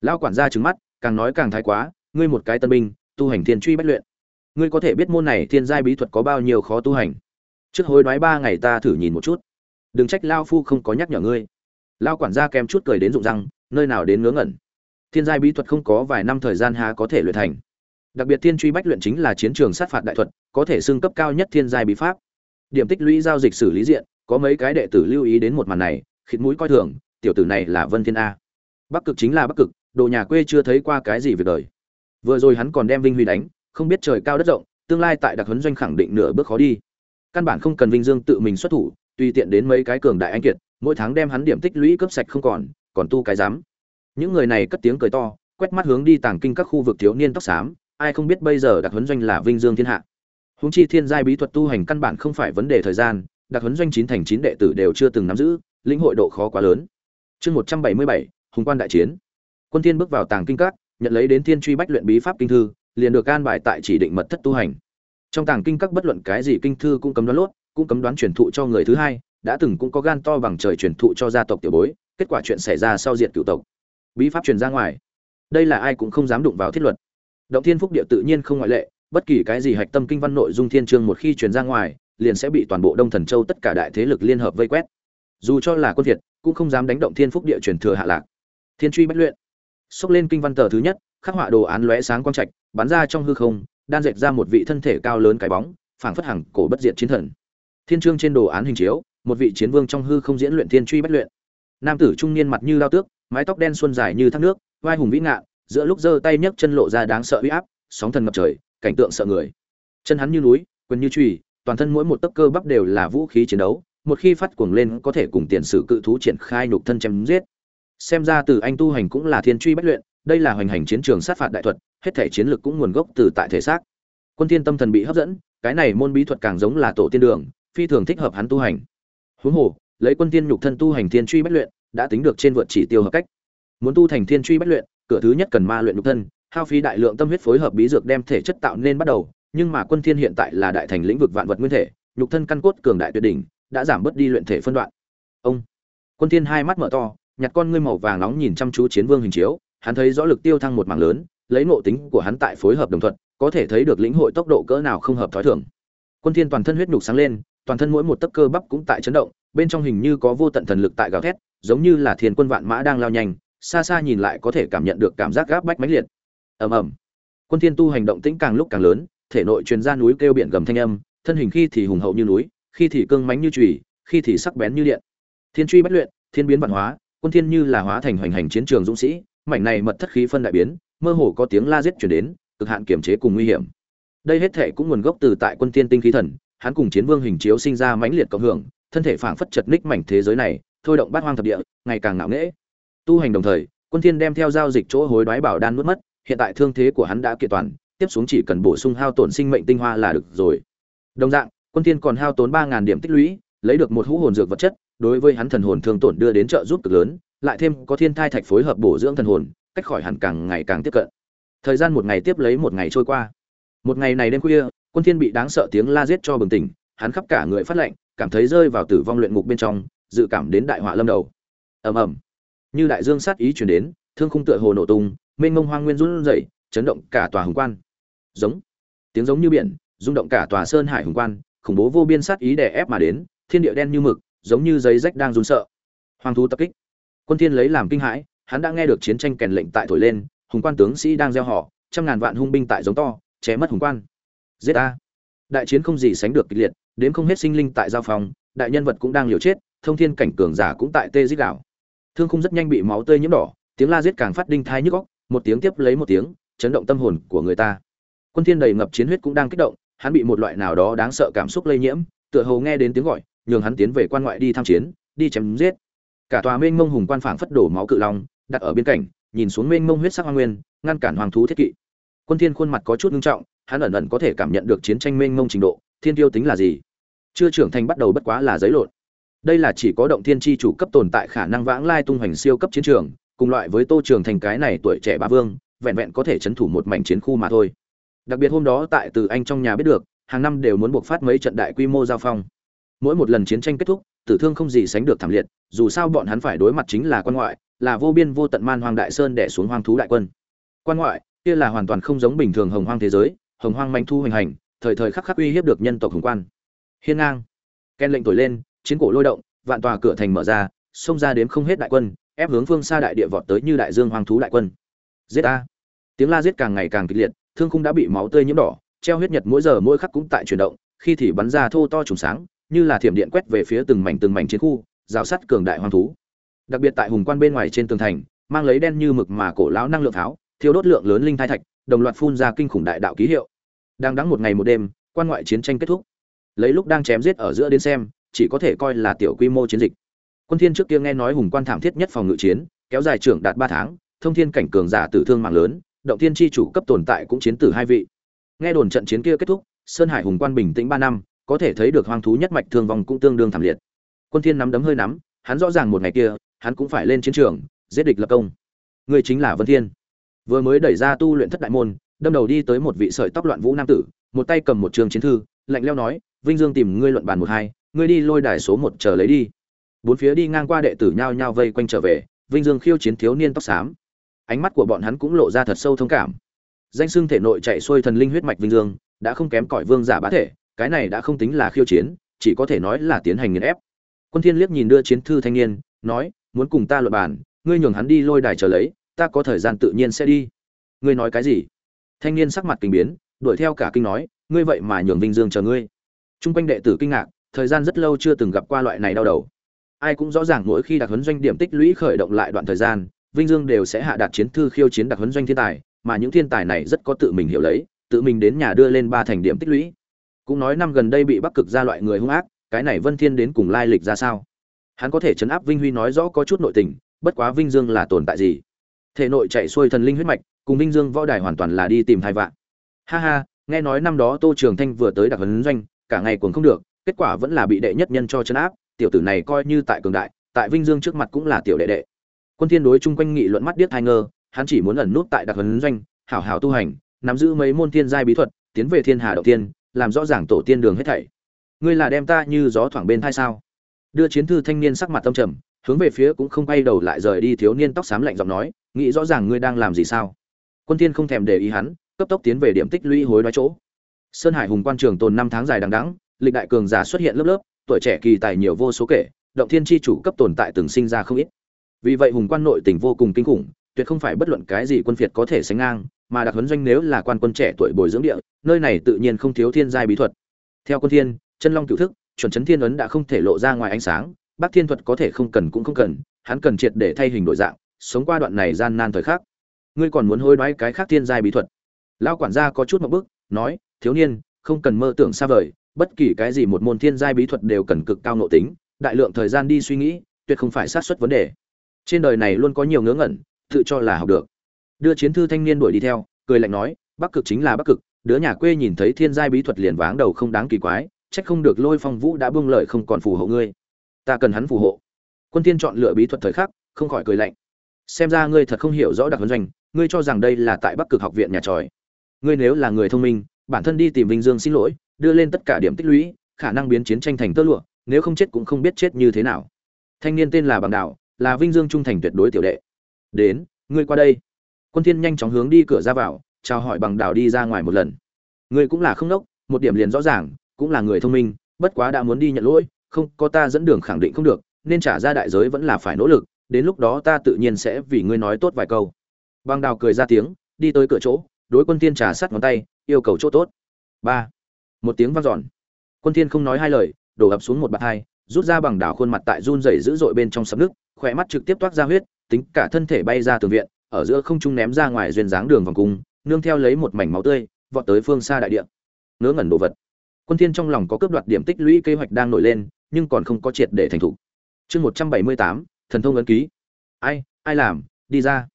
Lao quản gia trừng mắt, càng nói càng thái quá, ngươi một cái tân binh, tu hành thiên truy bách luyện. Ngươi có thể biết môn này thiên giai bí thuật có bao nhiêu khó tu hành. Trước hối đoái ba ngày ta thử nhìn một chút. Đừng trách lao phu không có nhắc nhở ngươi. Lao quản gia kèm chút cười đến rụng răng, nơi nào đến ngớ ngẩn. Thiên giai bí thuật không có vài năm thời gian há có thể luyện thành đặc biệt thiên truy bách luyện chính là chiến trường sát phạt đại thuật, có thể xưng cấp cao nhất thiên giai bí pháp. Điểm tích lũy giao dịch xử lý diện, có mấy cái đệ tử lưu ý đến một màn này, khịt mũi coi thường, tiểu tử này là vân thiên a. Bắc cực chính là bắc cực, đồ nhà quê chưa thấy qua cái gì việc đời. Vừa rồi hắn còn đem vinh huy đánh, không biết trời cao đất rộng, tương lai tại đặc huấn doanh khẳng định nửa bước khó đi. Căn bản không cần vinh dương tự mình xuất thủ, tùy tiện đến mấy cái cường đại anh kiệt, mỗi tháng đem hắn điểm tích lũy cướp sạch không còn còn tu cái dám những người này cất tiếng cười to, quét mắt hướng đi tàng kinh các khu vực thiếu niên tóc xám ai không biết bây giờ đặc huấn doanh là vinh dương thiên hạ. Húng chi thiên giai bí thuật tu hành căn bản không phải vấn đề thời gian, đặc huấn doanh chín thành chín đệ tử đều chưa từng nắm giữ, lĩnh hội độ khó quá lớn. Chương một trăm bảy mươi bảy, hùng quan đại chiến. Quân thiên bước vào tàng kinh các, nhận lấy đến thiên truy bách luyện bí pháp kinh thư, liền được an bài tại chỉ định mật thất tu hành. Trong tàng kinh các bất luận cái gì kinh thư cũng cấm đoán lốt, cũng cấm đoán truyền thụ cho người thứ hai, đã từng cũng có gan to bằng trời truyền thụ cho gia tộc tiểu bối, kết quả chuyện xảy ra sau diệt cựu tộc. Bí pháp truyền ra ngoài. Đây là ai cũng không dám đụng vào thiết luật động thiên phúc địa tự nhiên không ngoại lệ, bất kỳ cái gì hạch tâm kinh văn nội dung thiên chương một khi truyền ra ngoài, liền sẽ bị toàn bộ đông thần châu tất cả đại thế lực liên hợp vây quét. Dù cho là quân việt cũng không dám đánh động thiên phúc địa truyền thừa hạ lạc. Thiên truy bách luyện. Xốc lên kinh văn tờ thứ nhất, khắc họa đồ án lóe sáng quang trạch, bắn ra trong hư không, đan dệt ra một vị thân thể cao lớn cái bóng, phảng phất hằng cổ bất diệt chiến thần. Thiên trương trên đồ án hình chiếu, một vị chiến vương trong hư không diễn luyện thiên truy bách luyện. Nam tử trung niên mặt như lao tước, mái tóc đen xuân dài như thác nước, vai hùng vĩ ngạn giữa lúc giơ tay nhấc chân lộ ra đáng sợ uy áp, sóng thần ngập trời, cảnh tượng sợ người. Chân hắn như núi, quyền như chùy, toàn thân mỗi một tấc cơ bắp đều là vũ khí chiến đấu, một khi phát cuồng lên có thể cùng tiền sử cự thú triển khai nhục thân chém giết. Xem ra từ anh tu hành cũng là thiên truy bách luyện, đây là hoành hành chiến trường sát phạt đại thuật, hết thể chiến lược cũng nguồn gốc từ tại thể xác. Quân thiên tâm thần bị hấp dẫn, cái này môn bí thuật càng giống là tổ tiên đường, phi thường thích hợp hắn tu hành. Huống hồ, lấy quân tiên nhục thân tu hành thiên truy bách luyện, đã tính được trên vượt chỉ tiêu hợp cách. Muốn tu thành thiên truy bách luyện cửa thứ nhất cần ma luyện nhục thân, hao phí đại lượng tâm huyết phối hợp bí dược đem thể chất tạo nên bắt đầu, nhưng mà quân thiên hiện tại là đại thành lĩnh vực vạn vật nguyên thể, nhục thân căn cốt cường đại tuyệt đỉnh, đã giảm bớt đi luyện thể phân đoạn. Ông, quân thiên hai mắt mở to, nhặt con ngươi màu vàng nóng nhìn chăm chú chiến vương hình chiếu, hắn thấy rõ lực tiêu thăng một mảng lớn, lấy ngộ tính của hắn tại phối hợp đồng thuận, có thể thấy được lĩnh hội tốc độ cỡ nào không hợp thói thường. Quân thiên toàn thân huyết nhục sáng lên, toàn thân mỗi một tấc cơ bắp cũng tại chấn động, bên trong hình như có vô tận thần lực tại gào thét, giống như là thiên quân vạn mã đang lao nhanh xa xa nhìn lại có thể cảm nhận được cảm giác gáp bách mãnh liệt. Ầm ầm. Quân thiên tu hành động tĩnh càng lúc càng lớn, thể nội truyền ra núi kêu biển gầm thanh âm, thân hình khi thì hùng hậu như núi, khi thì cương mãnh như chùy, khi thì sắc bén như điện. Thiên truy bất luyện, thiên biến vạn hóa, quân thiên như là hóa thành hoành hành chiến trường dũng sĩ, mảnh này mật thất khí phân đại biến, mơ hồ có tiếng la giết truyền đến, cực hạn kiểm chế cùng nguy hiểm. Đây hết thể cũng nguồn gốc từ tại quân thiên tinh khí thần, hắn cùng chiến vương hình chiếu sinh ra mãnh liệt cộng hưởng, thân thể phảng phất chật ních mảnh thế giới này, thôi động bát hoang thập địa, ngày càng ngạo nghễ tu hành đồng thời, quân thiên đem theo giao dịch chỗ hối đoái bảo đan nuốt mất, hiện tại thương thế của hắn đã kiện toàn, tiếp xuống chỉ cần bổ sung hao tổn sinh mệnh tinh hoa là được rồi. Đồng dạng, quân thiên còn hao tốn 3.000 điểm tích lũy, lấy được một hũ hồn dược vật chất, đối với hắn thần hồn thương tổn đưa đến trợ giúp cực lớn, lại thêm có thiên thai thạch phối hợp bổ dưỡng thần hồn, cách khỏi hẳn càng ngày càng tiếp cận. Thời gian một ngày tiếp lấy một ngày trôi qua. Một ngày này đêm khuya, quân thiên bị đáng sợ tiếng la giết cho bừng tỉnh, hắn khắp cả người phát lạnh cảm thấy rơi vào tử vong luyện ngục bên trong, dự cảm đến đại họa lâm đầu. Ầm ầm như đại dương sát ý truyền đến, thương khung tựa hồ nổ tung, mênh mông hoang nguyên run rẩy, chấn động cả tòa hùng quan. Giống. Tiếng giống như biển, rung động cả tòa sơn hải hùng quan, khủng bố vô biên sát ý đè ép mà đến, thiên địa đen như mực, giống như giấy rách đang run sợ. Hoàng thú tập kích. Quân thiên lấy làm kinh hãi, hắn đã nghe được chiến tranh kèn lệnh tại thổi lên, hùng quan tướng sĩ đang gieo họ, trăm ngàn vạn hung binh tại giống to chém mất hùng quan. Giết a đại chiến không gì sánh được kịch liệt, đến không hết sinh linh tại giao phòng, đại nhân vật cũng đang liều chết, thông thiên cảnh cường giả cũng tại tê giết đảo thương khung rất nhanh bị máu tươi nhiễm đỏ, tiếng la giết càng phát đinh thai nhức óc, một tiếng tiếp lấy một tiếng, chấn động tâm hồn của người ta. Quân thiên đầy ngập chiến huyết cũng đang kích động, hắn bị một loại nào đó đáng sợ cảm xúc lây nhiễm, tựa hồ nghe đến tiếng gọi, nhường hắn tiến về quan ngoại đi tham chiến, đi chém giết. Cả tòa mênh mông hùng quan phảng phất đổ máu cự long, đặt ở bên cạnh, nhìn xuống mênh mông huyết sắc hoang nguyên, ngăn cản hoàng thú thiết kỵ. Quân thiên khuôn mặt có chút nghiêm trọng, hắn ẩn ẩn có thể cảm nhận được chiến tranh mênh mông trình độ, thiên tiêu tính là gì? Chưa trưởng thành bắt đầu bất quá là giấy lộn đây là chỉ có động thiên chi chủ cấp tồn tại khả năng vãng lai tung hoành siêu cấp chiến trường, cùng loại với tô trường thành cái này tuổi trẻ ba vương, vẹn vẹn có thể chấn thủ một mảnh chiến khu mà thôi. Đặc biệt hôm đó tại từ anh trong nhà biết được, hàng năm đều muốn buộc phát mấy trận đại quy mô giao phong. Mỗi một lần chiến tranh kết thúc, tử thương không gì sánh được thảm liệt, dù sao bọn hắn phải đối mặt chính là quan ngoại, là vô biên vô tận man hoàng đại sơn đẻ xuống hoang thú đại quân. Quan ngoại, kia là hoàn toàn không giống bình thường hồng hoang thế giới, hồng hoang manh thu hoành hành, thời thời khắc khắc uy hiếp được nhân tộc hùng quan. Hiên ngang. Ken lệnh thổi lên chiến cổ lôi động vạn tòa cửa thành mở ra xông ra đến không hết đại quân ép hướng phương xa đại địa vọt tới như đại dương hoang thú đại quân. Giết a tiếng la giết càng ngày càng kịch liệt thương khung đã bị máu tươi nhiễm đỏ treo huyết nhật mỗi giờ mỗi khắc cũng tại chuyển động khi thì bắn ra thô to trùng sáng như là thiểm điện quét về phía từng mảnh từng mảnh chiến khu rào sắt cường đại hoang thú. Đặc biệt tại hùng quan bên ngoài trên tường thành mang lấy đen như mực mà cổ lão năng lượng tháo, thiêu đốt lượng lớn linh thai thạch đồng loạt phun ra kinh khủng đại đạo ký hiệu. Đang đắng một ngày một đêm quan ngoại chiến tranh kết thúc. Lấy lúc đang chém giết ở giữa đến xem chỉ có thể coi là tiểu quy mô chiến dịch. Quân thiên trước kia nghe nói hùng quan thảm thiết nhất phòng ngự chiến, kéo dài trưởng đạt 3 tháng, thông thiên cảnh cường giả tử thương mạng lớn, động thiên chi chủ cấp tồn tại cũng chiến tử hai vị. Nghe đồn trận chiến kia kết thúc, sơn hải hùng quan bình tĩnh 3 năm, có thể thấy được hoang thú nhất mạch thương vong cũng tương đương thảm liệt. Quân thiên nắm đấm hơi nắm, hắn rõ ràng một ngày kia, hắn cũng phải lên chiến trường, giết địch lập công. Người chính là vân thiên. Vừa mới đẩy ra tu luyện thất đại môn, đâm đầu đi tới một vị sợi tóc loạn vũ nam tử, một tay cầm một trường chiến thư, lạnh lẽo nói, vinh dương tìm ngươi luận bàn một hai ngươi đi lôi đài số một chờ lấy đi. Bốn phía đi ngang qua đệ tử nhao nhao vây quanh trở về, vinh dương khiêu chiến thiếu niên tóc xám. Ánh mắt của bọn hắn cũng lộ ra thật sâu thông cảm. Danh xưng thể nội chạy xuôi thần linh huyết mạch vinh dương, đã không kém cỏi vương giả bá thể, cái này đã không tính là khiêu chiến, chỉ có thể nói là tiến hành nghiền ép. Quân thiên liếc nhìn đưa chiến thư thanh niên, nói, muốn cùng ta luận bàn, ngươi nhường hắn đi lôi đài chờ lấy, ta có thời gian tự nhiên sẽ đi. Ngươi nói cái gì? Thanh niên sắc mặt kinh biến, đuổi theo cả kinh nói, ngươi vậy mà nhường vinh dương chờ ngươi. Trung quanh đệ tử kinh ngạc thời gian rất lâu chưa từng gặp qua loại này đau đầu ai cũng rõ ràng mỗi khi đặc huấn doanh điểm tích lũy khởi động lại đoạn thời gian Vinh Dương đều sẽ hạ đạt chiến thư khiêu chiến đặc huấn doanh thiên tài, mà những thiên tài này rất có tự mình hiểu lấy, tự mình đến nhà đưa lên ba thành điểm tích lũy. Cũng nói năm gần đây bị Bắc Cực ra loại người hung ác, cái này Vân Thiên đến cùng lai lịch ra sao? Hắn có thể chấn áp Vinh Huy nói rõ có chút nội tình, bất quá Vinh Dương là tồn tại gì? Thể nội chạy xuôi thần linh huyết mạch, cùng Vinh Dương võ đài hoàn toàn là đi tìm thay vạn. Ha ha, nghe nói năm đó Tô Trường Thanh vừa tới đặc huấn doanh, cả ngày cuồng không được, kết quả vẫn là bị đệ nhất nhân cho chấn áp, tiểu tử này coi như tại cường đại, tại Vinh Dương trước mặt cũng là tiểu đệ đệ. Quân Thiên đối chung quanh nghị luận mắt điếc hai ngơ, hắn chỉ muốn ẩn nút tại đặc huấn doanh, hảo hảo tu hành, nắm giữ mấy môn thiên giai bí thuật, tiến về Thiên Hà đầu tiên, làm rõ ràng tổ tiên đường hết thảy. Ngươi là đem ta như gió thoảng bên thay sao? Đưa chiến thư thanh niên sắc mặt tâm trầm, hướng về phía cũng không quay đầu lại rời đi thiếu niên tóc xám lạnh giọng nói, nghĩ rõ ràng ngươi đang làm gì sao? Quân Thiên không thèm để ý hắn, cấp tốc tiến về điểm tích lũy hối đoái chỗ. Sơn Hải Hùng quan trường tồn năm tháng dài đằng đẵng, lịch đại cường giả xuất hiện lớp lớp, tuổi trẻ kỳ tài nhiều vô số kể, động thiên chi chủ cấp tồn tại từng sinh ra không ít. Vì vậy hùng quan nội tình vô cùng kinh khủng, tuyệt không phải bất luận cái gì quân phiệt có thể sánh ngang, mà đặc huấn doanh nếu là quan quân trẻ tuổi bồi dưỡng địa, nơi này tự nhiên không thiếu thiên giai bí thuật. Theo quân thiên, chân long cửu thức, chuẩn chấn thiên ấn đã không thể lộ ra ngoài ánh sáng, bác Thiên thuật có thể không cần cũng không cần, hắn cần triệt để thay hình đổi dạng, sống qua đoạn này gian nan thời khắc. Ngươi còn muốn hối đoái cái khác thiên giai bí thuật? Lão quản gia có chút một bước, nói, thiếu niên, không cần mơ tưởng xa vời, bất kỳ cái gì một môn thiên giai bí thuật đều cần cực cao nội tính, đại lượng thời gian đi suy nghĩ, tuyệt không phải sát suất vấn đề. Trên đời này luôn có nhiều ngớ ngẩn, tự cho là học được. Đưa chiến thư thanh niên đuổi đi theo, cười lạnh nói, Bắc cực chính là Bắc cực, đứa nhà quê nhìn thấy thiên giai bí thuật liền váng đầu không đáng kỳ quái, trách không được Lôi Phong Vũ đã buông lời không còn phù hộ ngươi. Ta cần hắn phù hộ. Quân Thiên chọn lựa bí thuật thời khắc, không khỏi cười lạnh. Xem ra ngươi thật không hiểu rõ đặc huấn doanh, ngươi cho rằng đây là tại Bắc Cực học viện nhà tròi. Ngươi nếu là người thông minh, bản thân đi tìm Vinh Dương xin lỗi, đưa lên tất cả điểm tích lũy, khả năng biến chiến tranh thành tơ lụa, nếu không chết cũng không biết chết như thế nào. Thanh niên tên là Bằng Đạo, là Vinh Dương trung thành tuyệt đối tiểu đệ. Đến, ngươi qua đây. Quân Thiên nhanh chóng hướng đi cửa ra vào, chào hỏi Bằng Đạo đi ra ngoài một lần. Ngươi cũng là không đốc, một điểm liền rõ ràng, cũng là người thông minh, bất quá đã muốn đi nhận lỗi, không, có ta dẫn đường khẳng định không được, nên trả ra đại giới vẫn là phải nỗ lực, đến lúc đó ta tự nhiên sẽ vì ngươi nói tốt vài câu. Bằng Đào cười ra tiếng, đi tới cửa chỗ, đối Quân Thiên trà sát ngón tay, yêu cầu chỗ tốt. Ba, Một tiếng vang dọn. Quân Thiên không nói hai lời, đổ ập xuống một bạt hai, rút ra bằng đảo khuôn mặt tại run rẩy dữ dội bên trong sập nước, khỏe mắt trực tiếp toát ra huyết, tính cả thân thể bay ra tường viện, ở giữa không trung ném ra ngoài duyên dáng đường vòng cung, nương theo lấy một mảnh máu tươi, vọt tới phương xa đại địa. Ngớ ngẩn đồ vật. Quân Thiên trong lòng có cướp đoạt điểm tích lũy kế hoạch đang nổi lên, nhưng còn không có triệt để thành thủ. Chương 178, thần thông ấn ký. Ai, ai làm, đi ra.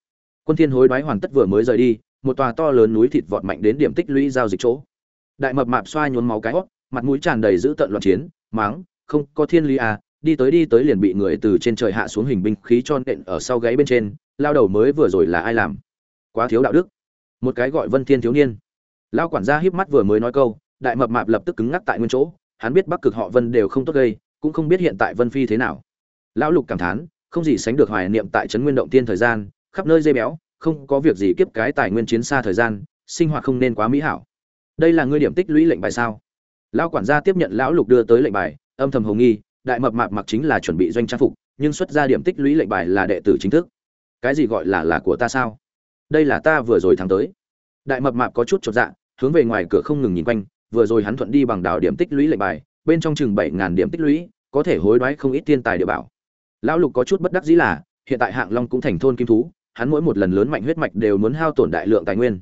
Quân Thiên hối đoái hoàn tất vừa mới rời đi, một tòa to lớn núi thịt vọt mạnh đến điểm tích lũy giao dịch chỗ. Đại mập mạp xoa nhún máu cái hốc, mặt mũi tràn đầy dữ tợn loạn chiến, mắng, không, có thiên lý à, đi tới đi tới liền bị người từ trên trời hạ xuống hình binh khí cho nện ở sau gáy bên trên, lao đầu mới vừa rồi là ai làm? Quá thiếu đạo đức. Một cái gọi Vân Thiên thiếu niên. lao quản gia híp mắt vừa mới nói câu, đại mập mạp lập tức cứng ngắc tại nguyên chỗ, hắn biết Bắc Cực họ Vân đều không tốt gây, cũng không biết hiện tại Vân Phi thế nào. Lão Lục cảm thán, không gì sánh được hoài niệm tại trấn Nguyên động tiên thời gian, khắp nơi dây béo, không có việc gì kiếp cái tài nguyên chiến xa thời gian, sinh hoạt không nên quá mỹ hảo. Đây là ngươi điểm tích lũy lệnh bài sao? Lão quản gia tiếp nhận lão Lục đưa tới lệnh bài, âm thầm hồng nghi, đại mập mạp mặc chính là chuẩn bị doanh trang phục, nhưng xuất ra điểm tích lũy lệnh bài là đệ tử chính thức. Cái gì gọi là là của ta sao? Đây là ta vừa rồi thắng tới. Đại mập mạp có chút chột dạ, hướng về ngoài cửa không ngừng nhìn quanh, vừa rồi hắn thuận đi bằng đảo điểm tích lũy lệnh bài, bên trong chừng 7000 điểm tích lũy, có thể hối đoái không ít thiên tài địa bảo. Lão Lục có chút bất đắc dĩ là, hiện tại Hạng Long cũng thành thôn kim thú, hắn mỗi một lần lớn mạnh huyết mạch đều muốn hao tổn đại lượng tài nguyên.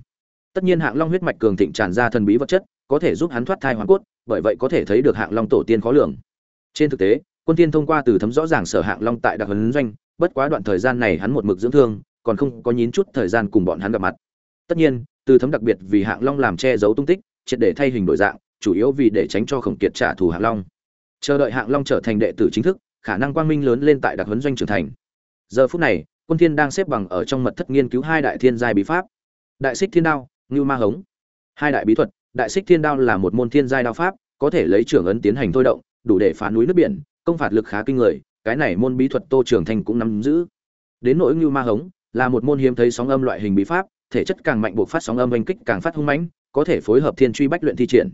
Tất nhiên Hạng Long huyết mạch cường thịnh tràn ra thần bí vật chất, có thể giúp hắn thoát thai hoàn cốt, bởi vậy có thể thấy được Hạng Long tổ tiên khó lường. Trên thực tế, Quân Tiên thông qua từ thấm rõ ràng sở Hạng Long tại đặc huấn doanh, bất quá đoạn thời gian này hắn một mực dưỡng thương, còn không có nhín chút thời gian cùng bọn hắn gặp mặt. Tất nhiên, từ thấm đặc biệt vì Hạng Long làm che giấu tung tích, triệt để thay hình đổi dạng, chủ yếu vì để tránh cho Khổng Kiệt trả thù Hạng Long. Chờ đợi Hạng Long trở thành đệ tử chính thức, khả năng quang minh lớn lên tại đặc huấn doanh trưởng thành. Giờ phút này, Quân Thiên đang xếp bằng ở trong mật thất nghiên cứu hai đại thiên giai bí pháp. Đại Xích Thiên Đao, Ngưu Ma Hống. Hai đại bí thuật, Đại Xích Thiên Đao là một môn thiên giai đao pháp, có thể lấy trưởng ấn tiến hành thôi động, đủ để phá núi nước biển, công phạt lực khá kinh người, cái này môn bí thuật Tô Trường Thành cũng nắm giữ. Đến nỗi Ngưu Ma Hống, là một môn hiếm thấy sóng âm loại hình bí pháp, thể chất càng mạnh buộc phát sóng âm oanh kích càng phát hung mãnh, có thể phối hợp thiên truy bách luyện thi triển.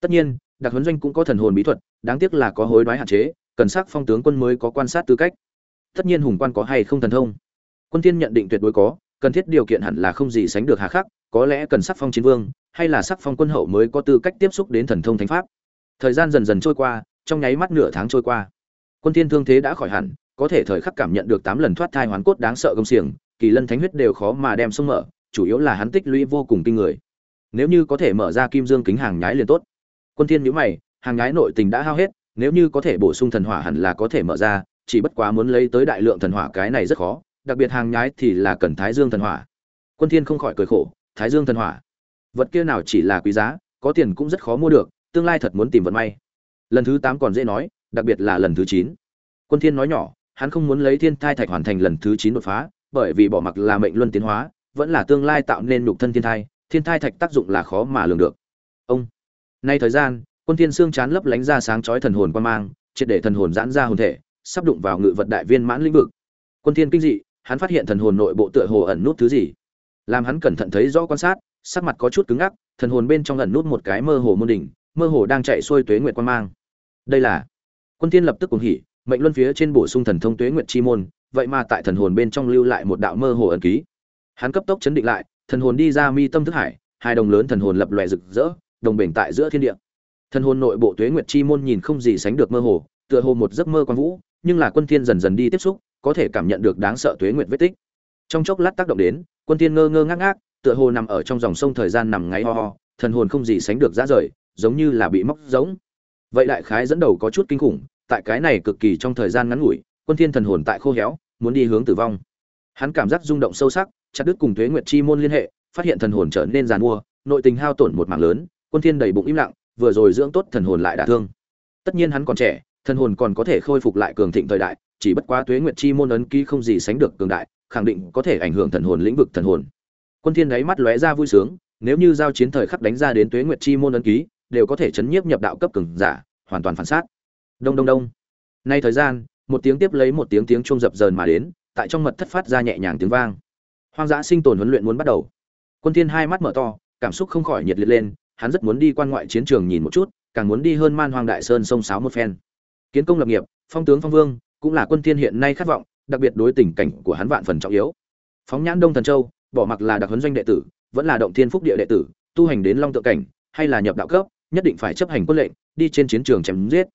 Tất nhiên, đặc huấn doanh cũng có thần hồn bí thuật, đáng tiếc là có hối đoái hạn chế, cần sắc phong tướng quân mới có quan sát tư cách. Tất nhiên hùng quan có hay không thần thông, quân tiên nhận định tuyệt đối có, cần thiết điều kiện hẳn là không gì sánh được hà khắc, có lẽ cần sắc phong chiến vương, hay là sắc phong quân hậu mới có tư cách tiếp xúc đến thần thông thánh pháp. Thời gian dần dần trôi qua, trong nháy mắt nửa tháng trôi qua. Quân tiên thương thế đã khỏi hẳn, có thể thời khắc cảm nhận được tám lần thoát thai hoàn cốt đáng sợ công xiềng, kỳ lân thánh huyết đều khó mà đem sông mở chủ yếu là hắn tích lũy vô cùng kinh người nếu như có thể mở ra kim dương kính hàng nhái liền tốt quân thiên nhíu mày hàng nhái nội tình đã hao hết nếu như có thể bổ sung thần hỏa hẳn là có thể mở ra chỉ bất quá muốn lấy tới đại lượng thần hỏa cái này rất khó đặc biệt hàng nhái thì là cần thái dương thần hỏa. Quân thiên không khỏi cười khổ, thái dương thần hỏa. Vật kia nào chỉ là quý giá, có tiền cũng rất khó mua được, tương lai thật muốn tìm vận may. Lần thứ tám còn dễ nói, đặc biệt là lần thứ chín. Quân thiên nói nhỏ, hắn không muốn lấy thiên thai thạch hoàn thành lần thứ chín đột phá, bởi vì bỏ mặc là mệnh luân tiến hóa, vẫn là tương lai tạo nên nhục thân thiên thai thiên thai thạch tác dụng là khó mà lường được. Ông. Nay thời gian, quân thiên xương chán lấp lánh ra sáng chói thần hồn quan mang, triệt để thần hồn giãn ra hồn thể, sắp đụng vào ngự vật đại viên mãn lĩnh vực. Quân thiên kinh dị hắn phát hiện thần hồn nội bộ tựa hồ ẩn nút thứ gì. Làm hắn cẩn thận thấy rõ quan sát, sắc mặt có chút cứng ngắc, thần hồn bên trong ẩn nút một cái mơ hồ môn đỉnh, mơ hồ đang chạy xuôi tuế nguyệt quan mang. Đây là quân thiên lập tức cuồng hỉ, mệnh luân phía trên bổ sung thần thông tuế nguyệt chi môn, vậy mà tại thần hồn bên trong lưu lại một đạo mơ hồ ẩn ký. Hắn cấp tốc chấn định lại, thần hồn đi ra mi tâm thức hải, hai đồng lớn thần hồn lập lòe rực rỡ, đồng bình tại giữa thiên địa. Thần hồn nội bộ tuế nguyệt chi môn nhìn không gì sánh được mơ hồ, tựa hồ một giấc mơ quan vũ, nhưng là quân thiên dần dần đi tiếp xúc có thể cảm nhận được đáng sợ tuế nguyệt vết tích. Trong chốc lát tác động đến, quân thiên ngơ ngơ ngác ngác, tựa hồ nằm ở trong dòng sông thời gian nằm ngáy ho ho, thần hồn không gì sánh được ra rời, giống như là bị móc giống vậy đại khái dẫn đầu có chút kinh khủng, tại cái này cực kỳ trong thời gian ngắn ngủi, quân thiên thần hồn tại khô héo, muốn đi hướng tử vong. Hắn cảm giác rung động sâu sắc, chặt đứt cùng tuế nguyệt chi môn liên hệ, phát hiện thần hồn trở nên giàn mua, nội tình hao tổn một mảng lớn, quân thiên đầy bụng im lặng, vừa rồi dưỡng tốt thần hồn lại đả thương. Tất nhiên hắn còn trẻ, thần hồn còn có thể khôi phục lại cường thịnh thời đại chỉ bất quá tuế nguyệt chi môn ấn ký không gì sánh được cường đại, khẳng định có thể ảnh hưởng thần hồn lĩnh vực thần hồn. Quân thiên đáy mắt lóe ra vui sướng, nếu như giao chiến thời khắc đánh ra đến tuế nguyệt chi môn ấn ký, đều có thể chấn nhiếp nhập đạo cấp cường giả, hoàn toàn phản sát đông đông đông. Nay thời gian, một tiếng tiếp lấy một tiếng tiếng chuông dập dờn mà đến, tại trong mật thất phát ra nhẹ nhàng tiếng vang. Hoang dã sinh tồn huấn luyện muốn bắt đầu. Quân thiên hai mắt mở to, cảm xúc không khỏi nhiệt liệt lên, hắn rất muốn đi quan ngoại chiến trường nhìn một chút, càng muốn đi hơn man hoang đại sơn sông sáo một phen. Kiến công lập nghiệp, phong tướng phong vương cũng là quân thiên hiện nay khát vọng, đặc biệt đối tình cảnh của hắn vạn phần trọng yếu. Phóng nhãn đông thần châu, bỏ mặc là đặc huấn doanh đệ tử, vẫn là động thiên phúc địa đệ tử, tu hành đến long tự cảnh, hay là nhập đạo cấp, nhất định phải chấp hành quân lệnh, đi trên chiến trường chém giết.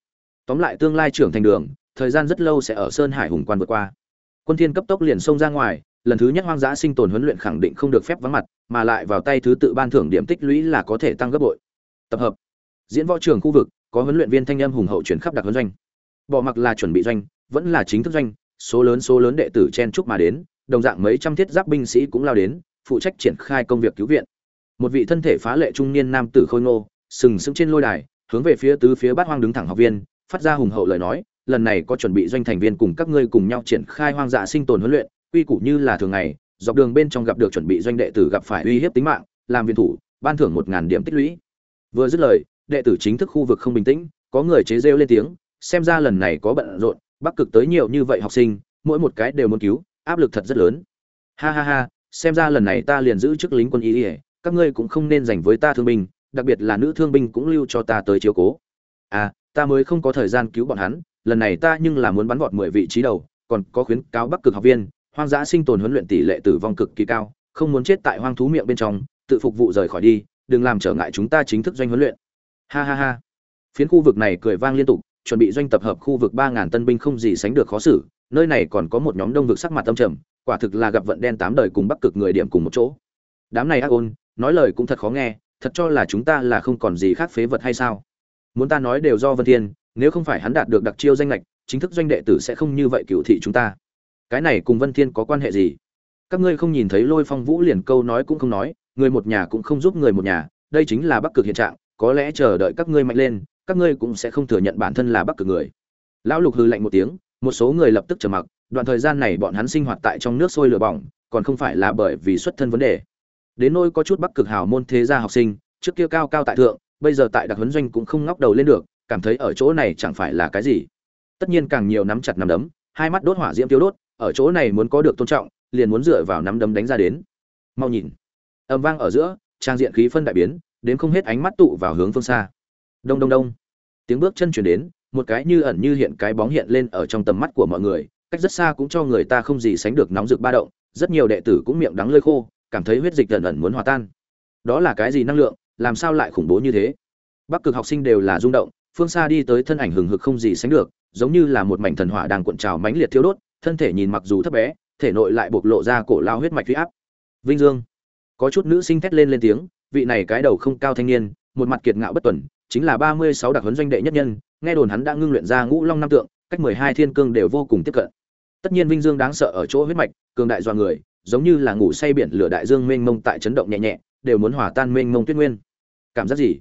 Tóm lại tương lai trưởng thành đường, thời gian rất lâu sẽ ở sơn hải hùng quan vượt qua. Quân thiên cấp tốc liền xông ra ngoài, lần thứ nhất hoang dã sinh tồn huấn luyện khẳng định không được phép vắng mặt, mà lại vào tay thứ tự ban thưởng điểm tích lũy là có thể tăng gấp bội. Tập hợp. Diễn võ trường khu vực, có huấn luyện viên thanh âm hùng hậu chuyển khắp đặc huấn doanh. Bỏ mặc là chuẩn bị doanh vẫn là chính thức doanh, số lớn số lớn đệ tử chen chúc mà đến, đồng dạng mấy trăm thiết giáp binh sĩ cũng lao đến, phụ trách triển khai công việc cứu viện. Một vị thân thể phá lệ trung niên nam tử khôi ngô, sừng sững trên lôi đài, hướng về phía tứ phía bát hoang đứng thẳng học viên, phát ra hùng hậu lời nói, lần này có chuẩn bị doanh thành viên cùng các ngươi cùng nhau triển khai hoang dã sinh tồn huấn luyện, quy củ như là thường ngày, dọc đường bên trong gặp được chuẩn bị doanh đệ tử gặp phải uy hiếp tính mạng, làm viên thủ, ban thưởng một ngàn điểm tích lũy. Vừa dứt lời, đệ tử chính thức khu vực không bình tĩnh, có người chế rêu lên tiếng, xem ra lần này có bận rộn bắc cực tới nhiều như vậy học sinh, mỗi một cái đều muốn cứu, áp lực thật rất lớn. Ha ha ha, xem ra lần này ta liền giữ chức lính quân y ỉa các ngươi cũng không nên dành với ta thương binh, đặc biệt là nữ thương binh cũng lưu cho ta tới chiếu cố. À ta mới không có thời gian cứu bọn hắn, lần này ta nhưng là muốn bắn vọt mười vị trí đầu, còn có khuyến cáo bắc cực học viên, hoang dã sinh tồn huấn luyện tỷ lệ tử vong cực kỳ cao, không muốn chết tại hoang thú miệng bên trong, tự phục vụ rời khỏi đi, đừng làm trở ngại chúng ta chính thức doanh huấn luyện. Ha ha ha. Phiến khu vực này cười vang liên tục chuẩn bị doanh tập hợp khu vực ba ngàn tân binh không gì sánh được khó xử nơi này còn có một nhóm đông vực sắc mặt tâm trầm quả thực là gặp vận đen tám đời cùng bắc cực người điểm cùng một chỗ. Đám này ác ôn nói lời cũng thật khó nghe thật cho là chúng ta là không còn gì khác phế vật hay sao? Muốn ta nói đều do vân thiên nếu không phải hắn đạt được đặc chiêu danh ngạch, chính thức doanh đệ tử sẽ không như vậy cựu thị chúng ta. Cái này cùng vân thiên có quan hệ gì? Các ngươi không nhìn thấy lôi phong vũ liền câu nói cũng không nói người một nhà cũng không giúp người một nhà đây chính là bắc cực hiện trạng có lẽ chờ đợi các ngươi mạnh lên các ngươi cũng sẽ không thừa nhận bản thân là bắc cực người. Lão lục hư lạnh một tiếng, một số người lập tức trở mặc, đoạn thời gian này bọn hắn sinh hoạt tại trong nước sôi lửa bỏng, còn không phải là bởi vì xuất thân vấn đề. Đến nôi có chút bắc cực hào môn thế gia học sinh, trước kia cao cao tại thượng, bây giờ tại đặc huấn doanh cũng không ngóc đầu lên được, cảm thấy ở chỗ này chẳng phải là cái gì. Tất nhiên càng nhiều nắm chặt nắm đấm, hai mắt đốt hỏa diễm tiêu đốt, ở chỗ này muốn có được tôn trọng, liền muốn dựa vào nắm đấm đánh ra đến. Mau nhìn. Âm vang ở giữa, trang diện khí phân đại biến, đến không hết ánh mắt tụ vào hướng phương xa đông đông đông. Tiếng bước chân chuyển đến, một cái như ẩn như hiện cái bóng hiện lên ở trong tầm mắt của mọi người, cách rất xa cũng cho người ta không gì sánh được nóng rực ba động, rất nhiều đệ tử cũng miệng đắng lơi khô, cảm thấy huyết dịch ẩn ẩn muốn hòa tan. Đó là cái gì năng lượng, làm sao lại khủng bố như thế? Bắc cực học sinh đều là rung động, phương xa đi tới thân ảnh hừng hực không gì sánh được, giống như là một mảnh thần hỏa đang cuộn trào mãnh liệt thiêu đốt, thân thể nhìn mặc dù thấp bé, thể nội lại bộc lộ ra cổ lao huyết mạch huy áp. Vinh dương. Có chút nữ sinh thét lên lên tiếng, vị này cái đầu không cao thanh niên, một mặt kiệt ngạo bất tuần chính là ba mươi sáu đặc huấn doanh đệ nhất nhân, nghe đồn hắn đã ngưng luyện ra ngũ long năm tượng, cách mười hai thiên cương đều vô cùng tiếp cận. Tất nhiên vinh dương đáng sợ ở chỗ huyết mạch, cường đại do người, giống như là ngủ say biển lửa đại dương mênh mông tại chấn động nhẹ nhẹ, đều muốn hòa tan mênh mông tuyết nguyên. Cảm giác gì?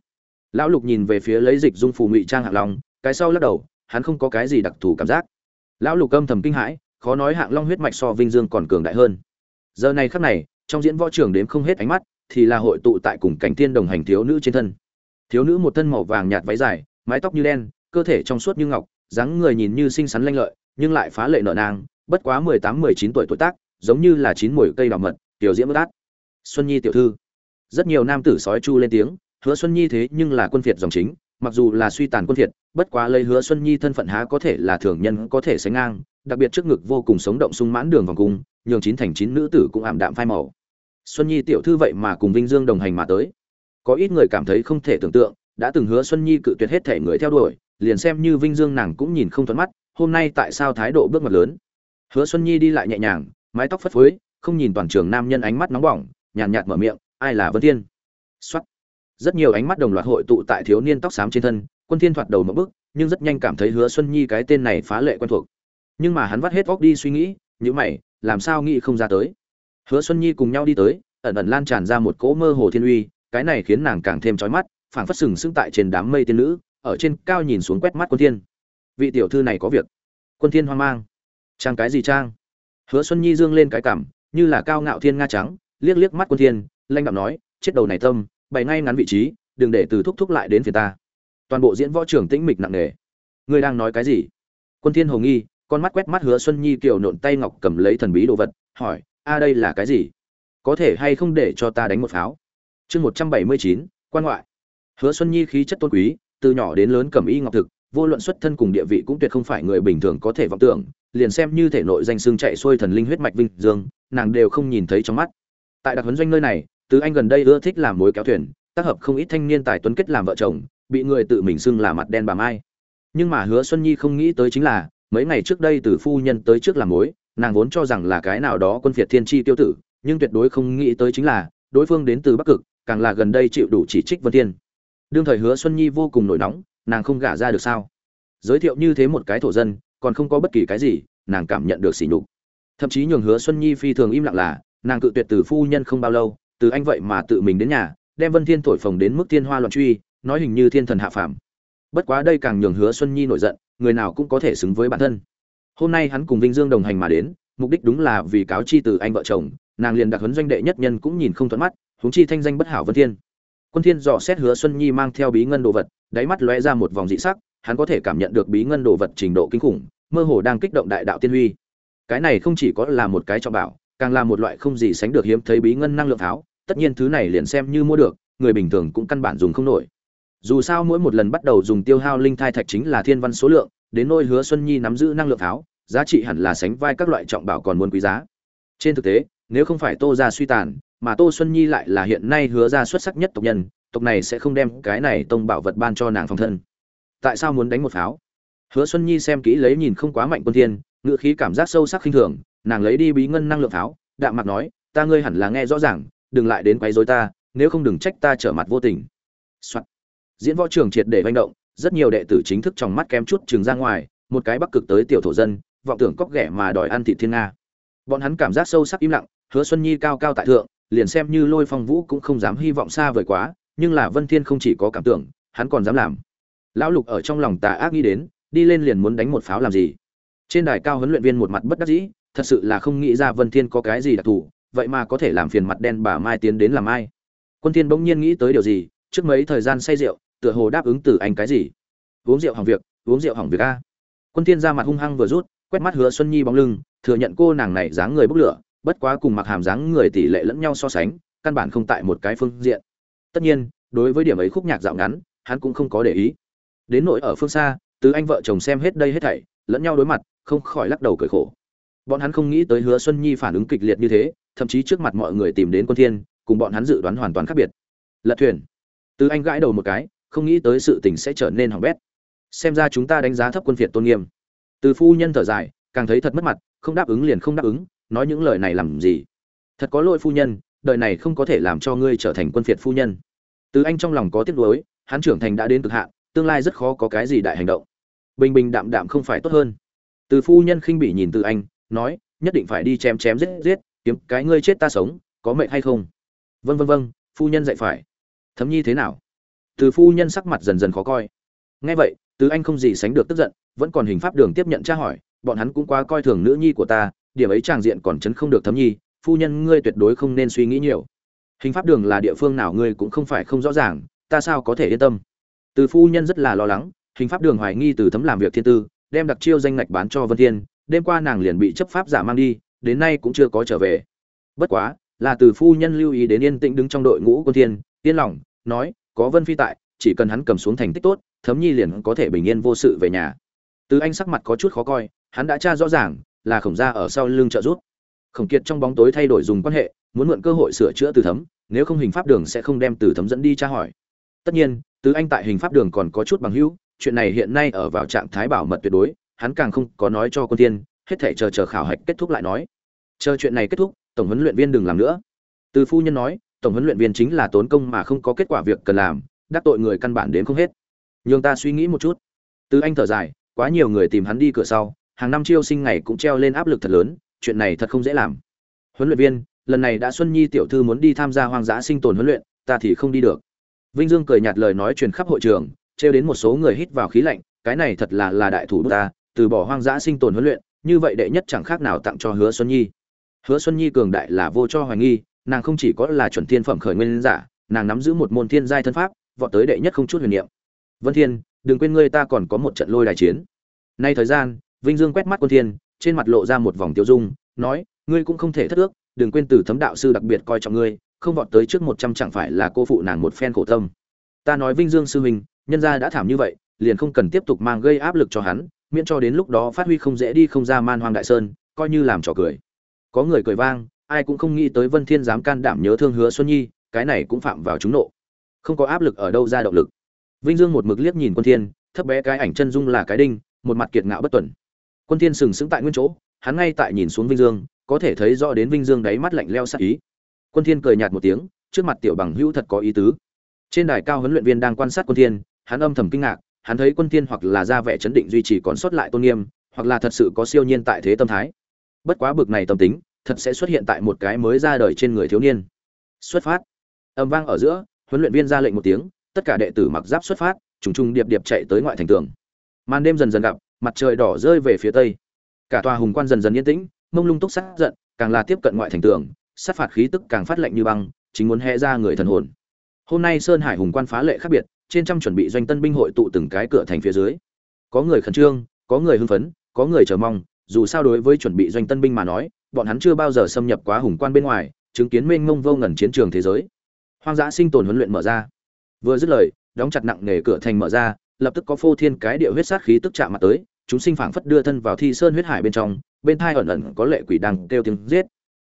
Lão lục nhìn về phía lấy dịch dung phù ngụy trang hạng long, cái sau lắc đầu, hắn không có cái gì đặc thù cảm giác. Lão lục âm thầm kinh hãi, khó nói hạng long huyết mạch so vinh dương còn cường đại hơn. Giờ này khắc này, trong diễn võ trường đếm không hết ánh mắt, thì là hội tụ tại cùng cảnh tiên đồng hành thiếu nữ trên thân thiếu nữ một thân màu vàng nhạt váy dài, mái tóc như đen, cơ thể trong suốt như ngọc, dáng người nhìn như xinh xắn lanh lợi, nhưng lại phá lệ nợ nang, bất quá mười tám, mười chín tuổi tuổi tác, giống như là chín mồi cây đào mật, tiểu diễm bất át. Xuân nhi tiểu thư. Rất nhiều nam tử sói chu lên tiếng, hứa xuân nhi thế nhưng là quân phiệt dòng chính, mặc dù là suy tàn quân phiệt, bất quá lấy hứa xuân nhi thân phận há có thể là thường nhân có thể sánh ngang, đặc biệt trước ngực vô cùng sống động sung mãn đường vòng cung, nhường chín thành chín nữ tử cũng ảm đạm phai màu. Xuân nhi tiểu thư vậy mà cùng vinh dương đồng hành mà tới có ít người cảm thấy không thể tưởng tượng, đã từng hứa xuân nhi cự tuyệt hết thể người theo đuổi, liền xem như vinh dương nàng cũng nhìn không thuận mắt, hôm nay tại sao thái độ bước mặt lớn? Hứa xuân nhi đi lại nhẹ nhàng, mái tóc phất phới, không nhìn toàn trường nam nhân ánh mắt nóng bỏng, nhàn nhạt mở miệng, ai là vân thiên? Xuất rất nhiều ánh mắt đồng loạt hội tụ tại thiếu niên tóc xám trên thân, quân thiên thoạt đầu một bước, nhưng rất nhanh cảm thấy hứa xuân nhi cái tên này phá lệ quen thuộc. Nhưng mà hắn vắt hết óc đi suy nghĩ như mày, làm sao nghĩ không ra tới? Hứa xuân nhi cùng nhau đi tới, ẩn ẩn lan tràn ra một cỗ mơ hồ thiên uy cái này khiến nàng càng thêm chói mắt, phảng phất sừng sững tại trên đám mây tiên nữ, ở trên cao nhìn xuống quét mắt quân thiên. Vị tiểu thư này có việc. Quân thiên hoang mang. Trang cái gì trang? Hứa xuân nhi dương lên cái cằm như là cao ngạo thiên nga trắng, liếc liếc mắt quân thiên lanh đạm nói, chết đầu này tâm, bày ngay ngắn vị trí, đừng để từ thúc thúc lại đến phía ta. Toàn bộ diễn võ trưởng tĩnh mịch nặng nề. Ngươi đang nói cái gì? Quân thiên hồ nghi, con mắt quét mắt hứa xuân nhi kiều nộn tay ngọc cầm lấy thần bí đồ vật, hỏi, a đây là cái gì? Có thể hay không để cho ta đánh một pháo? Chương một trăm bảy mươi chín, quan ngoại. Hứa xuân nhi khí chất tôn quý, từ nhỏ đến lớn cầm y ngọc thực, vô luận xuất thân cùng địa vị cũng tuyệt không phải người bình thường có thể vọng tưởng, liền xem như thể nội danh xương chạy xuôi thần linh huyết mạch vinh dương, nàng đều không nhìn thấy trong mắt. Tại đặc huấn doanh nơi này từ anh gần đây ưa thích làm mối kéo thuyền, tác hợp không ít thanh niên tài tuấn kết làm vợ chồng, bị người tự mình xưng là mặt đen bà mai. Nhưng mà hứa xuân nhi không nghĩ tới chính là, mấy ngày trước đây từ phu nhân tới trước làm mối, nàng vốn cho rằng là cái nào đó quân phiệt thiên chi tiêu tử, nhưng tuyệt đối không nghĩ tới chính là, đối phương đến từ bắc cực càng là gần đây chịu đủ chỉ trích vân thiên. Đương thời hứa xuân nhi vô cùng nổi nóng, nàng không gả ra được sao? Giới thiệu như thế một cái thổ dân, còn không có bất kỳ cái gì, nàng cảm nhận được sỉ nhục. Thậm chí nhường hứa xuân nhi phi thường im lặng là, nàng cự tuyệt từ phu nhân không bao lâu, từ anh vậy mà tự mình đến nhà, đem vân thiên thổi phồng đến mức thiên hoa loạn truy, nói hình như thiên thần hạ phàm. Bất quá đây càng nhường hứa xuân nhi nổi giận, người nào cũng có thể xứng với bản thân. Hôm nay hắn cùng vinh dương đồng hành mà đến, mục đích đúng là vì cáo chi từ anh vợ chồng, nàng liền đặc huấn doanh đệ nhất nhân cũng nhìn không thuận mắt huống chi thanh danh bất hảo vân thiên. Quân thiên dò xét hứa xuân nhi mang theo bí ngân đồ vật, đáy mắt lóe ra một vòng dị sắc, hắn có thể cảm nhận được bí ngân đồ vật trình độ kinh khủng, mơ hồ đang kích động đại đạo tiên huy. Cái này không chỉ có là một cái trọng bảo, càng là một loại không gì sánh được hiếm thấy bí ngân năng lượng tháo, tất nhiên thứ này liền xem như mua được, người bình thường cũng căn bản dùng không nổi. Dù sao mỗi một lần bắt đầu dùng tiêu hao linh thai thạch chính là thiên văn số lượng, đến nôi hứa xuân nhi nắm giữ năng lượng tháo, giá trị hẳn là sánh vai các loại trọng bảo còn muốn quý giá. Trên thực tế, nếu không phải tô ra suy tàn mà tô xuân nhi lại là hiện nay hứa ra xuất sắc nhất tộc nhân, tộc này sẽ không đem cái này tông bảo vật ban cho nàng phòng thân. Tại sao muốn đánh một pháo? Hứa xuân nhi xem kỹ lấy nhìn không quá mạnh quân thiên ngựa khí cảm giác sâu sắc khinh thường, nàng lấy đi bí ngân năng lượng pháo, đạm mặt nói, ta ngươi hẳn là nghe rõ ràng, đừng lại đến quấy rối ta, nếu không đừng trách ta trở mặt vô tình. Soạn. diễn võ trường triệt để manh động, rất nhiều đệ tử chính thức trong mắt kém chút trường ra ngoài, một cái bắc cực tới tiểu thổ dân, vọng tưởng cóc ghẻ mà đòi ăn thịt thiên nga. Bọn hắn cảm giác sâu sắc im lặng, hứa xuân nhi cao cao tại thượng liền xem như lôi phong vũ cũng không dám hy vọng xa vời quá, nhưng là vân thiên không chỉ có cảm tưởng, hắn còn dám làm. Lão lục ở trong lòng tà ác nghĩ đến, đi lên liền muốn đánh một pháo làm gì? Trên đài cao huấn luyện viên một mặt bất đắc dĩ, thật sự là không nghĩ ra vân thiên có cái gì đặc thù, vậy mà có thể làm phiền mặt đen bà mai tiến đến làm ai? Quân thiên bỗng nhiên nghĩ tới điều gì, trước mấy thời gian say rượu, tựa hồ đáp ứng từ anh cái gì? Uống rượu hỏng việc, uống rượu hỏng việc a. Quân thiên ra mặt hung hăng vừa rút, quét mắt hứa xuân nhi bóng lưng, thừa nhận cô nàng này dáng người bốc lửa bất quá cùng mặc hàm dáng người tỷ lệ lẫn nhau so sánh, căn bản không tại một cái phương diện. Tất nhiên, đối với điểm ấy khúc nhạc dạo ngắn, hắn cũng không có để ý. Đến nỗi ở phương xa tứ anh vợ chồng xem hết đây hết thảy, lẫn nhau đối mặt, không khỏi lắc đầu cười khổ. Bọn hắn không nghĩ tới hứa xuân nhi phản ứng kịch liệt như thế, thậm chí trước mặt mọi người tìm đến quân thiên, cùng bọn hắn dự đoán hoàn toàn khác biệt. Lật thuyền. Tứ anh gãi đầu một cái, không nghĩ tới sự tình sẽ trở nên hỏng bét. Xem ra chúng ta đánh giá thấp quân phiệt tôn nghiêm. Từ phu nhân thở dài, càng thấy thật mất mặt, không đáp ứng liền không đáp ứng nói những lời này làm gì? Thật có lỗi phu nhân, đời này không có thể làm cho ngươi trở thành quân phiệt phu nhân. Từ anh trong lòng có tiếc nuối, hắn trưởng thành đã đến cực hạn, tương lai rất khó có cái gì đại hành động. Bình bình đạm đạm không phải tốt hơn. Từ phu nhân khinh bỉ nhìn từ anh, nói, nhất định phải đi chém chém giết giết, kiếm cái ngươi chết ta sống, có mệnh hay không? Vân vân vân phu nhân dạy phải. Thấm nhi thế nào? Từ phu nhân sắc mặt dần dần khó coi. Nghe vậy, từ anh không gì sánh được tức giận, vẫn còn hình pháp đường tiếp nhận tra hỏi, bọn hắn cũng quá coi thường nữ nhi của ta điểm ấy tràng diện còn chấn không được thấm nhi, phu nhân ngươi tuyệt đối không nên suy nghĩ nhiều. Hình pháp đường là địa phương nào ngươi cũng không phải không rõ ràng, ta sao có thể yên tâm? Từ phu nhân rất là lo lắng, hình pháp đường hoài nghi từ thấm làm việc thiên tư, đem đặc chiêu danh ngạch bán cho vân thiên, đêm qua nàng liền bị chấp pháp giả mang đi, đến nay cũng chưa có trở về. Bất quá, là từ phu nhân lưu ý đến yên tĩnh đứng trong đội ngũ quân thiên, yên lòng, nói, có vân phi tại, chỉ cần hắn cầm xuống thành tích tốt, thấm nhi liền có thể bình yên vô sự về nhà. Từ anh sắc mặt có chút khó coi, hắn đã tra rõ ràng là khổng gia ở sau lưng trợ giúp. Khổng kiệt trong bóng tối thay đổi dùng quan hệ, muốn mượn cơ hội sửa chữa từ thấm, nếu không hình pháp đường sẽ không đem từ thấm dẫn đi tra hỏi. Tất nhiên, từ anh tại hình pháp đường còn có chút bằng hữu, chuyện này hiện nay ở vào trạng thái bảo mật tuyệt đối, hắn càng không có nói cho quân tiên hết thể chờ chờ khảo hạch kết thúc lại nói. Chờ chuyện này kết thúc, tổng huấn luyện viên đừng làm nữa. Từ phu nhân nói, tổng huấn luyện viên chính là tốn công mà không có kết quả việc cần làm, đắc tội người căn bản đến không hết. Nhường ta suy nghĩ một chút. Từ anh thở dài, quá nhiều người tìm hắn đi cửa sau hàng năm chiêu sinh ngày cũng treo lên áp lực thật lớn, chuyện này thật không dễ làm. Huấn luyện viên, lần này đã xuân nhi tiểu thư muốn đi tham gia hoang dã sinh tồn huấn luyện, ta thì không đi được. Vinh dương cười nhạt lời nói truyền khắp hội trường, trêu đến một số người hít vào khí lạnh, cái này thật là là đại thủ ta, từ bỏ hoang dã sinh tồn huấn luyện, như vậy đệ nhất chẳng khác nào tặng cho hứa xuân nhi. Hứa xuân nhi cường đại là vô cho hoài nghi, nàng không chỉ có là chuẩn thiên phẩm khởi nguyên giả, nàng nắm giữ một môn thiên giai thân pháp, vọt tới đệ nhất không chút huyền niệm. Vân thiên, đừng quên ngươi ta còn có một trận lôi đài chiến. Nay thời gian vinh dương quét mắt quân thiên, trên mặt lộ ra một vòng tiêu dung, nói, ngươi cũng không thể thất ước, đừng quên từ thấm đạo sư đặc biệt coi trọng ngươi, không vọt tới trước một trăm chẳng phải là cô phụ nàng một phen khổ tâm. Ta nói vinh dương sư huynh, nhân gia đã thảm như vậy, liền không cần tiếp tục mang gây áp lực cho hắn, miễn cho đến lúc đó phát huy không dễ đi không ra man hoang đại sơn, coi như làm trò cười. Có người cười vang, ai cũng không nghĩ tới vân thiên dám can đảm nhớ thương hứa xuân nhi, cái này cũng phạm vào chúng nộ. Không có áp lực ở đâu ra động lực. Vinh dương một mực liếc nhìn quân thiên, thấp bé cái ảnh chân dung là cái đinh, một mặt kiệt ngạo bất tuần quân thiên sừng sững tại nguyên chỗ, hắn ngay tại nhìn xuống vinh dương, có thể thấy rõ đến vinh dương đáy mắt lạnh leo sắc ý. Quân thiên cười nhạt một tiếng, trước mặt tiểu bằng hữu thật có ý tứ. Trên đài cao huấn luyện viên đang quan sát quân thiên, hắn âm thầm kinh ngạc, hắn thấy quân thiên hoặc là ra vẻ chấn định duy trì còn sót lại tôn nghiêm, hoặc là thật sự có siêu nhiên tại thế tâm thái. Bất quá bực này tâm tính, thật sẽ xuất hiện tại một cái mới ra đời trên người thiếu niên. Xuất phát. Âm vang ở giữa, huấn luyện viên ra lệnh một tiếng, tất cả đệ tử mặc giáp xuất phát, trùng trùng điệp điệp chạy tới ngoại thành tường. Màn đêm dần dần gặp mặt trời đỏ rơi về phía tây. Cả tòa hùng quan dần dần yên tĩnh, mông lung túc sát giận, càng là tiếp cận ngoại thành tường, sát phạt khí tức càng phát lạnh như băng, chính muốn hẹ ra người thần hồn. Hôm nay sơn hải hùng quan phá lệ khác biệt, trên trăm chuẩn bị doanh tân binh hội tụ từng cái cửa thành phía dưới. Có người khẩn trương, có người hưng phấn, có người chờ mong, dù sao đối với chuẩn bị doanh tân binh mà nói, bọn hắn chưa bao giờ xâm nhập quá hùng quan bên ngoài, chứng kiến mênh mông vô ngần chiến trường thế giới. Hoang dã sinh tồn huấn luyện mở ra. Vừa dứt lời, đóng chặt nặng nề cửa thành mở ra, lập tức có phô thiên cái địa huyết sát khí tức chạm mặt tới chúng sinh phảng phất đưa thân vào thi sơn huyết hải bên trong, bên thai ẩn ẩn có lệ quỷ đang kêu tiếng giết.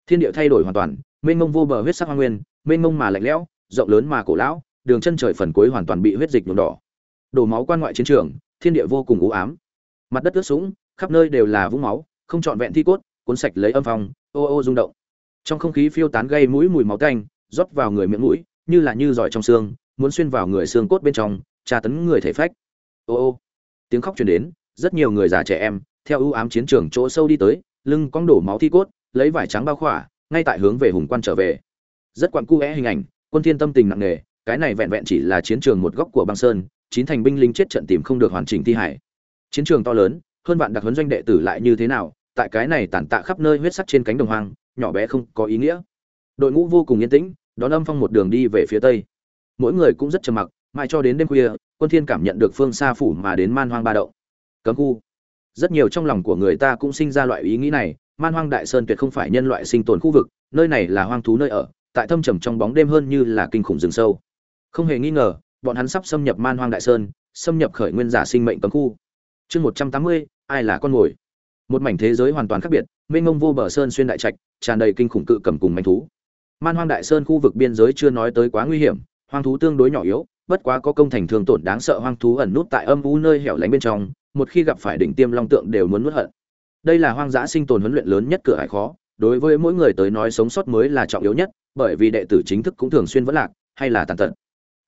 Thiên địa thay đổi hoàn toàn, mênh mông vô bờ huyết sắc hoa nguyên, mênh mông mà lạnh lẽo, rộng lớn mà cổ lão, đường chân trời phần cuối hoàn toàn bị huyết dịch nhuộm đỏ. Đổ máu quan ngoại chiến trường, thiên địa vô cùng u ám. Mặt đất ướt sũng, khắp nơi đều là vũng máu, không trọn vẹn thi cốt, cuốn sạch lấy âm phong, ô ô rung động. Trong không khí phiêu tán gây mũi mùi máu tanh, rót vào người miệng mũi, như là như giỏi trong xương, muốn xuyên vào người xương cốt bên trong, tra tấn người thể phách. Ô ô. Tiếng khóc truyền đến rất nhiều người già trẻ em, theo ưu ám chiến trường chỗ sâu đi tới, lưng cong đổ máu thi cốt, lấy vải trắng bao khỏa, ngay tại hướng về hùng quan trở về. Rất quặn cu é hình ảnh, quân thiên tâm tình nặng nề, cái này vẹn vẹn chỉ là chiến trường một góc của băng sơn, chín thành binh lính chết trận tìm không được hoàn chỉnh thi hải. Chiến trường to lớn, hơn vạn đặc huấn doanh đệ tử lại như thế nào, tại cái này tàn tạ khắp nơi huyết sắc trên cánh đồng hoang, nhỏ bé không có ý nghĩa. Đội ngũ vô cùng yên tĩnh, đón âm phong một đường đi về phía tây. Mỗi người cũng rất trầm mặc, mãi cho đến đêm khuya, quân thiên cảm nhận được phương xa phủ mà đến man hoang ba động cấm khu. Rất nhiều trong lòng của người ta cũng sinh ra loại ý nghĩ này, man hoang đại sơn tuyệt không phải nhân loại sinh tồn khu vực, nơi này là hoang thú nơi ở, tại thâm trầm trong bóng đêm hơn như là kinh khủng rừng sâu. Không hề nghi ngờ, bọn hắn sắp xâm nhập man hoang đại sơn, xâm nhập khởi nguyên giả sinh mệnh cấm khu. Chương một trăm tám mươi, ai là con mồi? Một mảnh thế giới hoàn toàn khác biệt, mênh mông vô bờ sơn xuyên đại trạch, tràn đầy kinh khủng cự cầm cùng manh thú. Man hoang đại sơn khu vực biên giới chưa nói tới quá nguy hiểm, hoang thú tương đối nhỏ yếu, bất quá có công thành thương tổn đáng sợ hoang thú ẩn nút tại âm u nơi hẻo lánh bên trong một khi gặp phải đỉnh tiêm long tượng đều muốn nuốt hận. Đây là hoang dã sinh tồn huấn luyện lớn nhất cửa hải khó, đối với mỗi người tới nói sống sót mới là trọng yếu nhất, bởi vì đệ tử chính thức cũng thường xuyên vẫn lạc, hay là tàn tật.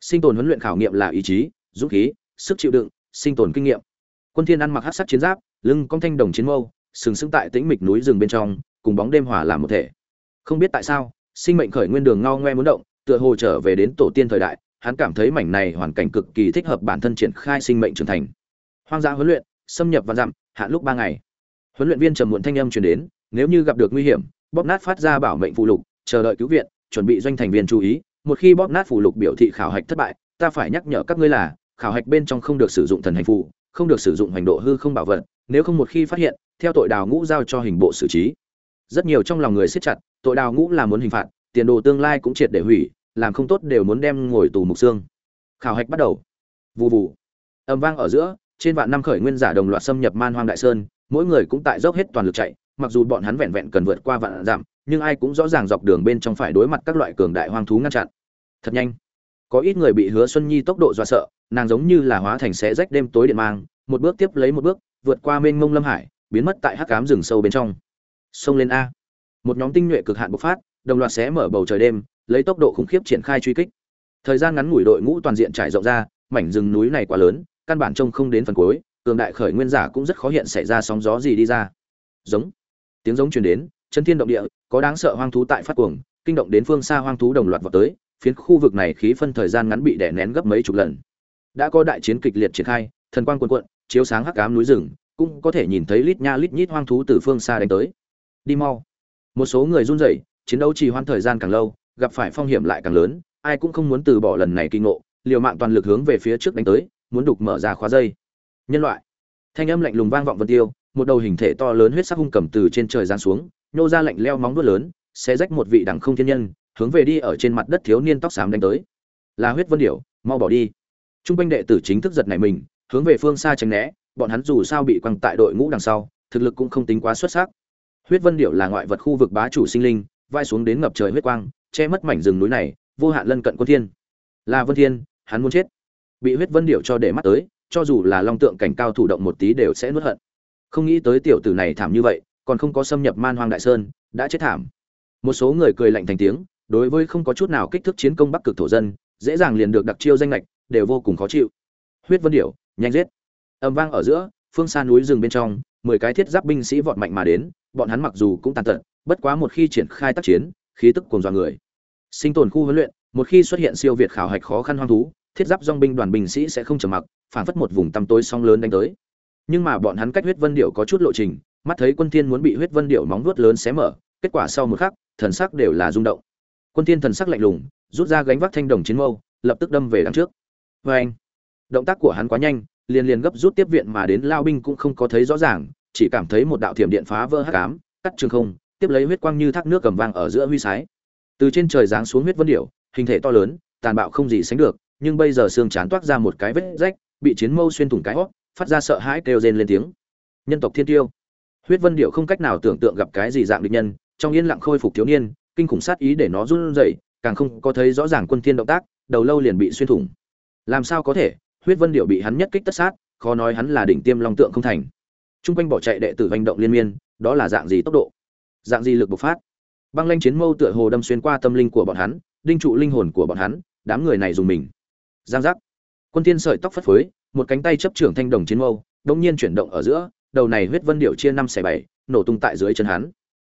Sinh tồn huấn luyện khảo nghiệm là ý chí, dũng khí, sức chịu đựng, sinh tồn kinh nghiệm. Quân thiên ăn mặc hắc sắc chiến giáp, lưng cong thanh đồng chiến mâu, sừng sững tại tĩnh mịch núi rừng bên trong, cùng bóng đêm hòa làm một thể. Không biết tại sao, sinh mệnh khởi nguyên đường ngao ngoe muốn động, tựa hồ trở về đến tổ tiên thời đại, hắn cảm thấy mảnh này hoàn cảnh cực kỳ thích hợp bản thân triển khai sinh mệnh trưởng thành hoang dã huấn luyện, xâm nhập và dặm, hạn lúc ba ngày. Huấn luyện viên trầm muộn thanh âm truyền đến, nếu như gặp được nguy hiểm, bóp nát phát ra bảo mệnh phụ lục, chờ đợi cứu viện, chuẩn bị doanh thành viên chú ý, một khi bóp nát phụ lục biểu thị khảo hạch thất bại, ta phải nhắc nhở các ngươi là, khảo hạch bên trong không được sử dụng thần hành phụ không được sử dụng hành độ hư không bảo vật, nếu không một khi phát hiện, theo tội đào ngũ giao cho hình bộ xử trí. Rất nhiều trong lòng người siết chặt, tội đào ngũ là muốn hình phạt, tiền đồ tương lai cũng triệt để hủy, làm không tốt đều muốn đem ngồi tù mục xương. Khảo hạch bắt đầu. Vụ vụ âm vang ở giữa trên vạn năm khởi nguyên giả đồng loạt xâm nhập man hoang đại sơn, mỗi người cũng tại dốc hết toàn lực chạy, mặc dù bọn hắn vẹn vẹn cần vượt qua vạn dặm, nhưng ai cũng rõ ràng dọc đường bên trong phải đối mặt các loại cường đại hoang thú ngăn chặn. Thật nhanh. Có ít người bị hứa xuân nhi tốc độ dọa sợ, nàng giống như là hóa thành xé rách đêm tối điện mang, một bước tiếp lấy một bước, vượt qua mênh mông lâm hải, biến mất tại hắc cám rừng sâu bên trong. Xông lên a. Một nhóm tinh nhuệ cực hạn bộc phát, đồng loạt xé mở bầu trời đêm, lấy tốc độ khủng khiếp triển khai truy kích. Thời gian ngắn ngủi đội ngũ toàn diện trải rộng ra, mảnh rừng núi này quá lớn căn bản trông không đến phần cuối, cường đại khởi nguyên giả cũng rất khó hiện xảy ra sóng gió gì đi ra. Giống. Tiếng giống truyền đến, chân thiên động địa, có đáng sợ hoang thú tại phát cuồng, kinh động đến phương xa hoang thú đồng loạt vào tới, phiến khu vực này khí phân thời gian ngắn bị đè nén gấp mấy chục lần. Đã có đại chiến kịch liệt triển khai, thần quang cuồn cuộn, chiếu sáng hắc ám núi rừng, cũng có thể nhìn thấy lít nha lít nhít hoang thú từ phương xa đánh tới. Đi mau. Một số người run rẩy, chiến đấu trì hoãn thời gian càng lâu, gặp phải phong hiểm lại càng lớn, ai cũng không muốn từ bỏ lần này kinh ngộ, liều mạng toàn lực hướng về phía trước đánh tới muốn đục mở ra khóa dây. Nhân loại. Thanh âm lạnh lùng vang vọng vân tiêu, một đầu hình thể to lớn huyết sắc hung cầm từ trên trời giáng xuống nhô ra lạnh leo móng vuốt lớn sẽ rách một vị đẳng không thiên nhân, hướng về đi ở trên mặt đất thiếu niên tóc xám đánh tới. Là huyết vân điểu, mau bỏ đi. Trung quanh đệ tử chính thức giật này mình, hướng về phương xa tránh né, bọn hắn dù sao bị quăng tại đội ngũ đằng sau, thực lực cũng không tính quá xuất sắc. Huyết vân điểu là ngoại vật khu vực bá chủ sinh linh, vai xuống đến ngập trời huyết quang, che mất mảnh rừng núi này, vô hạn lân cận quân thiên. Là vân thiên, hắn muốn chết bị huyết vân điểu cho để mắt tới, cho dù là long tượng cảnh cao thủ động một tí đều sẽ nuốt hận. Không nghĩ tới tiểu tử này thảm như vậy, còn không có xâm nhập man hoang đại sơn, đã chết thảm. Một số người cười lạnh thành tiếng, đối với không có chút nào kích thước chiến công bắc cực thổ dân, dễ dàng liền được đặc chiêu danh lệch, đều vô cùng khó chịu. Huyết vân điểu, nhanh giết. Âm vang ở giữa, phương xa núi rừng bên trong, mười cái thiết giáp binh sĩ vọt mạnh mà đến, bọn hắn mặc dù cũng tàn tật, bất quá một khi triển khai tác chiến, khí tức cùng dọa người. Sinh tồn khu huấn luyện, một khi xuất hiện siêu việt khảo hạch khó khăn hoang thú thiết giáp dòng binh đoàn binh sĩ sẽ không trầm mặc phản phất một vùng tăm tối song lớn đánh tới. Nhưng mà bọn hắn cách huyết vân điệu có chút lộ trình, mắt thấy quân thiên muốn bị huyết vân điệu móng vuốt lớn xé mở, kết quả sau một khắc, thần sắc đều là rung động. Quân thiên thần sắc lạnh lùng, rút ra gánh vác thanh đồng chiến mâu, lập tức đâm về đằng trước. Với anh, động tác của hắn quá nhanh, liền liền gấp rút tiếp viện mà đến lao binh cũng không có thấy rõ ràng, chỉ cảm thấy một đạo thiểm điện phá vỡ hắc ám, cắt trường không, tiếp lấy huyết quang như thác nước cầm vang ở giữa huy sái. Từ trên trời giáng xuống huyết vân điểu hình thể to lớn, tàn bạo không gì sánh được nhưng bây giờ xương chán toát ra một cái vết rách, bị chiến mâu xuyên thủng cái hót phát ra sợ hãi kêu rên lên tiếng. Nhân tộc thiên tiêu. Huyết vân điệu không cách nào tưởng tượng gặp cái gì dạng địch nhân, trong yên lặng khôi phục thiếu niên, kinh khủng sát ý để nó run rẩy, càng không có thấy rõ ràng quân thiên động tác, đầu lâu liền bị xuyên thủng. Làm sao có thể? Huyết vân điệu bị hắn nhất kích tất sát, khó nói hắn là đỉnh tiêm long tượng không thành. Trung quanh bỏ chạy đệ tử hành động liên miên, đó là dạng gì tốc độ? Dạng gì lực bộc phát? Băng lanh chiến mâu tựa hồ đâm xuyên qua tâm linh của bọn hắn, đinh trụ linh hồn của bọn hắn, đám người này dùng mình giang giác. Quân thiên sợi tóc phất phới, một cánh tay chấp trưởng thanh đồng chiến mâu đống nhiên chuyển động ở giữa, đầu này huyết vân điệu chia năm xẻ bảy, nổ tung tại dưới chân hắn.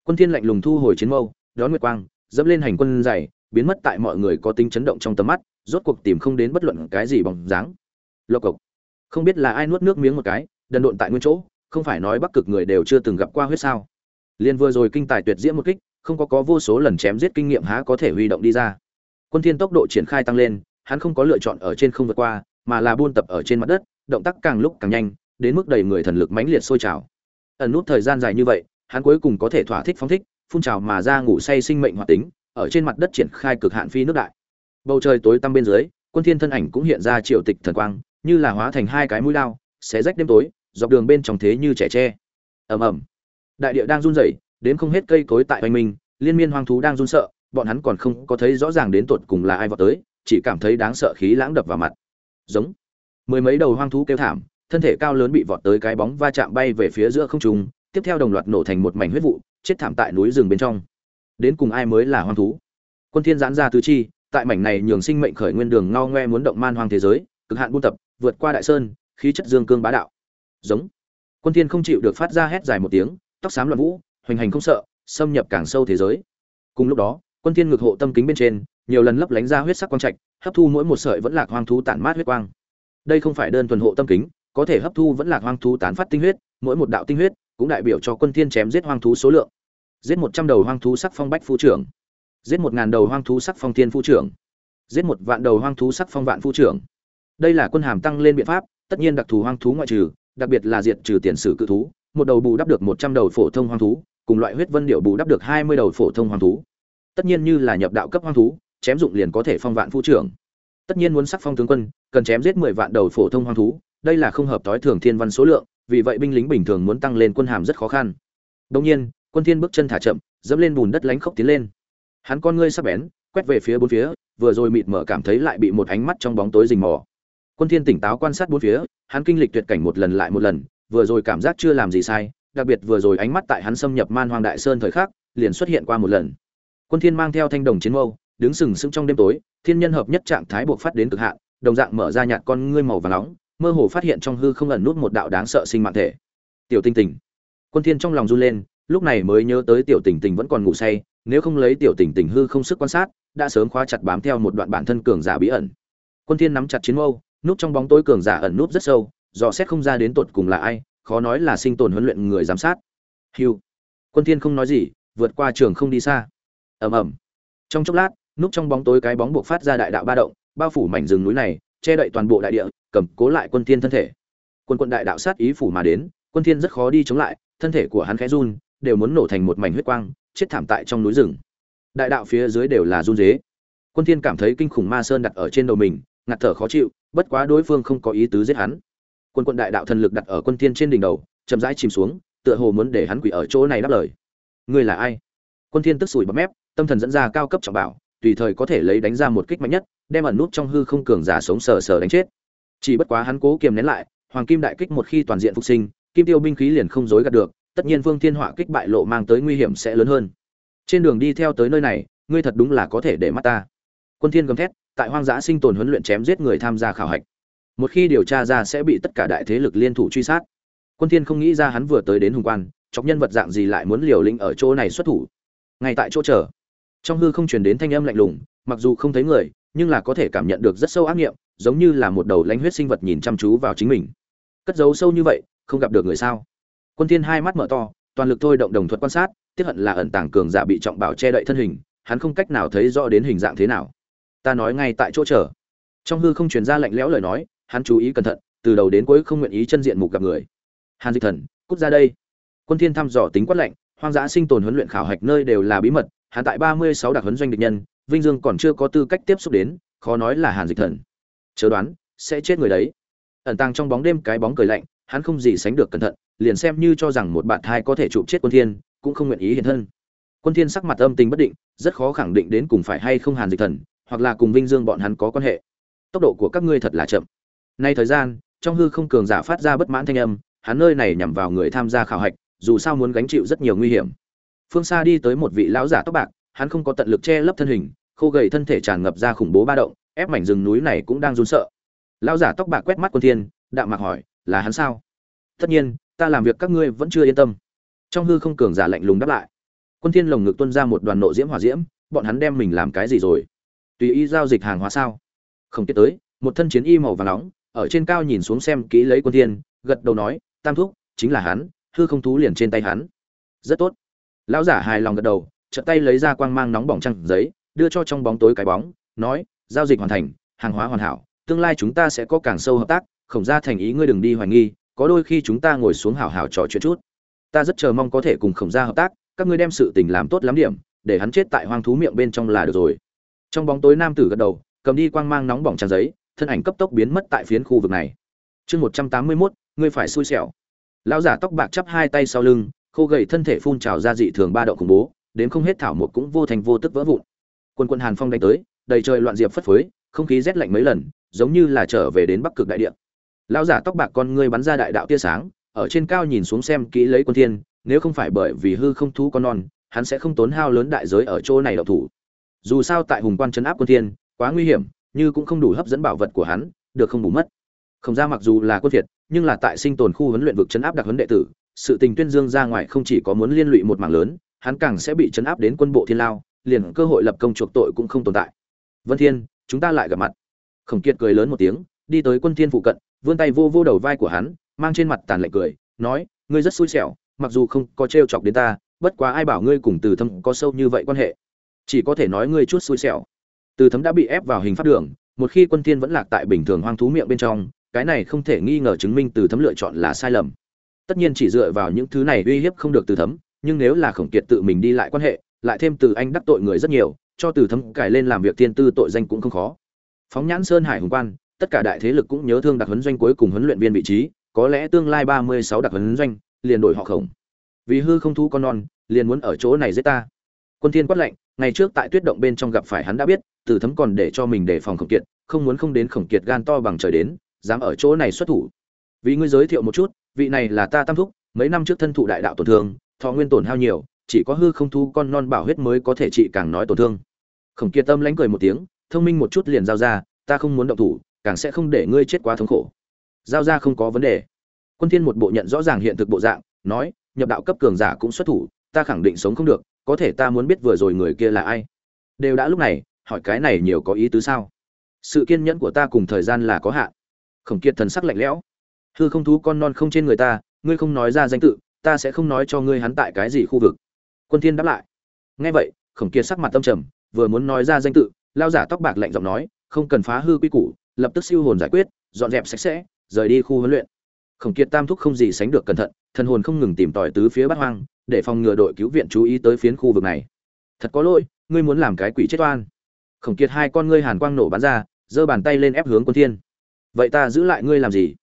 Quân thiên lạnh lùng thu hồi chiến mâu, đón nguyệt quang, dẫm lên hành quân dày, biến mất tại mọi người có tính chấn động trong tầm mắt, rốt cuộc tìm không đến bất luận cái gì bằng dáng. Lộc cộc. Không biết là ai nuốt nước miếng một cái, đần độn tại nguyên chỗ, không phải nói bắc cực người đều chưa từng gặp qua huyết sao. Liên vừa rồi kinh tài tuyệt diễm một kích, không có có vô số lần chém giết kinh nghiệm há có thể huy động đi ra. Quân thiên tốc độ triển khai tăng lên hắn không có lựa chọn ở trên không vượt qua, mà là buôn tập ở trên mặt đất, động tác càng lúc càng nhanh, đến mức đầy người thần lực mãnh liệt sôi trào. Ẩn nút thời gian dài như vậy, hắn cuối cùng có thể thỏa thích phóng thích, phun trào mà ra ngủ say sinh mệnh hoạt tính, ở trên mặt đất triển khai cực hạn phi nước đại. Bầu trời tối tăm bên dưới, quân thiên thân ảnh cũng hiện ra triều tịch thần quang, như là hóa thành hai cái mũi lao, xé rách đêm tối, dọc đường bên trong thế như trẻ tre. Ầm ầm. Đại địa đang run rẩy, đến không hết cây cối tại oanh minh liên miên hoang thú đang run sợ, bọn hắn còn không có thấy rõ ràng đến tuột cùng là ai vọt tới chỉ cảm thấy đáng sợ khí lãng đập vào mặt. Giống. Mười mấy đầu hoang thú kêu thảm, thân thể cao lớn bị vọt tới cái bóng va chạm bay về phía giữa không trung, tiếp theo đồng loạt nổ thành một mảnh huyết vụ, chết thảm tại núi rừng bên trong. Đến cùng ai mới là hoang thú? Quân thiên giãn ra tứ chi, tại mảnh này nhường sinh mệnh khởi nguyên đường ngao ngoe muốn động man hoang thế giới, cực hạn buôn tập, vượt qua đại sơn, khí chất dương cương bá đạo. Giống. Quân thiên không chịu được phát ra hét dài một tiếng, tóc xám loạn vũ, hoành hành không sợ, xâm nhập càng sâu thế giới. Cùng lúc đó, quân thiên ngực hộ tâm kính bên trên nhiều lần lấp lánh ra huyết sắc quang trạch, hấp thu mỗi một sợi vẫn lạc hoang thú tản mát huyết quang. Đây không phải đơn thuần hộ tâm kính, có thể hấp thu vẫn lạc hoang thú tán phát tinh huyết, mỗi một đạo tinh huyết cũng đại biểu cho quân thiên chém giết hoang thú số lượng. Giết một trăm đầu hoang thú sắc phong bách phu trưởng. Giết một ngàn đầu hoang thú sắc phong thiên phu trưởng. Giết một vạn đầu hoang thú sắc phong vạn phu trưởng. Đây là quân hàm tăng lên biện pháp, tất nhiên đặc thù hoang thú ngoại trừ, đặc biệt là diệt trừ tiền sử cự thú, một đầu bù đắp được một trăm đầu phổ thông hoang thú, cùng loại huyết vân điệu bù đắp được hai mươi đầu phổ thông hoang thú. Tất nhiên như là nhập đạo cấp hoang thú chém dụng liền có thể phong vạn phu trưởng. Tất nhiên muốn sắc phong tướng quân, cần chém giết mười vạn đầu phổ thông hoang thú, đây là không hợp tối thường thiên văn số lượng, vì vậy binh lính bình thường muốn tăng lên quân hàm rất khó khăn. Đông nhiên, quân thiên bước chân thả chậm, dẫm lên bùn đất lánh khốc tiến lên. Hắn con ngươi sắc bén, quét về phía bốn phía, vừa rồi mịt mở cảm thấy lại bị một ánh mắt trong bóng tối rình mò. Quân thiên tỉnh táo quan sát bốn phía, hắn kinh lịch tuyệt cảnh một lần lại một lần, vừa rồi cảm giác chưa làm gì sai, đặc biệt vừa rồi ánh mắt tại hắn xâm nhập man hoang đại sơn thời khắc, liền xuất hiện qua một lần. Quân thiên mang theo thanh đồng chiến mâu đứng sừng sững trong đêm tối, thiên nhân hợp nhất trạng thái buộc phát đến cực hạn, đồng dạng mở ra nhạt con ngươi màu vàng nóng, mơ hồ phát hiện trong hư không ẩn nút một đạo đáng sợ sinh mạng thể. Tiểu tinh tình. Quân thiên trong lòng run lên, lúc này mới nhớ tới tiểu tình tình vẫn còn ngủ say, nếu không lấy tiểu tình tình hư không sức quan sát, đã sớm khóa chặt bám theo một đoạn bản thân cường giả bí ẩn. Quân thiên nắm chặt chiến mâu, núp trong bóng tối cường giả ẩn núp rất sâu, dò xét không ra đến tột cùng là ai, khó nói là sinh tồn huấn luyện người giám sát. Hưu. Quân thiên không nói gì, vượt qua trường không đi xa. Ầm ầm. Trong chốc lát núp trong bóng tối cái bóng buộc phát ra đại đạo ba động, bao phủ mảnh rừng núi này, che đậy toàn bộ đại địa, cầm cố lại quân thiên thân thể. Quân quân đại đạo sát ý phủ mà đến, quân thiên rất khó đi chống lại, thân thể của hắn khẽ run, đều muốn nổ thành một mảnh huyết quang, chết thảm tại trong núi rừng. Đại đạo phía dưới đều là run rế. Quân thiên cảm thấy kinh khủng ma sơn đặt ở trên đầu mình, ngạt thở khó chịu, bất quá đối phương không có ý tứ giết hắn. Quân quân đại đạo thần lực đặt ở quân thiên trên đỉnh đầu, chậm rãi chìm xuống, tựa hồ muốn để hắn quỷ ở chỗ này đáp lời. Ngươi là ai? Quân thiên tức sủi bắp mép, tâm thần dẫn ra cao cấp trọng bảo tùy thời có thể lấy đánh ra một kích mạnh nhất, đem ẩn nút trong hư không cường giả sống sờ sờ đánh chết. Chỉ bất quá hắn cố kiềm nén lại, hoàng kim đại kích một khi toàn diện phục sinh, kim tiêu binh khí liền không dối gạt được, tất nhiên vương thiên họa kích bại lộ mang tới nguy hiểm sẽ lớn hơn. Trên đường đi theo tới nơi này, ngươi thật đúng là có thể để mắt ta. Quân thiên gầm thét, tại hoang dã sinh tồn huấn luyện chém giết người tham gia khảo hạch. Một khi điều tra ra sẽ bị tất cả đại thế lực liên thủ truy sát. Quân thiên không nghĩ ra hắn vừa tới đến hùng quan, chọc nhân vật dạng gì lại muốn liều lĩnh ở chỗ này xuất thủ. Ngay tại chỗ chờ trong hư không truyền đến thanh âm lạnh lùng, mặc dù không thấy người, nhưng là có thể cảm nhận được rất sâu ác nghiệm, giống như là một đầu lãnh huyết sinh vật nhìn chăm chú vào chính mình. Cất giấu sâu như vậy, không gặp được người sao? Quân thiên hai mắt mở to, toàn lực thôi động đồng thuật quan sát, tiếc hận là ẩn tàng cường giả bị trọng bảo che đậy thân hình, hắn không cách nào thấy rõ đến hình dạng thế nào. Ta nói ngay tại chỗ chờ. Trong hư không truyền ra lạnh lẽo lời nói, hắn chú ý cẩn thận, từ đầu đến cuối không nguyện ý chân diện mục gặp người. Hàn dịch thần, cút ra đây. Quân thiên thăm dò tính quát lạnh, hoang dã sinh tồn huấn luyện khảo hạch nơi đều là bí mật hắn tại 36 đặc huấn doanh địch nhân, vinh dương còn chưa có tư cách tiếp xúc đến, khó nói là hàn dịch thần. Chớ đoán, sẽ chết người đấy. Ẩn tàng trong bóng đêm cái bóng cười lạnh, hắn không gì sánh được cẩn thận, liền xem như cho rằng một bạn thai có thể chụp chết quân thiên, cũng không nguyện ý hiện thân. Quân thiên sắc mặt âm tình bất định, rất khó khẳng định đến cùng phải hay không hàn dịch thần, hoặc là cùng vinh dương bọn hắn có quan hệ. Tốc độ của các ngươi thật là chậm. Nay thời gian, trong hư không cường giả phát ra bất mãn thanh âm, hắn nơi này nhằm vào người tham gia khảo hạch, dù sao muốn gánh chịu rất nhiều nguy hiểm phương xa đi tới một vị lão giả tóc bạc, hắn không có tận lực che lấp thân hình, khô gầy thân thể tràn ngập ra khủng bố ba động, ép mảnh rừng núi này cũng đang run sợ. Lão giả tóc bạc quét mắt quân thiên, đạm mạc hỏi, là hắn sao? Tất nhiên, ta làm việc các ngươi vẫn chưa yên tâm. Trong hư không cường giả lạnh lùng đáp lại. Quân thiên lồng ngực tuôn ra một đoàn nộ diễm hỏa diễm, bọn hắn đem mình làm cái gì rồi? Tùy ý giao dịch hàng hóa sao? Không tiếp tới, một thân chiến y màu vàng nóng, ở trên cao nhìn xuống xem kỹ lấy quân thiên, gật đầu nói, tam thúc, chính là hắn, hư không thú liền trên tay hắn. Rất tốt lão giả hài lòng gật đầu, chợt tay lấy ra quang mang nóng bỏng trăng giấy, đưa cho trong bóng tối cái bóng, nói, giao dịch hoàn thành, hàng hóa hoàn hảo, tương lai chúng ta sẽ có càng sâu hợp tác khổng gia thành ý ngươi đừng đi hoài nghi, có đôi khi chúng ta ngồi xuống hào hào trò chuyện chút. Ta rất chờ mong có thể cùng khổng gia hợp tác, các ngươi đem sự tình làm tốt lắm điểm, để hắn chết tại hoang thú miệng bên trong là được rồi. Trong bóng tối nam tử gật đầu, cầm đi quang mang nóng bỏng trang giấy, thân ảnh cấp tốc biến mất tại phiến khu vực này. Chương một trăm tám mươi mốt, ngươi phải xui xẻo. Lão giả tóc bạc chắp hai tay sau lưng khô gầy thân thể phun trào ra dị thường ba động khủng bố, đến không hết thảo một cũng vô thành vô tức vỡ vụn. Quân quân hàn phong đánh tới, đầy trời loạn diệp phất phới, không khí rét lạnh mấy lần, giống như là trở về đến bắc cực đại địa. Lão giả tóc bạc con ngươi bắn ra đại đạo tia sáng, ở trên cao nhìn xuống xem kỹ lấy quân thiên, nếu không phải bởi vì hư không thú con non, hắn sẽ không tốn hao lớn đại giới ở chỗ này đậu thủ. Dù sao tại hùng quan chấn áp quân thiên, quá nguy hiểm, như cũng không đủ hấp dẫn bảo vật của hắn, được không bù mất. Không ra mặc dù là quân việt nhưng là tại sinh tồn khu huấn luyện vực chấn áp đặc huấn đệ tử sự tình tuyên dương ra ngoài không chỉ có muốn liên lụy một mảng lớn, hắn càng sẽ bị chấn áp đến quân bộ thiên lao, liền cơ hội lập công chuộc tội cũng không tồn tại. Vân thiên, chúng ta lại gặp mặt. Khổng kiệt cười lớn một tiếng, đi tới quân thiên phụ cận, vươn tay vô vô đầu vai của hắn, mang trên mặt tàn lạnh cười, nói, ngươi rất xui xẻo, mặc dù không có treo chọc đến ta, bất quá ai bảo ngươi cùng từ thâm có sâu như vậy quan hệ? Chỉ có thể nói ngươi chút xui xẻo. Từ thấm đã bị ép vào hình pháp đường, một khi quân thiên vẫn lạc tại bình thường hoang thú miệng bên trong, cái này không thể nghi ngờ chứng minh từ thấm lựa chọn là sai lầm tất nhiên chỉ dựa vào những thứ này uy hiếp không được từ thấm, nhưng nếu là khổng kiệt tự mình đi lại quan hệ, lại thêm từ anh đắc tội người rất nhiều, cho từ thấm cải lên làm việc tiên tư tội danh cũng không khó. Phóng nhãn sơn hải hùng quan, tất cả đại thế lực cũng nhớ thương đặc huấn doanh cuối cùng huấn luyện viên vị trí, có lẽ tương lai ba mươi sáu đặc huấn doanh, liền đổi họ khổng. Vì hư không thu con non, liền muốn ở chỗ này giết ta. Quân thiên quát lệnh ngày trước tại tuyết động bên trong gặp phải hắn đã biết, từ thấm còn để cho mình đề phòng khổng kiệt, không muốn không đến khổng kiệt gan to bằng trời đến, dám ở chỗ này xuất thủ. Vì ngươi giới thiệu một chút vị này là ta tam thúc, mấy năm trước thân thụ đại đạo tổn thương, thọ nguyên tổn hao nhiều, chỉ có hư không thu con non bảo huyết mới có thể trị càng nói tổn thương. Khổng kiệt tâm lánh cười một tiếng, thông minh một chút liền giao ra, ta không muốn động thủ, càng sẽ không để ngươi chết quá thống khổ. Giao ra không có vấn đề. Quân thiên một bộ nhận rõ ràng hiện thực bộ dạng, nói, nhập đạo cấp cường giả cũng xuất thủ, ta khẳng định sống không được, có thể ta muốn biết vừa rồi người kia là ai. Đều đã lúc này, hỏi cái này nhiều có ý tứ sao? Sự kiên nhẫn của ta cùng thời gian là có hạn. Khổng kiệt thần sắc lạnh lẽo hư không thú con non không trên người ta, ngươi không nói ra danh tự, ta sẽ không nói cho ngươi hắn tại cái gì khu vực. Quân thiên đáp lại. Nghe vậy, khổng kiệt sắc mặt tâm trầm, vừa muốn nói ra danh tự, lao giả tóc bạc lạnh giọng nói, không cần phá hư quy củ, lập tức siêu hồn giải quyết, dọn dẹp sạch sẽ, rời đi khu huấn luyện. Khổng kiệt tam thúc không gì sánh được cẩn thận, thần hồn không ngừng tìm tòi tứ phía bát hoang, để phòng ngừa đội cứu viện chú ý tới phiến khu vực này. Thật có lỗi, ngươi muốn làm cái quỷ chết oan. Khổng kiệt hai con ngươi hàn quang nổ bắn ra, giơ bàn tay lên ép hướng quân thiên. Vậy ta giữ lại ngươi làm gì?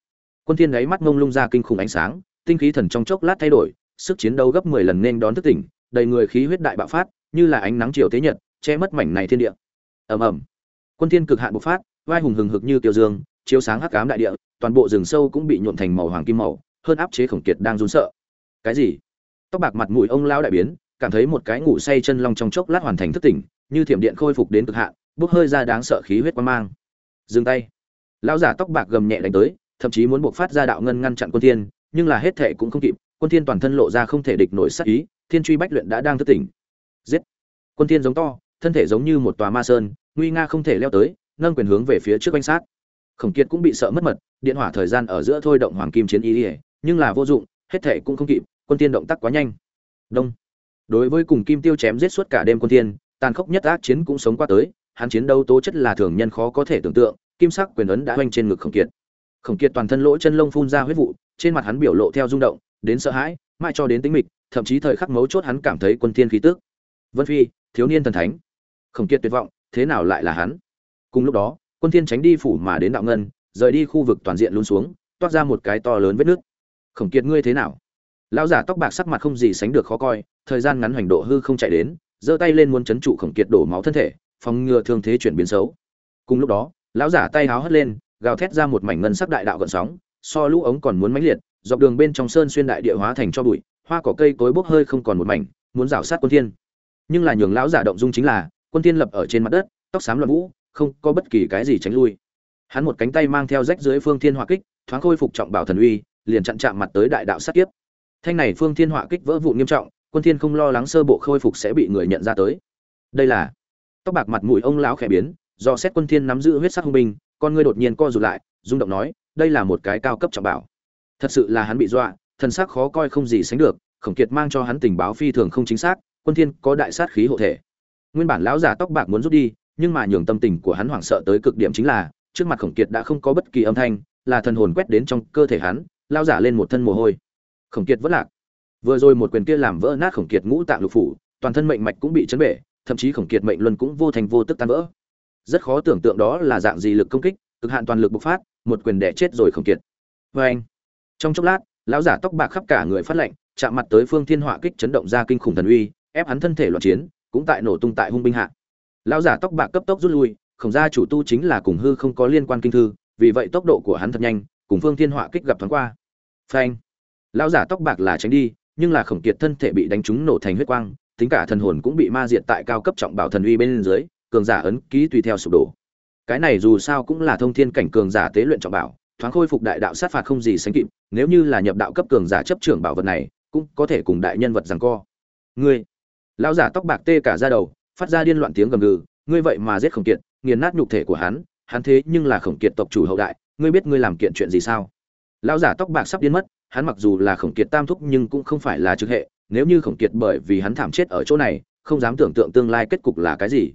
Quân thiên đáy mắt ngông lung ra kinh khủng ánh sáng, tinh khí thần trong chốc lát thay đổi, sức chiến đấu gấp 10 lần nên đón thức tỉnh, đầy người khí huyết đại bạo phát, như là ánh nắng chiều thế nhật, che mất mảnh này thiên địa. Ầm ầm. Quân thiên cực hạn bộc phát, vai hùng hừng hực như tiêu dương, chiếu sáng hắc ám đại địa, toàn bộ rừng sâu cũng bị nhuộm thành màu hoàng kim màu, hơn áp chế khổng kiệt đang run sợ. Cái gì? Tóc bạc mặt mũi ông lão đại biến, cảm thấy một cái ngủ say chân long trong chốc lát hoàn thành thức tỉnh, như thiểm điện khôi phục đến cực hạn, bốc hơi ra đáng sợ khí huyết quan mang. Dừng tay. Lão giả tóc bạc gầm nhẹ đánh tới thậm chí muốn buộc phát ra đạo ngân ngăn chặn quân thiên, nhưng là hết thệ cũng không kịp, quân thiên toàn thân lộ ra không thể địch nổi sát ý, thiên truy bách luyện đã đang thức tỉnh. Giết! Quân thiên giống to, thân thể giống như một tòa ma sơn, nguy nga không thể leo tới, nâng quyền hướng về phía trước quanh sát. Khổng kiệt cũng bị sợ mất mật, điện hỏa thời gian ở giữa thôi động hoàng kim chiến ý ỉa nhưng là vô dụng, hết thề cũng không kịp, quân tiên động tác quá nhanh. Đông! Đối với cùng kim tiêu chém giết suốt cả đêm quân tiên tàn khốc nhất ác chiến cũng sống qua tới, hắn chiến đấu tố chất là thường nhân khó có thể tưởng tượng, kim sắc quyền ấn đã oanh trên ngực khổng kiệt khổng kiệt toàn thân lỗ chân lông phun ra huyết vụ, trên mặt hắn biểu lộ theo rung động, đến sợ hãi, mãi cho đến tính mịch, thậm chí thời khắc mấu chốt hắn cảm thấy quân thiên khí tức. Vân phi, thiếu niên thần thánh. Khổng kiệt tuyệt vọng, thế nào lại là hắn? Cùng lúc đó, quân thiên tránh đi phủ mà đến đạo ngân, rời đi khu vực toàn diện luôn xuống, toát ra một cái to lớn vết nước khổng kiệt ngươi thế nào? Lão giả tóc bạc sắc mặt không gì sánh được khó coi, thời gian ngắn hoành độ hư không chạy đến, giơ tay lên muốn chấn trụ khổng kiệt đổ máu thân thể, phòng ngừa thương thế chuyển biến xấu. Cùng lúc đó, lão giả tay háo hất lên gào thét ra một mảnh ngân sắc đại đạo gợn sóng, so lũ ống còn muốn mãnh liệt, dọc đường bên trong sơn xuyên đại địa hóa thành cho bụi, hoa cỏ cây cối bốc hơi không còn một mảnh, muốn rào sát quân thiên. Nhưng là nhường lão giả động dung chính là, quân thiên lập ở trên mặt đất, tóc xám loạn vũ, không có bất kỳ cái gì tránh lui. Hắn một cánh tay mang theo rách dưới phương thiên hỏa kích, thoáng khôi phục trọng bảo thần uy, liền chặn chạm mặt tới đại đạo sát kiếp. Thanh này phương thiên hỏa kích vỡ vụn nghiêm trọng, quân thiên không lo lắng sơ bộ khôi phục sẽ bị người nhận ra tới. Đây là, tóc bạc mặt mũi ông lão khẽ biến, do xét quân thiên nắm giữ huyết sắc hung binh con ngươi đột nhiên co rụt lại, rung động nói, đây là một cái cao cấp trọng bảo. Thật sự là hắn bị dọa, thần sắc khó coi không gì sánh được, khổng kiệt mang cho hắn tình báo phi thường không chính xác, quân thiên có đại sát khí hộ thể. Nguyên bản lão giả tóc bạc muốn rút đi, nhưng mà nhường tâm tình của hắn hoảng sợ tới cực điểm chính là, trước mặt khổng kiệt đã không có bất kỳ âm thanh, là thần hồn quét đến trong cơ thể hắn lao giả lên một thân mồ hôi. Khổng kiệt vẫn lạc. Vừa rồi một quyền kia làm vỡ nát khổng kiệt ngũ tạng lục phủ, toàn thân mệnh mạch cũng bị chấn bể, thậm chí khổng kiệt mệnh luân cũng vô thành vô tức tan vỡ rất khó tưởng tượng đó là dạng gì lực công kích, cực hạn toàn lực bộc phát, một quyền đẻ chết rồi khổng kiệt. Vê anh, trong chốc lát, lão giả tóc bạc khắp cả người phát lệnh, chạm mặt tới phương thiên họa kích chấn động ra kinh khủng thần uy, ép hắn thân thể loạn chiến, cũng tại nổ tung tại hung binh hạ. Lão giả tóc bạc cấp tốc rút lui, khổng gia chủ tu chính là cùng hư không có liên quan kinh thư, vì vậy tốc độ của hắn thật nhanh, cùng phương thiên họa kích gặp thoáng qua. Phanh lão giả tóc bạc là tránh đi, nhưng là khổng kiệt thân thể bị đánh trúng nổ thành huyết quang, tính cả thần hồn cũng bị ma diệt tại cao cấp trọng bảo thần uy bên dưới cường giả ấn ký tùy theo sụp đổ. Cái này dù sao cũng là thông thiên cảnh cường giả tế luyện trọng bảo, thoáng khôi phục đại đạo sát phạt không gì sánh kịp, nếu như là nhập đạo cấp cường giả chấp trưởng bảo vật này, cũng có thể cùng đại nhân vật rằng co. Ngươi, lão giả tóc bạc tê cả ra đầu, phát ra điên loạn tiếng gầm gừ, ngươi vậy mà giết khổng kiệt, nghiền nát nhục thể của hắn hắn thế nhưng là khổng kiệt tộc chủ hậu đại, ngươi biết ngươi làm kiện chuyện gì sao? Lão giả tóc bạc sắp điên mất, hắn mặc dù là khổng kiệt tam thúc nhưng cũng không phải là trực hệ, nếu như khổng kiệt bởi vì hắn thảm chết ở chỗ này, không dám tưởng tượng tương lai kết cục là cái gì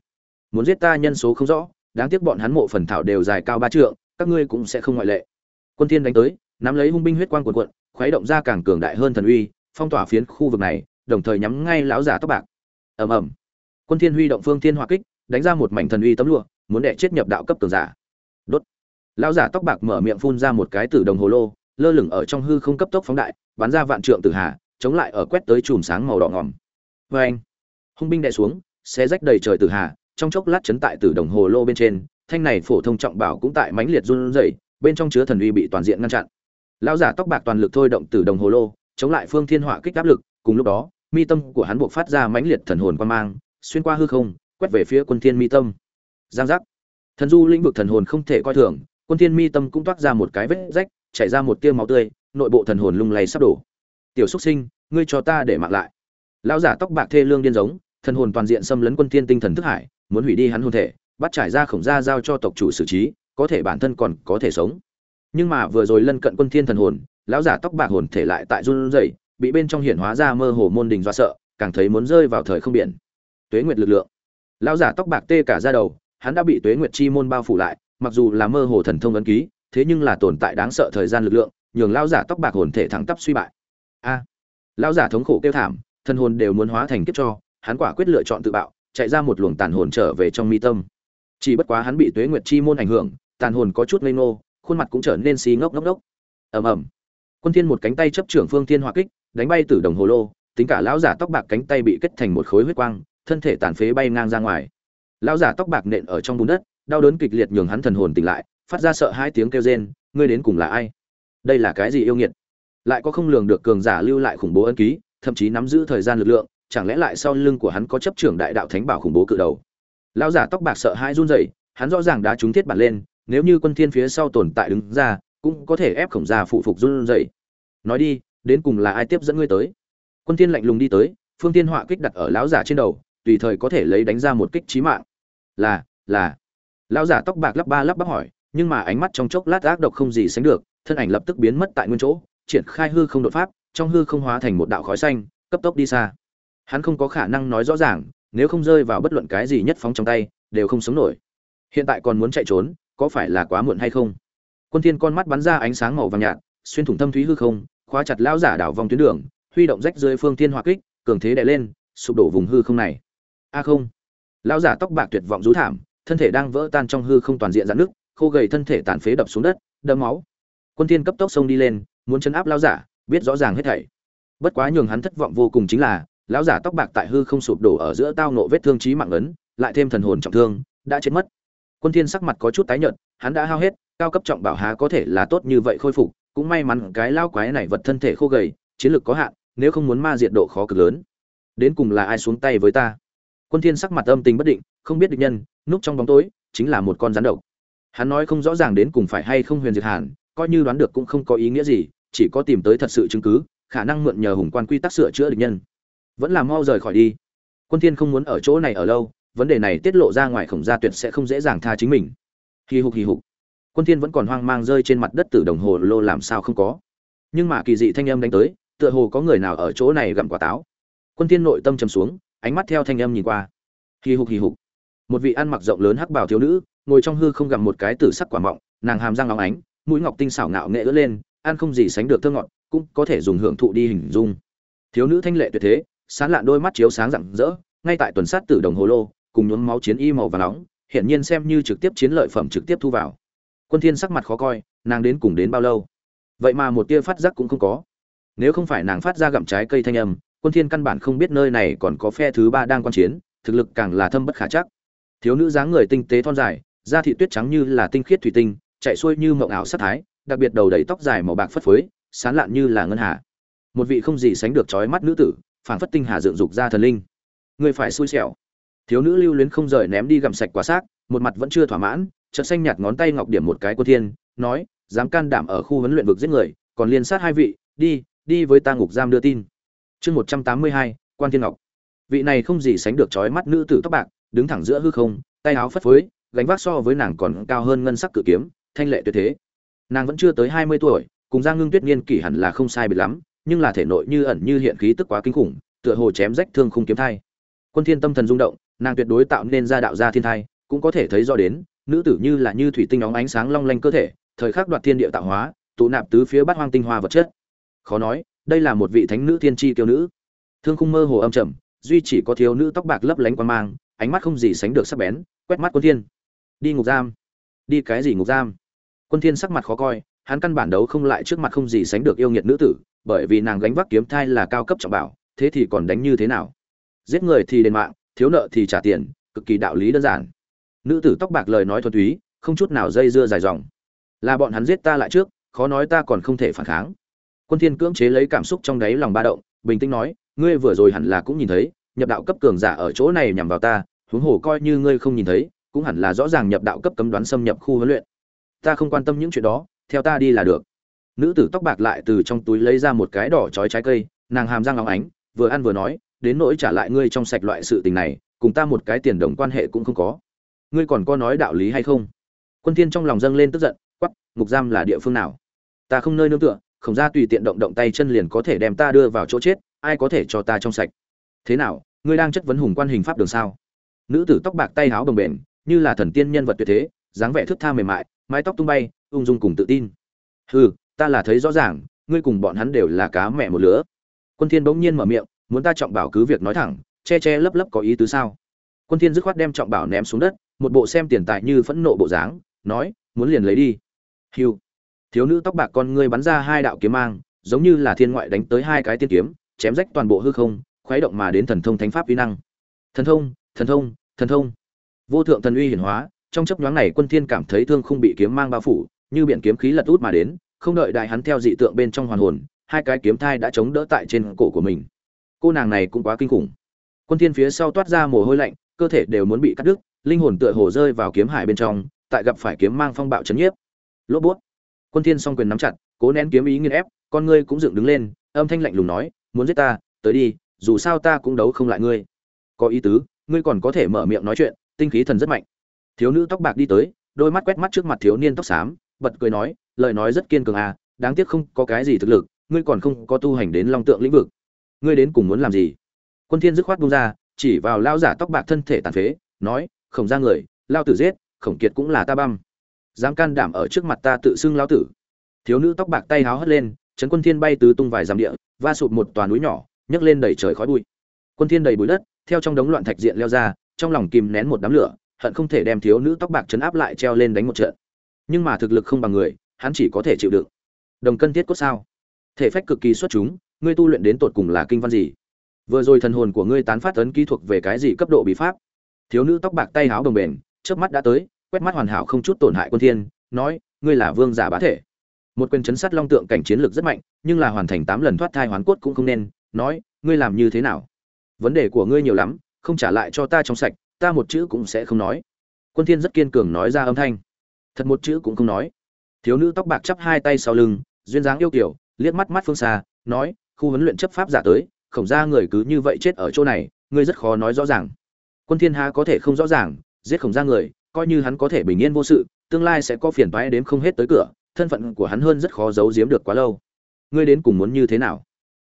muốn giết ta nhân số không rõ, đáng tiếc bọn hắn mộ phần thảo đều dài cao ba trượng, các ngươi cũng sẽ không ngoại lệ. Quân thiên đánh tới, nắm lấy hung binh huyết quang cuộn cuộn, khuấy động ra càng cường đại hơn thần uy, phong tỏa phiến khu vực này, đồng thời nhắm ngay lão giả tóc bạc. Ầm ầm. Quân thiên huy động phương thiên hỏa kích, đánh ra một mảnh thần uy tấm lụa, muốn đè chết nhập đạo cấp cường giả. Đốt. Lão giả tóc bạc mở miệng phun ra một cái tử đồng hồ lô, lơ lửng ở trong hư không cấp tốc phóng đại, bắn ra vạn trượng tử hà, chống lại ở quét tới chùm sáng màu đỏ ngòm. Vê anh hung binh đè xuống, xé rách đầy trời tử hà trong chốc lát chấn tại từ đồng hồ lô bên trên, thanh này phổ thông trọng bảo cũng tại mãnh liệt run rẩy, bên trong chứa thần uy bị toàn diện ngăn chặn. Lão giả tóc bạc toàn lực thôi động từ đồng hồ lô, chống lại phương thiên hỏa kích áp lực, cùng lúc đó, mi tâm của hắn buộc phát ra mãnh liệt thần hồn quan mang, xuyên qua hư không, quét về phía quân thiên mi tâm. Giang giác. Thần du lĩnh vực thần hồn không thể coi thường, quân thiên mi tâm cũng toát ra một cái vết rách, chảy ra một tia máu tươi, nội bộ thần hồn lung lay sắp đổ. Tiểu xuất sinh, ngươi cho ta để mạng lại. Lão giả tóc bạc thê lương điên giống, thần hồn toàn diện xâm lấn quân thiên tinh thần thức hải muốn hủy đi hắn hồn thể, bắt trải ra khổng gia giao cho tộc chủ xử trí, có thể bản thân còn có thể sống. Nhưng mà vừa rồi lân cận quân thiên thần hồn, lão giả tóc bạc hồn thể lại tại run rẩy, bị bên trong hiển hóa ra mơ hồ môn đình do sợ, càng thấy muốn rơi vào thời không biển. Tuế nguyệt lực lượng. Lão giả tóc bạc tê cả ra đầu, hắn đã bị tuế nguyệt chi môn bao phủ lại, mặc dù là mơ hồ thần thông ấn ký, thế nhưng là tồn tại đáng sợ thời gian lực lượng, nhường lão giả tóc bạc hồn thể thẳng tắp suy bại. A. Lão giả thống khổ kêu thảm thân hồn đều muốn hóa thành kiếp cho, hắn quả quyết lựa chọn tự bạo chạy ra một luồng tàn hồn trở về trong mi tâm. Chỉ bất quá hắn bị tuế nguyệt chi môn ảnh hưởng, tàn hồn có chút ngây ngô, khuôn mặt cũng trở nên xí ngốc ngốc ngốc. Ầm ầm. Quân thiên một cánh tay chấp trưởng phương thiên hỏa kích, đánh bay từ đồng hồ lô, tính cả lão giả tóc bạc cánh tay bị kết thành một khối huyết quang, thân thể tàn phế bay ngang ra ngoài. Lão giả tóc bạc nện ở trong bùn đất, đau đớn kịch liệt nhường hắn thần hồn tỉnh lại, phát ra sợ hai tiếng kêu rên, ngươi đến cùng là ai? Đây là cái gì yêu nghiệt? Lại có không lường được cường giả lưu lại khủng bố ân ký, thậm chí nắm giữ thời gian lực lượng chẳng lẽ lại sau lưng của hắn có chấp trưởng đại đạo thánh bảo khủng bố cự đầu? Lão giả tóc bạc sợ hai run rẩy, hắn rõ ràng đã trúng thiết bản lên, nếu như quân thiên phía sau tồn tại đứng ra, cũng có thể ép khổng gia phụ phục run rẩy. Nói đi, đến cùng là ai tiếp dẫn ngươi tới? Quân thiên lạnh lùng đi tới, phương thiên họa kích đặt ở lão giả trên đầu, tùy thời có thể lấy đánh ra một kích chí mạng. Là là. Lão giả tóc bạc lắp ba lắp bắp hỏi, nhưng mà ánh mắt trong chốc lát ác độc không gì sánh được, thân ảnh lập tức biến mất tại nguyên chỗ, triển khai hư không đột pháp, trong hư không hóa thành một đạo khói xanh, cấp tốc đi xa hắn không có khả năng nói rõ ràng, nếu không rơi vào bất luận cái gì nhất phóng trong tay, đều không sống nổi. Hiện tại còn muốn chạy trốn, có phải là quá muộn hay không? Quân thiên con mắt bắn ra ánh sáng màu vàng nhạt, xuyên thủng thâm thúy hư không, khóa chặt lão giả đảo vòng tuyến đường, huy động rách rơi phương thiên hỏa kích, cường thế đè lên, sụp đổ vùng hư không này. A à không. Lão giả tóc bạc tuyệt vọng rú thảm, thân thể đang vỡ tan trong hư không toàn diện dạn nước khô gầy thân thể tàn phế đập xuống đất, đẫm máu. Quân thiên cấp tốc xông đi lên, muốn chấn áp lão giả, biết rõ ràng hết thảy. Bất quá nhường hắn thất vọng vô cùng chính là lão giả tóc bạc tại hư không sụp đổ ở giữa tao nộ vết thương chí mạng ấn, lại thêm thần hồn trọng thương, đã chết mất. Quân thiên sắc mặt có chút tái nhợt, hắn đã hao hết, cao cấp trọng bảo há có thể là tốt như vậy khôi phục, cũng may mắn cái lao quái này vật thân thể khô gầy, chiến lực có hạn, nếu không muốn ma diệt độ khó cực lớn. Đến cùng là ai xuống tay với ta? Quân thiên sắc mặt âm tình bất định, không biết địch nhân, núp trong bóng tối, chính là một con rắn độc. Hắn nói không rõ ràng đến cùng phải hay không huyền diệt hàn, coi như đoán được cũng không có ý nghĩa gì, chỉ có tìm tới thật sự chứng cứ, khả năng mượn nhờ hùng quan quy tắc sửa chữa địch nhân vẫn là mau rời khỏi đi. Quân thiên không muốn ở chỗ này ở lâu, vấn đề này tiết lộ ra ngoài khổng gia tuyệt sẽ không dễ dàng tha chính mình. Hì hục hì hục. Quân thiên vẫn còn hoang mang rơi trên mặt đất từ đồng hồ lô làm sao không có. Nhưng mà kỳ dị thanh âm đánh tới, tựa hồ có người nào ở chỗ này gặm quả táo. Quân thiên nội tâm trầm xuống, ánh mắt theo thanh âm nhìn qua. Hì hục hì hục. Một vị ăn mặc rộng lớn hắc bào thiếu nữ, ngồi trong hư không gặm một cái tử sắc quả mọng, nàng hàm răng óng ánh, mũi ngọc tinh xảo ngạo nghệ ưỡn lên, ăn không gì sánh được thơ ngọt, cũng có thể dùng hưởng thụ đi hình dung. Thiếu nữ thanh lệ tuyệt thế sáng lạn đôi mắt chiếu sáng rạng rỡ, ngay tại tuần sát tử đồng hồ lô, cùng nhuốm máu chiến y màu và nóng hiện nhiên xem như trực tiếp chiến lợi phẩm trực tiếp thu vào. Quân thiên sắc mặt khó coi, nàng đến cùng đến bao lâu? Vậy mà một tia phát giác cũng không có. Nếu không phải nàng phát ra gặm trái cây thanh âm, quân thiên căn bản không biết nơi này còn có phe thứ ba đang quan chiến, thực lực càng là thâm bất khả chắc. Thiếu nữ dáng người tinh tế thon dài, da thị tuyết trắng như là tinh khiết thủy tinh, chạy xuôi như mộng ảo sát thái, đặc biệt đầu đầy tóc dài màu bạc phất phới, sán lạn như là ngân hà. Một vị không gì sánh được trói mắt nữ tử phảng phất tinh hà dựng dục ra thần linh. Người phải xui xẻo. Thiếu nữ lưu luyến không rời ném đi gặm sạch quả xác, một mặt vẫn chưa thỏa mãn, chợt xanh nhạt ngón tay ngọc điểm một cái cô thiên, nói, dám can đảm ở khu huấn luyện vực giết người, còn liên sát hai vị, đi đi với ta ngục giam đưa tin. Chương một trăm tám mươi hai, quan thiên ngọc. Vị này không gì sánh được trói mắt nữ tử tóc bạc, đứng thẳng giữa hư không, tay áo phất phới, gánh vác so với nàng còn cao hơn ngân sắc cự kiếm, thanh lệ tuyệt thế. Nàng vẫn chưa tới hai mươi tuổi, cùng giang ngưng tuyết niên kỷ hẳn là không sai biệt lắm nhưng là thể nội như ẩn như hiện khí tức quá kinh khủng, tựa hồ chém rách thương khung kiếm thai. Quân thiên tâm thần rung động, nàng tuyệt đối tạo nên ra đạo gia thiên thai, cũng có thể thấy rõ đến, nữ tử như là như thủy tinh óng ánh sáng long lanh cơ thể, thời khắc đoạt thiên địa tạo hóa, tụ nạp tứ phía bát hoang tinh hoa vật chất. Khó nói, đây là một vị thánh nữ thiên chi kiêu nữ. Thương khung mơ hồ âm trầm, duy chỉ có thiếu nữ tóc bạc lấp lánh quan mang, ánh mắt không gì sánh được sắc bén, quét mắt quân thiên. Đi ngục giam. Đi cái gì ngục giam? Quân thiên sắc mặt khó coi, hắn căn bản đấu không lại trước mặt không gì sánh được yêu nghiệt nữ tử bởi vì nàng gánh vác kiếm thai là cao cấp trọng bảo, thế thì còn đánh như thế nào? Giết người thì đền mạng, thiếu nợ thì trả tiền, cực kỳ đạo lý đơn giản. Nữ tử tóc bạc lời nói thuần túy, không chút nào dây dưa dài dòng. Là bọn hắn giết ta lại trước, khó nói ta còn không thể phản kháng. Quân thiên cưỡng chế lấy cảm xúc trong đáy lòng ba động, bình tĩnh nói, ngươi vừa rồi hẳn là cũng nhìn thấy, nhập đạo cấp cường giả ở chỗ này nhằm vào ta, huống hồ coi như ngươi không nhìn thấy, cũng hẳn là rõ ràng nhập đạo cấp cấm đoán xâm nhập khu huấn luyện. Ta không quan tâm những chuyện đó, theo ta đi là được nữ tử tóc bạc lại từ trong túi lấy ra một cái đỏ chói trái cây, nàng hàm răng óng ánh, vừa ăn vừa nói, đến nỗi trả lại ngươi trong sạch loại sự tình này, cùng ta một cái tiền đồng quan hệ cũng không có. Ngươi còn có nói đạo lý hay không? Quân thiên trong lòng dâng lên tức giận, quắc, ngục giam là địa phương nào? Ta không nơi nương tựa, không ra tùy tiện động động tay chân liền có thể đem ta đưa vào chỗ chết, ai có thể cho ta trong sạch? Thế nào, ngươi đang chất vấn hùng quan hình pháp đường sao? Nữ tử tóc bạc tay háo bồng bềnh, như là thần tiên nhân vật tuyệt thế, dáng vẻ thướt tha mềm mại, mái tóc tung bay, ung dung cùng tự tin. Hừ ta là thấy rõ ràng ngươi cùng bọn hắn đều là cá mẹ một lứa. Quân thiên bỗng nhiên mở miệng muốn ta trọng bảo cứ việc nói thẳng che che lấp lấp có ý tứ sao? Quân thiên dứt khoát đem trọng bảo ném xuống đất một bộ xem tiền tài như phẫn nộ bộ dáng nói muốn liền lấy đi. Hiu, thiếu nữ tóc bạc con ngươi bắn ra hai đạo kiếm mang giống như là thiên ngoại đánh tới hai cái tiên kiếm chém rách toàn bộ hư không khuấy động mà đến thần thông thánh pháp uy năng. Thần thông thần thông thần thông. Vô thượng thần uy hiển hóa trong chấp nhoáng này quân thiên cảm thấy thương không bị kiếm mang bao phủ như biển kiếm khí lật út mà đến không đợi đại hắn theo dị tượng bên trong hoàn hồn, hai cái kiếm thai đã chống đỡ tại trên cổ của mình. Cô nàng này cũng quá kinh khủng. Quân thiên phía sau toát ra mồ hôi lạnh, cơ thể đều muốn bị cắt đứt, linh hồn tựa hồ rơi vào kiếm hải bên trong, tại gặp phải kiếm mang phong bạo chấn nhiếp. Lốp bút. Quân thiên song quyền nắm chặt, cố nén kiếm ý nghiền ép, con ngươi cũng dựng đứng lên, âm thanh lạnh lùng nói, muốn giết ta, tới đi, dù sao ta cũng đấu không lại ngươi. Có ý tứ, ngươi còn có thể mở miệng nói chuyện, tinh khí thần rất mạnh. Thiếu nữ tóc bạc đi tới, đôi mắt quét mắt trước mặt thiếu niên tóc xám, bật cười nói lời nói rất kiên cường à đáng tiếc không có cái gì thực lực, ngươi còn không có tu hành đến long tượng lĩnh vực. Ngươi đến cùng muốn làm gì? Quân thiên dứt khoát buông ra, chỉ vào lao giả tóc bạc thân thể tàn phế, nói, khổng ra người, lao tử giết, khổng kiệt cũng là ta băm. Dám can đảm ở trước mặt ta tự xưng lao tử. Thiếu nữ tóc bạc tay háo hất lên trấn quân thiên bay tứ tung vài dặm địa, va sụp một toàn núi nhỏ, nhấc lên đầy trời khói bụi. Quân thiên đầy bụi đất, theo trong đống loạn thạch diện leo ra, trong lòng kìm nén một đám lửa, hận không thể đem thiếu nữ tóc bạc chấn áp lại treo lên đánh một trận. Nhưng mà thực lực không bằng người hắn chỉ có thể chịu đựng. Đồng cân thiết cốt sao? Thể phách cực kỳ xuất chúng, ngươi tu luyện đến tột cùng là kinh văn gì? Vừa rồi thần hồn của ngươi tán phát ấn kỹ thuật về cái gì cấp độ bí pháp? Thiếu nữ tóc bạc tay háo đồng bền trước mắt đã tới, quét mắt hoàn hảo không chút tổn hại quân thiên, nói, ngươi là vương giả bá thể. Một quyền chấn sát long tượng cảnh chiến lược rất mạnh, nhưng là hoàn thành tám lần thoát thai hoán cốt cũng không nên, nói, ngươi làm như thế nào? Vấn đề của ngươi nhiều lắm, không trả lại cho ta trong sạch, ta một chữ cũng sẽ không nói. Quân thiên rất kiên cường nói ra âm thanh. Thật một chữ cũng không nói thiếu nữ tóc bạc chắp hai tay sau lưng, duyên dáng yêu kiều liếc mắt mắt phương xa, nói, khu huấn luyện chấp pháp giả tới, khổng ra người cứ như vậy chết ở chỗ này, ngươi rất khó nói rõ ràng. Quân thiên hà có thể không rõ ràng, giết khổng ra người, coi như hắn có thể bình yên vô sự, tương lai sẽ có phiền toái đến không hết tới cửa, thân phận của hắn hơn rất khó giấu giếm được quá lâu. Ngươi đến cùng muốn như thế nào?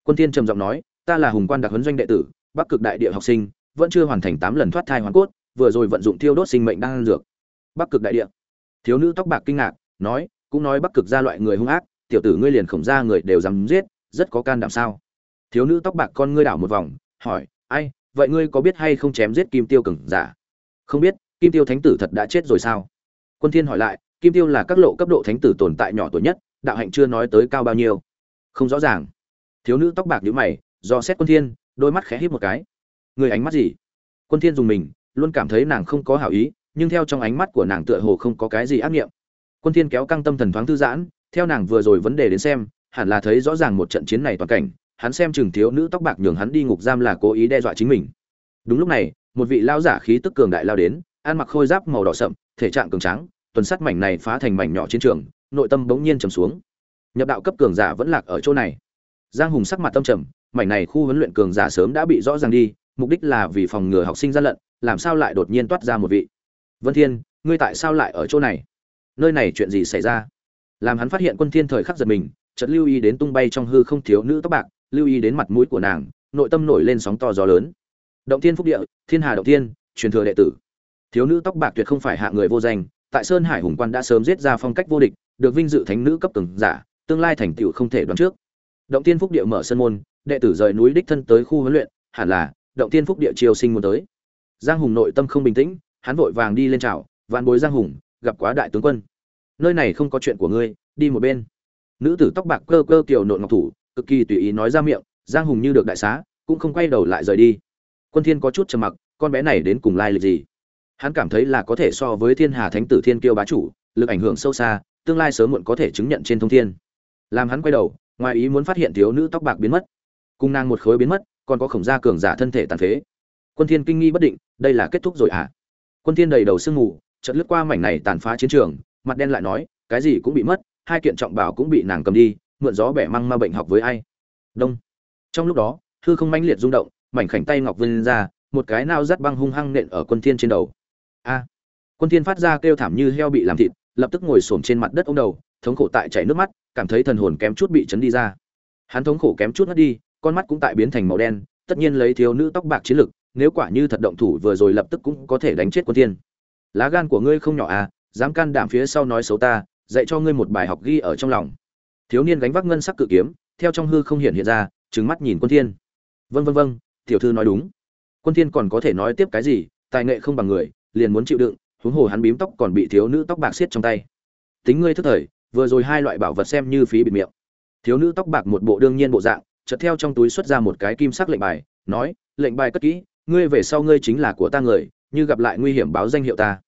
Quân thiên trầm giọng nói, ta là hùng quan đặc huấn doanh đệ tử, bắc cực đại địa học sinh, vẫn chưa hoàn thành tám lần thoát thai hoàn cốt, vừa rồi vận dụng thiêu đốt sinh mệnh đang ăn dược. Bắc cực đại địa. Thiếu nữ tóc bạc kinh ngạc, nói cũng nói bắc cực ra loại người hung ác, tiểu tử ngươi liền khổng ra người đều dám giết, rất có can đảm sao? Thiếu nữ tóc bạc con ngươi đảo một vòng, hỏi, ai, vậy ngươi có biết hay không chém giết kim tiêu cừng giả? Không biết, kim tiêu thánh tử thật đã chết rồi sao? Quân thiên hỏi lại, kim tiêu là các lộ cấp độ thánh tử tồn tại nhỏ tuổi nhất, đạo hạnh chưa nói tới cao bao nhiêu? Không rõ ràng. Thiếu nữ tóc bạc nhíu mày, do xét quân thiên, đôi mắt khẽ híp một cái. Người ánh mắt gì? Quân thiên dùng mình, luôn cảm thấy nàng không có hảo ý, nhưng theo trong ánh mắt của nàng tựa hồ không có cái gì ác niệm quân thiên kéo căng tâm thần thoáng thư giãn, theo nàng vừa rồi vấn đề đến xem, hẳn là thấy rõ ràng một trận chiến này toàn cảnh, hắn xem chừng thiếu nữ tóc bạc nhường hắn đi ngục giam là cố ý đe dọa chính mình. Đúng lúc này, một vị lao giả khí tức cường đại lao đến, ăn mặc khôi giáp màu đỏ sậm, thể trạng cường tráng, tuần sắt mảnh này phá thành mảnh nhỏ chiến trường, nội tâm bỗng nhiên trầm xuống. Nhập đạo cấp cường giả vẫn lạc ở chỗ này. Giang hùng sắc mặt tâm trầm, mảnh này khu huấn luyện cường giả sớm đã bị rõ ràng đi, mục đích là vì phòng ngừa học sinh gian lận, làm sao lại đột nhiên toát ra một vị? Vân thiên, ngươi tại sao lại ở chỗ này? Nơi này chuyện gì xảy ra? Làm hắn phát hiện quân thiên thời khắc giật mình, chợt lưu ý đến tung bay trong hư không thiếu nữ tóc bạc, lưu ý đến mặt mũi của nàng, nội tâm nổi lên sóng to gió lớn. Động thiên phúc địa, thiên hà động thiên, truyền thừa đệ tử. Thiếu nữ tóc bạc tuyệt không phải hạ người vô danh, tại sơn hải hùng quan đã sớm giết ra phong cách vô địch, được vinh dự thánh nữ cấp từng giả, tương lai thành tựu không thể đoán trước. Động Thiên phúc địa mở sân môn, đệ tử rời núi đích thân tới khu huấn luyện, hẳn là động Thiên phúc địa triều sinh muốn tới. Giang hùng nội tâm không bình tĩnh, hắn vội vàng đi lên chào, vạn bối giang hùng gặp quá đại tướng quân. Nơi này không có chuyện của ngươi, đi một bên. Nữ tử tóc bạc cơ cơ kiều nộn ngọc thủ, cực kỳ tùy ý nói ra miệng, giang hùng như được đại xá, cũng không quay đầu lại rời đi. Quân thiên có chút trầm mặc, con bé này đến cùng lai lịch gì? Hắn cảm thấy là có thể so với thiên hà thánh tử thiên kiêu bá chủ, lực ảnh hưởng sâu xa, tương lai sớm muộn có thể chứng nhận trên thông thiên. Làm hắn quay đầu, ngoài ý muốn phát hiện thiếu nữ tóc bạc biến mất. Cung nàng một khối biến mất, còn có khổng gia cường giả thân thể tàn phế. Quân thiên kinh nghi bất định, đây là kết thúc rồi à? Quân thiên đầy đầu sương mù chợt lướt qua mảnh này tàn phá chiến trường, mặt đen lại nói, cái gì cũng bị mất, hai kiện trọng bảo cũng bị nàng cầm đi, mượn gió bẻ măng ma bệnh học với ai? Đông. Trong lúc đó, hư không mãnh liệt rung động, mảnh khảnh tay ngọc vươn ra, một cái nao rát băng hung hăng nện ở quân thiên trên đầu. A. Quân thiên phát ra kêu thảm như heo bị làm thịt, lập tức ngồi xổm trên mặt đất ôm đầu, thống khổ tại chảy nước mắt, cảm thấy thần hồn kém chút bị chấn đi ra. Hắn thống khổ kém chút ngất đi, con mắt cũng tại biến thành màu đen, tất nhiên lấy thiếu nữ tóc bạc chiến lực, nếu quả như thật động thủ vừa rồi lập tức cũng có thể đánh chết quân thiên lá gan của ngươi không nhỏ à dám can đảm phía sau nói xấu ta, dạy cho ngươi một bài học ghi ở trong lòng. Thiếu niên gánh vác ngân sắc cự kiếm, theo trong hư không hiện hiện ra trứng mắt nhìn quân thiên. Vâng vâng vâng tiểu thư nói đúng. Quân thiên còn có thể nói tiếp cái gì, tài nghệ không bằng người, liền muốn chịu đựng, huống hồ hắn bím tóc còn bị thiếu nữ tóc bạc siết trong tay. Tính ngươi thức thời, vừa rồi hai loại bảo vật xem như phí bịt miệng. Thiếu nữ tóc bạc một bộ đương nhiên bộ dạng, chợt theo trong túi xuất ra một cái kim sắc lệnh bài, nói, lệnh bài cất kỹ, ngươi về sau ngươi chính là của ta người như gặp lại nguy hiểm báo danh hiệu ta.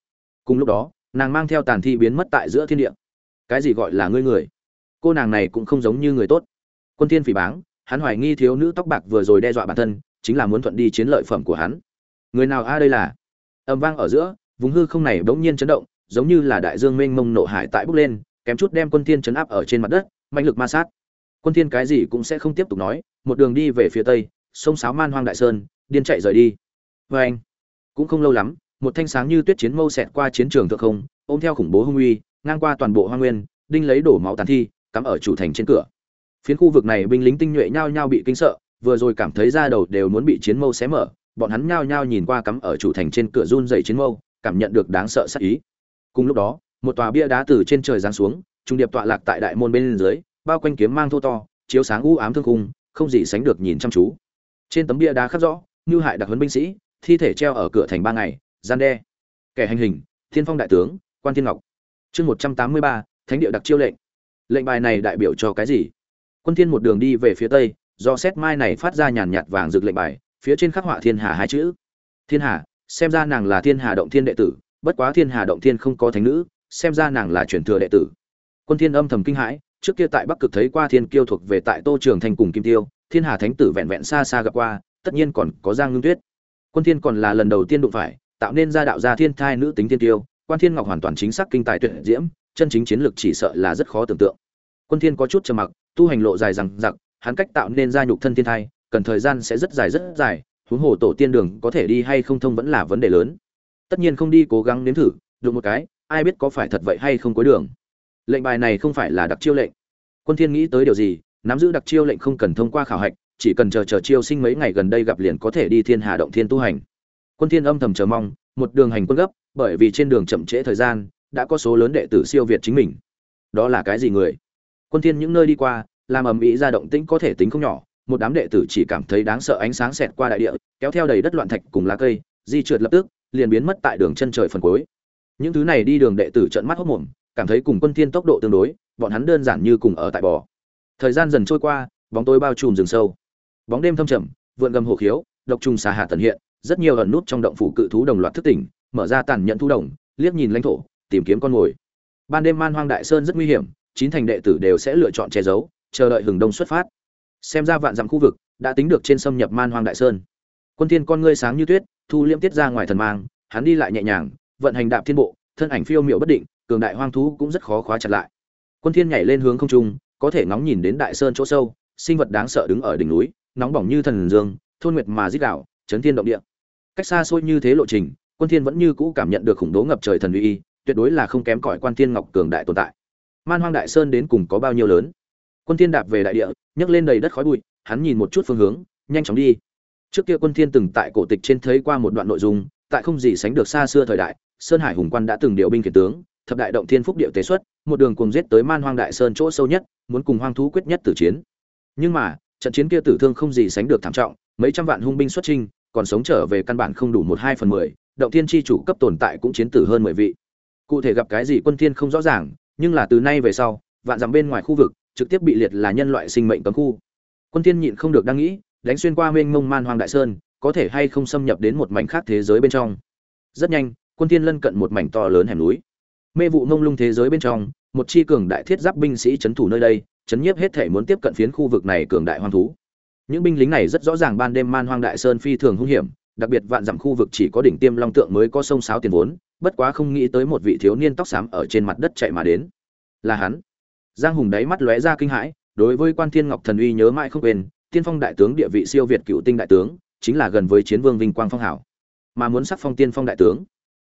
Cùng lúc đó, nàng mang theo tàn thi biến mất tại giữa thiên địa. Cái gì gọi là ngươi người? Cô nàng này cũng không giống như người tốt. Quân thiên phỉ báng, hắn hoài nghi thiếu nữ tóc bạc vừa rồi đe dọa bản thân, chính là muốn thuận đi chiến lợi phẩm của hắn. Người nào a, đây là? Âm vang ở giữa, vùng hư không này bỗng nhiên chấn động, giống như là đại dương mênh mông nộ hải tại bốc lên, kém chút đem quân thiên chấn áp ở trên mặt đất mạnh lực ma sát. Quân thiên cái gì cũng sẽ không tiếp tục nói, một đường đi về phía tây, sông sáo man hoang đại sơn, điên chạy rời đi. Với anh cũng không lâu lắm, một thanh sáng như tuyết chiến mâu xẹt qua chiến trường thượng không, ôm theo khủng bố hung uy, ngang qua toàn bộ hoang nguyên, đinh lấy đổ máu tàn thi, cắm ở chủ thành trên cửa. Phiến khu vực này binh lính tinh nhuệ nhao nhao bị kinh sợ, vừa rồi cảm thấy da đầu đều muốn bị chiến mâu xé mở, bọn hắn nhao nhao nhìn qua cắm ở chủ thành trên cửa run dày chiến mâu, cảm nhận được đáng sợ sát ý. Cùng lúc đó, một tòa bia đá từ trên trời giáng xuống, trung điệp tọa lạc tại đại môn bên dưới, bao quanh kiếm mang thô to, chiếu sáng u ám thương khung, không gì sánh được nhìn chăm chú. Trên tấm bia đá khắc rõ, như hại đặc huấn binh sĩ thi thể treo ở cửa thành ba ngày, gian đe. Kẻ hành hình, thiên phong đại tướng, quan thiên ngọc. Chương một trăm tám mươi ba, thánh địa đặc chiêu lệnh. Lệnh bài này đại biểu cho cái gì? Quân thiên một đường đi về phía tây, do xét mai này phát ra nhàn nhạt vàng rực lệnh bài, phía trên khắc họa thiên hà hai chữ. Thiên hà, xem ra nàng là thiên hà động thiên đệ tử, bất quá thiên hà động thiên không có thánh nữ, xem ra nàng là truyền thừa đệ tử. Quân thiên âm thầm kinh hãi, trước kia tại bắc cực thấy qua thiên kiêu thuộc về tại tô trường thành cùng kim tiêu, thiên hà thánh tử vẹn vẹn xa xa gặp qua, tất nhiên còn có giang ngưng tuyết quân thiên còn là lần đầu tiên đụng phải, tạo nên ra đạo gia thiên thai nữ tính thiên tiêu, quan thiên ngọc hoàn toàn chính xác kinh tài tuyệt diễm, chân chính chiến lược chỉ sợ là rất khó tưởng tượng. Quân thiên có chút trầm mặc, tu hành lộ dài rằng giặc hắn cách tạo nên ra nhục thân thiên thai, cần thời gian sẽ rất dài rất dài, huống hồ tổ tiên đường có thể đi hay không thông vẫn là vấn đề lớn. Tất nhiên không đi cố gắng nếm thử, đụng một cái, ai biết có phải thật vậy hay không cuối đường. Lệnh bài này không phải là đặc chiêu lệnh. Quân thiên nghĩ tới điều gì, nắm giữ đặc chiêu lệnh không cần thông qua khảo hạch chỉ cần chờ chờ chiêu sinh mấy ngày gần đây gặp liền có thể đi thiên hà động thiên tu hành. Quân thiên âm thầm chờ mong, một đường hành quân gấp, bởi vì trên đường chậm trễ thời gian, đã có số lớn đệ tử siêu việt chính mình. Đó là cái gì người? Quân thiên những nơi đi qua, làm ầm ĩ ra động tĩnh có thể tính không nhỏ, một đám đệ tử chỉ cảm thấy đáng sợ ánh sáng xẹt qua đại địa, kéo theo đầy đất loạn thạch cùng lá cây, di trượt lập tức, liền biến mất tại đường chân trời phần cuối. Những thứ này đi đường đệ tử trợn mắt hốt mồm cảm thấy cùng quân thiên tốc độ tương đối, bọn hắn đơn giản như cùng ở tại bò. Thời gian dần trôi qua, bóng tối bao trùm rừng sâu bóng đêm thâm trầm, vượn gầm hồ khiếu, độc trùng xà hạ tần hiện, rất nhiều ẩn nút trong động phủ cự thú đồng loạt thức tỉnh, mở ra tàn nhận thu đồng, liếc nhìn lãnh thổ, tìm kiếm con mồi. Ban đêm man hoang đại sơn rất nguy hiểm, chín thành đệ tử đều sẽ lựa chọn che giấu, chờ đợi hừng đông xuất phát. Xem ra vạn dặm khu vực đã tính được trên xâm nhập man hoang đại sơn. Quân thiên con ngươi sáng như tuyết, thu liễm tiết ra ngoài thần mang, hắn đi lại nhẹ nhàng, vận hành đạp thiên bộ, thân ảnh phiêu miệu bất định, cường đại hoang thú cũng rất khó khóa chặt lại. Quân thiên nhảy lên hướng không trung, có thể ngóng nhìn đến đại sơn chỗ sâu, sinh vật đáng sợ đứng ở đỉnh núi nóng bỏng như thần dương, thôn nguyệt mà rít đạo chấn thiên động địa. Cách xa xôi như thế lộ trình, quân thiên vẫn như cũ cảm nhận được khủng bố ngập trời thần uy, tuyệt đối là không kém cỏi quan thiên ngọc cường đại tồn tại. Man hoang đại sơn đến cùng có bao nhiêu lớn? Quân thiên đạp về đại địa, nhấc lên đầy đất khói bụi, hắn nhìn một chút phương hướng, nhanh chóng đi. Trước kia quân thiên từng tại cổ tịch trên thấy qua một đoạn nội dung, tại không gì sánh được xa xưa thời đại, sơn hải hùng quan đã từng điều binh khiển tướng, thập đại động thiên phúc điệu tế xuất, một đường cùng giết tới man hoang đại sơn chỗ sâu nhất, muốn cùng hoang thú quyết nhất tử chiến. Nhưng mà trận chiến kia tử thương không gì sánh được thảm trọng, mấy trăm vạn hung binh xuất chinh, còn sống trở về căn bản không đủ một hai phần mười, động thiên chi chủ cấp tồn tại cũng chiến tử hơn mười vị. Cụ thể gặp cái gì quân thiên không rõ ràng, nhưng là từ nay về sau, vạn dặm bên ngoài khu vực, trực tiếp bị liệt là nhân loại sinh mệnh cấm khu. Quân thiên nhịn không được đang nghĩ, đánh xuyên qua mênh mông man hoang đại sơn, có thể hay không xâm nhập đến một mảnh khác thế giới bên trong. Rất nhanh, quân thiên lân cận một mảnh to lớn hẻm núi. Mê vụ mông lung thế giới bên trong, một chi cường đại thiết giáp binh sĩ chấn thủ nơi đây chấn nhiếp hết thể muốn tiếp cận phiến khu vực này cường đại hoang thú. Những binh lính này rất rõ ràng ban đêm man hoang đại sơn phi thường hung hiểm, đặc biệt vạn dặm khu vực chỉ có đỉnh tiêm long tượng mới có sông sáo tiền vốn, bất quá không nghĩ tới một vị thiếu niên tóc xám ở trên mặt đất chạy mà đến. Là hắn. Giang hùng đáy mắt lóe ra kinh hãi, đối với quan thiên ngọc thần uy nhớ mãi không quên, tiên phong đại tướng địa vị siêu việt cựu tinh đại tướng, chính là gần với chiến vương vinh quang phong hảo. Mà muốn sắc phong tiên phong đại tướng,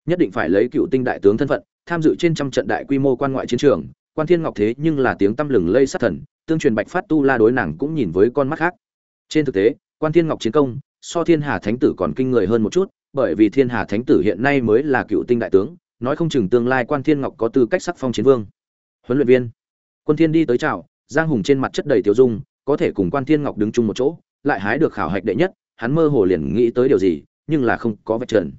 nhất định phải lấy cựu tinh đại tướng thân phận, tham dự trên trăm trận đại quy mô quan ngoại chiến trường quan thiên ngọc thế nhưng là tiếng tăm lừng lây sát thần, tương truyền bạch phát tu la đối nàng cũng nhìn với con mắt khác. Trên thực tế, quan thiên ngọc chiến công, so thiên hà thánh tử còn kinh người hơn một chút, bởi vì thiên hà thánh tử hiện nay mới là cựu tinh đại tướng, nói không chừng tương lai quan thiên ngọc có tư cách sắc phong chiến vương. Huấn luyện viên, quân thiên đi tới chào, giang hùng trên mặt chất đầy tiểu dung, có thể cùng quan thiên ngọc đứng chung một chỗ, lại hái được khảo hạch đệ nhất, hắn mơ hồ liền nghĩ tới điều gì, nhưng là không có vạch trần.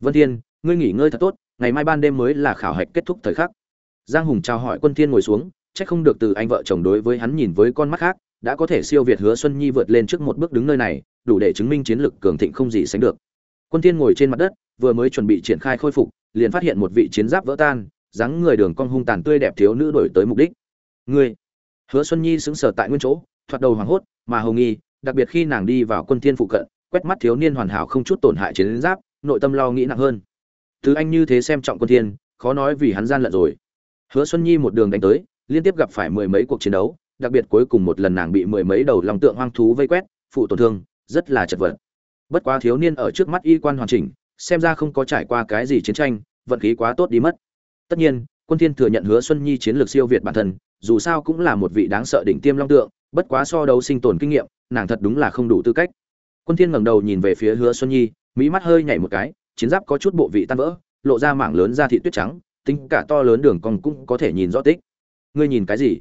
Vân thiên, ngươi nghỉ ngơi thật tốt, ngày mai ban đêm mới là khảo hạch kết thúc thời khắc giang hùng chào hỏi quân thiên ngồi xuống, chắc không được từ anh vợ chồng đối với hắn nhìn với con mắt khác, đã có thể siêu việt hứa xuân nhi vượt lên trước một bước đứng nơi này, đủ để chứng minh chiến lực cường thịnh không gì sánh được. Quân thiên ngồi trên mặt đất, vừa mới chuẩn bị triển khai khôi phục, liền phát hiện một vị chiến giáp vỡ tan, dáng người đường cong hung tàn tươi đẹp thiếu nữ đổi tới mục đích. Ngươi? Hứa xuân nhi sững sờ tại nguyên chỗ, thoạt đầu hoảng hốt, mà hồng nghi, đặc biệt khi nàng đi vào quân thiên phụ cận, quét mắt thiếu niên hoàn hảo không chút tổn hại chiến giáp, nội tâm lo nghĩ nặng hơn. Thứ anh như thế xem trọng quân thiên, khó nói vì hắn gian lận rồi hứa xuân nhi một đường đánh tới, liên tiếp gặp phải mười mấy cuộc chiến đấu, đặc biệt cuối cùng một lần nàng bị mười mấy đầu lòng tượng hoang thú vây quét, phụ tổn thương, rất là chật vật. Bất quá thiếu niên ở trước mắt y quan hoàn chỉnh, xem ra không có trải qua cái gì chiến tranh, vận khí quá tốt đi mất. Tất nhiên, quân thiên thừa nhận hứa xuân nhi chiến lược siêu việt bản thân, dù sao cũng là một vị đáng sợ đỉnh tiêm long tượng, bất quá so đấu sinh tồn kinh nghiệm, nàng thật đúng là không đủ tư cách. Quân thiên ngẩng đầu nhìn về phía hứa xuân nhi mỹ mắt hơi nhảy một cái, chiến giáp có chút bộ vị tan vỡ, lộ ra mảng lớn da thịt tuyết trắng tính cả to lớn đường cong cũng có thể nhìn rõ tích. Ngươi nhìn cái gì?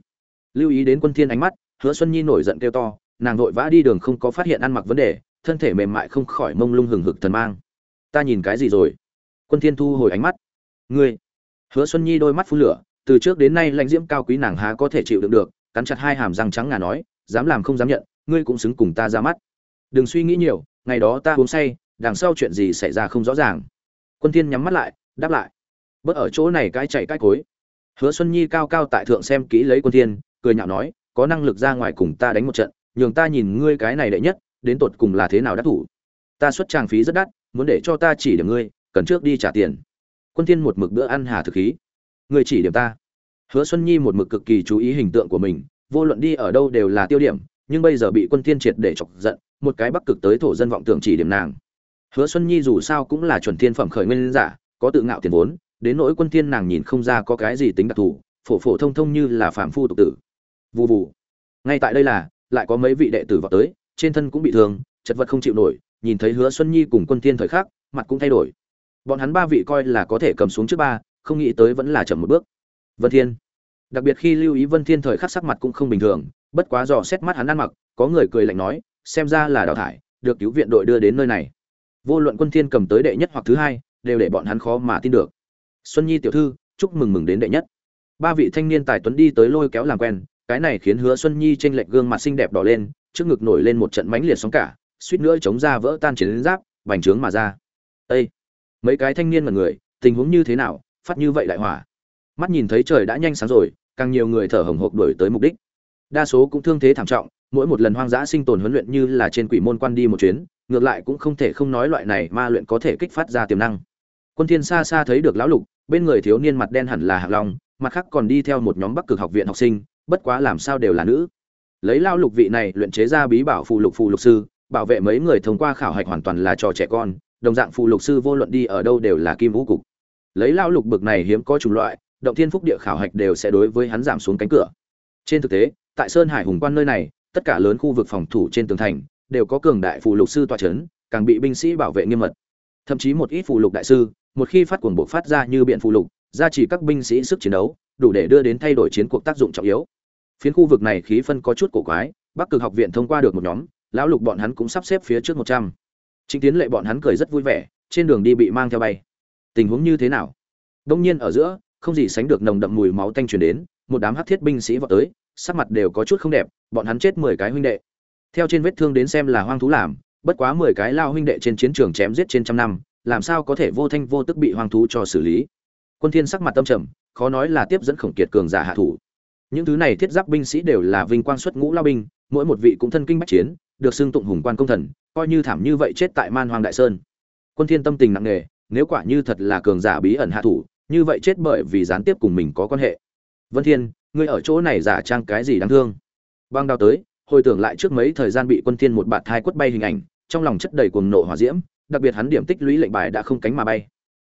Lưu ý đến quân thiên ánh mắt, hứa xuân nhi nổi giận kêu to, nàng vội vã đi đường không có phát hiện ăn mặc vấn đề, thân thể mềm mại không khỏi mông lung hừng hực thần mang. Ta nhìn cái gì rồi? Quân thiên thu hồi ánh mắt. Ngươi. Hứa xuân nhi đôi mắt phun lửa, từ trước đến nay lãnh diễm cao quý nàng há có thể chịu đựng được, cắn chặt hai hàm răng trắng ngà nói, dám làm không dám nhận, ngươi cũng xứng cùng ta ra mắt. Đừng suy nghĩ nhiều, ngày đó ta uống say, đằng sau chuyện gì xảy ra không rõ ràng. Quân thiên nhắm mắt lại, đáp lại bớt ở chỗ này cái chạy cái cối. Hứa xuân nhi cao cao tại thượng xem kỹ lấy quân thiên, cười nhạo nói, có năng lực ra ngoài cùng ta đánh một trận, nhường ta nhìn ngươi cái này đệ nhất, đến tột cùng là thế nào đắc thủ? Ta xuất trang phí rất đắt, muốn để cho ta chỉ điểm ngươi, cần trước đi trả tiền. Quân thiên một mực bữa ăn hà thực khí. Ngươi chỉ điểm ta. Hứa xuân nhi một mực cực kỳ chú ý hình tượng của mình, vô luận đi ở đâu đều là tiêu điểm, nhưng bây giờ bị quân thiên triệt để chọc giận, một cái bắc cực tới thổ dân vọng tưởng chỉ điểm nàng. Hứa xuân nhi dù sao cũng là chuẩn thiên phẩm khởi nguyên giả, có tự ngạo tiền vốn đến nỗi quân thiên nàng nhìn không ra có cái gì tính đặc thù, phổ phổ thông thông như là phàm phu tục tử. Vù vù. Ngay tại đây là, lại có mấy vị đệ tử vào tới, trên thân cũng bị thương, chật vật không chịu nổi, nhìn thấy hứa xuân nhi cùng quân thiên thời khắc, mặt cũng thay đổi. Bọn hắn ba vị coi là có thể cầm xuống trước ba, không nghĩ tới vẫn là chậm một bước. Vân thiên. Đặc biệt khi lưu ý vân thiên thời khắc sắc mặt cũng không bình thường, bất quá dò xét mắt hắn ăn mặc, có người cười lạnh nói, xem ra là đào thải, được cứu viện đội đưa đến nơi này. Vô luận quân thiên cầm tới đệ nhất hoặc thứ hai, đều để bọn hắn khó mà tin được xuân nhi tiểu thư, chúc mừng mừng đến đệ nhất. Ba vị thanh niên tài tuấn đi tới lôi kéo làm quen, cái này khiến hứa xuân nhi trên lệch gương mặt xinh đẹp đỏ lên, trước ngực nổi lên một trận mánh liệt sóng cả, suýt nữa chống ra vỡ tan chiến giáp bành trướng mà ra. Ê! mấy cái thanh niên mật người, tình huống như thế nào, phát như vậy lại hỏa? Mắt nhìn thấy trời đã nhanh sáng rồi, càng nhiều người thở hồng hộc đuổi tới mục đích. Đa số cũng thương thế thảm trọng, mỗi một lần hoang dã sinh tồn huấn luyện như là trên quỷ môn quan đi một chuyến, ngược lại cũng không thể không nói loại này ma luyện có thể kích phát ra tiềm năng. Quân thiên xa xa thấy được lão lục bên người thiếu niên mặt đen hẳn là hạng long, mặt khác còn đi theo một nhóm bắc cực học viện học sinh, bất quá làm sao đều là nữ. Lấy lao lục vị này luyện chế ra bí bảo phù lục phù lục sư, bảo vệ mấy người thông qua khảo hạch hoàn toàn là trò trẻ con, đồng dạng phù lục sư vô luận đi ở đâu đều là kim vũ cục. Lấy lao lục bực này hiếm có chủng loại, động thiên phúc địa khảo hạch đều sẽ đối với hắn giảm xuống cánh cửa. Trên thực tế, tại sơn hải hùng quan nơi này, tất cả lớn khu vực phòng thủ trên tường thành, đều có cường đại phù lục sư tọa chấn, càng bị binh sĩ bảo vệ nghiêm mật thậm chí một ít phù lục đại sư, một khi phát cuồng bộ phát ra như biện phù lục gia trì các binh sĩ sức chiến đấu, đủ để đưa đến thay đổi chiến cuộc tác dụng trọng yếu. Phiến khu vực này khí phân có chút cổ quái, bắc cực học viện thông qua được một nhóm, lão lục bọn hắn cũng sắp xếp phía trước một trăm. Chính tiến lệ bọn hắn cười rất vui vẻ, trên đường đi bị mang theo bay. Tình huống như thế nào? Đông nhiên ở giữa, không gì sánh được nồng đậm mùi máu tanh truyền đến, một đám hắc thiết binh sĩ vọt tới, sắc mặt đều có chút không đẹp, bọn hắn chết mười cái huynh đệ. Theo trên vết thương đến xem là hoang thú làm bất quá mười cái lao huynh đệ trên chiến trường chém giết trên trăm năm, làm sao có thể vô thanh vô tức bị hoang thú cho xử lý? Quân thiên sắc mặt tâm trầm, khó nói là tiếp dẫn khổng kiệt cường giả hạ thủ. Những thứ này thiết giáp binh sĩ đều là vinh quang xuất ngũ lao binh, mỗi một vị cũng thân kinh bách chiến, được xưng tụng hùng quan công thần, coi như thảm như vậy chết tại man hoang đại sơn. Quân thiên tâm tình nặng nề, nếu quả như thật là cường giả bí ẩn hạ thủ, như vậy chết bởi vì gián tiếp cùng mình có quan hệ. Vân thiên, ngươi ở chỗ này giả trang cái gì đáng thương? Băng đao tới, hồi tưởng lại trước mấy thời gian bị quân thiên một bạt thai quất bay hình ảnh trong lòng chất đầy cuồng nộ hỏa diễm, đặc biệt hắn điểm tích lũy lệnh bài đã không cánh mà bay.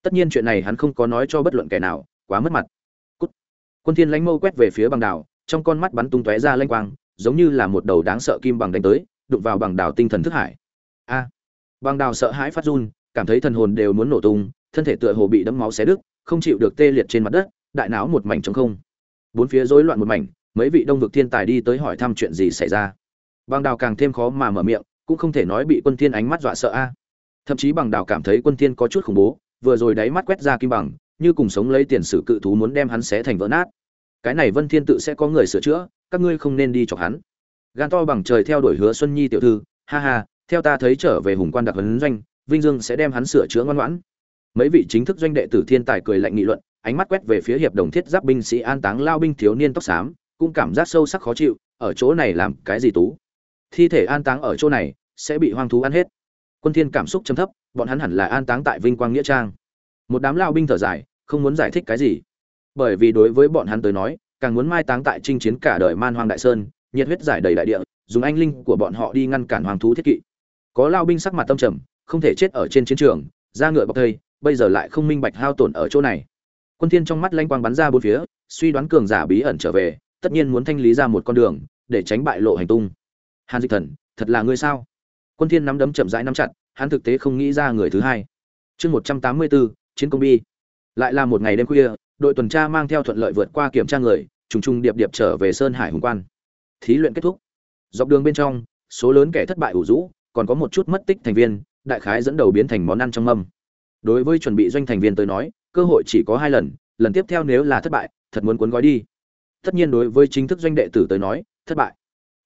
Tất nhiên chuyện này hắn không có nói cho bất luận kẻ nào, quá mất mặt. Cút. quân thiên lánh mâu quét về phía bằng đảo, trong con mắt bắn tung tóe ra lanh quang, giống như là một đầu đáng sợ kim bằng đánh tới, đụng vào bằng đảo tinh thần thức hải. A. Bằng đảo sợ hãi phát run, cảm thấy thần hồn đều muốn nổ tung, thân thể tựa hồ bị đấm máu xé đứt, không chịu được tê liệt trên mặt đất, đại não một mảnh trống không. Bốn phía rối loạn một mảnh, mấy vị đông vực thiên tài đi tới hỏi thăm chuyện gì xảy ra. Bằng đào càng thêm khó mà mở miệng cũng không thể nói bị quân thiên ánh mắt dọa sợ a. Thậm chí bằng đào cảm thấy quân thiên có chút khủng bố, vừa rồi đáy mắt quét ra kim bằng, như cùng sống lấy tiền sử cự thú muốn đem hắn xé thành vỡ nát. Cái này vân thiên tự sẽ có người sửa chữa, các ngươi không nên đi chọc hắn. Gan to bằng trời theo đuổi hứa xuân nhi tiểu thư, ha ha, theo ta thấy trở về hùng quan đặc huấn doanh, vinh dương sẽ đem hắn sửa chữa ngoan ngoãn. Mấy vị chính thức doanh đệ tử thiên tài cười lạnh nghị luận, ánh mắt quét về phía hiệp đồng thiết giáp binh sĩ an táng lao binh thiếu niên tóc xám, cũng cảm giác sâu sắc khó chịu, ở chỗ này làm cái gì tú? Thi thể an táng ở chỗ này sẽ bị hoang thú ăn hết. Quân thiên cảm xúc trầm thấp, bọn hắn hẳn là an táng tại vinh quang nghĩa trang. Một đám lao binh thở dài, không muốn giải thích cái gì. Bởi vì đối với bọn hắn tới nói, càng muốn mai táng tại chinh chiến cả đời man hoang đại sơn, nhiệt huyết giải đầy đại địa, dùng anh linh của bọn họ đi ngăn cản hoàng thú thiết kỵ. Có lao binh sắc mặt tâm trầm, không thể chết ở trên chiến trường ra ngựa bọc thây, bây giờ lại không minh bạch hao tổn ở chỗ này. Quân thiên trong mắt lanh quang bắn ra bốn phía, suy đoán cường giả bí ẩn trở về, tất nhiên muốn thanh lý ra một con đường, để tránh bại lộ hành tung. Hàn dịch thần, thật là ngươi sao? Quân thiên nắm đấm chậm rãi nắm chặt hắn thực tế không nghĩ ra người thứ hai. Chương 184, chiến công bi. Lại là một ngày đêm khuya đội tuần tra mang theo thuận lợi vượt qua kiểm tra người trùng trùng điệp điệp trở về sơn hải hùng quan. Thí luyện kết thúc. Dọc đường bên trong số lớn kẻ thất bại ủ rũ còn có một chút mất tích thành viên đại khái dẫn đầu biến thành món ăn trong mâm. Đối với chuẩn bị doanh thành viên tới nói cơ hội chỉ có hai lần lần tiếp theo nếu là thất bại thật muốn cuốn gói đi. Tất nhiên đối với chính thức doanh đệ tử tới nói thất bại.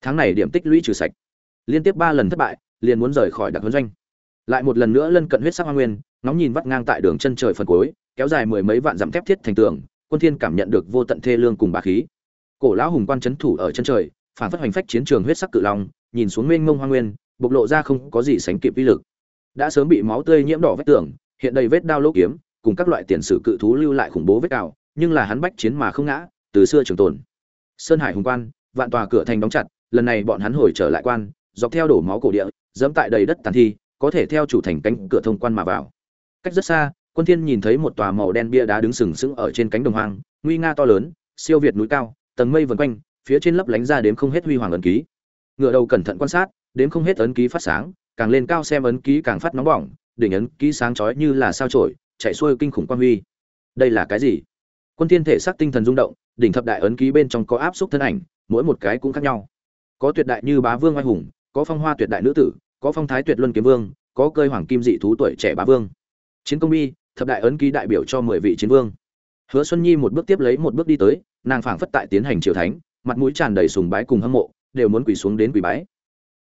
Tháng này điểm tích lũy trừ sạch. Liên tiếp ba lần thất bại liền muốn rời khỏi đặc huấn doanh. Lại một lần nữa lân cận huyết sắc hoa nguyên nóng nhìn vắt ngang tại đường chân trời phần cuối, kéo dài mười mấy vạn dặm thép thiết thành tường, quân thiên cảm nhận được vô tận thê lương cùng bá khí. Cổ lão hùng quan chấn thủ ở chân trời, phản phất hoành phách chiến trường huyết sắc cự long, nhìn xuống mênh mông hoa nguyên, bộc lộ ra không có gì sánh kịp uy lực. Đã sớm bị máu tươi nhiễm đỏ vết tường, hiện đầy vết đao lỗ kiếm, cùng các loại tiền sử cự thú lưu lại khủng bố vết cào nhưng là hắn bách chiến mà không ngã, từ xưa trường tồn. Sơn hải hùng quan, vạn tòa cửa thành đóng chặt, lần này bọn hắn hồi trở lại quan, dọc theo đổ máu cổ địa dẫm tại đầy đất tàn thi, có thể theo chủ thành cánh cửa thông quan mà vào. Cách rất xa, quân thiên nhìn thấy một tòa màu đen bia đá đứng sừng sững ở trên cánh đồng hoang, nguy nga to lớn, siêu việt núi cao, tầng mây vần quanh, phía trên lấp lánh ra đếm không hết huy hoàng ấn ký. Ngựa đầu cẩn thận quan sát, đếm không hết ấn ký phát sáng, càng lên cao xem ấn ký càng phát nóng bỏng, đỉnh ấn ký sáng chói như là sao chổi, chạy xuôi kinh khủng quan huy. Đây là cái gì? Quân thiên thể xác tinh thần rung động, đỉnh thập đại ấn ký bên trong có áp xúc thân ảnh, mỗi một cái cũng khác nhau. Có tuyệt đại như bá vương oai hùng, có phong hoa tuyệt đại nữ tử có phong thái tuyệt luân kiếm vương, có cơi hoàng kim dị thú tuổi trẻ bá vương. Chiến công bi, thập đại ấn ký đại biểu cho mười vị chiến vương. Hứa xuân nhi một bước tiếp lấy một bước đi tới, nàng phảng phất tại tiến hành triều thánh, mặt mũi tràn đầy sùng bái cùng hâm mộ, đều muốn quỳ xuống đến quỳ bái.